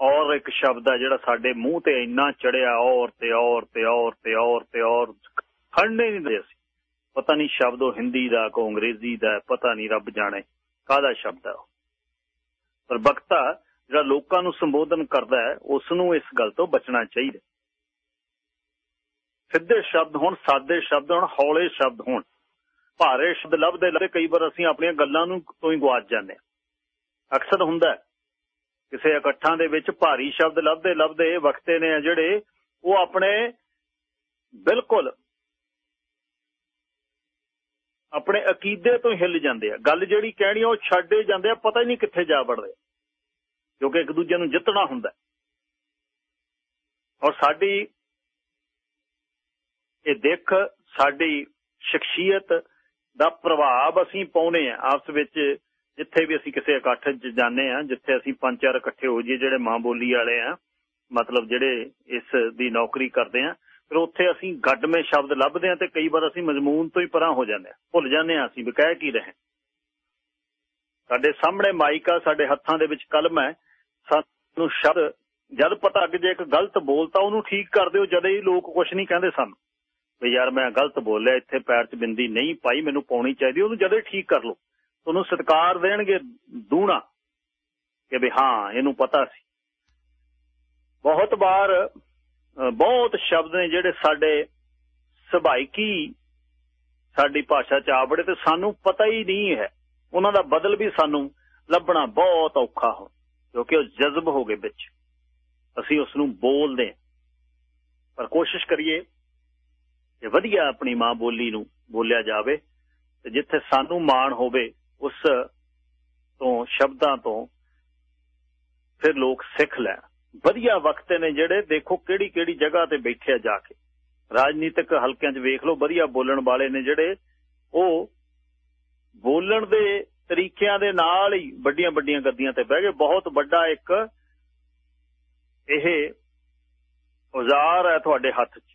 ਔਰ ਇੱਕ ਸ਼ਬਦ ਆ ਜਿਹੜਾ ਸਾਡੇ ਮੂੰਹ ਤੇ ਇੰਨਾ ਚੜਿਆ, ਔਰ ਤੇ ਔਰ ਤੇ ਔਰ ਤੇ ਔਰ ਤੇ ਔਰ ਖੜਨੇ ਨਹੀਂ ਦੇ ਅਸੀਂ। ਪਤਾ ਨਹੀਂ ਸ਼ਬਦ ਉਹ ਹਿੰਦੀ ਦਾ ਕੋ ਅੰਗਰੇਜ਼ੀ ਦਾ, ਪਤਾ ਨਹੀਂ ਰੱਬ ਜਾਣੇ ਕਾਹਦਾ ਸ਼ਬਦ ਹੈ ਪਰ ਬਖਤਾ ਜਿਹੜਾ ਲੋਕਾਂ ਨੂੰ ਸੰਬੋਧਨ ਕਰਦਾ ਹੈ ਉਸ ਨੂੰ ਇਸ ਗੱਲ ਤੋਂ ਬਚਣਾ ਚਾਹੀਦਾ। ਸਿੱਧੇ ਸ਼ਬਦ ਹੋਣ, ਸਾਦੇ ਸ਼ਬਦ ਹੋਣ, ਹੌਲੇ ਸ਼ਬਦ ਹੋਣ। ਭਾਰੇ ਸ਼ਬਦ ਲੱਭਦੇ ਲੱਭਦੇ ਕਈ ਵਾਰ ਅਸੀਂ ਆਪਣੀਆਂ ਗੱਲਾਂ ਨੂੰ ਤੋਂ ਹੀ ਗਵਾਚ ਜਾਂਦੇ ਅਕਸਰ ਹੁੰਦਾ ਕਿਸੇ ਇਕੱਠਾਂ ਦੇ ਵਿੱਚ ਭਾਰੀ ਸ਼ਬਦ ਲੱਭਦੇ ਲੱਭਦੇ ਵਕਤੇ ਨੇ ਜਿਹੜੇ ਉਹ ਆਪਣੇ ਬਿਲਕੁਲ ਆਪਣੇ ਅਕੀਦੇ ਤੋਂ ਹਿੱਲ ਜਾਂਦੇ ਆ। ਗੱਲ ਜਿਹੜੀ ਕਹਿਣੀ ਉਹ ਛੱਡੇ ਜਾਂਦੇ ਆ, ਪਤਾ ਹੀ ਨਹੀਂ ਕਿੱਥੇ ਜਾ ਵੜਦੇ ਕਿਉਂਕਿ ਇੱਕ ਦੂਜੇ ਨੂੰ ਜਿੱਤਣਾ ਹੁੰਦਾ ਔਰ ਸਾਡੀ ਇਹ ਦੇਖ ਸਾਡੀ ਸ਼ਖਸੀਅਤ ਦਾ ਪ੍ਰਭਾਵ ਅਸੀਂ ਪਾਉਨੇ ਆ, ਆਪਸ ਵਿੱਚ ਜਿੱਥੇ ਵੀ ਅਸੀਂ ਕਿਸੇ ਇਕੱਠ 'ਚ ਜਾਂਦੇ ਆ, ਜਿੱਥੇ ਅਸੀਂ ਪੰਜ ਚਾਰ ਇਕੱਠੇ ਹੋ ਜਾਈਏ, ਜਿਹੜੇ ਮਾਂ ਬੋਲੀ ਵਾਲੇ ਆ, ਮਤਲਬ ਜਿਹੜੇ ਇਸ ਦੀ ਨੌਕਰੀ ਕਰਦੇ ਆ, ਫਿਰ ਉੱਥੇ ਅਸੀਂ ਗੱਡਵੇਂ ਸ਼ਬਦ ਲੱਭਦੇ ਆ ਤੇ ਕਈ ਵਾਰ ਅਸੀਂ ਮਜ਼ਮੂਨ ਤੋਂ ਹੀ ਪਰਾਂ ਹੋ ਜਾਂਦੇ ਆ, ਭੁੱਲ ਜਾਂਦੇ ਆ ਅਸੀਂ ਵੀ ਕਹਿ ਕੀ ਰਹੇ। ਸਾਡੇ ਸਾਹਮਣੇ ਮਾਈਕ ਆ, ਸਾਡੇ ਹੱਥਾਂ ਦੇ ਵਿੱਚ ਕਲਮ ਹੈ, ਸਾਨੂੰ ਸ਼ਬਦ, ਜਦ ਪਤਾ ਕਿ ਜੇ ਇੱਕ ਗਲਤ ਬੋਲਤਾ ਉਹਨੂੰ ਠੀਕ ਕਰ ਦਿਓ, ਜਦ ਹੀ ਲੋਕ ਕੁਝ ਨਹੀਂ ਕਹਿੰਦੇ ਸਾਨੂੰ। ਵੀ ਯਾਰ ਮੈਂ ਗਲਤ ਬੋਲਿਆ, ਇੱਥੇ ਪੈਰ 'ਚ ਬਿੰਦੀ ਨਹੀਂ ਪਾਈ, ਮੈਨੂੰ ਪਾਉਣੀ ਚਾਹੀਦੀ, ਉਹਨੂੰ ਜਦੋਂ ਠੀਕ ਕਰ ਲਓ। ਤੁਹਾਨੂੰ ਸਤਿਕਾਰ ਦੇਣਗੇ ਦੂਣਾ ਕਿ ਵੀ ਹਾਂ, ਇਹਨੂੰ ਪਤਾ ਸੀ। ਬਹੁਤ ਵਾਰ ਬਹੁਤ ਸ਼ਬਦ ਨੇ ਜਿਹੜੇ ਸਾਡੇ ਸੁਭਾਈਕੀ ਸਾਡੀ ਭਾਸ਼ਾ 'ਚ ਆਵੜੇ ਤੇ ਸਾਨੂੰ ਪਤਾ ਹੀ ਨਹੀਂ ਹੈ। ਉਹਨਾਂ ਦਾ ਬਦਲ ਵੀ ਸਾਨੂੰ ਲੱਭਣਾ ਬਹੁਤ ਔਖਾ ਹੋ ਕਿਉਂਕਿ ਉਹ ਜਜ਼ਬ ਹੋ ਗਏ ਵਿੱਚ। ਅਸੀਂ ਉਸ ਨੂੰ ਬੋਲਦੇ ਪਰ ਕੋਸ਼ਿਸ਼ ਕਰੀਏ ਕਿ ਵਧੀਆ ਆਪਣੀ ਮਾਂ ਬੋਲੀ ਨੂੰ ਬੋਲਿਆ ਜਾਵੇ ਤੇ ਜਿੱਥੇ ਸਾਨੂੰ ਮਾਣ ਹੋਵੇ, ਉਸ ਤੋਂ, ਸ਼ਬਦਾਂ ਤੋਂ ਫਿਰ ਲੋਕ ਸਿੱਖ ਲੈਣ। ਵਧੀਆ ਵਕਤ ਨੇ ਜਿਹੜੇ ਦੇਖੋ ਕਿਹੜੀ ਕਿਹੜੀ ਜਗ੍ਹਾ ਤੇ ਬੈਠਿਆ ਜਾ ਕੇ। ਰਾਜਨੀਤਿਕ ਹਲਕਿਆਂ 'ਚ ਵੇਖ ਲਓ, ਵਧੀਆ ਬੋਲਣ ਵਾਲੇ ਨੇ ਜਿਹੜੇ, ਉਹ ਬੋਲਣ ਦੇ ਤਰੀਕਿਆਂ ਦੇ ਨਾਲ ਹੀ ਵੱਡੀਆਂ ਵੱਡੀਆਂ ਗੱਦੀਆਂ ਤੇ ਬਹਿ ਗਏ। ਬਹੁਤ ਵੱਡਾ ਇੱਕ ਇਹ ਔਜ਼ਾਰ ਹੈ ਤੁਹਾਡੇ ਹੱਥ 'ਚ।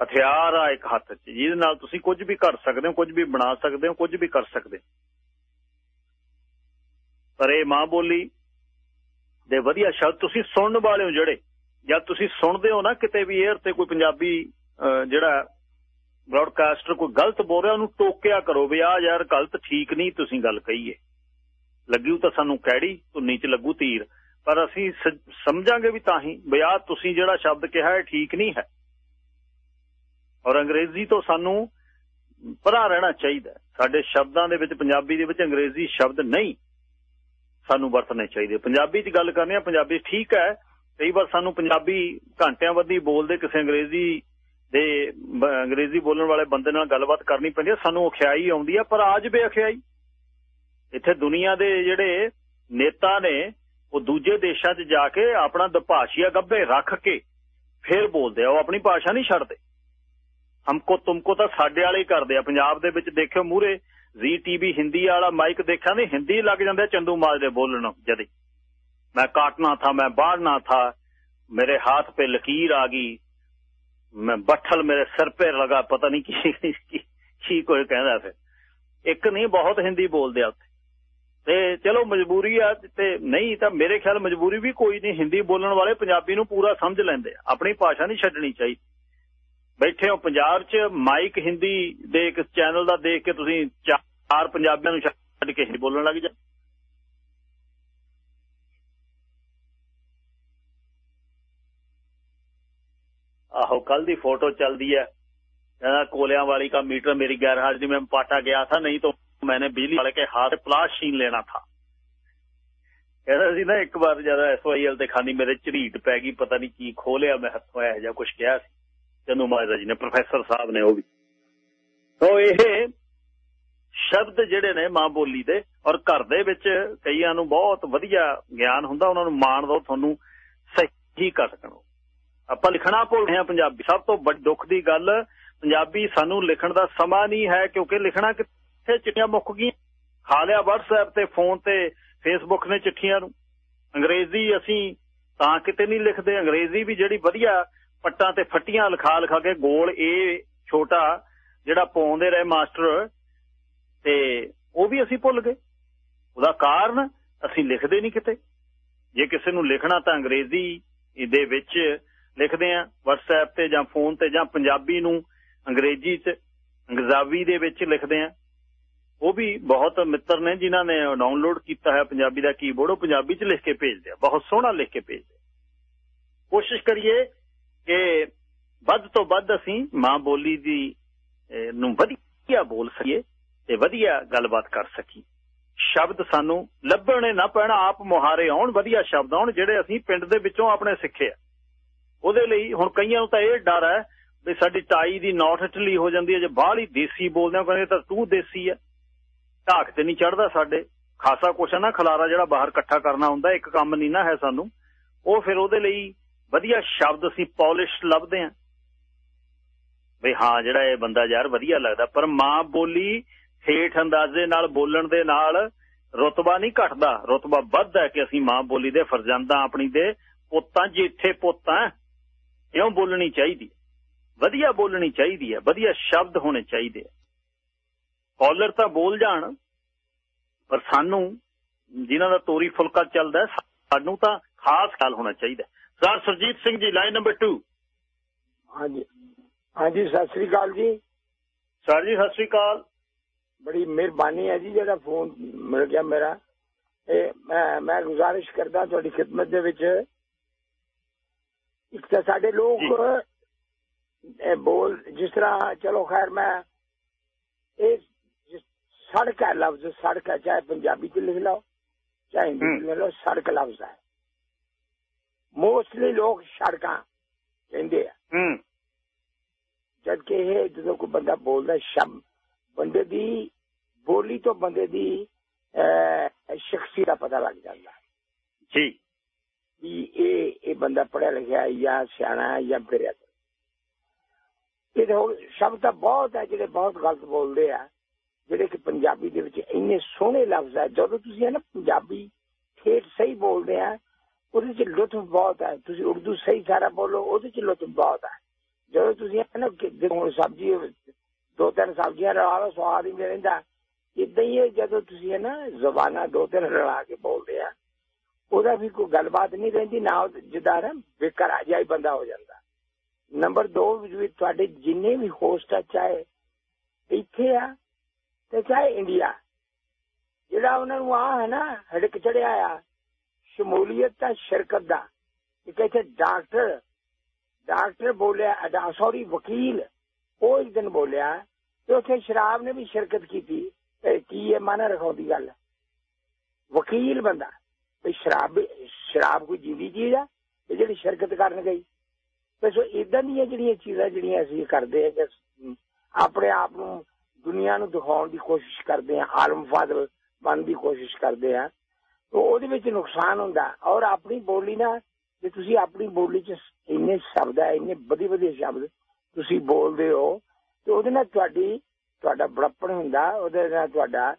ਹਥਿਆਰ ਆ ਇੱਕ ਹੱਥ 'ਚ, ਜਿਹਦੇ ਨਾਲ ਤੁਸੀਂ ਕੁਝ ਵੀ ਕਰ ਸਕਦੇ ਹੋ, ਕੁਝ ਵੀ ਬਣਾ ਸਕਦੇ ਹੋ, ਕੁਝ ਵੀ ਕਰ ਸਕਦੇ ਪਰ ਇਹ ਮਾਂ ਬੋਲੀ ਦੇ ਵਧੀਆ ਸ਼ਬਦ ਤੁਸੀਂ ਸੁਣਨ ਵਾਲੇ ਹੋ ਜਿਹੜੇ ਜਦ ਤੁਸੀਂ ਸੁਣਦੇ ਹੋ ਨਾ ਕਿਤੇ ਵੀ 에ਅਰ ਤੇ ਕੋਈ ਪੰਜਾਬੀ ਜਿਹੜਾ ਬ੍ਰਾਡਕਾਸਟਰ ਕੋਈ ਗਲਤ ਬੋਲ ਰਿਹਾ, ਉਹਨੂੰ ਟੋਕਿਆ ਕਰੋ ਵੀ ਆ ਯਾਰ ਗਲਤ ਠੀਕ ਨਹੀਂ ਤੁਸੀਂ ਗੱਲ ਕਹੀਏ। ਲੱਗਿਓ ਤਾਂ ਸਾਨੂੰ ਕੈੜੀ, ਧੁੰਨੀ 'ਚ ਲੱਗੂ ਤੀਰ। ਪਰ ਅਸੀਂ ਸਮਝਾਂਗੇ ਵੀ ਤਾਂ ਹੀ, ਵੀ ਆ ਤੁਸੀਂ ਜਿਹੜਾ ਸ਼ਬਦ ਕਿਹਾ ਹੈ ਠੀਕ ਨਹੀਂ ਹੈ। ਔਰ ਅੰਗਰੇਜ਼ੀ ਤੋਂ ਸਾਨੂੰ ਪਰਾ ਰਹਿਣਾ ਚਾਹੀਦਾ ਸਾਡੇ ਸ਼ਬਦਾਂ ਦੇ ਵਿੱਚ, ਪੰਜਾਬੀ ਦੇ ਵਿੱਚ ਅੰਗਰੇਜ਼ੀ ਸ਼ਬਦ ਨਹੀਂ ਸਾਨੂੰ ਵਰਤਣੇ ਚਾਹੀਦੇ। ਪੰਜਾਬੀ 'ਚ ਗੱਲ ਕਰਨੀ ਆ, ਪੰਜਾਬੀ ਠੀਕ ਹੈ। ਕਈ ਵਾਰ ਸਾਨੂੰ ਪੰਜਾਬੀ ਘੰਟਿਆਂ ਵੱਧੀ ਬੋਲਦੇ ਕਿਸੇ ਅੰਗਰੇਜ਼ੀ ਦੇ ਅੰਗਰੇਜ਼ੀ ਬੋਲਣ ਵਾਲੇ ਬੰਦੇ ਨਾਲ ਗੱਲਬਾਤ ਕਰਨੀ ਪੈਂਦੀ ਹੈ ਸਾਨੂੰ ਅਖਿਆਈ ਆਉਂਦੀ ਆ, ਪਰ ਆਜ ਬੇਅਖਿਆਈ। ਇੱਥੇ ਦੁਨੀਆ ਦੇ ਜਿਹੜੇ ਨੇਤਾ ਨੇ, ਉਹ ਦੂਜੇ ਦੇਸ਼ਾਂ 'ਚ ਜਾ ਕੇ ਆਪਣਾ ਦਭਾਸ਼ੀਆ ਗੱਭੇ ਰੱਖ ਕੇ ਫੇਰ ਬੋਲਦੇ ਆ, ਉਹ ਆਪਣੀ ਭਾਸ਼ਾ ਨਹੀਂ ਛੱਡਦੇ। ਹਮਕੋ ਤੁਮਕੋ ਤਾਂ ਸਾਡੇ ਵਾਲੇ ਹੀ ਕਰਦੇ ਆ ਪੰਜਾਬ ਦੇ ਵਿੱਚ ਦੇਖਿਓ ਮੂਰੇ ਜ਼ੀ ਟੀਵੀ ਹਿੰਦੀ ਵਾਲਾ ਮਾਈਕ ਦੇਖਿਆ ਨਹੀਂ ਹਿੰਦੀ ਲੱਗ ਜਾਂਦੇ ਚੰਦੂ ਮਾਜ ਦੇ ਬੋਲਣ ਜਦੇ ਮੈਂ ਕਾਟਣਾ ਥਾ ਮੈਂ ਬਾੜਨਾ ਥਾ ਮੇਰੇ ਹੱਥ 'ਤੇ ਲਕੀਰ ਆ ਗਈ ਮੈਂ ਬੱਠਲ ਮੇਰੇ ਸਿਰ 'ਤੇ ਲਗਾ ਪਤਾ ਨਹੀਂ ਕੀ ਕੀ ਕੋਈ ਕਹਿੰਦਾ ਫਿਰ ਇੱਕ ਨਹੀਂ ਬਹੁਤ ਹਿੰਦੀ ਬੋਲਦੇ ਆ ਉੱਥੇ ਤੇ ਚਲੋ ਮਜਬੂਰੀ ਆ ਤੇ ਨਹੀਂ ਤਾਂ ਮੇਰੇ ਖਿਆਲ ਮਜਬੂਰੀ ਵੀ ਕੋਈ ਨਹੀਂ ਹਿੰਦੀ ਬੋਲਣ ਵਾਲੇ ਪੰਜਾਬੀ ਨੂੰ ਪੂਰਾ ਸਮਝ ਲੈਂਦੇ ਆ ਆਪਣੀ ਭਾਸ਼ਾ ਨਹੀਂ ਛੱਡਣੀ ਚਾਹੀਦੀ ਬੈਠੇ ਹੋ ਪੰਜਾਬ 'ਚ ਮਾਈਕ ਹਿੰਦੀ ਦੇ ਇੱਕ ਚੈਨਲ ਦਾ ਦੇਖ ਕੇ ਤੁਸੀਂ ਚਾਰ ਪੰਜਾਬੀਆਂ ਨੂੰ ਛੱਡ ਕੇ ਹਿੰਦੀ ਬੋਲਣ ਲੱਗ ਜਾ ਆਹੋ ਕੱਲ ਦੀ ਫੋਟੋ ਚੱਲਦੀ ਹੈ ਕਹਿੰਦਾ ਕੋਲਿਆਂ ਵਾਲੀ ਦਾ मीटर मेरी गैर हाजिरी में पाटा गया था नहीं तो मैंने बिजली वाले के हाथ प्लास छीन लेना था ਕਹਿੰਦਾ ਸੀ ਨਾ ਇੱਕ ਵਾਰ ਜਦ ਐਸਵਾਈਐਲ ਤੇ ਖਾਨੀ ਮੇਰੇ ਝਰੀਟ ਪੈ ਗਈ ਪਤਾ ਨਹੀਂ ਕੀ ਖੋਲਿਆ ਮੈਂ ਹੱਥੋਂ ਆਇਆ ਜਾਂ ਕੁਝ ਕਿਹਾ ਸੀ ਚੰਦੂ ਮਾਜਰਾ ਜੀ ਨੇ, ਪ੍ਰੋਫੈਸਰ ਸਾਹਿਬ ਨੇ ਉਹ ਵੀ। ਤੋਂ ਇਹ ਸ਼ਬਦ ਜਿਹੜੇ ਨੇ ਮਾਂ ਬੋਲੀ ਦੇ ਔਰ ਘਰ ਦੇ ਵਿੱਚ ਕਈਆਂ ਨੂੰ ਬਹੁਤ ਵਧੀਆ ਗਿਆਨ ਹੁੰਦਾ, ਉਹਨਾਂ ਨੂੰ ਮਾਣ ਦੋ ਤੁਹਾਨੂੰ ਸਹੀ ਕਰ ਸਕਣ। ਆਪਾਂ ਲਿਖਣਾ ਭੁੱਲ ਰਹੇ ਹਾਂ ਪੰਜਾਬੀ। ਸਭ ਤੋਂ ਵੱਡੀ ਦੁੱਖ ਦੀ ਗੱਲ, ਪੰਜਾਬੀ ਸਾਨੂੰ ਲਿਖਣ ਦਾ ਸਮਾਂ ਨਹੀਂ ਹੈ, ਕਿਉਂਕਿ ਲਿਖਣਾ ਕਿੱਥੇ ਚਿੱਠੀਆਂ ਮੁੱਕ ਗਈਆਂ? ਖਾ ਲਿਆ WhatsApp ਤੇ ਫੋਨ ਤੇ ਫੇਸਬੁੱਕ ਨੇ ਚਿੱਠੀਆਂ ਨੂੰ। ਅੰਗਰੇਜ਼ੀ ਅਸੀਂ ਤਾਂ ਕਿਤੇ ਨਹੀਂ ਲਿਖਦੇ, ਅੰਗਰੇਜ਼ੀ ਵੀ ਜਿਹੜੀ ਵਧੀਆ ਪੱਟਾਂ ਤੇ ਫੱਟੀਆਂ ਲਿਖਾ ਲਿਖਾ ਕੇ ਗੋਲ ਇਹ ਛੋਟਾ ਜਿਹੜਾ ਪਾਉਂਦੇ ਰਹੇ ਮਾਸਟਰ ਤੇ ਉਹ ਵੀ ਅਸੀਂ ਭੁੱਲ ਗਏ। ਉਹਦਾ ਕਾਰਨ ਅਸੀਂ ਲਿਖਦੇ ਨਹੀਂ ਕਿਤੇ। ਜੇ ਕਿਸੇ ਨੂੰ ਲਿਖਣਾ ਤਾਂ ਅੰਗਰੇਜ਼ੀ ਦੇ ਵਿੱਚ ਲਿਖਦੇ ਆ WhatsApp ਤੇ ਜਾਂ ਫੋਨ ਤੇ ਜਾਂ ਪੰਜਾਬੀ ਨੂੰ ਅੰਗਰੇਜ਼ੀ 'ਚ ਅੰਗਜ਼ਾਵੀ ਦੇ ਵਿੱਚ ਲਿਖਦੇ ਆ ਉਹ ਵੀ ਬਹੁਤ ਮਿੱਤਰ ਨੇ ਜਿਨ੍ਹਾਂ ਨੇ ਡਾਊਨਲੋਡ ਕੀਤਾ ਹੈ ਪੰਜਾਬੀ ਦਾ ਕੀਬੋਰਡ ਉਹ ਪੰਜਾਬੀ 'ਚ ਲਿਖ ਕੇ ਭੇਜਦੇ ਆ, ਬਹੁਤ ਸੋਹਣਾ ਲਿਖ ਕੇ ਭੇਜਦੇ ਕੋਸ਼ਿਸ਼ ਕਰੀਏ ਕਿ ਵੱਧ ਤੋਂ ਵੱਧ ਅਸੀਂ ਮਾਂ ਬੋਲੀ ਦੀ ਨੂੰ ਵਧੀਆ ਬੋਲ ਸਕੀਏ ਤੇ ਵਧੀਆ ਗੱਲਬਾਤ ਕਰ ਸਕੀਏ। ਸ਼ਬਦ ਸਾਨੂੰ ਲੱਭਣੇ ਨਾ ਪੈਣਾ, ਆਪ ਮੁਹਾਰੇ ਆਉਣ, ਵਧੀਆ ਸ਼ਬਦ ਆਉਣ, ਜਿਹੜੇ ਅਸੀਂ ਪਿੰਡ ਦੇ ਵਿੱਚੋਂ ਆਪਣੇ ਸਿੱਖੇ ਆ। ਉਹਦੇ ਲਈ ਹੁਣ ਕਈਆਂ ਨੂੰ ਤਾਂ ਇਹ ਡਰ ਹੈ ਵੀ ਸਾਡੀ ਟਾਈ ਦੀ ਨੌਟ ਢਿੱਲੀ ਹੋ ਜਾਂਦੀ ਹੈ, ਜੇ ਬਾਹਲੀ ਦੇਸੀ ਬੋਲਦੇ ਆ, ਕਹਿੰਦੇ ਤਾਂ ਤੂੰ ਦੇਸੀ ਆ। ਢਾਕ ਤੇ ਨਹੀਂ ਚੜਦਾ ਸਾਡੇ। ਖਾਸਾ ਕੁਛ ਹੈ ਨਾ, ਖਲਾਰਾ ਜਿਹੜਾ ਬਾਹਰ ਇਕੱਠਾ ਕਰਨਾ ਹੁੰਦਾ, ਇੱਕ ਕੰਮ ਨਹੀਂ ਨਾ ਹੈ ਸਾਨੂੰ। ਉਹ ਫਿਰ ਉਹਦੇ ਲਈ ਵਧੀਆ ਸ਼ਬਦ ਅਸੀਂ ਪੋਲਿਸ਼ ਲੱਭਦੇ ਆ ਵੀ ਹਾਂ, ਜਿਹੜਾ ਇਹ ਬੰਦਾ ਯਾਰ ਵਧੀਆ ਲੱਗਦਾ, ਪਰ ਮਾਂ ਬੋਲੀ ਠੇਠ ਅੰਦਾਜ਼ੇ ਨਾਲ ਬੋਲਣ ਦੇ ਨਾਲ ਰਤਬਾ ਨਹੀਂ ਘਟਦਾ। ਰਤਬਾ ਵੱਧਦਾ ਕਿ ਅਸੀਂ ਮਾਂ ਬੋਲੀ ਦੇ ਫਰਜ਼ੰਦਾਂ ਆਪਣੀ ਦੇ ਪੁੱਤਾਂ ਜਿੱਥੇ ਪੁੱਤਾਂ। ਇਉਂ ਬੋਲਣੀ ਚਾਹੀਦੀ ਵਧੀਆ ਬੋਲਣੀ ਚਾਹੀਦੀ ਹੈ। ਵਧੀਆ ਸ਼ਬਦ ਹੋਣੇ ਚਾਹੀਦੇ ਆ ਕਾਲਰ ਤਾਂ ਬੋਲ ਜਾਣ, ਪਰ ਸਾਨੂੰ ਜਿਨ੍ਹਾਂ ਦਾ ਤੋਰੀ ਫੁਲਕਾ ਚੱਲਦਾ ਸਾਨੂੰ ਤਾਂ ਖਾਸ ਖਿਆਲ ਹੋਣਾ ਚਾਹੀਦਾ sir Surjit Singh ji line number 2 ਹਾਂਜੀ ਹਾਂਜੀ ਸਤਿ ਸ੍ਰੀ ਅਕਾਲ ਜੀ ਸਰ ਜੀ ਸਤਿ ਸ੍ਰੀ ਅਕਾਲ ਬੜੀ ਮਿਹਰਬਾਨੀ ਹੈ ਜੀ ਜਿਹੜਾ ਫੋਨ ਮਿਲ ਗਿਆ ਮੇਰਾ ਇਹ ਮੈਂ ਮੈਂ ਗੁਜ਼ਾਰਿਸ਼ ਕਰਦਾ ਤੁਹਾਡੀ ਖidmat ਦੇ ਵਿੱਚ ਇੱਕ ਤਾਂ ਸਾਡੇ ਲੋਕ ਇਹ ਬੋਲ ਜਿਸ ਤਰ੍ਹਾਂ ਚਲੋ ਖੈਰ ਮੈਂ ਇਹ ਸੜਕ ਹੈ ਲਫ਼ਜ਼ ਸੜਕ ਹੈ ਚਾਹੇ ਪੰਜਾਬੀ ਚ ਲਿਖ ਲਓ ਚਾਹੇ ਹਿੰਦੀ ਚ ਲਿਖ ਲਓ ਸੜਕ ਲਫ਼ਜ਼ ਹੈ ਮੋਸਟਲੀ ਲੋਕ ਸੜਕਾਂ ਕਹਿੰਦੇ ਆ ਜਦ ਕਿ ਇਹ ਜਦੋਂ ਕੋਈ ਬੰਦਾ ਬੋਲਦਾ ਸ਼ਬਦ ਬੰਦੇ ਦੀ ਬੋਲੀ ਤੋਂ ਬੰਦੇ ਦੀ ਸ਼ਖਸੀ ਦਾ ਪਤਾ ਲੱਗ ਜਾਂਦਾ ਜੀ ਵੀ ਇਹ ਇਹ ਬੰਦਾ ਪੜਿਆ ਲਿਖਿਆ ਜਾਂ ਸਿਆਣਾ ਹੈ ਜਾਂ ਫਿਰਿਆ ਇਹ ਸ਼ਬਦ ਤਾਂ ਬਹੁਤ ਹੈ ਜਿਹੜੇ ਬਹੁਤ ਗਲਤ ਬੋਲਦੇ ਆ ਜਿਹੜੇ ਕਿ ਪੰਜਾਬੀ ਦੇ ਵਿੱਚ ਇੰਨੇ ਸੋਹਣੇ ਲਫ਼ਜ਼ ਆ ਜਦੋਂ ਤੁਸੀਂ ਹੈ ਨਾ ਪੰਜਾਬੀ ਠੇਠ ਸਹੀ ਬੋਲਦੇ ਆ ਉਹਦੇ ਚ ਲੁਤਫ ਬਹੁਤ ਹੈ। ਤੁਸੀਂ ਉਰਦੂ ਸਹੀ ਸਾਰਾ ਬੋਲੋ, ਉਹਦੇ ਚ ਲੁਤਫ ਬਹੁਤ ਹੈ। ਜਦੋਂ ਤੁਸੀਂ ਹੈ ਨਾ ਸਬਜ਼ੀ ਦੋ ਤਿੰਨ ਸਬਜ਼ੀਆਂ ਰਲਾ ਲਓ, ਸਵਾਦ ਹੀ ਨਹੀਂ ਇਦਾਂ ਹੀ ਹੈ, ਜਦੋਂ ਤੁਸੀਂ ਹੈ ਨਾ, ਜ਼ਬਾਨਾਂ ਦੋ ਤਿੰਨ ਰਲਾ ਕੇ ਬੋਲਦੇ ਆ, ਉਹਦਾ ਵੀ ਕੋਈ ਗੱਲਬਾਤ ਨਹੀਂ ਰਹਿੰਦੀ, ਨਾ ਜਿੱਦਾਂ ਨਾ ਬੇਕਾਰ ਆ ਜਾਈ ਬੰਦਾ ਹੋ ਜਾਂਦਾ। ਨੰਬਰ 2 ਵਿੱਚ ਤੁਹਾਡੇ ਜਿੰਨੇ ਵੀ ਹੋਸਟ ਆ, ਚਾਹੇ ਇੱਥੇ ਆ ਤੇ ਚਾਹੇ ਇੰਡੀਆ, ਜਿਹੜਾ ਉਹਨਾਂ ਨੂੰ ਆ ਹੈ ਨਾ, ਹੜਕ ਚੜਿਆ ਆ ਸ਼ਮੂਲੀਅਤ ਦਾ ਸ਼ਿਰਕਤ ਦਾ ਇੱਕ ਇੱਥੇ ਡਾਕਟਰ ਡਾਕਟਰ ਬੋਲਿਆ ਸੌਰੀ ਵਕੀਲ ਉਹ ਇੱਕ ਦਿਨ ਬੋਲਿਆ ਤੇ ਉੱਥੇ ਸ਼ਰਾਬ ਨੇ ਵੀ ਸ਼ਿਰਕਤ ਕੀਤੀ ਕੀ ਇਹ ਮਨ ਰਖਾਉਂਦੀ ਗੱਲ ਵਕੀਲ ਬੰਦਾ ਤੇ ਸ਼ਰਾਬ ਸ਼ਰਾਬ ਕੋਈ ਜੀਵੀ ਚੀਜ਼ ਆ ਤੇ ਜਿਹੜੀ ਸ਼ਿਰਕਤ ਕਰਨ ਗਈ ਤੇ ਸੋ ਇਦਾਂ ਦੀਆਂ ਜਿਹੜੀਆਂ ਚੀਜ਼ਾਂ ਜਿਹੜੀਆਂ ਅਸੀਂ ਕਰਦੇ ਆ ਆਪਣੇ ਆਪ ਨੂੰ ਦੁਨੀਆ ਨੂੰ ਦਿਖਾਉਣ ਦੀ ਕੋਸ਼ਿਸ਼ ਕਰਦੇ ਆ ਆਲਮ ਫਾਜ਼ਲ ਬਣਨ ਦੀ ਕੋਸ਼ਿਸ਼ ਕਰਦੇ ਆ ਉਹਦੇ ਵਿੱਚ ਨੁਕਸਾਨ ਹੁੰਦਾ। ਔਰ ਆਪਣੀ ਬੋਲੀ ਨਾਲ ਜੇ ਤੁਸੀਂ ਆਪਣੀ ਬੋਲੀ 'ਚ ਇੰਨੇ ਸ਼ਬਦ ਆ, ਇੰਨੇ ਵਧੀਆ ਵਧੀਆ ਸ਼ਬਦ ਤੁਸੀਂ ਬੋਲਦੇ ਹੋ, ਤੇ ਉਹਦੇ ਨਾਲ ਤੁਹਾਡੀ, ਤੁਹਾਡਾ ਬੜਪਣ ਹੁੰਦਾ, ਉਹਦੇ ਨਾਲ ਤੁਹਾਡਾ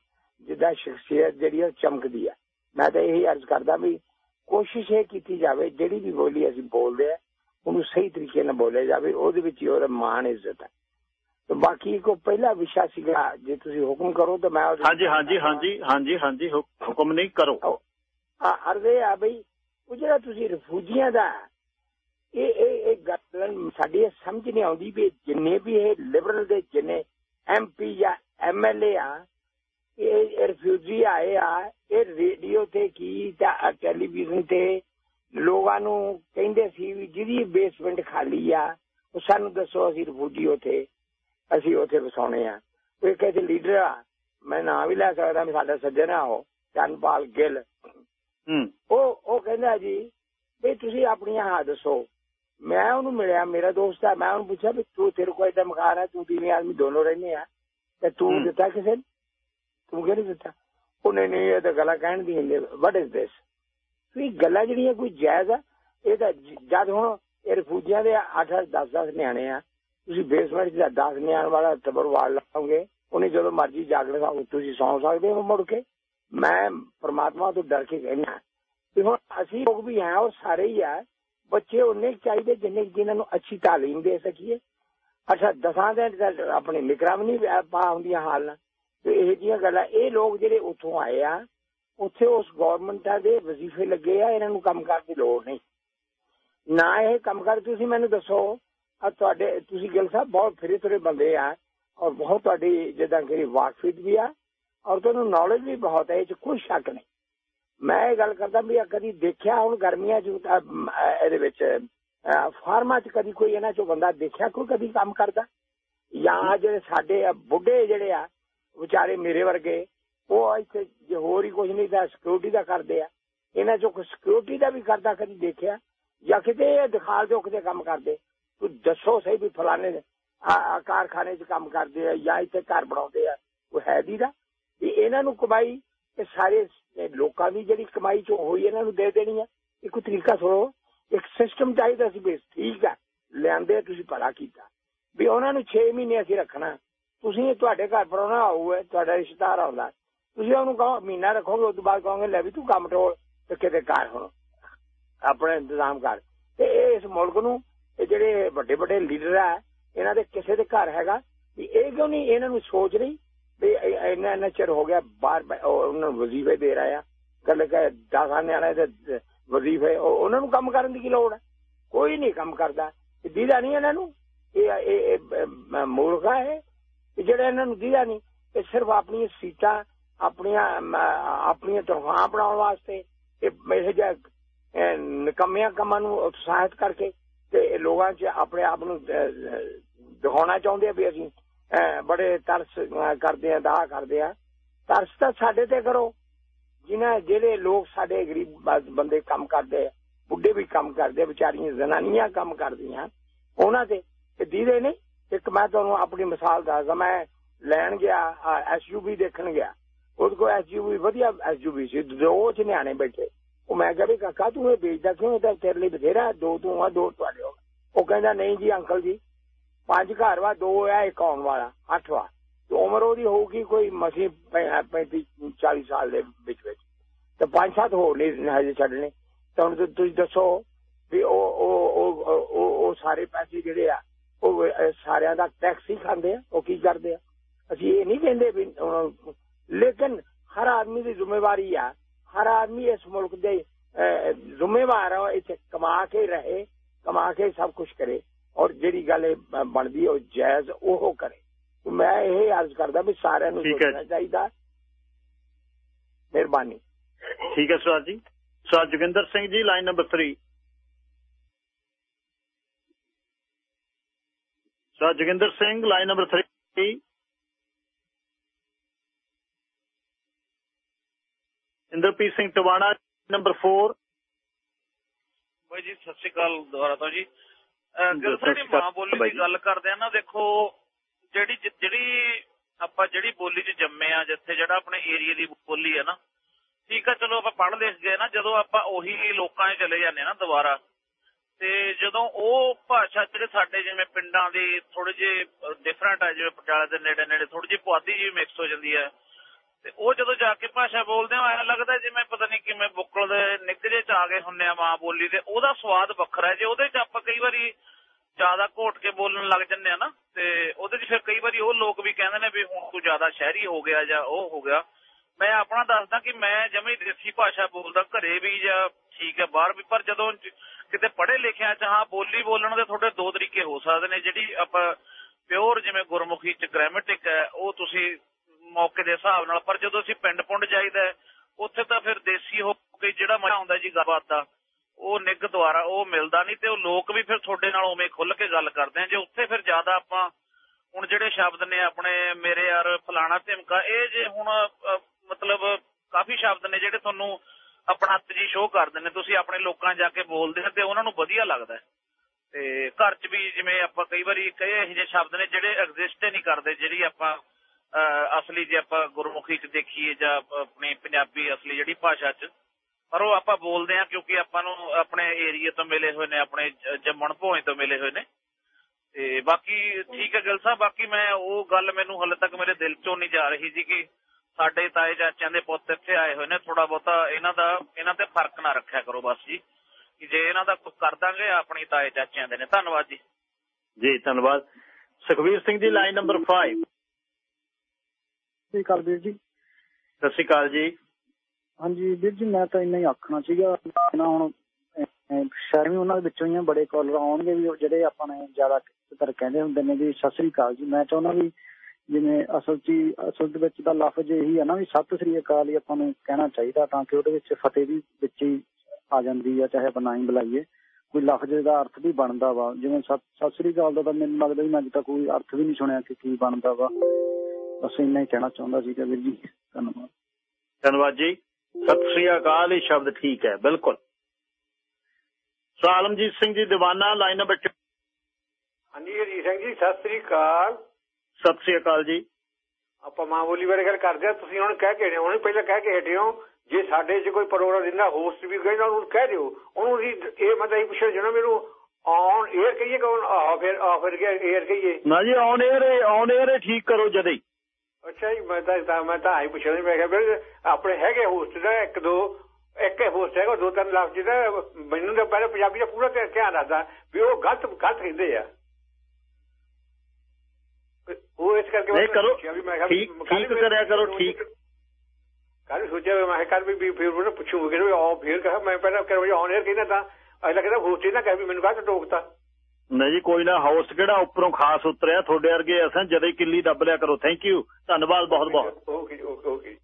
ਜਿੱਦਾਂ ਸ਼ਖਸੀਅਤ ਜਿਹੜੀ ਉਹ ਚਮਕਦੀ ਆ। ਮੈਂ ਤਾਂ ਇਹੀ ਅਰਜ਼ ਕਰਦਾ ਵੀ ਕੋਸ਼ਿਸ਼ ਇਹ ਕੀਤੀ ਜਾਵੇ, ਜਿਹੜੀ ਵੀ ਬੋਲੀ ਅਸੀਂ ਬੋਲਦੇ ਆ, ਉਹਨੂੰ ਸਹੀ ਤਰੀਕੇ ਨਾਲ ਬੋਲਿਆ ਜਾਵੇ, ਉਹਦੇ ਵਿੱਚ ਹੀ ਉਹਦਾ ਮਾਣ, ਇੱਜ਼ਤ ਹੈ ਬਾਕੀ ਕੋ ਪਹਿਲਾ ਵਿਸ਼ਾ ਸੀਗਾ ਜੇ ਤੁਸੀਂ ਹੁਕਮ ਕਰੋ ਤਾਂ ਮੈਂ ਹਾਂਜੀ ਹਾਂਜੀ ਹਾਂਜੀ ਹਾਂਜੀ ਹਾਂਜੀ ਹੁਕਮ ਨਹੀਂ ਕਰੋ। ਆ ਅਰਜ਼ੇ ਆ ਬਈ ਉਹ ਜਿਹੜਾ ਤੁਸੀਂ ਰਿਫੂਜੀਆਂ ਦਾ ਇਹ ਇਹ ਇਹ ਗੱਲ ਸਾਡੀ ਸਮਝ ਨਹੀਂ ਆਉਂਦੀ ਵੀ ਜਿੰਨੇ ਵੀ ਇਹ ਲਿਬਰਲ ਦੇ ਜਿੰਨੇ ਐਮਪੀ ਜਾਂ ਐਮਐਲਏ ਆ ਇਹ ਰਿਫਿਊਜੀ ਆਏ ਆ ਇਹ ਰੇਡੀਓ ਤੇ ਕੀ ਤਾਂ ਟੈਲੀਵਿਜ਼ਨ ਤੇ ਲੋਕਾਂ ਨੂੰ ਕਹਿੰਦੇ ਸੀ ਵੀ ਜਿਹਦੀ ਬੇਸਮੈਂਟ ਖਾਲੀ ਆ ਉਹ ਸਾਨੂੰ ਦੱਸੋ ਅਸੀਂ ਰਿਫਿਊਜੀ ਉਥੇ। ਅਸੀਂ ਉਥੇ ਵਸਾਉਣੇ ਆ। ਉਹ ਕਹਿੰਦੇ ਲੀਡਰ ਆ। ਮੈਂ ਨਾਂ ਵੀ ਲੈ ਸਕਦਾ ਮੈਂ ਸਾਡਾ ਸੱਜਣ ਆ ਉਹ ਚੰਨਪਾਲ ਗਿੱਲ। ਉਹ ਉਹ ਕਹਿੰਦਾ ਜੀ ਵੀ ਤੁਸੀਂ ਆਪਣੀਆਂ ਹਾਂ ਦੱਸੋ। ਮੈਂ ਉਹਨੂੰ ਮਿਲਿਆ ਮੇਰਾ ਦੋਸਤ ਆ ਮੈਂ ਉਹਨੂੰ ਪੁੱਛਿਆ ਵੀ ਤੂੰ ਤੇਰੇ ਕੋਲ ਇਦਾਂ ਮਕਾਨ ਹੈ ਤੂੰ ਤੀਵੇਂ ਆਦਮੀ ਦੋਨੋਂ ਰਹਿੰਦੇ ਆ ਤੇ ਤੂੰ ਦਿੱਤਾ ਕਿਸੇ ਤੂੰ ਕਿਹਨੇ ਦਿੱਤਾ? ਉਹਨੇ ਨਹੀਂ ਇਹ ਤਾਂ ਗੱਲਾਂ ਕਹਿਣ ਦੀ ਹੁੰਦੀ ਵਾਟ ਇਜ਼ ਦਿਸ ਵੀ ਗੱਲਾਂ ਜਿਹੜੀਆਂ ਕੋਈ ਜਾਇਜ਼ ਆ ਇਹ ਤਾਂ ਜਦ ਹੁਣ ਇਹ ਰਿਫੂਜੀਆਂ ਦੇ 8 10 10 ਨਿਆਣੇ ਆ ਤੁਸੀਂ ਬੇਸਮੈਂਟ ਦਾ 10 ਨਿਆਣ ਵਾਲਾ ਟੱਬਰ ਵਾਲ ਲਾਓਗੇ ਉਹਨੇ ਜਦੋਂ ਮਰਜ਼ੀ ਜਾਗਣਾ ਤੁਸੀਂ ਸੌਂ ਸਕਦੇ ਹੋ ਮੁੜ ਕੇ ਮੈਂ ਪ੍ਰਮਾਤਮਾ ਤੋਂ ਡਰ ਕੇ ਕਹਿਣਾ ਕਿ ਹੁਣ ਅਸੀਂ ਲੋਕ ਵੀ ਹਾਂ ਔਰ ਸਾਰੇ ਹੀ ਆ ਬੱਚੇ ਉਹਨੇ ਚਾਹੀਦੇ ਜਿੰਨੇ ਜਿਨ੍ਹਾਂ ਨੂੰ ਅੱਛੀ تعلیم ਦੇ ਸਕੀਏ ਅੱਛਾ ਦਸਾਂ ਦਿਨ ਤਾਂ ਆਪਣੀ ਨਿਗਰਾਨੀ ਪਾ ਹੁੰਦੀਆਂ ਹਾਲ ਨਾਲ ਤੇ ਇਹ ਜੀਆਂ ਗੱਲਾਂ ਇਹ ਲੋਕ ਜਿਹੜੇ ਉੱਥੋਂ ਆਏ ਆ ਉੱਥੇ ਉਸ ਗਵਰਨਮੈਂਟਾਂ ਦੇ ਵਜ਼ੀਫੇ ਲੱਗੇ ਆ ਇਹਨਾਂ ਨੂੰ ਕੰਮ ਕਰਨ ਦੀ ਲੋੜ ਨਹੀਂ ਨਾ ਇਹ ਕੰਮ ਕਰ ਤੁਸੀਂ ਮੈਨੂੰ ਦੱਸੋ ਆ ਤੁਹਾਡੇ, ਤੁਸੀਂ ਗਿਲ ਸਾਹਿਬ ਬਹੁਤ ਫਿਰੇ ਤੁਰੇ ਬੰਦੇ ਆ ਔਰ ਬਹੁਤ ਤੁਹਾਡੀ ਜਿੱਦਾਂ ਕਿ ਵਾਕਫੀਤ ਵੀ ਆ ਔਰ ਤੁਹਾਨੂੰ ਨੌਲੇਜ ਵੀ ਬਹੁਤ ਹੈ, ਇਹ ਚ ਕੋਈ ਸ਼ੱਕ ਨਹੀਂ। ਮੈਂ ਇਹ ਗੱਲ ਕਰਦਾ ਵੀ ਕਦੀ ਦੇਖਿਆ ਹੁਣ ਗਰਮੀਆਂ ਚ ਇਹਦੇ ਵਿੱਚ ਫਾਰਮਾ ਚ ਕਦੀ ਕੋਈ ਇਹਨਾਂ ਚੋਂ ਬੰਦਾ ਦੇਖਿਆ, ਕੋਈ ਕਦੀ ਕੰਮ ਕਰਦਾ? ਜਾਂ ਜਿਹੜੇ ਸਾਡੇ ਬੁੱਢੇ ਜਿਹੜੇ ਆ, ਵਿਚਾਰੇ ਮੇਰੇ ਵਰਗੇ, ਉਹ ਇੱਥੇ ਜੇ ਹੋਰ ਹੀ ਕੁਝ ਨਹੀਂ ਤਾਂ ਸਿਕਿਉਰਿਟੀ ਦਾ ਕਰਦੇ ਆ। ਇਹਨਾਂ ਚੋਂ ਕੋਈ ਸਿਕਿਉਰਿਟੀ ਦਾ ਵੀ ਕਰਦਾ ਕਦੀ ਦੇਖਿਆ? ਜਾਂ ਕਿਤੇ ਦਿਖਾਲ ਜੋ ਕਿਤੇ ਕੰਮ ਕਰਦੇ? ਦੱਸੋ ਸਹੀ ਵੀ ਫਲਾਣੇ ਆ ਕਾਰਖਾਨੇ 'ਚ ਕੰਮ ਕਰਦੇ ਆ ਜਾਂ ਇੱਥੇ ਘਰ ਬਣਾਉਂਦੇ ਆ, ਉਹ ਹੈ ਦੀ ਦਾ ਵੀ ਇਹਨਾਂ ਨੂੰ ਕਮਾਈ ਇਹ ਸਾਰੇ ਲੋਕਾਂ ਦੀ ਜਿਹੜੀ ਕਮਾਈ ਚੋਂ ਹੋਈ ਇਹਨਾਂ ਨੂੰ ਦੇ ਦੇਣੀ ਆ। ਇੱਕ ਤਰੀਕਾ ਸੁਣੋ, ਇੱਕ ਸਿਸਟਮ ਚਾਹੀਦਾ ਸੀ ਬੇਸ ਠੀਕ ਆ, ਲਿਆਂਦੇ ਤੁਸੀਂ ਭਲਾ ਕੀਤਾ। ਵੀ ਉਹਨਾਂ ਨੂੰ 6 ਮਹੀਨੇ ਅਸੀਂ ਰੱਖਣਾ। ਤੁਸੀਂ ਤੁਹਾਡੇ ਘਰ ਪਰੋਣਾ ਆਊਗਾ ਤੁਹਾਡਾ ਰਿਸ਼ਤੇਦਾਰ ਆਉਂਦਾ। ਤੁਸੀਂ ਉਹਨੂੰ ਕਹੋ, ਮਹੀਨਾ ਰੱਖੋਗੇ, ਉਸ ਤੋਂ ਬਾਅਦ ਕਹੋਗੇ, ਲੈ ਵੀ ਤੂੰ ਕੰਮ ਟੋਲ ਤੇ ਕਿਤੇ ਘਰ ਹੁਣ। ਆਪਣੇ ਇੰਤਜ਼ਾਮ ਕਰ। ਤੇ ਇਹ ਇਸ ਮੁਲਕ ਨੂੰ ਇਹ ਜਿਹੜੇ ਵੱਡੇ ਵੱਡੇ ਲੀਡਰ ਆ, ਇਹਨਾਂ ਦੇ ਕਿਸੇ ਦੇ ਘਰ ਹੈਗਾ, ਵੀ ਇਹ ਕਿਉਂ ਨਹੀਂ ਇਹਨਾਂ ਨੂੰ ਸੋਚ ਰਹੀ ਵੀ ਇੰਨਾ ਇੰਨਾ ਚਿਰ ਹੋ ਗਿਆ, ਬਾਹਰ ਉਹਨਾਂ ਨੂੰ ਵਜ਼ੀਫੇ ਦੇ ਰਿਹਾ ਆ। ਕੱਲ ਕਹੇ ਦਾਸਾਂ ਨਿਆਣੇ ਦੇ ਵਜ਼ੀਫੇ ਉਹਨਾਂ ਨੂੰ ਕੰਮ ਕਰਨ ਦੀ ਕੀ ਲੋੜ ਹੈ ਕੋਈ ਨਹੀਂ ਕੰਮ ਕਰਦਾ। ਦੀਦਾ ਨਹੀਂ ਇਹਨਾਂ ਨੂੰ। ਇਹ ਇਹ ਮੂਰਖਾ ਹੈ ਜਿਹੜਾ ਇਹਨਾਂ ਨੂੰ ਦੀਦਾ ਨਹੀਂ, ਇਹ ਸਿਰਫ ਆਪਣੀਆਂ ਸੀਟਾਂ, ਆਪਣੀਆਂ ਆਪਣੀਆਂ ਤਨਖਾਹਾਂ ਬਣਾਉਣ ਵਾਸਤੇ, ਇਹ ਇਹ ਜਿਹਾ ਨਿਕੰਮਿਆਂ ਕੰਮਾਂ ਨੂੰ ਉਤਸ਼ਾਹਿਤ ਕਰਕੇ ਤੇ ਲੋਕਾਂ 'ਚ ਆਪਣੇ ਆਪ ਨੂੰ ਦਿਖਾਉਣਾ ਚਾਹੁੰਦੇ ਆ ਵੀ ਅਸੀਂ ਬੜੇ ਤਰਸ ਕਰਦੇ ਆ ਦਾ ਕਰਦੇ ਆ। ਤਰਸ ਤਾਂ ਸਾਡੇ ਤੇ ਕਰੋ। ਜਿਨ੍ਹਾਂ, ਜਿਹੜੇ ਲੋਕ ਸਾਡੇ ਗਰੀਬ ਬੰਦੇ ਕੰਮ ਕਰਦੇ ਆ, ਬੁੱਢੇ ਵੀ ਕੰਮ ਕਰਦੇ ਵਿਚਾਰੀਆਂ ਜ਼ਨਾਨੀਆਂ ਕੰਮ ਕਰਦੀਆਂ, ਉਹਨਾਂ ਤੇ ਦੀਦੇ ਨੇ ਇੱਕ ਮੈਂ ਤੁਹਾਨੂੰ ਆਪਣੀ ਮਿਸਾਲ ਦੱਸਦਾ, ਮੈਂ ਲੈਣ ਗਿਆ ਐਸਯੂਵੀ ਦੇਖਣ ਗਿਆ। ਉਹਦੇ ਕੋਲ ਐਸਯੂਵੀ ਵਧੀਆ ਐਸਯੂਵੀ ਸੀ, ਦੋ ਚ ਨਿਆਣੇ ਬੈਠੇ। ਉਹ ਮੈਂ ਕਿਹਾ ਵੀ ਕਾਕਾ ਤੂੰ ਇਹ ਵੇਚਦਾ ਕਿਉਂ? ਇਹ ਤੇਰੇ ਲਈ ਬਥੇਰਾ ਦੋ ਤੂੰ ਆ, ਦੋ ਤੁਹਾਡੇ ਹੋ ਉਹ ਕਹਿੰਦਾ, ਨਹੀਂ ਜੀ ਅੰਕਲ ਜੀ, ਪੰਜ ਘਰ ਵਾ, ਦੋ ਆ, ਇੱਕ ਆਉਣ ਵਾਲਾ ਅੱਠਵਾ ਤੇ ਉਮਰ ਉਹਦੀ ਹੋਊਗੀ ਕੋਈ ਮਸੀ 35 40 ਸਾਲ ਦੇ ਵਿੱਚ ਵਿੱਚ। ਤੇ ਪੰਜ ਸੱਤ ਹੋਰ ਨਹੀਂ ਹਜੇ ਛੱਡਣੇ। ਤਾਂ ਹੁਣ ਤੁਸੀਂ ਦੱਸੋ ਵੀ ਉਹ ਉਹ ਉਹ ਉਹ ਸਾਰੇ ਪੈਸੇ ਜਿਹੜੇ ਆ, ਉਹ ਸਾਰਿਆਂ ਦਾ ਟੈਕਸ ਹੀ ਖਾਂਦੇ ਆ? ਉਹ ਕੀ ਕਰਦੇ ਆ? ਅਸੀਂ ਇਹ ਨਹੀਂ ਕਹਿੰਦੇ ਵੀ ਲੇਕਿਨ ਹਰ ਆਦਮੀ ਦੀ ਜ਼ਿੰਮੇਵਾਰੀ ਆ ਹਰ ਆਦਮੀ ਇਸ ਮੁਲਕ ਦੇ ਜ਼ਿੰਮੇਵਾਰ ਹੈ ਇੱਥੇ ਕਮਾ ਕੇ ਰਹੇ ਕਮਾ ਕੇ ਸਭ ਕੁਝ ਕਰੇ ਔਰ ਜਿਹੜੀ ਗੱਲ ਬਣਦੀ ਉਹ ਜਾਇਜ਼ ਉਹ ਕਰੇ। ਮੈਂ ਇਹ ਅਰਜ਼ ਕਰਦਾ ਵੀ ਸਾਰਿਆਂ ਨੂੰ ਸੋਚਣਾ ਚਾਹੀਦਾ। ਮਿਹਰਬਾਨੀ। ਠੀਕ ਹੈ ਸਵਾਲ ਜੀ। ਸਵਾਲ Joginder Singh ji line number 3 sir Joginder Singh line number 3 Inderpreet Singh Tiwana number 4 ਬਾਈ ਜੀ ਸਤਿ ਸ਼੍ਰੀ ਅਕਾਲ ਦੁਬਾਰਾ ਤੋਂ ਜੀ। ਸਾਡੀ ਮਾਂ ਬੋਲੀ ਦੀ ਗੱਲ ਕਰਦੇ ਆ ਨਾ ਦੇਖੋ ਜਿਹੜੀ ਜਿਹੜੀ ਆਪਾਂ ਜਿਹੜੀ ਬੋਲੀ 'ਚ ਜੰਮੇ ਆ ਜਿੱਥੇ ਜਿਹੜਾ ਆਪਣੇ ਏਰੀਆ ਦੀ ਬੋਲੀ ਹੈ ਨਾ ਠੀਕ ਆ ਚਲੋ ਆਪਾਂ ਪੜ੍ਹ ਲਿਖ ਗਏ ਨਾ ਜਦੋਂ ਆਪਾਂ ਉਹੀ ਲੋਕਾਂ 'ਚ ਚਲੇ ਜਾਂਦੇ ਨਾ ਦੁਬਾਰਾ ਤੇ ਜਦੋਂ ਉਹ ਭਾਸ਼ਾ ਜਿਹੜੇ ਸਾਡੇ ਜਿਵੇਂ ਪਿੰਡਾਂ ਦੀ ਥੋੜੇ ਜਿਹੇ ਡਿਫਰੈਂਟ ਆ ਜਿਵੇਂ ਪਟਿਆਲੇ ਦੇ ਨੇੜੇ ਨੇੜੇ ਥੋੜੀ ਜਿਹੀ ਪੁਆਧੀ ਜੀ ਮਿਕਸ ਹੋ ਜਾਂਦੀ ਹੈ ਤੇ ਉਹ ਜਦੋਂ ਜਾ ਕੇ ਭਾਸ਼ਾ ਬੋਲਦੇ ਆ, ਐਂ ਲੱਗਦਾ ਜਿਵੇਂ ਪਤਾ ਨਹੀਂ ਕਿਵੇਂ ਬੁੱਕਲ ਦੇ ਨਿੱਕਜੇ ਚ ਆ ਗਏ ਹੁੰਨੇ ਆ ਮਾਂ ਬੋਲੀ ਦੇ, ਉਹਦਾ ਸਵਾਦ ਵੱਖਰਾ ਜੇ ਉਹਦੇ ਚ ਆਪਾਂ ਕਈ ਵਾਰੀ ਜ਼ਿਆਦਾ ਘੋਟ ਕੇ ਬੋਲਣ ਲੱਗ ਜੰਨੇ ਆ ਨਾ, ਤੇ ਉਹਦੇ ਚ ਫਿਰ ਕਈ ਵਾਰੀ ਉਹ ਲੋਕ ਵੀ ਕਹਿੰਦੇ ਨੇ ਵੀ ਹੁਣ ਤੂੰ ਜ਼ਿਆਦਾ ਸ਼ਹਿਰੀ ਹੋ ਗਿਆ ਜਾਂ ਉਹ ਹੋ ਗਿਆ। ਮੈਂ ਆਪਣਾ ਦੱਸਦਾ ਕਿ ਮੈਂ ਜਮੇ ਦੇਸੀ ਭਾਸ਼ਾ ਬੋਲਦਾ, ਘਰੇ ਵੀ ਜਾਂ ਠੀਕ ਹੈ ਬਾਹਰ ਵੀ, ਪਰ ਜਦੋਂ ਕਿਤੇ ਪੜ੍ਹੇ ਲਿਖਿਆ ਚ, ਹਾਂ, ਬੋਲੀ ਬੋਲਣ ਦੇ ਤੁਹਾਡੇ ਦੋ ਤਰੀਕੇ ਹੋ ਸਕਦੇ ਨੇ। ਜਿਹੜੀ ਆਪਾਂ ਪਿਓਰ ਜਿਵੇਂ ਗੁਰਮੁਖੀ ਚ ਗ੍ਰਾਮੈਟਿਕ ਹੈ, ਉਹ ਤੁਸੀਂ ਮੌਕੇ ਦੇ ਹਿਸਾਬ ਨਾਲ, ਪਰ ਜਦੋਂ ਅਸੀਂ ਪਿੰਡ ਪੁੰਡ ਜਾਈਦਾ ਉੱਥੇ ਤਾਂ ਫਿਰ ਦੇਸੀ ਹੋ ਕੇ ਜਿਹੜਾ ਮਜ਼ਾ ਆਉਂਦਾ ਜੀ ਗੱਲਬਾਤ ਦਾ, ਉਹ ਨਿੱਗ ਦੁਆਰਾ ਉਹ ਮਿਲਦਾ ਨਹੀਂ ਤੇ ਉਹ ਲੋਕ ਵੀ ਫਿਰ ਤੁਹਾਡੇ ਨਾਲ ਉਵੇਂ ਖੁੱਲ ਕੇ ਗੱਲ ਕਰਦੇ ਆ। ਜੇ ਉੱਥੇ ਫਿਰ ਜ਼ਿਆਦਾ ਆਪਾਂ ਹੁਣ ਜਿਹੜੇ ਸ਼ਬਦ ਨੇ ਆਪਣੇ ਮੇਰੇ ਯਾਰ ਫਲਾਣਾ ਧਮਕਾ, ਇਹ ਜੇ ਹੁਣ ਮਤਲਬ ਕਾਫੀ ਸ਼ਬਦ ਨੇ ਜਿਹੜੇ ਤੁਹਾਨੂੰ ਆਪਣਾ ਹੱਥ ਜੀ ਸ਼ੋਅ ਕਰਦੇ ਨੇ, ਤੁਸੀਂ ਆਪਣੇ ਲੋਕਾਂ ਜਾ ਕੇ ਬੋਲਦੇ ਹੋ ਤੇ ਉਹਨਾਂ ਨੂੰ ਵਧੀਆ ਲੱਗਦਾ ਤੇ ਘਰ 'ਚ ਵੀ ਜਿਵੇਂ ਆਪਾਂ ਕਈ ਵਾਰੀ ਕਈ ਇਹ ਜਿਹੇ ਸ਼ਬਦ ਨੇ ਜਿਹੜੇ ਐਗਜ਼ਿਸਟ ਹੀ ਨਹੀਂ ਕਰਦੇ, ਜਿਹੜੀ ਆਪਾਂ ਅਸਲੀ ਜੇ ਆਪਾਂ ਗੁਰਮੁਖੀ 'ਚ ਦੇਖੀਏ ਜਾਂ ਆਪਣੀ ਪੰਜਾਬੀ ਅਸਲੀ ਜਿਹੜੀ ਭਾਸ਼ਾ 'ਚ, ਪਰ ਉਹ ਆਪਾਂ ਬੋਲਦੇ ਆ ਕਿਉਂਕਿ ਆਪਾਂ ਨੂੰ ਆਪਣੇ ਏਰੀਆ ਤੋਂ ਮਿਲੇ ਹੋਏ ਨੇ, ਆਪਣੇ ਜੰਮਣ ਭੋਏ ਤੋਂ ਮਿਲੇ ਹੋਏ ਨੇ। ਤੇ ਬਾਕੀ ਠੀਕ ਹੈ ਗਿਲ ਸਾਹਿਬ, ਬਾਕੀ ਮੈਂ ਉਹ ਗੱਲ ਮੈਨੂੰ ਹਲੇ ਤੱਕ ਮੇਰੇ ਦਿਲ 'ਚੋਂ ਨਹੀਂ ਜਾ ਰਹੀ ਜੀ ਕਿ ਸਾਡੇ ਤਾਏ ਚਾਚਿਆਂ ਦੇ ਪੁੱਤ ਇੱਥੇ ਆਏ ਹੋਏ ਨੇ। ਥੋੜਾ ਬਹੁਤਾ ਇਹਨਾਂ ਦਾ, ਇਹਨਾਂ ਤੇ ਫ਼ਰਕ ਨਾ ਰੱਖਿਆ ਕਰੋ ਬਸ ਜੀ। ਕਿ ਜੇ ਇਹਨਾਂ ਦਾ ਕੁਝ ਕਰ ਦਾਂਗੇ, ਆਪਣੀ ਤਾਏ ਚਾਚਿਆਂ ਦੇ ਨੇ। ਧੰਨਵਾਦ ਜੀ। ਜੀ, ਧੰਨਵਾਦ। ਸੁਖਵੀਰ ਸਿੰਘ ਜੀ ਲਾਈਨ ਨੰਬਰ 5 ਸ਼੍ਰੀ ਅਕਾਲ ਵੀਰ ਜੀ। ਸਤਿ ਸ਼੍ਰੀ ਅਕਾਲ ਜੀ। ਹਾਂਜੀ ਵੀਰ ਜੀ ਮੈਂ ਤਾਂ ਇੰਨਾ ਹੀ ਆਖਣਾ ਸੀਗਾ ਨਾ ਹੁਣ ਵੀ ਉਹਨਾਂ ਦੇ ਵਿੱਚੋਂ ਹੀ ਆ ਬੜੇ ਕਾਲਰ ਆਉਣਗੇ ਵੀ ਜਿਹੜੇ ਆਪਾਂ ਨੇ ਜ਼ਿਆਦਾ ਤਰ ਕਹਿੰਦੇ ਹੁੰਦੇ ਨੇ ਵੀ ਸਤਿ ਸ੍ਰੀ ਅਕਾਲ ਜੀ। ਮੈਂ ਚਾਹੁੰਦਾ ਵੀ ਜਿਵੇਂ ਅਸਲ 'ਚ ਹੀ- ਅਸਲ ਦੇ ਵਿੱਚ ਦਾ ਲਫ਼ਜ਼ ਇਹੀ ਆ ਨਾ ਵੀ ਸਤਿ ਸ੍ਰੀ ਅਕਾਲ ਹੀ ਆਪਾਂ ਨੂੰ ਕਹਿਣਾ ਚਾਹੀਦਾ ਤਾਂ ਕਿ ਉਹਦੇ ਵਿੱਚ ਫਤਿਹ ਵੀ ਵਿੱਚ ਹੀ ਆ ਜਾਂਦੀ ਆ ਚਾਹੇ ਆਪਾਂ ਨਾ ਹੀ ਬੁਲਾਈਏ। ਕੋਈ ਲਫ਼ਜ਼ ਦਾ ਅਰਥ ਵੀ ਬਣਦਾ ਵਾ ਜਿਵੇਂ ਸਤਿ ਸਤਿ ਸ੍ਰੀ ਅਕਾਲ ਦਾ ਤਾਂ ਮੈਨੂੰ ਲੱਗਦਾ ਵੀ ਮੈਂ ਅਜੇ ਤੱਕ ਕੋਈ ਅਰਥ ਵੀ ਨਹੀਂ ਸੁਣਿਆ ਕਿ ਕੀ ਬਣਦਾ ਵਾ। ਬਸ ਇੰਨਾ ਹੀ ਕਹਿਣਾ ਚਾਹੁੰਦਾ ਸੀਗਾ ਵੀਰ ਜੀ ਧੰਨਵਾਦ। ਧੰਨਵਾਦ ਜੀ। ਸਤਿ ਸ੍ਰੀ ਅਕਾਲ ਇਹ ਸ਼ਬਦ ਠੀਕ ਹੈ ਬਿਲਕੁਲ। ਸਾਲਮਜੀਤ ਸਿੰਘ ਜੀ ਦੀਵਾਨਾ ਲਾਈਨ ਨੰਬਰ ਹਾਂਜੀ ਹਰੀ ਸਿੰਘ ਜੀ ਸਤਿ ਸ੍ਰੀ ਅਕਾਲ। ਸਤਿ ਸ੍ਰੀ ਅਕਾਲ ਜੀ। ਆਪਾਂ ਮਾਂ ਬੋਲੀ ਬਾਰੇ ਗੱਲ ਕਰਦੇ ਆ ਤੁਸੀਂ ਹੁਣ ਕਹਿ ਕੇ ਹੁਣ ਪਹਿਲਾਂ ਕਹਿ ਕੇ ਹਟਿਓ ਜੇ ਸਾਡੇ 'ਚ ਕੋਈ ਪ੍ਰੋਗਰਾਮ ਦਿੰਦਾ ਹੋਸਟ ਵੀ ਕਹਿੰਦਾ ਉਹਨੂੰ ਕਹਿ ਦਿਓ। ਉਹਨੂੰ ਵੀ ਇਹ ਮਤਲਬ ਪੁੱਛਿਆ ਜਣਾ ਮੈਨੂੰ ਔਨ 에ਅਰ ਕਹੀਏ ਕੌਣ ਆਫ 에ਅਰ ਆਫ 에ਅਰ ਕਹੀਏ? ਨਾ ਜੀ ਔਨ 에ਅਰ ਔਨ 에ਅਰ ਠੀਕ ਕਰੋ ਜਦੇ ਅੱਛਾ ਜੀ ਮੈਂ ਤਾਂ ਤਾਂ ਮੈਂ ਤਾਂ ਆਈ ਪੁੱਛਿਆ ਸੀ, ਮੈਂ ਕਿਹਾ ਫਿਰ ਆਪਣੇ ਹੈਗੇ ਹੋਸਟ ਦਾ ਇੱਕ ਦੋ ਇੱਕ ਹੋਸਟ ਹੈਗਾ ਦੋ ਤਿੰਨ ਲੱਖ ਜਿਹਦਾ ਮੈਨੂੰ ਤਾਂ ਪਹਿਲਾਂ ਪੰਜਾਬੀ ਦਾ ਪੂਰਾ ਧਿ- ਧਿਆਨ ਰੱਖਦਾ ਵੀ ਉਹ ਗਲਤ ਗਲਤ ਕਹਿੰਦੇ ਆ। ਉਹ ਇਸ ਕਰਕੇ ਮੈਂ ਕਰੋ। ਕਿਹਾ ਠੀਕ ਠੀਕ ਕਰਿਆ ਕਰੋ ਠੀਕ। ਕੱਲ ਸੋਚਿਆ ਮੈਂ ਕੱਲ ਵੀ ਫਿਰ ਉਹਨੂੰ ਪੁੱਛੂਗਾ ਕਿ ਉਹ ਫਿਰ ਕਹਾ ਮੈਂ ਪਹਿਲਾਂ ਕਰ ਵਜੇ ਆਨ 에ਅਰ ਕਹਿੰਦਾ ਤਾਂ। ਅਗਲਾ ਕਹਿੰਦਾ ਹੋਸਟ ਹੀ ਨਾ ਕਹੇ ਵੀ ਮੈਨੂੰ ਕਾਹਤੇ ਟੋਕਤਾ। ਨਹੀਂ ਜੀ ਕੋਈ ਨਾ ਹਾਊਸ ਕਿਹੜਾ ਉੱਪਰੋਂ ਖਾਸ ਉਤਰਿਆ ਤੁਹਾਡੇ ਵਰਗੇ ਅਸਾਂ ਜਦੇ ਕਿੱਲੀ ਦੱਬ ਲਿਆ ਕਰੋ ਥੈਂਕ ਯੂ ਧੰਨਵਾਦ ਬਹੁਤ ਬਹੁਤ। ਓਕੇ ਓਕੇ ਓਕੇ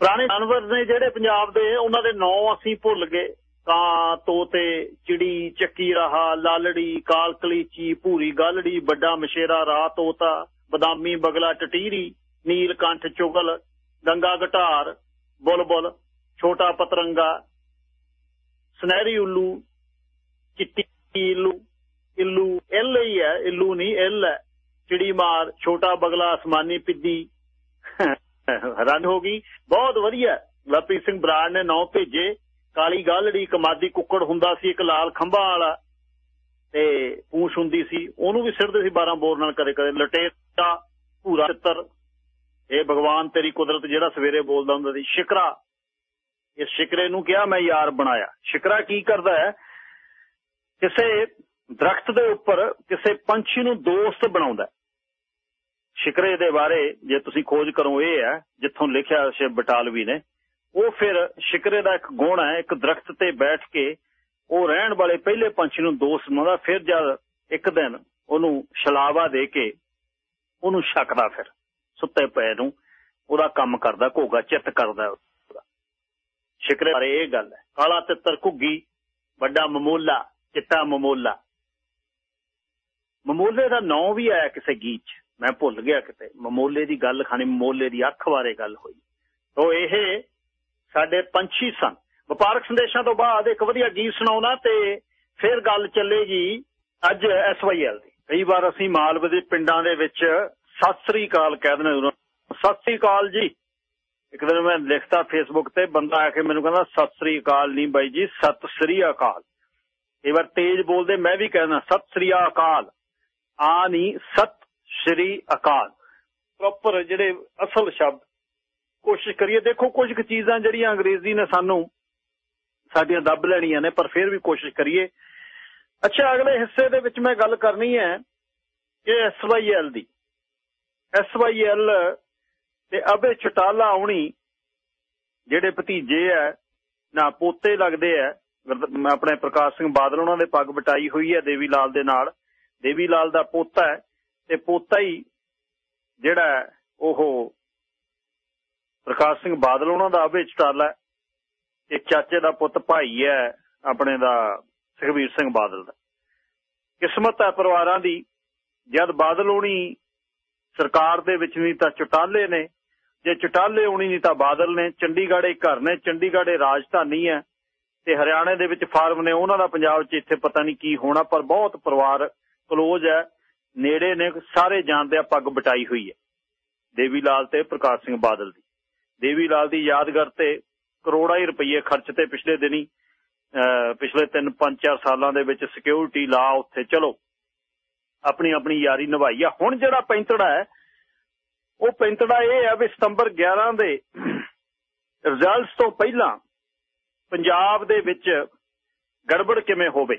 ਪੁਰਾਣੇ ਜਾਨਵਰ ਨੇ ਜਿਹੜੇ ਪੰਜਾਬ ਦੇ ਉਹਨਾਂ ਦੇ ਨਾਂ ਅਸੀਂ ਭੁੱਲ ਗਏ। ਕਾਂ ਤੋਤੇ ਚਿੜੀ ਚੱਕੀ ਰਹਾ ਲਾਲੜੀ ਕਾਲਕਲੀਚੀ ਭੂਰੀ ਗਾਲੜੀ ਵੱਡਾ ਮਸ਼ੇਰਾ ਰਾਹ ਤੋਤਾ ਬਦਾਮੀ ਬਗਲਾ ਟਟੀਰੀ ਨੀਲ ਕੰਠ ਚੁਗਲ ਗੰਗਾ ਘਟਾਰ ਬੁਲਬੁਲ ਛੋਟਾ ਪਤਰੰਗਾ ਸੁਨਹਿਰੀ ਉੱਲੂ ਚਿੱਟੀ ਇਲੂ ਇਲੂ, ਇੱਲ ਹੀ ਹੈ, ਇਲੂ ਨਹੀਂ, ਇੱਲ ਹੈ। ਚਿੜੀ ਮਾਰ, ਛੋਟਾ ਬਗਲਾ, ਅਸਮਾਨੀ ਪਿੱਦੀ। ਰਨ ਹੋ ਗਈ। ਬਹੁਤ ਵਧੀਆ। ਲਵਪ੍ਰੀਤ ਸਿੰਘ ਬਰਾੜ ਨੇ ਨੌ ਭੇਜੇ। ਕਾਲੀ ਗਾਲੜੀ, ਕਮਾਦੀ ਕੁੱਕੜ ਹੁੰਦਾ ਸੀ, ਇੱਕ ਲਾਲ ਖੰਭਾ ਵਾਲਾ। ਤੇ ਪੂਛ ਹੁੰਦੀ ਸੀ। ਉਹਨੂੰ ਵੀ ਸਿਰਦੇ ਸੀ 12 ਬੋਰ ਨਾਲ ਕਦੇ ਕਦੇ। ਲਟੇਟਾ ਭੂਰਾ ਚਿੱਤਰ ਇਹ ਭਗਵਾਨ ਤੇਰੀ ਕੁਦਰਤ ਜਿਹੜਾ ਸਵੇਰੇ ਬੋਲਦਾ ਹੁੰਦਾ ਸੀ, ਸ਼ਿਕਰਾ। ਇਸ ਸ਼ਿਕਰੇ ਨੂੰ ਕਿਹਾ ਮੈਂ ਯਾਰ ਬਣਾਇਆ। ਸ਼ਿਕਰਾ ਕੀ ਕਰਦਾ ਹੈ? ਕਿਸੇ ਦਰਖਤ ਦੇ ਉੱਪਰ ਕਿਸੇ ਪੰਛੀ ਨੂੰ ਦੋਸਤ ਬਣਾਉਂਦਾ ਹੈ। ਸ਼ਿਕਰੇ ਦੇ ਬਾਰੇ ਜੇ ਤੁਸੀਂ ਖੋਜ ਕਰੋ, ਇਹ ਹੈ, ਜਿੱਥੋਂ ਲਿਖਿਆ ਸ਼ਿਵ ਬਟਾਲਵੀ ਨੇ, ਉਹ ਫਿਰ ਸ਼ਿਕਰੇ ਦਾ ਇੱਕ ਗੁਣ ਹੈ, ਇੱਕ ਦਰਖਤ ਤੇ ਬੈਠ ਕੇ ਉਹ ਰਹਿਣ ਵਾਲੇ ਪਹਿਲੇ ਪੰਛੀ ਨੂੰ ਦੋਸਤ ਬਣਾਉਂਦਾ, ਫਿਰ ਜਦ ਇੱਕ ਦਿਨ ਉਹਨੂੰ ਛਲਾਵਾ ਦੇ ਕੇ ਉਹਨੂੰ ਛਕਦਾ ਫਿਰ, ਸੁੱਤੇ ਪਏ ਨੂੰ, ਉਹਦਾ ਕੰਮ ਕਰਦਾ, ਘੋਗਾ ਚਿੱਤ ਕਰਦਾ ਸ਼ਿਕਰੇ ਬਾਰੇ ਇਹ ਗੱਲ ਹੈ, ਕਾਲਾ ਤਿੱਤਰ ਘੁੱਗੀ, ਵੱਡਾ ਮਮੋਲਾ ਚਿੱਟਾ ਮਮੋਲਾ। ਮਮੋਲੇ ਦਾ ਨਾਂ ਵੀ ਆਇਆ ਕਿਸੇ ਗੀਤ 'ਚ। ਮੈਂ ਭੁੱਲ ਗਿਆ ਕਿਤੇ। ਮਮੋਲੇ ਦੀ ਗੱਲ ਖਾਣੀ, ਮਮੋਲੇ ਦੀ ਅੱਖ ਬਾਰੇ ਗੱਲ ਹੋਈ। ਤੋ ਇਹ ਸਾਡੇ ਪੰਛੀ ਸਨ। ਵਪਾਰਕ ਸੰਦੇਸ਼ਾਂ ਤੋਂ ਬਾਅਦ ਇੱਕ ਵਧੀਆ ਗੀਤ ਸੁਣਾਉਣਾ ਤੇ ਫਿਰ ਗੱਲ ਚੱਲੇਗੀ ਅੱਜ ਐਸਵਾਈਐਲ ਦੀ। ਕਈ ਵਾਰ ਅਸੀਂ ਮਾਲਵੇ ਦੇ ਪਿੰਡਾਂ ਦੇ ਵਿੱਚ ਸਤਿ ਸ੍ਰੀ ਅਕਾਲ ਕਹਿ ਦਿੰਦੇ ਸਤਿ ਸ੍ਰੀ ਅਕਾਲ ਜੀ। ਇੱਕ ਦਿਨ ਮੈਂ ਲਿਖਤਾ ਫੇਸਬੁੱਕ ਤੇ, ਬੰਦਾ ਆ ਕੇ ਮੈਨੂੰ ਕਹਿੰਦਾ, ਸਤਿ ਸ੍ਰੀ ਅਕਾਲ ਨਹੀਂ ਬਾਈ ਜੀ, ਸਤਿ ਸ੍ਰੀ ਅਕਾਲ। ਕਈ ਵਾਰ ਤੇਜ਼ ਬੋਲਦੇ ਮੈਂ ਵੀ ਕਹਿਣਾ, ਸਤਿ ਸ੍ਰੀ ਅਕਾਲ। ਆ ਨਹੀਂ ਸਤਿ ਸ੍ਰੀ ਅਕਾਲ। ਪ੍ਰੋਪਰ ਜਿਹੜੇ ਅਸਲ ਸ਼ਬਦ, ਕੋਸ਼ਿਸ਼ ਕਰੀਏ, ਦੇਖੋ ਕੁਝ ਕੁ ਚੀਜ਼ਾਂ ਜਿਹੜੀਆਂ ਅੰਗਰੇਜ਼ੀ ਨੇ ਸਾਨੂੰ ਸਾਡੀਆਂ ਦੱਬ ਲੈਣੀਆਂ ਨੇ, ਪਰ ਫਿਰ ਵੀ ਕੋਸ਼ਿਸ਼ ਕਰੀਏ। ਅੱਛਾ, ਅਗਲੇ ਹਿੱਸੇ ਦੇ ਵਿੱਚ ਮੈਂ ਗੱਲ ਕਰਨੀ ਹੈ ਕਿ ਐਸਵਾਈਐਲ ਦੀ। ਐਸਵਾਈਐਲ ਤੇ ਅਬੇ ਚਟਾਲਾ ਆਉਣੀ, ਜਿਹੜੇ ਭਤੀਜੇ ਐ ਨਾ ਪੋਤੇ ਲੱਗਦੇ ਐ ਆਪਣੇ ਪ੍ਰਕਾਸ਼ ਸਿੰਘ ਬਾਦਲ ਉਹਨਾਂ ਦੇ ਪੱਗ ਬਟਾਈ ਹੋਈ ਹੈ ਦੇਵੀ ਲਾਲ ਦੇ ਨਾਲ। ਦੇਵੀ ਲਾਲ ਦਾ ਪੋਤਾ ਹੈ ਤੇ ਪੋਤਾ ਹੀ ਜਿਹੜਾ ਉਹ ਪ੍ਰਕਾਸ਼ ਸਿੰਘ ਬਾਦਲ ਉਹਨਾਂ ਦਾ ਅਬੇ ਚਟਾਲਾ ਹੈ। ਤੇ ਚਾਚੇ ਦਾ ਪੁੱਤ ਭਾਈ ਹੈ ਆਪਣੇ ਦਾ ਸੁਖਬੀਰ ਸਿੰਘ ਬਾਦਲ ਦਾ। ਕਿਸਮਤ ਹੈ ਪਰਿਵਾਰਾਂ ਦੀ, ਜਦ ਬਾਦਲ ਹੋਣੀ ਸਰਕਾਰ ਦੇ ਵਿੱਚ ਨਹੀਂ ਤਾਂ ਚਟਾਲੇ ਨੇ, ਜੇ ਚਟਾਲੇ ਹੋਣੀ ਨਹੀਂ ਤਾਂ ਬਾਦਲ ਨੇ, ਚੰਡੀਗੜ੍ਹ ਇੱਕ ਘਰ ਨੇ, ਚੰਡੀਗੜ੍ਹ ਇਹ ਰਾਜਧਾਨੀ ਹੈ। ਤੇ ਹਰਿਆਣੇ ਦੇ ਵਿੱਚ ਫਾਰਮ ਨੇ ਉਹਨਾਂ ਦਾ ਪੰਜਾਬ 'ਚ ਇੱਥੇ ਪਤਾ ਨਹੀਂ ਕੀ ਹੋਣਾ, ਪਰ ਬਹੁਤ ਪਰਿਵਾਰ ਕਲੋਜ਼ ਹੈ, ਨੇੜੇ ਨੇ, ਸਾਰੇ ਜਾਣਦੇ ਆ, ਪੱਗ ਬਟਾਈ ਹੋਈ ਹੈ। ਦੇਵੀ ਲਾਲ ਤੇ ਪ੍ਰਕਾਸ਼ ਸਿੰਘ ਬਾਦਲ ਦੀ। ਦੇਵੀ ਲਾਲ ਦੀ ਯਾਦਗਾਰ ਤੇ ਕਰੋੜਾਂ ਹੀ ਰੁਪਏ ਖਰਚ ਤੇ ਪਿਛਲੇ ਦਿਨੀ ਪਿਛਲੇ 3 5 4 ਸਾਲਾਂ ਦੇ ਵਿੱਚ ਸਿਕਿਉਰਿਟੀ ਲਾ ਉੱਥੇ, ਚਲੋ ਆਪਣੀ ਆਪਣੀ ਯਾਰੀ ਨਿਭਾਈ ਆ। ਹੁਣ ਜਿਹੜਾ ਪੈਂਤੜਾ ਹੈ, ਉਹ ਪੈਂਤੜਾ ਇਹ ਹੈ ਵੀ ਸਤੰਬਰ 11 ਦੇ ਰਿਜ਼ਲਟਸ ਤੋਂ ਪਹਿਲਾਂ ਪੰਜਾਬ ਦੇ ਵਿੱਚ ਗੜਬੜ ਕਿਵੇਂ ਹੋਵੇ?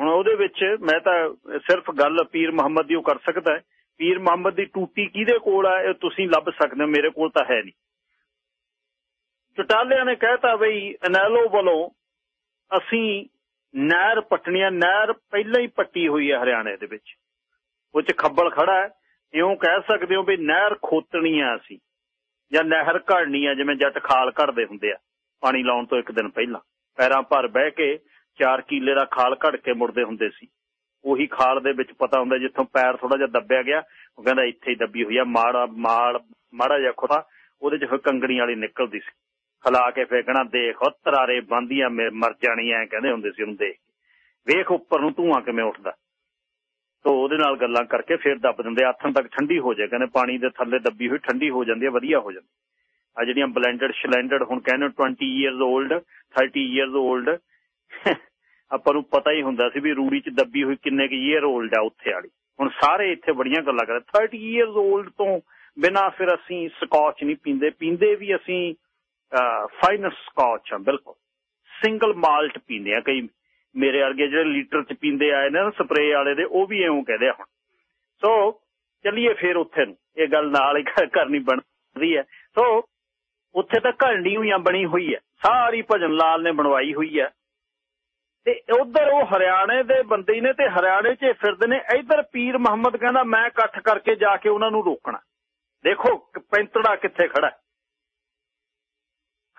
ਹੁਣ ਉਹਦੇ ਵਿੱਚ ਮੈਂ ਤਾਂ ਸਿਰਫ ਗੱਲ ਪੀਰ ਮੁਹੰਮਦ ਦੀ ਉਹ ਕਰ ਸਕਦਾ ਪੀਰ ਮੁਹੰਮਦ ਦੀ ਟੂਟੀ ਕਿਹਦੇ ਕੋਲ ਆ, ਇਹ ਤੁਸੀਂ ਲੱਭ ਸਕਦੇ ਹੋ, ਮੇਰੇ ਕੋਲ ਤਾਂ ਹੈ ਨਹੀਂ। ਚਟਾਲਿਆਂ ਨੇ ਕਹਿਤਾ ਬਈ ਅਨੈਲੋ ਵੱਲੋਂ ਅਸੀਂ ਨਹਿਰ ਪਟਣੀਆਂ ਨਹਿਰ ਪਹਿਲਾਂ ਹੀ ਪੱਟੀ ਹੋਈ ਹੈ ਹਰਿਆਣੇ ਦੇ ਵਿੱਚ। ਉਹ ਚ ਖੱਬਲ ਖੜਾ ਹੈ। ਇਉਂ ਕਹਿ ਸਕਦੇ ਹੋ ਵੀ ਨਹਿਰ ਖੋਤਣੀ ਆ ਅਸੀਂ, ਜਾਂ ਨਹਿਰ ਘੜਨੀ ਆ ਜਿਵੇਂ ਜੱਟ ਖਾਲ ਘੜਦੇ ਹੁੰਦੇ ਆ। ਪਾਣੀ ਲਾਉਣ ਤੋਂ ਇੱਕ ਦਿਨ ਪਹਿਲਾਂ। ਪੈਰਾਂ ਭਰ ਬਹਿ ਕੇ 4 ਕਿੱਲੇ ਦਾ ਖਾਲ ਘੜ ਕੇ ਮੁੜਦੇ ਹੁੰਦੇ ਸੀ। ਉਹੀ ਖਾਲ ਦੇ ਵਿੱਚ ਪਤਾ ਹੁੰਦਾ ਜਿੱਥੋਂ ਪੈਰ ਥੋੜਾ ਜਿਹਾ ਦੱਬਿਆ ਗਿਆ, ਉਹ ਕਹਿੰਦਾ ਇੱਥੇ ਹੀ ਦੱਬੀ ਹੋਈ ਆ, ਮਾੜਾ, ਮਾਲ, ਮਾੜਾ ਜਿਹਾ ਖੁਦਾ ਉਹਦੇ ਚ ਕੰਗਣੀ ਵਾਲੀ ਨਿਕਲਦੀ ਸੀ। ਹਲਾ ਕੇ ਫੇਕਣਾ ਦੇਖ, ਉਹ ਤਰਾਰੇ ਬੰਦੀਆਂ ਮਰ ਜਾਣੀਆਂ ਕਹਿੰਦੇ ਹੁੰਦੇ ਸੀ ਉਹਨੂੰ ਦੇਖ ਵੇਖ ਉੱਪਰ ਨੂੰ ਧੂਆਂ ਕਿਵੇਂ ਉੱਠਦਾ। ਤੋ ਉਹਦੇ ਨਾਲ ਗੱਲਾਂ ਕਰਕੇ ਫੇਰ ਦੱਬ ਦਿੰਦੇ, ਆਥਣ ਤੱਕ ਠੰਡੀ ਹੋ ਜਾਏ, ਕਹਿੰਦੇ ਪਾਣੀ ਦੇ ਥੱਲੇ ਦੱਬੀ ਹੋਈ, ਠੰਡੀ ਹੋ ਜਾਂਦੀ ਹੈ, ਵਧੀਆ ਹੋ ਜਾਂਦੀ। ਆ ਜਿਹੜੀਆਂ ਬਲੈਂਡਡ ਸ਼ਲੈਂਡਡ ਹੁਣ ਕਹਿੰਦੇ 20 ਇਅਰਸ 올ਡ 30 ਇਅਰਸ 올ਡ ਆਪਾਂ ਨੂੰ ਪਤਾ ਹੀ ਹੁੰਦਾ ਸੀ ਵੀ ਰੂੜੀ ਚ ਦੱਬੀ ਹੋਈ ਕਿੰਨੇ ਕਿ ਇਅਰ 올ਡ ਆ ਉੱਥੇ ਵਾਲੀ। ਹੁਣ ਸਾਰੇ ਇੱਥੇ ਬੜੀਆਂ ਗੱਲਾਂ ਕਰਦੇ। 30 ਇਅਰਸ 올ਡ ਤੋਂ ਬਿਨਾ ਫਿਰ ਅਸੀਂ ਸਕਾਚ ਨਹੀਂ ਪੀਂਦੇ। ਪੀਂਦੇ ਵੀ ਅਸੀਂ ਫਾਈਨਸ ਸਕਾਚ ਆ, ਬਿਲਕੁਲ। ਸਿੰਗਲ ਮਾਲਟ ਪੀਂਦੇ ਆ ਕਈ। ਮੇਰੇ ਅਰਗੇ ਜਿਹੜੇ ਲੀਟਰ ਚ ਪੀਂਦੇ ਆਏ ਨੇ ਸਪਰੇ ਵਾਲੇ ਦੇ, ਉਹ ਵੀ ਐਉਂ ਕਹਦੇ ਹੁਣ। ਸੋ ਚੱਲੀਏ ਫੇਰ ਉੱਥੇ ਨੂੰ। ਇਹ ਗੱਲ ਨਾਲ ਹੀ ਕਰਨੀ ਬਣਦੀ ਹੈ। ਸੋ ਉੱਥੇ ਤਾਂ ਘੜਨੀ ਹੋਈਆਂ ਬਣੀ ਹੋਈ ਹੈ। ਸਾਰੀ ਭਜਨ ਲਾਲ ਨੇ ਬਣਵਾਈ ਹੋਈ ਹੈ। ਤੇ ਉਧਰ ਉਹ ਹਰਿਆਣੇ ਦੇ ਬੰਦੇ ਨੇ ਤੇ ਹਰਿਆਣੇ 'ਚ ਫਿਰਦੇ ਨੇ। ਇਧਰ ਪੀਰ ਮੁਹੰਮਦ ਕਹਿੰਦਾ, ਮੈਂ ਇਕੱਠ ਕਰਕੇ ਜਾ ਕੇ ਉਹਨਾਂ ਨੂੰ ਰੋਕਣਾ। ਦੇਖੋ ਪੈਂਤੜਾ ਕਿੱਥੇ ਖੜਾ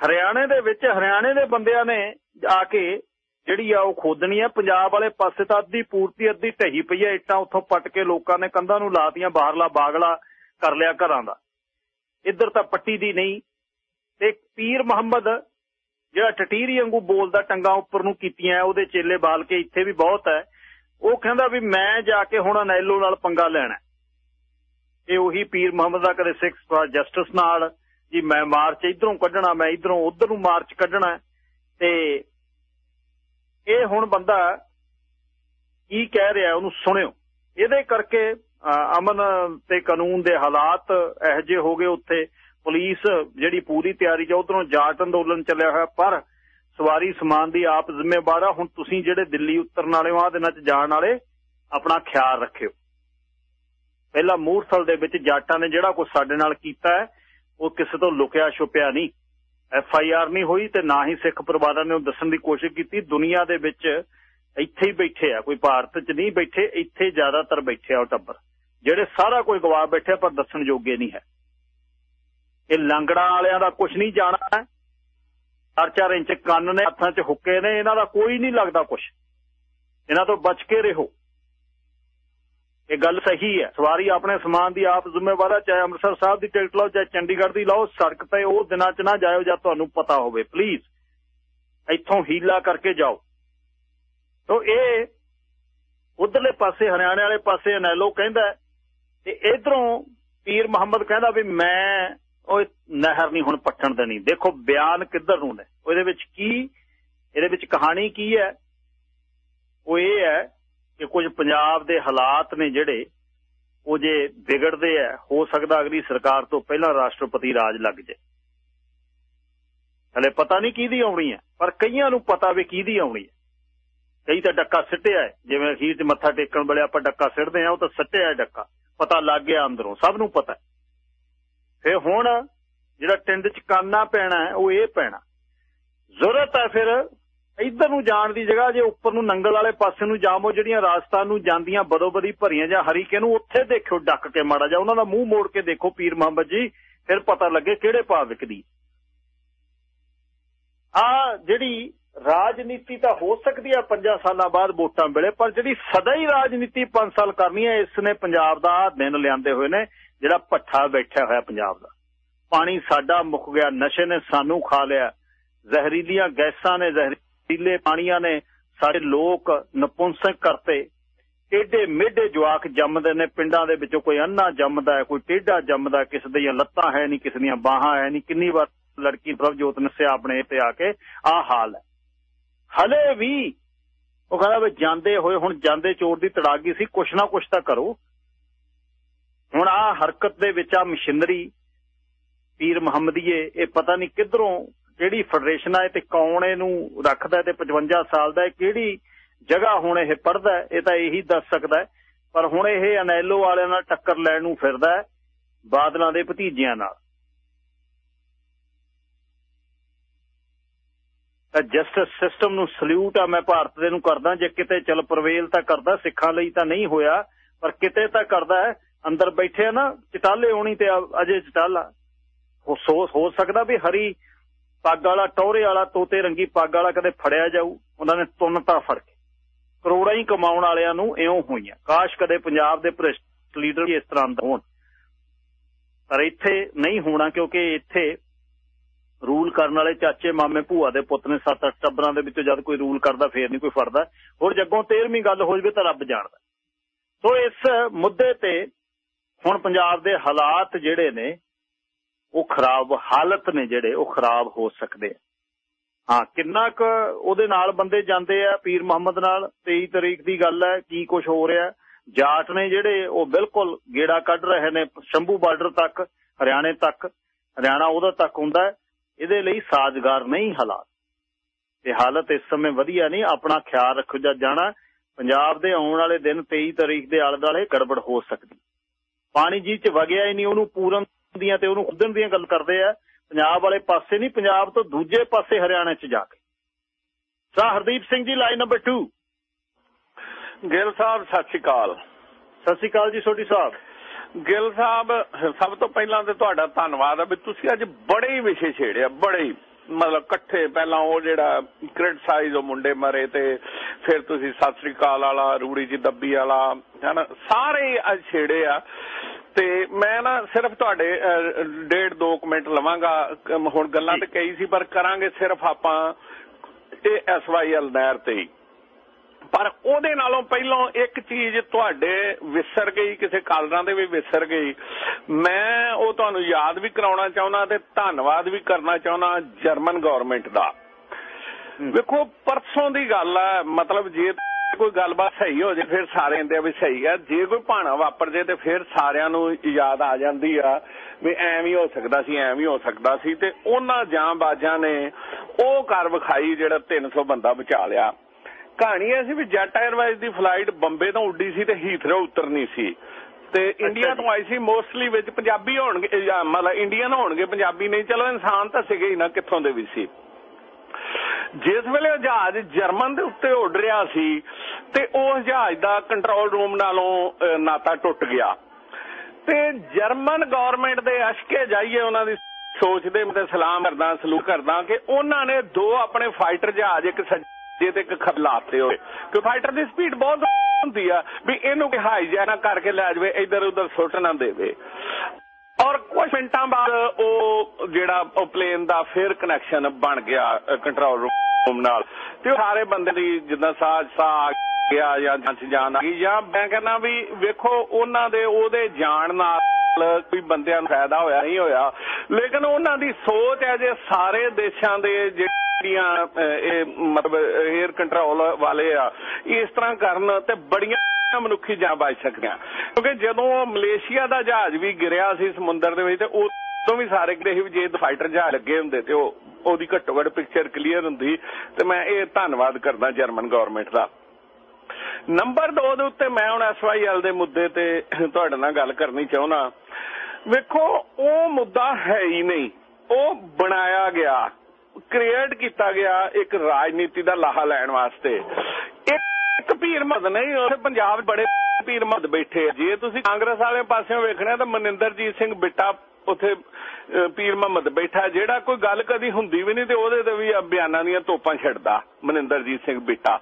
ਹਰਿਆਣੇ ਦੇ ਵਿੱਚ, ਹਰਿਆਣੇ ਦੇ ਬੰਦਿਆਂ ਨੇ ਆ ਕੇ ਜਿਹੜੀ ਆ ਉਹ ਖੋਦਣੀ ਆ ਪੰਜਾਬ ਵਾਲੇ ਪਾਸੇ ਤਾਂ ਅੱਧੀ ਪੂਰਤੀ, ਅੱਧੀ ਢਹੀ ਪਈ ਆ ਇੱਟਾਂ ਉੱਥੋਂ ਪੱਟ ਕੇ ਲੋਕਾਂ ਨੇ ਕੰਧਾਂ ਨੂੰ ਲਾਤੀਆਂ, ਬਾਹਰਲਾ ਬਾਗਲਾ ਕਰ ਲਿਆ ਘਰਾਂ ਦਾ। ਇੱਧਰ ਤਾਂ ਪੱਟੀ ਦੀ ਨਹੀਂ। ਤੇ ਪੀਰ ਮੁਹੰਮਦ, ਜਿਹੜਾ ਟਟੀਰੀ ਵਾਂਗੂ ਬੋਲਦਾ, ਟੰਗਾ ਉੱਪਰ ਨੂੰ ਕੀਤੀਆਂ ਉਹਦੇ ਚੇਲੇ ਬਾਲ ਕੇ ਇੱਥੇ ਵੀ ਬਹੁਤ ਹੈ। ਉਹ ਕਹਿੰਦਾ ਵੀ ਮੈਂ ਜਾ ਕੇ ਹੁਣ ਅਨੈਲੋ ਨਾਲ ਪੰਗਾ ਲੈਣਾ ਇਹ ਉਹੀ ਪੀਰ ਮੁਹੰਮਦ ਦਾ ਕਦੇ ਸਿਕਸ ਫਾਰ ਜਸਟਿਸ ਨਾਲ, ਜੀ ਮੈਂ ਮਾਰਚ ਇਧਰੋਂ ਕੱਢਣਾ, ਮੈਂ ਇਧਰੋਂ ਉਧਰ ਨੂੰ ਮਾਰਚ ਕੱਢਣਾ ਤੇ ਇਹ ਹੁਣ ਬੰਦਾ ਕੀ ਕਹਿ ਰਿਹਾ ਉਹਨੂੰ ਸੁਣਿਓ। ਇਹਦੇ ਕਰਕੇ ਅਮਨ ਤੇ ਕਾਨੂੰਨ ਦੇ ਹਾਲਾਤ ਇਹੋ ਜਿਹੇ ਹੋ ਗਏ ਉੱਥੇ। ਪੁਲਿਸ ਜਿਹੜੀ ਪੂਰੀ ਤਿਆਰੀ ਚ ਉਧਰੋਂ ਜਾਟ ਅੰਦੋਲਨ ਚੱਲਿਆ ਹੋਇਆ, ਪਰ ਸਵਾਰੀ ਸਮਾਨ ਦੀ ਆਪ ਜ਼ਿੰਮੇਵਾਰ ਆ। ਹੁਣ ਤੁਸੀਂ ਜਿਹੜੇ ਦਿੱਲੀ ਉਤਰਨ ਵਾਲੇ ਹੋ ਆ ਦਿਨਾਂ ਚ ਜਾਣ ਵਾਲੇ, ਆਪਣਾ ਖਿਆਲ ਰੱਖਿਓ। ਪਹਿਲਾਂ ਮੂਰਥਲ ਦੇ ਵਿੱਚ ਜਾਟਾਂ ਨੇ ਜਿਹੜਾ ਕੁਝ ਸਾਡੇ ਨਾਲ ਕੀਤਾ ਹੈ, ਉਹ ਕਿਸੇ ਤੋਂ ਲੁਕਿਆ ਛੁਪਿਆ ਨਹੀਂ। ਐਫ ਆਈ ਆਰ ਨਹੀਂ ਹੋਈ ਤੇ ਨਾ ਹੀ ਸਿੱਖ ਪਰਿਵਾਰਾਂ ਨੇ ਉਹ ਦੱਸਣ ਦੀ ਕੋਸ਼ਿਸ਼ ਕੀਤੀ। ਦੁਨੀਆ ਦੇ ਵਿੱਚ ਇੱਥੇ ਹੀ ਬੈਠੇ ਆ, ਕੋਈ ਭਾਰਤ 'ਚ ਨਹੀਂ ਬੈਠੇ, ਇੱਥੇ ਜ਼ਿਆਦਾਤਰ ਬੈਠੇ ਆ ਉਹ ਟੱਬਰ। ਜਿਹੜੇ ਸਾਰਾ ਕੋਈ ਗਵਾ ਬੈਠੇ ਪਰ ਦੱਸਣ ਯੋਗੇ ਨਹੀਂ ਹੈ। ਇਹ ਲੰਗੜਾ ਵਾਲਿਆਂ ਦਾ ਕੁਝ ਨਹੀਂ ਜਾਣਾ ਚਾਰ ਚਾਰ ਇੰਚ ਕੰਨ ਨੇ, ਹੱਥਾਂ 'ਚ ਹੁੱਕੇ ਨੇ, ਇਹਨਾਂ ਦਾ ਕੋਈ ਨਹੀਂ ਲੱਗਦਾ ਕੁਝ ਇਹਨਾਂ ਤੋਂ ਬਚ ਕੇ ਰਹੋ। ਇਹ ਗੱਲ ਸਹੀ ਹੈ। ਸਵਾਰੀ ਆਪਣੇ ਸਮਾਨ ਦੀ ਆਪ ਜ਼ਿੰਮੇਵਾਰ ਹੈ, ਚਾਹੇ ਅੰਮ੍ਰਿਤਸਰ ਸਾਹਿਬ ਦੀ ਟਿਕਟ ਲਓ, ਚਾਹੇ ਚੰਡੀਗੜ੍ਹ ਦੀ ਲਓ, ਸੜਕ ਤੇ ਉਹ ਦਿਨਾਂ 'ਚ ਨਾ ਜਾਇਓ ਜਾਂ ਤੁਹਾਨੂੰ ਪਤਾ ਹੋਵੇ। ਪਲੀਜ਼ ਇੱਥੋਂ ਹੀਲਾ ਕਰਕੇ ਜਾਓ। ਤੋਂ ਇਹ ਉਧਰਲੇ ਪਾਸੇ, ਹਰਿਆਣੇ ਵਾਲੇ ਪਾਸੇ ਅਨੈਲੋ ਕਹਿੰਦਾ ਤੇ ਇਧਰੋਂ ਪੀਰ ਮੁਹੰਮਦ ਕਹਿੰਦਾ ਵੀ ਮੈਂ ਉਹ ਨਹਿਰ ਨਹੀਂ ਹੁਣ ਪੱਟਣ ਦੇਣੀ। ਦੇਖੋ ਬਿਆਨ ਕਿੱਧਰ ਨੂੰ ਨੇ? ਉਹਦੇ ਵਿੱਚ ਕੀ, ਇਹਦੇ ਵਿੱਚ ਕਹਾਣੀ ਕੀ ਹੈ? ਉਹ ਇਹ ਹੈ ਕਿ ਕੁਝ ਪੰਜਾਬ ਦੇ ਹਾਲਾਤ ਨੇ ਜਿਹੜੇ ਉਹ ਜੇ ਵਿਗੜਦੇ ਆ, ਹੋ ਸਕਦਾ ਅਗਲੀ ਸਰਕਾਰ ਤੋਂ ਪਹਿਲਾਂ ਰਾਸ਼ਟਰਪਤੀ ਰਾਜ ਲੱਗ ਜਾਏ। ਹਲੇ ਪਤਾ ਨਹੀਂ ਕਿਹਦੀ ਆਉਣੀ ਹੈ, ਪਰ ਕਈਆਂ ਨੂੰ ਪਤਾ ਵੀ ਕਿਹਦੀ ਆਉਣੀ ਹੈ। ਕਈ ਤਾਂ ਡੱਕਾ ਸਿੱਟਿਆ ਹੈ, ਜਿਵੇਂ ਅਖੀਰ 'ਚ ਮੱਥਾ ਟੇਕਣ ਵੇਲੇ ਆਪਾਂ ਡੱਕਾ ਸਿੱਟਦੇ ਆ ਉਹ ਤਾਂ ਸਿੱਟਿਆ ਡੱਕਾ। ਪਤਾ ਲੱਗ ਗਿਆ ਅੰਦਰੋਂ, ਸਭ ਨੂੰ ਪਤਾ ਫੇ ਹੁਣ ਜਿਹੜਾ ਟਿੰਡ 'ਚ ਕਾਨਾ ਪੈਣਾ ਉਹ ਇਹ ਪੈਣਾ। ਜ਼ਰੂਰਤ ਹੈ ਫਿਰ ਇੱਧਰ ਨੂੰ ਜਾਣ ਦੀ ਜਗ੍ਹਾ, ਜੇ ਉੱਪਰ ਨੂੰ ਨੰਗਲ ਵਾਲੇ ਪਾਸੇ ਨੂੰ ਜਾਵੋ, ਜਿਹੜੀਆਂ ਰਾਜਸਥਾਨ ਨੂੰ ਜਾਂਦੀਆਂ ਬਦੋਬਦੀ ਭਰੀਆਂ ਜਾਂ ਹਰੀਕੇ ਨੂੰ, ਉੱਥੇ ਦੇਖਿਓ ਡੱਕ ਕੇ ਮਾੜਾ ਜਾ ਉਹਨਾਂ ਦਾ ਮੂੰਹ ਮੋੜ ਕੇ ਦੇਖੋ ਪੀਰ ਮੁਹੰਮਦ ਜੀ, ਫਿਰ ਪਤਾ ਲੱਗੇ ਕਿਹੜੇ ਭਾਅ ਵਿਕਦੀ ਆ ਜਿਹੜੀ ਰਾਜਨੀਤੀ ਤਾਂ ਹੋ ਸਕਦੀ ਆ 5 ਸਾਲਾਂ ਬਾਅਦ ਵੋਟਾਂ ਵੇਲੇ ਪਰ ਜਿਹੜੀ ਸਦਾ ਹੀ ਰਾਜਨੀਤੀ 5 ਸਾਲ ਕਰਨੀ ਹੈ, ਇਸ ਨੇ ਪੰਜਾਬ ਦਾ ਦਿਨ ਲਿਆਂਦੇ ਹੋਏ ਨੇ। ਜਿਹੜਾ ਭੱਠਾ ਬੈਠਾ ਹੋਇਆ ਪੰਜਾਬ ਦਾ। ਪਾਣੀ ਸਾਡਾ ਮੁੱਕ ਗਿਆ, ਨਸ਼ੇ ਨੇ ਸਾਨੂੰ ਖਾ ਲਿਆ। ਜ਼ਹਿਰੀਲੀਆਂ ਗੈਸਾਂ ਨੇ, ਜ਼ਹਿਰੀਲੇ ਪਾਣੀਆਂ ਨੇ ਸਾਡੇ ਲੋਕ ਨਪੁੰਸਕ ਕਰਤੇ। ਏਡੇ ਮੇਢੇ ਜਵਾਕ ਜੰਮਦੇ ਨੇ, ਪਿੰਡਾਂ ਦੇ ਵਿੱਚੋਂ ਕੋਈ ਅੰਨਾ ਜੰਮਦਾ ਕੋਈ ਟੇਢਾ ਜੰਮਦਾ ਕਿਸੇ ਦੀਆਂ ਲੱਤਾਂ ਹੈ ਨਹੀਂ, ਕਿਸੇ ਦੀਆਂ ਬਾਹਾਂ ਹੈ ਨਹੀਂ। ਕਿੰਨੀ ਵਾਰ ਲੜਕੀ ਪ੍ਰਭਜੋਤ ਨਸਿਆ ਆਪਣੇ ਤੇ ਆ ਕੇ ਆ ਹਾਲ ਹੈ। ਹਲੇ ਵੀ ਉਹ ਕਹਿੰਦਾ ਵੀ ਜਾਂਦੇ ਹੋਏ ਹੁਣ ਜਾਂਦੇ ਚੋਰ ਦੀ ਤੜਾਗੀ ਸੀ, ਕੁਛ ਨਾ ਕੁਛ ਤਾਂ ਕਰੋ। ਹੁਣ ਆ ਹਰਕਤ ਦੇ ਵਿੱਚ ਆ ਮਸ਼ੀਨਰੀ ਪੀਰ ਮੁਹੰਮਦੀਏ, ਇਹ ਪਤਾ ਨਹੀਂ ਕਿੱਧਰੋਂ, ਕਿਹੜੀ ਫੈਡਰੇਸ਼ਨ ਆ ਤੇ ਕੌਣ ਇਹਨੂੰ ਰੱਖਦਾ ਤੇ 55 ਸਾਲ ਦਾ ਕਿਹੜੀ ਜਗ੍ਹਾ ਹੁਣ ਇਹ ਪੜਦਾ ਇਹ ਤਾਂ ਇਹੀ ਦੱਸ ਸਕਦਾ ਪਰ ਹੁਣ ਇਹ ਅਨੈਲੋ ਵਾਲਿਆਂ ਨਾਲ ਟੱਕਰ ਲੈਣ ਨੂੰ ਫਿਰਦਾ ਬਾਦਲਾਂ ਦੇ ਭਤੀਜਿਆਂ ਨਾਲ। ਤਾਂ ਜਸਟਿਸ ਸਿਸਟਮ ਨੂੰ ਸਲੂਟ ਆ, ਮੈਂ ਭਾਰਤ ਦੇ ਨੂੰ ਕਰਦਾ, ਜੇ ਕਿਤੇ ਚਲ ਪ੍ਰਵੇਲ ਤਾਂ ਕਰਦਾ, ਸਿੱਖਾਂ ਲਈ ਤਾਂ ਨਹੀਂ ਹੋਇਆ, ਪਰ ਕਿਤੇ ਤਾਂ ਕਰਦਾ ਅੰਦਰ ਬੈਠੇ ਆ ਨਾ ਚਟਾਲੇ ਹੋਣੀ ਤੇ ਅਜੇ ਚਟਾਲਾ ਹੋ ਸਕਦਾ ਵੀ ਹਰੀ ਪੱਗ ਵਾਲਾ ਟੋਰੇ ਵਾਲਾ, ਤੋਤੇ ਰੰਗੀ ਪੱਗ ਵਾਲਾ ਕਦੇ ਫੜਿਆ ਜਾਊ, ਉਹਨਾਂ ਨੇ ਤੁੰਨਤਾ ਫੜ ਕੇ। ਕਰੋੜਾਂ ਹੀ ਕਮਾਉਣ ਵਾਲਿਆਂ ਨੂੰ ਇਉਂ ਹੋਈਆਂ। ਕਾਸ਼ ਕਦੇ ਪੰਜਾਬ ਦੇ ਭ੍ਰਿਸ਼ਟ ਲੀਡਰ ਵੀ ਇਸ ਤਰ੍ਹਾਂ ਦਾ ਹੋਣ। ਪਰ ਇੱਥੇ ਨਹੀਂ ਹੋਣਾ, ਕਿਉਂਕਿ ਇੱਥੇ ਰੂਲ ਕਰਨ ਵਾਲੇ ਚਾਚੇ ਮਾਮੇ ਭੂਆ ਦੇ ਪੁੱਤ ਨੇ ਸੱਤ ਅੱਠ ਟੱਬਰਾਂ ਦੇ ਵਿੱਚੋਂ ਜਦ ਕੋਈ ਰੂਲ ਕਰਦਾ, ਫੇਰ ਨਹੀਂ ਕੋਈ ਫੜਦਾ। ਹੋਰ ਜੱਗੋਂ 13ਵੀਂ ਗੱਲ ਹੋ ਜਵੇ ਤਾਂ ਰੱਬ ਜਾਣਦਾ। ਸੋ ਇਸ ਮੁੱਦੇ ਤੇ ਹੁਣ ਪੰਜਾਬ ਦੇ ਹਾਲਾਤ ਜਿਹੜੇ ਨੇ, ਉਹ ਖਰਾਬ, ਹਾਲਤ ਨੇ ਜਿਹੜੇ, ਉਹ ਖਰਾਬ ਹੋ ਸਕਦੇ ਆ। ਹਾਂ, ਕਿੰਨਾ ਕੁ ਉਹਦੇ ਨਾਲ ਬੰਦੇ ਜਾਂਦੇ ਆ ਪੀਰ ਮੁਹੰਮਦ ਨਾਲ 23 ਤਰੀਕ ਦੀ ਗੱਲ ਹੈ, ਕੀ ਕੁਝ ਹੋ ਰਿਹਾ ਜਾਟ ਨੇ ਜਿਹੜੇ, ਉਹ ਬਿਲਕੁਲ ਗੇੜਾ ਕੱਢ ਰਹੇ ਨੇ, ਸ਼ੰਭੂ ਬਾਰਡਰ ਤੱਕ, ਹਰਿਆਣੇ ਤੱਕ, ਹਰਿਆਣਾ ਉਹਦਾ ਤੱਕ ਹੁੰਦਾ ਇਹਦੇ ਲਈ ਸਾਜ਼ਗਾਰ ਨਹੀਂ ਹਾਲਾਤ। ਤੇ ਹਾਲਤ ਇਸ ਸਮੇਂ ਵਧੀਆ ਨਹੀਂ, ਆਪਣਾ ਖਿਆਲ ਰੱਖੋ ਜਦ ਜਾਣਾ, ਪੰਜਾਬ ਦੇ ਆਉਣ ਵਾਲੇ ਦਿਨ 23 ਤਰੀਕ ਦੇ ਆਲੇ ਦਾਲੇ ਗੜਬੜ ਹੋ ਸਕਦੀ। ਪਾਣੀ ਜੀ ਚ ਵਗਿਆ ਹੀ ਨਹੀਂ ਉਹਨੂੰ ਪੂਰਨ ਦੀਆਂ ਤੇ ਉਹਨੂੰ ਉਦਣ ਦੀਆਂ ਗੱਲ ਕਰਦੇ ਆ। ਪੰਜਾਬ ਵਾਲੇ ਪਾਸੇ ਨਹੀਂ ਪੰਜਾਬ ਤੋਂ ਦੂਜੇ ਪਾਸੇ ਹਰਿਆਣਾ ਚ ਜਾ ਕੇ। ਸਾ ਹਰਦੀਪ ਸਿੰਘ ਜੀ ਲਾਈਨ ਨੰਬਰ 2 ਗਿੱਲ ਸਾਹਿਬ ਸਤਿ ਸ਼੍ਰੀ ਅਕਾਲ। ਸਤਿ ਸ਼੍ਰੀ ਅਕਾਲ ਜੀ ਛੋਟੀ ਸਾਹਿਬ। ਗਿੱਲ ਸਾਹਿਬ ਸਭ ਤੋਂ ਪਹਿਲਾਂ ਤੇ ਤੁਹਾਡਾ ਧੰਨਵਾਦ ਹੈ ਵੀ ਤੁਸੀਂ ਅੱਜ ਬੜੇ ਹੀ ਵਿਸ਼ੇ ਛੇੜਿਆ ਬੜੇ ਹੀ। ਮਤਲਬ ਇਕੱਠੇ ਪਹਿਲਾਂ ਉਹ ਜਿਹੜਾ ਕ੍ਰਿਟਿਸਾਈਜ਼ ਉਹ ਮੁੰਡੇ ਮਰੇ ਤੇ ਫਿਰ ਤੁਸੀਂ ਸਤਿ ਸ੍ਰੀ ਅਕਾਲ ਵਾਲਾ ਰੂੜੀ ਜੀ ਦੱਬੀ ਵਾਲਾ ਹਨਾ ਸਾਰੇ ਅੱਜ ਛੇੜੇ ਆ। ਤੇ ਮੈਂ ਨਾ ਸਿਰਫ ਤੁਹਾਡੇ ਡੇਢ 2 ਮਿੰਟ ਲਵਾਂਗਾ। ਹੁਣ ਗੱਲਾਂ ਤੇ ਕਈ ਸੀ ਪਰ ਕਰਾਂਗੇ ਸਿਰਫ ਆਪਾਂ ਇਹ ਐਸਵਾਈਐਲ ਨਹਿਰ ਤੇ ਹੀ। ਪਰ ਉਹਦੇ ਨਾਲੋਂ ਪਹਿਲਾਂ ਇੱਕ ਚੀਜ਼ ਤੁਹਾਡੇ ਵਿਸਰ ਗਈ ਕਿਸੇ ਕਾਲਰਾਂ ਦੇ ਵੀ ਵਿਸਰ ਗਈ। ਮੈਂ ਉਹ ਤੁਹਾਨੂੰ ਯਾਦ ਵੀ ਕਰਾਉਣਾ ਚਾਹੁੰਦਾ ਤੇ ਧੰਨਵਾਦ ਵੀ ਕਰਨਾ ਚਾਹੁੰਦਾ ਜਰਮਨ ਗਵਰਨਮੈਂਟ ਦਾ। ਵੇਖੋ ਪਰਸੋਂ ਦੀ ਗੱਲ ਹੈ ਮਤਲਬ ਜੇ ਕੋਈ ਗੱਲਬਾਤ ਸਹੀ ਹੋ ਜੇ ਫਿਰ ਸਾਰੇ ਆ ਵੀ ਸਹੀ ਆ। ਜੇ ਕੋਈ ਭਾਣਾ ਵਾਪਰ ਜੇ ਤੇ ਫਿਰ ਸਾਰਿਆਂ ਨੂੰ ਯਾਦ ਆ ਜਾਂਦੀ ਆ ਵੀ ਐਵੇਂ ਹੀ ਹੋ ਸਕਦਾ ਸੀ ਐਵੇਂ ਹੀ ਹੋ ਸਕਦਾ ਸੀ ਤੇ ਉਹਨਾਂ ਜਾਂਬਾਜ਼ਾਂ ਨੇ ਉਹ ਕਰ ਵਿਖਾਈ ਜਿਹੜਾ 300 ਬੰਦਾ ਬਚਾ ਲਿਆ। ਕਹਾਣੀ ਐ ਸੀ ਵੀ ਜੈਟ 에ਅਰਵੇਜ਼ ਦੀ ਫਲਾਈਟ ਬੰਬੇ ਤੋਂ ਉੱਡੀ ਸੀ ਤੇ ਹੀਥਰੋ ਉਤਰਨੀ ਸੀ। ਤੇ ਇੰਡੀਆ ਤੋਂ ਆਈ ਸੀ ਮੋਸਟਲੀ ਵਿੱਚ ਪੰਜਾਬੀ ਹੋਣਗੇ ਮਤਲਬ ਇੰਡੀਅਨ ਹੋਣਗੇ ਪੰਜਾਬੀ ਨਹੀਂ ਚਲੋ ਇਨਸਾਨ ਤਾਂ ਸੀਗੇ ਹੀ ਨਾ ਕਿੱਥੋਂ ਦੇ ਵੀ ਸੀ। ਜਿਸ ਵੇਲੇ ਉਹ ਜਹਾਜ਼ ਜਰਮਨ ਦੇ ਉੱਤੇ ਉੱਡ ਰਿਹਾ ਸੀ ਤੇ ਉਸ ਜਹਾਜ਼ ਦਾ ਕੰਟਰੋਲ ਰੂਮ ਨਾਲੋਂ ਨਾਤਾ ਟੁੱਟ ਗਿਆ। ਤੇ ਜਰਮਨ ਗਵਰਨਮੈਂਟ ਦੇ ਅਸ਼ਕੇ ਜਾਈਏ ਉਹਨਾਂ ਦੀ ਸੋਚਦੇ ਮੈਂ ਸਲਾਮ ਕਰਦਾ ਸਲੂਕ ਕਰਦਾ ਕਿ ਉਹਨਾਂ ਨੇ ਦੋ ਆਪਣੇ ਫਾਈਟਰ ਜਹਾਜ਼ ਇੱਕ ਜੇ ਇੱਕ ਖਲਾਤੇ ਹੋਏ ਕਿ ਫਾਈਟਰ ਦੀ ਸਪੀਡ ਬਹੁਤ ਹੁੰਦੀ ਆ ਵੀ ਇਹਨੂੰ ਕਿ ਹਾਈਜੈਕ ਨਾ ਕਰਕੇ ਲੈ ਜਾਵੇ, ਇੱਧਰ ਉੱਧਰ ਸੁੱਟ ਨਾ ਦੇਵੇ। ਔਰ ਕੁਝ ਮਿੰਟਾਂ ਬਾਅਦ ਉਹ ਜਿਹੜਾ ਉਹ ਪਲੇਨ ਦਾ ਫੇਰ ਕਨੈਕਸ਼ਨ ਬਣ ਗਿਆ ਕੰਟਰੋਲ ਰੂਮ ਨਾਲ। ਤੇ ਸਾਰੇ ਬੰਦੇ ਦੀ ਜਿੱਦਾਂ ਸਾਹ ਸਾਹ ਗਿਆ ਜਾਂ ਜਾਂਚ ਜਾਣ ਆ ਗਈ, ਜਾਂ ਮੈਂ ਕਹਿੰਦਾ ਵੀ ਵੇਖੋ, ਉਹਨਾਂ ਦੇ ਉਹਦੇ ਜਾਣ ਨਾਲ ਕੋਈ ਬੰਦਿਆਂ ਨੂੰ ਫਾਇਦਾ ਹੋਇਆ, ਨਹੀਂ ਹੋਇਆ। ਲੇਕਿਨ ਉਹਨਾਂ ਦੀ ਸੋਚ ਹੈ ਜੇ ਸਾਰੇ ਦੇਸ਼ਾਂ ਦੇ ਜਿਹੜੀਆਂ ਇਹ ਮਤਲਬ 에ਅਰ ਕੰਟਰੋਲ ਵਾਲੇ ਆ, ਇਸ ਤਰ੍ਹਾਂ ਕਰਨ ਤੇ ਬੜੀਆਂ ਮਨੁੱਖੀ ਜਾਨ ਬਚ ਸਕਦੀਆਂ। ਕਿਉਂਕਿ ਜਦੋਂ ਮਲੇਸ਼ੀਆ ਦਾ ਜਹਾਜ਼ ਵੀ ਗਿਰਿਆ ਸੀ ਸਮੁੰਦਰ ਦੇ ਵਿੱਚ, ਤੇ ਉਦੋਂ ਵੀ ਸਾਰੇ ਕਿਤੇ ਸੀ ਜੇ ਫਾਈਟਰ ਜਹਾਜ਼ ਲੱਗੇ ਹੁੰਦੇ ਤੇ ਉਹ, ਉਹਦੀ ਘੱਟੋ ਘੱਟ ਪਿਕਚਰ ਕਲੀਅਰ ਹੁੰਦੀ। ਤੇ ਮੈਂ ਇਹ ਧੰਨਵਾਦ ਕਰਦਾ ਜਰਮਨ ਗਵਰਨਮੈਂਟ ਦਾ। ਨੰਬਰ 2 ਦੇ ਉੱਤੇ ਮੈਂ ਹੁਣ ਐਸਵਾਈਐਲ ਦੇ ਮੁੱਦੇ ਤੇ ਤੁਹਾਡੇ ਨਾਲ ਗੱਲ ਕਰਨੀ ਚਾਹੁੰਦਾ। ਵੇਖੋ, ਉਹ ਮੁੱਦਾ ਹੈ ਹੀ ਨਹੀਂ। ਉਹ ਬਣਾਇਆ ਗਿਆ, ਕ੍ਰੀਏਟ ਕੀਤਾ ਗਿਆ ਇੱਕ ਰਾਜਨੀਤੀ ਦਾ ਲਾਹਾ ਲੈਣ ਵਾਸਤੇ। ਇੱਕ ਪੀਰ ਮਦ ਨਹੀਂ ਉੱਥੇ ਪੰਜਾਬ ਬੜੇ ਪੀਰ ਮਦ ਬੈਠੇ ਜੇ ਤੁਸੀਂ ਕਾਂਗਰਸ ਵਾਲੇ ਪਾਸਿਓਂ ਵੇਖਣਾ ਤਾਂ ਮਨਿੰਦਰਜੀਤ ਸਿੰਘ ਬਿੱਟਾ ਉੱਥੇ ਪੀਰ ਮੁਹੰਮਦ ਬੈਠਾ, ਜਿਹੜਾ ਕੋਈ ਗੱਲ ਕਦੀ ਹੁੰਦੀ ਵੀ ਨਹੀਂ ਤੇ ਉਹਦੇ ਤੇ ਵੀ ਬਿਆਨਾਂ ਦੀਆਂ ਤੋਪਾਂ ਛੱਡਦਾ ਮਨਿੰਦਰਜੀਤ ਸਿੰਘ ਬਿੱਟਾ।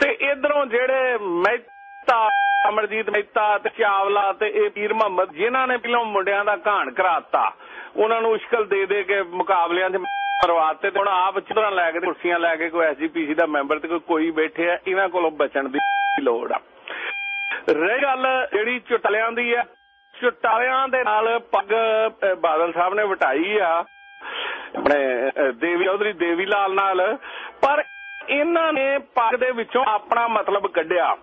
ਤੇ ਇਧਰੋਂ ਜਿਹੜੇ ਮਹਿਤਾ, ਅਮਰਜੀਤ ਮਹਿਤਾ ਤੇ ਚਾਵਲਾ ਤੇ ਇਹ ਪੀਰ ਮੁਹੰਮਦ, ਜਿਨ੍ਹਾਂ ਨੇ ਪਹਿਲਾਂ ਮੁੰਡਿਆਂ ਦਾ ਘਾਣ ਕਰਾਤਾ, ਉਹਨਾਂ ਨੂੰ ਉਸ਼ਕਲ ਦੇ ਦੇ ਕੇ ਮੁਕਾਬਲਿਆਂ 'ਚ ਪਰਵਾਤ ਤੇ ਹੁਣ ਆਪ ਚਿਤਰਾਂ ਲੈ ਕੇ ਕੁਰਸੀਆਂ ਲੈ ਕੇ ਕੋਈ ਐਸਜੀਪੀਸੀ ਦਾ ਮੈਂਬਰ ਤੇ ਕੋਈ ਕੋਈ ਬੈਠੇ ਆ, ਇਹਨਾਂ ਕੋਲੋਂ ਬਚਣ ਦੀ ਲੋੜ ਆ। ਰਹਿ ਗੱਲ ਜਿਹੜੀ ਚੁਟਲਿਆਂ ਦੀ ਆ ਚੁਟਲਿਆਂ ਦੇ ਨਾਲ ਪੱਗ ਬਾਦਲ ਸਾਹਿਬ ਨੇ ਵਟਾਈ ਆ। ਆਪਣੇ ਦੇਵੀ ਚੌਧਰੀ ਦੇਵੀ ਲਾਲ ਨਾਲ। ਪਰ ਇਹਨਾਂ ਨੇ ਪੱਗ ਦੇ ਵਿੱਚੋਂ ਆਪਣਾ ਮਤਲਬ ਕੱਢਿਆ।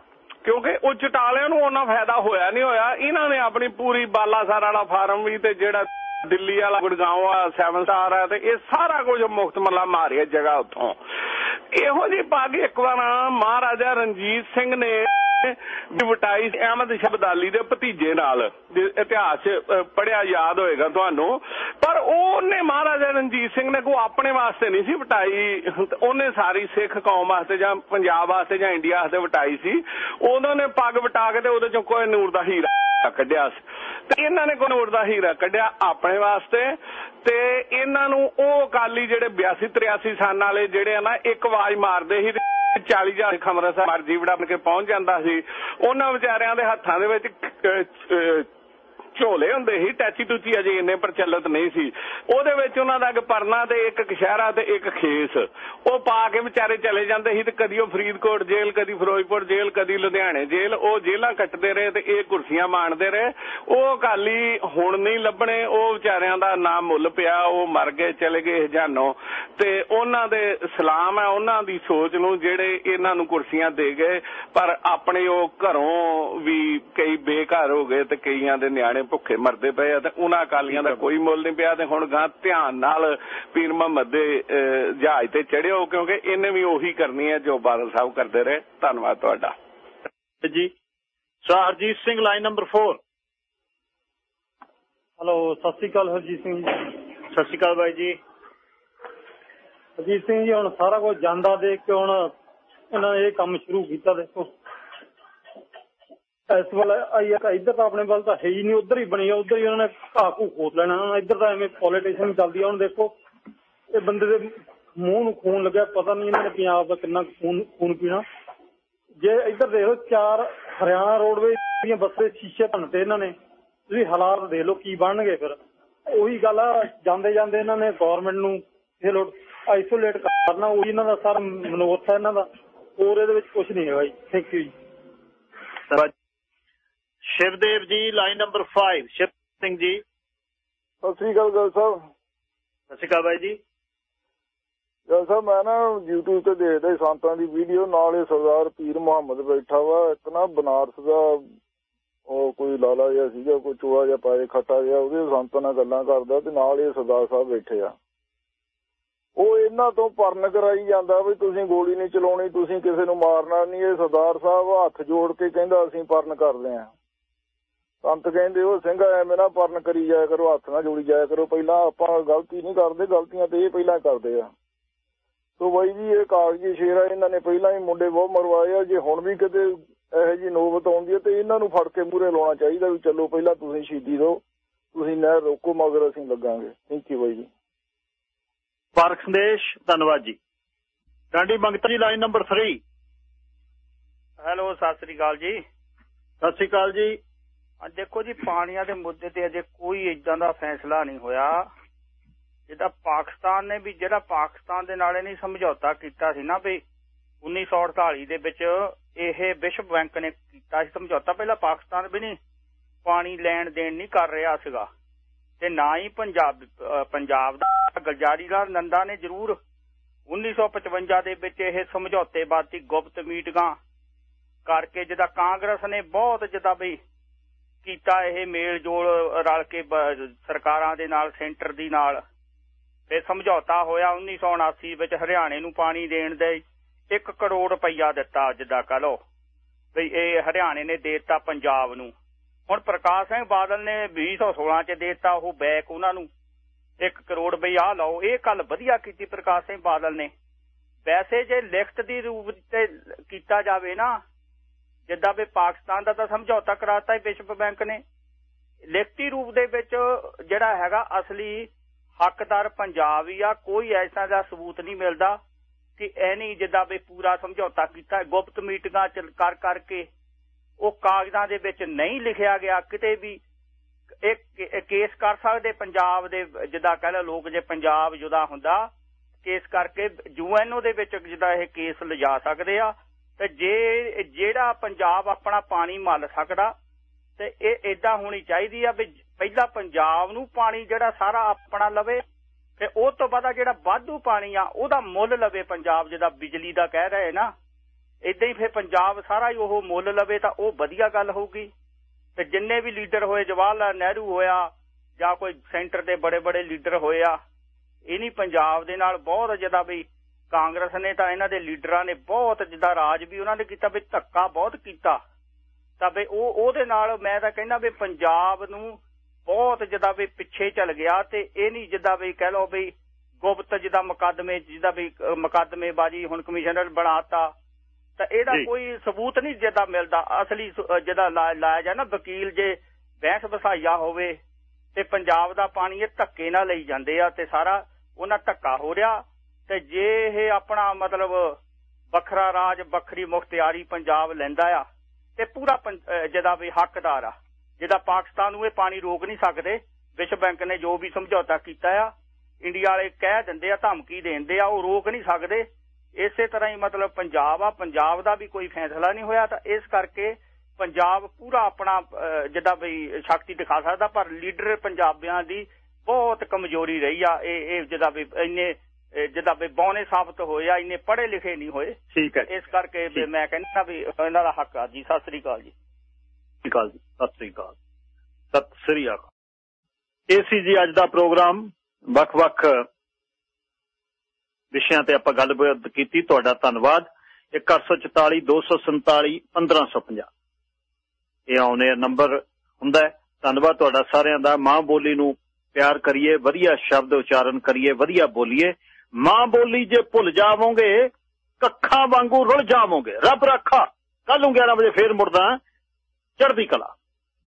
ਕਿਉਂਕਿ ਉਹ ਚਟਾਲਿਆਂ ਨੂੰ ਉਹਨਾਂ ਫਾਇਦਾ ਹੋਇਆ ਨਹੀਂ ਹੋਇਆ। ਇਹਨਾਂ ਨੇ ਆਪਣੀ ਪੂਰੀ ਬਾਲਾਸਰ ਵਾਲਾ ਫਾਰਮ ਵੀ ਤੇ ਜਿਹੜਾ ਦਿੱਲੀ ਵਾਲਾ ਗੁੜਗਾਉਂ ਆ 7 ਸਟਾਰ ਆ ਤੇ ਇਹ ਸਾਰਾ ਕੁਝ ਮੁਕਤ ਮੱਲਾ ਮਾਰਿਆ ਜਗ੍ਹਾ ਉੱਥੋਂ। ਇਹੋ ਜਿਹੀ ਪੱਗ ਇੱਕ ਵਾਰ ਮਹਾਰਾਜਾ ਰਣਜੀਤ ਸਿੰਘ ਨੇ ਵੀ ਵਟਾਈ ਅਹਿਮਦ ਸ਼ਬਦਾਲੀ ਦੇ ਭਤੀਜੇ ਨਾਲ ਇਤਿਹਾਸ ਪੜਿਆ ਯਾਦ ਹੋਏਗਾ ਤੁਹਾਨੂੰ। ਪਰ ਉਹਨੇ ਮਹਾਰਾਜਾ ਰਣਜੀਤ ਸਿੰਘ ਨੇ ਕੋ ਆਪਣੇ ਵਾਸਤੇ ਨਹੀਂ ਸੀ ਵਟਾਈ। ਉਹਨੇ ਸਾਰੀ ਸਿੱਖ ਕੌਮ ਵਾਸਤੇ ਜਾਂ ਪੰਜਾਬ ਵਾਸਤੇ ਜਾਂ ਇੰਡੀਆ ਵਾਸਤੇ ਵਟਾਈ ਸੀ। ਉਹਨਾਂ ਨੇ ਪੱਗ ਵਟਾ ਕੇ ਤੇ ਉਹਦੇ ਚੋਂ ਕੋਈ ਨੂਰ ਦਾ ਹੀਰਾ ਕੱਢਿਆ ਤੇ ਇਹਨਾਂ ਨੇ ਕੋਈ ਨੂਰ ਦਾ ਹੀਰਾ ਕੱਢਿਆ ਆਪਣੇ ਵਾਸਤੇ। ਤੇ ਇਹਨਾਂ ਨੂੰ ਉਹ ਅਕਾਲੀ ਜਿਹੜੇ 82 83 ਸਾਲ ਵਾਲੇ ਜਿਹੜੇ ਆ ਨਾ, ਇੱਕ ਆਵਾਜ਼ ਮਾਰਦੇ ਸੀ 40000 ਖਮਰਾ ਸਾਹਿਬ ਮਰਜ਼ੀ ਵੜਾ ਕੇ ਪਹੁੰਚ ਜਾਂਦਾ ਸੀ। ਉਹਨਾਂ ਵਿਚਾਰਿਆਂ ਦੇ ਹੱਥਾਂ ਦੇ ਵਿੱਚ ਝੋਲੇ ਹੁੰਦੇ ਸੀ, ਟੈਚੀ ਟੂਚੀ ਅਜੇ ਇੰਨੇ ਪ੍ਰਚਲਿਤ ਨਹੀਂ ਸੀ। ਉਹਦੇ ਵਿੱਚ ਉਹਨਾਂ ਦਾ ਇੱਕ ਪਰਨਾ ਤੇ ਇੱਕ ਕਸ਼ਹਿਰਾ ਤੇ ਇੱਕ ਖੇਸ। ਉਹ ਪਾ ਕੇ ਵਿਚਾਰੇ ਚਲੇ ਜਾਂਦੇ ਸੀ ਤੇ ਕਦੀ ਉਹ ਫਰੀਦਕੋਟ ਜੇਲ੍ਹ, ਕਦੀ ਫਿਰੋਜ਼ਪੁਰ ਜੇਲ੍ਹ, ਕਦੀ ਲੁਧਿਆਣੇ ਜੇਲ੍ਹ। ਉਹ ਜੇਲ੍ਹਾਂ ਕੱਟਦੇ ਰਹੇ ਤੇ ਇਹ ਕੁਰਸੀਆਂ ਮਾਣਦੇ ਰਹੇ। ਉਹ ਅਕਾਲੀ ਹੁਣ ਨਹੀਂ ਲੱਭਣੇ, ਉਹ ਵਿਚਾਰਿਆਂ ਦਾ ਨਾਮ ਮੁੱਲ ਪਿਆ, ਉਹ ਮਰ ਗਏ, ਚਲੇ ਗਏ ਹਜਾਨੋਂ ਤੇ ਉਹਨਾਂ ਦੇ ਸਲਾਮ ਹੈ, ਉਹਨਾਂ ਦੀ ਸੋਚ ਨੂੰ ਜਿਹੜੇ ਇਹਨਾਂ ਨੂੰ ਕੁਰਸੀਆਂ ਦੇ ਗਏ, ਪਰ ਆਪਣੇ ਉਹ ਘਰੋਂ ਵੀ ਕਈ ਬੇਘਰ ਹੋ ਗਏ ਤੇ ਕਈਆਂ ਦੇ ਨਿਆਣੇ ਭੁੱਖੇ ਮਰਦੇ ਪਏ ਆ ਤੇ ਉਹਨਾਂ ਅਕਾਲੀਆਂ ਦਾ ਕੋਈ ਮੁੱਲ ਨਹੀਂ ਪਿਆ ਤੇ ਹੁਣ ਗਾਂ ਧਿਆਨ ਨਾਲ ਪੀਰ ਮੁਹੰਮਦ ਦੇ ਜਹਾਜ਼ ਤੇ ਚੜਿਓ ਕਿਉਂਕਿ ਇਹਨੇ ਵੀ ਉਹੀ ਕਰਨੀ ਹੈ ਜੋ ਬਾਦਲ ਸਾਹਿਬ ਕਰਦੇ ਰਹੇ। ਧੰਨਵਾਦ ਤੁਹਾਡਾ। ਜੀ sir Harjeet Singh line number 4 hello Sat Shri Akal Harjeet Singh ji. Sat ਸ਼੍ਰੀ ਅਕਾਲ ਬਾਈ ਜੀ। ਹਰਜੀਤ ਸਿੰਘ ਜੀ ਹੁਣ ਸਾਰਾ ਕੁਝ ਜਾਂਦਾ ਦੇਖ ਕੇ ਹੁਣ ਇਹਨਾਂ ਨੇ ਇਹ ਕੰਮ ਸ਼ੁਰੂ ਕੀਤਾ ਦੇਖੋ। ਇਸ ਵੱਲ ਆਈ ਇੱਧਰ ਤਾਂ ਆਪਣੇ ਵੱਲ ਤਾਂ ਹੈ ਹੀ ਨਹੀਂ, ਉਧਰ ਹੀ ਬਣੀ ਆ, ਉਧਰ ਹੀ ਉਹਨਾਂ ਨੇ ਘਾਹ ਘੂ ਖੋਤ ਲੈਣਾ। ਇੱਧਰ ਤਾਂ ਐਵੇਂ ਪੋਲੀਟੀਸ਼ਨ ਚੱਲਦੀ ਆ, ਹੁਣ ਦੇਖੋ, ਇਹ ਬੰਦੇ ਦੇ ਮੂੰਹ ਨੂੰ ਖੂਨ ਲੱਗਿਆ, ਪਤਾ ਨਹੀਂ ਇਹਨਾਂ ਨੇ ਪੰਜਾਬ ਦਾ ਕਿੰਨਾ ਖੂਨ ਖੂਨ ਪੀਣਾ। ਜੇ ਇੱਧਰ ਦੇਖੋ ਚਾਰ ਹਰਿਆਣਾ ਰੋਡਵੇ ਦੀਆਂ ਬੱਸੇ ਸ਼ੀਸ਼ੇ ਭੰਨਤੇ ਇਹਨਾਂ ਨੇ। ਤੁਸੀਂ ਹਾਲਾਤ ਦੇਖ ਲਓ ਕੀ ਬਣਨਗੇ ਫਿਰ। ਉਹੀ ਗੱਲ ਆ ਜਾਂਦੇ ਜਾਂਦੇ ਇਹਨਾਂ ਨੇ ਗਵਰਨਮੈਂਟ ਨੂੰ ਇਹ ਲੋਟ ਆਈਸੋਲੇਟ ਕਰਨਾ, ਉਹ ਇਹਨਾਂ ਦਾ ਸਾਰਾ ਮਨੋਰਥ ਹੈ ਇਹਨਾਂ ਦਾ। ਹੋਰ ਇਹਦੇ ਵਿੱਚ ਕੁਝ ਨਹੀਂ ਹੈਗਾ ਜੀ ਥੈਂਕ ਯੂ ਜੀ। ਸ਼ਿਵਦੇਵ ਜੀ ਲਾਈਨ ਨੰਬਰ 5 ਸ਼ਿਵ ਸਿੰਘ ਜੀ। ਸਤਿ ਸ੍ਰੀ ਅਕਾਲ ਗੱਲ ਸਾਹਿਬ। ਸਤਿ ਸ਼੍ਰੀ ਅਕਾਲ ਬਾਈ ਜੀ। ਗੱਲ ਸਾਹਿਬ ਮੈਂ ਨਾ YouTube ਤੇ ਦੇਖਦਾ ਸੰਤਾਂ ਦੀ ਵੀਡੀਓ ਨਾਲ ਇਹ ਸਰਦਾਰ ਪੀਰ ਮੁਹੰਮਦ ਬੈਠਾ ਵਾ ਇੱਕ ਨਾ ਬਨਾਰਸ ਦਾ ਉਹ ਕੋਈ ਲਾਲਾ ਜਿਹਾ ਸੀਗਾ ਕੋਈ ਚੋਆ ਜਿਹਾ ਪਾਏ ਖੱਟਾ ਜਿਹਾ ਉਹਦੇ ਸੰਤਾਂ ਨਾਲ ਗੱਲਾਂ ਕਰਦਾ ਤੇ ਨਾਲ ਇਹ ਸਰਦਾਰ ਸਾਹਿਬ ਬੈਠੇ ਆ। ਉਹ ਇਹਨਾਂ ਤੋਂ ਪਰਨ ਕਰਾਈ ਜਾਂਦਾ ਵੀ ਤੁਸੀਂ ਗੋਲੀ ਨਹੀਂ ਚਲਾਉਣੀ ਤੁਸੀਂ ਕਿਸੇ ਨੂੰ ਮਾਰਨਾ ਨਹੀਂ ਇਹ ਸਰਦਾਰ ਸਾਹਿਬ ਹੱਥ ਜੋੜ ਕੇ ਕਹਿੰਦਾ ਅਸੀਂ ਪਰਨ ਕਰਦੇ ਆਂ। ਸੰਤ ਕਹਿੰਦੇ ਉਹ ਸਿੰਘ ਐਵੇਂ ਨਾ ਪਰਨ ਕਰੀ ਜਾਇਆ ਕਰੋ ਹੱਥ ਨਾਲ ਜੋੜੀ ਜਾਇਆ ਕਰੋ। ਪਹਿਲਾਂ ਆਪਾਂ ਗਲਤੀ ਨਹੀਂ ਕਰਦੇ ਗਲਤੀਆਂ ਤੇ ਇਹ ਪਹਿਲਾਂ ਕਰਦੇ ਆ। ਸੋ ਬਾਈ ਜੀ ਇਹ ਕਾਗਜ਼ੀ ਸ਼ੇਰ ਆ ਇਹਨਾਂ ਨੇ ਪਹਿਲਾਂ ਹੀ ਮੁੰਡੇ ਬਹੁਤ ਮਰਵਾਏ ਆ। ਜੇ ਹੁਣ ਵੀ ਕਿਤੇ ਇਹੋ ਜੀ ਨੋਬਤ ਆਉਂਦੀ ਹੈ ਤੇ ਇਹਨਾਂ ਨੂੰ ਫੜ ਕੇ ਮੂਰੇ ਲਾਉਣਾ ਚਾਹੀਦਾ ਵੀ ਚਲੋ ਪਹਿਲਾਂ ਤੁਸੀਂ ਸ਼ਹੀਦੀ ਦਿਓ ਤੁਸੀਂ ਨਹਿਰ ਰੋਕੋ ਮਗਰ ਅਸੀਂ ਲੱਗਾਂਗੇ। ਥੈਂਕ ਯੂ ਬਾਈ ਜੀ। ਪਾਰਕ ਸੰਦੇਸ਼ ਧੰਨਵਾਦ ਜੀ। ਡਾਂਡੀ ਮੰਗਤਾ ਜੀ line number 3 hello Sat Sri ਅਕਾਲ ਜੀ। ਸਤਿ ਸ੍ਰੀ ਅਕਾਲ ਜੀ। ਅੱਜ ਦੇਖੋ ਜੀ, ਪਾਣੀਆਂ ਦੇ ਮੁੱਦੇ ਤੇ ਅਜੇ ਕੋਈ ਇਦਾਂ ਦਾ ਫੈਸਲਾ ਨਹੀਂ ਹੋਇਆ। ਜਿਹਦਾ ਪਾਕਿਸਤਾਨ ਨੇ ਵੀ, ਜਿਹੜਾ ਪਾਕਿਸਤਾਨ ਦੇ ਨਾਲੇ ਨਹੀਂ ਸਮਝੌਤਾ ਕੀਤਾ ਸੀ ਨਾ ਵੀ 1948 ਦੇ ਵਿੱਚ ਇਹ ਵਿਸ਼ਵ ਬੈਂਕ ਨੇ ਕੀਤਾ ਸੀ ਸਮਝੌਤਾ। ਪਹਿਲਾਂ ਪਾਕਿਸਤਾਨ ਵੀ ਨਹੀਂ ਪਾਣੀ ਲੈਣ ਦੇਣ ਨਹੀਂ ਕਰ ਰਿਹਾ ਸੀਗਾ। ਤੇ ਨਾ ਹੀ ਪੰਜਾਬ ਪੰਜਾਬ ਦਾ ਗਲਜਾਰੀ ਲਾਲ ਨੰਦਾ ਨੇ ਜ਼ਰੂਰ 1955 ਦੇ ਵਿੱਚ ਇਹ ਸਮਝੌਤੇ ਬਾਤੀ ਗੁਪਤ ਮੀਟਿੰਗਾਂ ਕਰਕੇ ਜਿਹਦਾ ਕਾਂਗਰਸ ਨੇ ਬਹੁਤ ਜਿਹਦਾ ਬਈ ਕੀਤਾ ਇਹ ਮੇਲ ਜੋਲ ਰਲ ਕੇ ਸਰਕਾਰਾਂ ਦੇ ਨਾਲ, ਸੈਂਟਰ ਦੀ ਨਾਲ। ਤੇ ਸਮਝੌਤਾ ਹੋਇਆ 1979 ਵਿੱਚ ਹਰਿਆਣੇ ਨੂੰ ਪਾਣੀ ਦੇਣ ਦੇ 1 ਕਰੋੜ ਰੁਪਈਆ ਦਿੱਤਾ ਅੱਜ ਦਾ ਕਹ ਲੋ ਵੀ ਇਹ ਹਰਿਆਣੇ ਨੇ ਦੇਤਾ ਪੰਜਾਬ ਨੂੰ। ਹੁਣ ਪ੍ਰਕਾਸ਼ ਸਿੰਘ ਬਾਦਲ ਨੇ 2016 ਚ ਦੇਤਾ ਉਹ ਬੈਕ ਉਹਨਾਂ ਨੂੰ। 1 ਕਰੋੜ ਬਈ ਆ ਲਓ, ਇਹ ਕੱਲ ਵਧੀਆ ਕੀਤੀ ਪ੍ਰਕਾਸ਼ ਸਿੰਘ ਬਾਦਲ ਨੇ। ਵੈਸੇ ਜੇ ਲਿਖਤ ਦੀ ਰੂਪ ਤੇ ਕੀਤਾ ਜਾਵੇ ਨਾ ਜਿੱਦਾਂ ਵੀ ਪਾਕਿਸਤਾਨ ਦਾ ਤਾਂ ਸਮਝੌਤਾ ਕਰਾਤਾ ਹੈ ਵਿਸ਼ਵ ਬੈਂਕ ਨੇ। ਲਿਖਤੀ ਰੂਪ ਦੇ ਵਿੱਚ ਜਿਹੜਾ ਹੈਗਾ ਅਸਲੀ ਹੱਕਦਾਰ ਪੰਜਾਬ ਹੀ ਆ, ਕੋਈ ਐਸਾ ਦਾ ਸਬੂਤ ਨਹੀਂ ਮਿਲਦਾ ਕਿ ਐ ਨਹੀਂ ਜਿੱਦਾਂ ਵੀ ਪੂਰਾ ਸਮਝੌਤਾ ਕੀਤਾ ਗੁਪਤ ਮੀਟਿੰਗਾਂ ਚ ਕਰ ਕਰਕੇ ਉਹ ਕਾਗਜ਼ਾਂ ਦੇ ਵਿੱਚ ਨਹੀਂ ਲਿਖਿਆ ਗਿਆ, ਕਿਤੇ ਵੀ ਇਹ ਕੇਸ ਕਰ ਸਕਦੇ ਪੰਜਾਬ ਦੇ, ਜਿੱਦਾਂ ਕਹਿੰਦਾ ਲੋਕ ਜੇ ਪੰਜਾਬ ਜੁਦਾ ਹੁੰਦਾ, ਕੇਸ ਕਰਕੇ ਯੂਐਨਓ ਦੇ ਵਿੱਚ ਜਿੱਦਾਂ ਇਹ ਕੇਸ ਲਿਜਾ ਸਕਦੇ ਆ। ਤੇ ਜੇ ਜਿਹੜਾ ਪੰਜਾਬ ਆਪਣਾ ਪਾਣੀ ਮੱਲ ਸਕਦਾ, ਤੇ ਇਹ ਇਦਾਂ ਹੋਣੀ ਚਾਹੀਦੀ ਆ ਵੀ ਪਹਿਲਾਂ ਪੰਜਾਬ ਨੂੰ ਪਾਣੀ ਜਿਹੜਾ ਸਾਰਾ ਆਪਣਾ ਲਵੇ, ਤੇ ਉਹ ਤੋਂ ਬਾਅਦ ਜਿਹੜਾ ਵਾਧੂ ਪਾਣੀ ਆ, ਉਹਦਾ ਮੁੱਲ ਲਵੇ ਪੰਜਾਬ ਜਿਹਦਾ ਬਿਜਲੀ ਦਾ ਕਹਿ ਰਹੇ ਨਾ ਇਦਾਂ ਹੀ ਫਿਰ ਪੰਜਾਬ ਸਾਰਾ ਹੀ ਉਹ ਮੁੱਲ ਲਵੇ ਤਾਂ ਉਹ ਵਧੀਆ ਗੱਲ ਹੋਊਗੀ। ਤੇ ਜਿੰਨੇ ਵੀ ਲੀਡਰ ਹੋਏ, ਜਵਾਹਰ ਲਾਲ ਨਹਿਰੂ ਹੋਇਆ, ਜਾਂ ਕੋਈ ਸੈਂਟਰ ਦੇ ਬੜੇ ਬੜੇ ਲੀਡਰ ਹੋਏ ਆ, ਇਹ ਨਹੀਂ ਪੰਜਾਬ ਦੇ ਨਾਲ ਬਹੁਤ ਜ਼ਿਆਦਾ ਵੀ ਕਾਂਗਰਸ ਨੇ ਤਾਂ ਇਹਨਾਂ ਦੇ ਲੀਡਰਾਂ ਨੇ ਬਹੁਤ ਜਿੱਦਾਂ ਰਾਜ ਵੀ ਉਹਨਾਂ ਨੇ ਕੀਤਾ ਵੀ ਧੱਕਾ ਬਹੁਤ ਕੀਤਾ। ਤਾਂ ਵੀ ਉਹ ਉਹਦੇ ਨਾਲ ਮੈਂ ਤਾਂ ਕਹਿੰਦਾ ਵੀ ਪੰਜਾਬ ਨੂੰ ਬਹੁਤ ਜਿੱਦਾਂ ਵੀ ਪਿੱਛੇ ਚੱਲ ਗਿਆ ਤੇ ਇਹ ਨਹੀਂ ਜਿੱਦਾਂ ਵੀ ਕਹਿ ਲਓ ਵੀ ਗੁਪਤ ਜਿੱਦਾਂ ਮੁਕੱਦਮੇ ਜਿੱਦਾਂ ਵੀ ਮੁਕੱਦਮੇਬਾਜ਼ੀ ਹੁਣ ਕਮਿਸ਼ਨਰ ਬਣਾਤਾ ਤਾਂ ਇਹਦਾ। ਕੋਈ ਸਬੂਤ ਨਹੀਂ ਜਿੱਦਾਂ ਮਿਲਦਾ। ਅਸਲੀ ਜਿੱਦਾਂ ਲਾਇਆ ਜਾ ਨਾ ਵਕੀਲ ਜੇ ਬਹਿਸ ਵਸਾਈਆ ਹੋਵੇ ਤੇ ਪੰਜਾਬ ਦਾ ਪਾਣੀ ਇਹ ਧੱਕੇ ਨਾਲ ਲਈ ਜਾਂਦੇ ਆ ਤੇ ਸਾਰਾ ਉਹਨਾਂ ਧੱਕਾ ਹੋ ਰਿਹਾ। ਤੇ ਜੇ ਇਹ ਆਪਣਾ ਮਤਲਬ ਵੱਖਰਾ ਰਾਜ, ਵੱਖਰੀ ਮੁਖਤਿਆਰੀ ਪੰਜਾਬ ਲੈਂਦਾ ਆ, ਤੇ ਪੂਰਾ ਪੰ- ਜਿਹਦਾ ਵੀ ਹੱਕਦਾਰ ਆ, ਜਿਹਦਾ ਪਾਕਿਸਤਾਨ ਨੂੰ ਇਹ ਪਾਣੀ ਰੋਕ ਨਹੀਂ ਸਕਦੇ, ਵਿਸ਼ਵ ਬੈਂਕ ਨੇ ਜੋ ਵੀ ਸਮਝੌਤਾ ਕੀਤਾ ਆ, ਇੰਡੀਆ ਵਾਲੇ ਕਹਿ ਦਿੰਦੇ ਆ, ਧਮਕੀ ਦੇਂਦੇ ਆ, ਉਹ ਰੋਕ ਨਹੀਂ ਸਕਦੇ। ਇਸੇ ਤਰ੍ਹਾਂ ਹੀ ਮਤਲਬ ਪੰਜਾਬ ਆ, ਪੰਜਾਬ ਦਾ ਵੀ ਕੋਈ ਫੈਸਲਾ ਨਹੀਂ ਹੋਇਆ, ਤਾਂ ਇਸ ਕਰਕੇ ਪੰਜਾਬ ਪੂਰਾ ਆਪਣਾ ਜਿੱਦਾਂ ਵੀ ਸ਼ਕਤੀ ਦਿਖਾ ਸਕਦਾ, ਪਰ ਲੀਡਰ ਪੰਜਾਬੀਆਂ ਦੀ ਬਹੁਤ ਕਮਜ਼ੋਰੀ ਰਹੀ ਆ, ਇਹ ਇਹ ਜਿੱਦਾਂ ਵੀ ਇੰਨੇ ਅਹ, ਜਿੱਦਾਂ ਵੀ ਬੌਨੇ ਸਾਬਤ ਹੋਏ ਆ ਇੰਨੇ ਪੜ੍ਹੇ ਲਿਖੇ ਨਹੀਂ ਹੋਏ। ਠੀਕ ਹੈ ਇਸ ਕਰਕੇ ਵੀ ਮੈਂ ਕਹਿੰਦਾ ਵੀ ਇਹਨਾਂ ਦਾ ਹੱਕ ਆ ਜੀ। ਸਤਿ ਸ੍ਰੀ ਅਕਾਲ ਜੀ। ਸਤਿ ਸ਼੍ਰੀ ਅਕਾਲ ਜੀ। ਸਤਿ ਸ੍ਰੀ ਅਕਾਲ। ਸਤਿ ਸ੍ਰੀ ਅਕਾਲ। ਇਹ ਸੀ ਜੀ ਅੱਜ ਦਾ ਪ੍ਰੋਗਰਾਮ ਵੱਖ-ਵੱਖ ਵਿਸ਼ਿਆਂ ਤੇ ਆਪਾਂ ਗੱਲਬਾਤ ਕੀਤੀ। ਤੁਹਾਡਾ ਧੰਨਵਾਦ। 1844 247 1550 ਇਹ ਆਉਨੇ ਨੰਬਰ ਹੁੰਦਾ ਹੈ। ਧੰਨਵਾਦ ਤੁਹਾਡਾ ਸਾਰਿਆਂ ਦਾ। ਮਾਂ ਬੋਲੀ ਨੂੰ ਪਿਆਰ ਕਰੀਏ ਵਧੀਆ ਸ਼ਬਦ ਉਚਾਰਨ ਕਰੀਏ ਵਧੀਆ ਬੋਲੀਏ। ਮਾਂ ਬੋਲੀ ਜੇ ਭੁੱਲ ਜਾਵੋਗੇ, ਕੱਖਾਂ ਵਾਂਗੂ ਰੁੱਲ ਜਾਵੋਗੇ। ਰੱਬ ਰੱਖਾ ਕੱਲ ਨੂੰ 11 ਵਜੇ ਫੇਰ ਮੁੜਦਾ ਚੜ੍ਹਦੀ ਕਲਾ।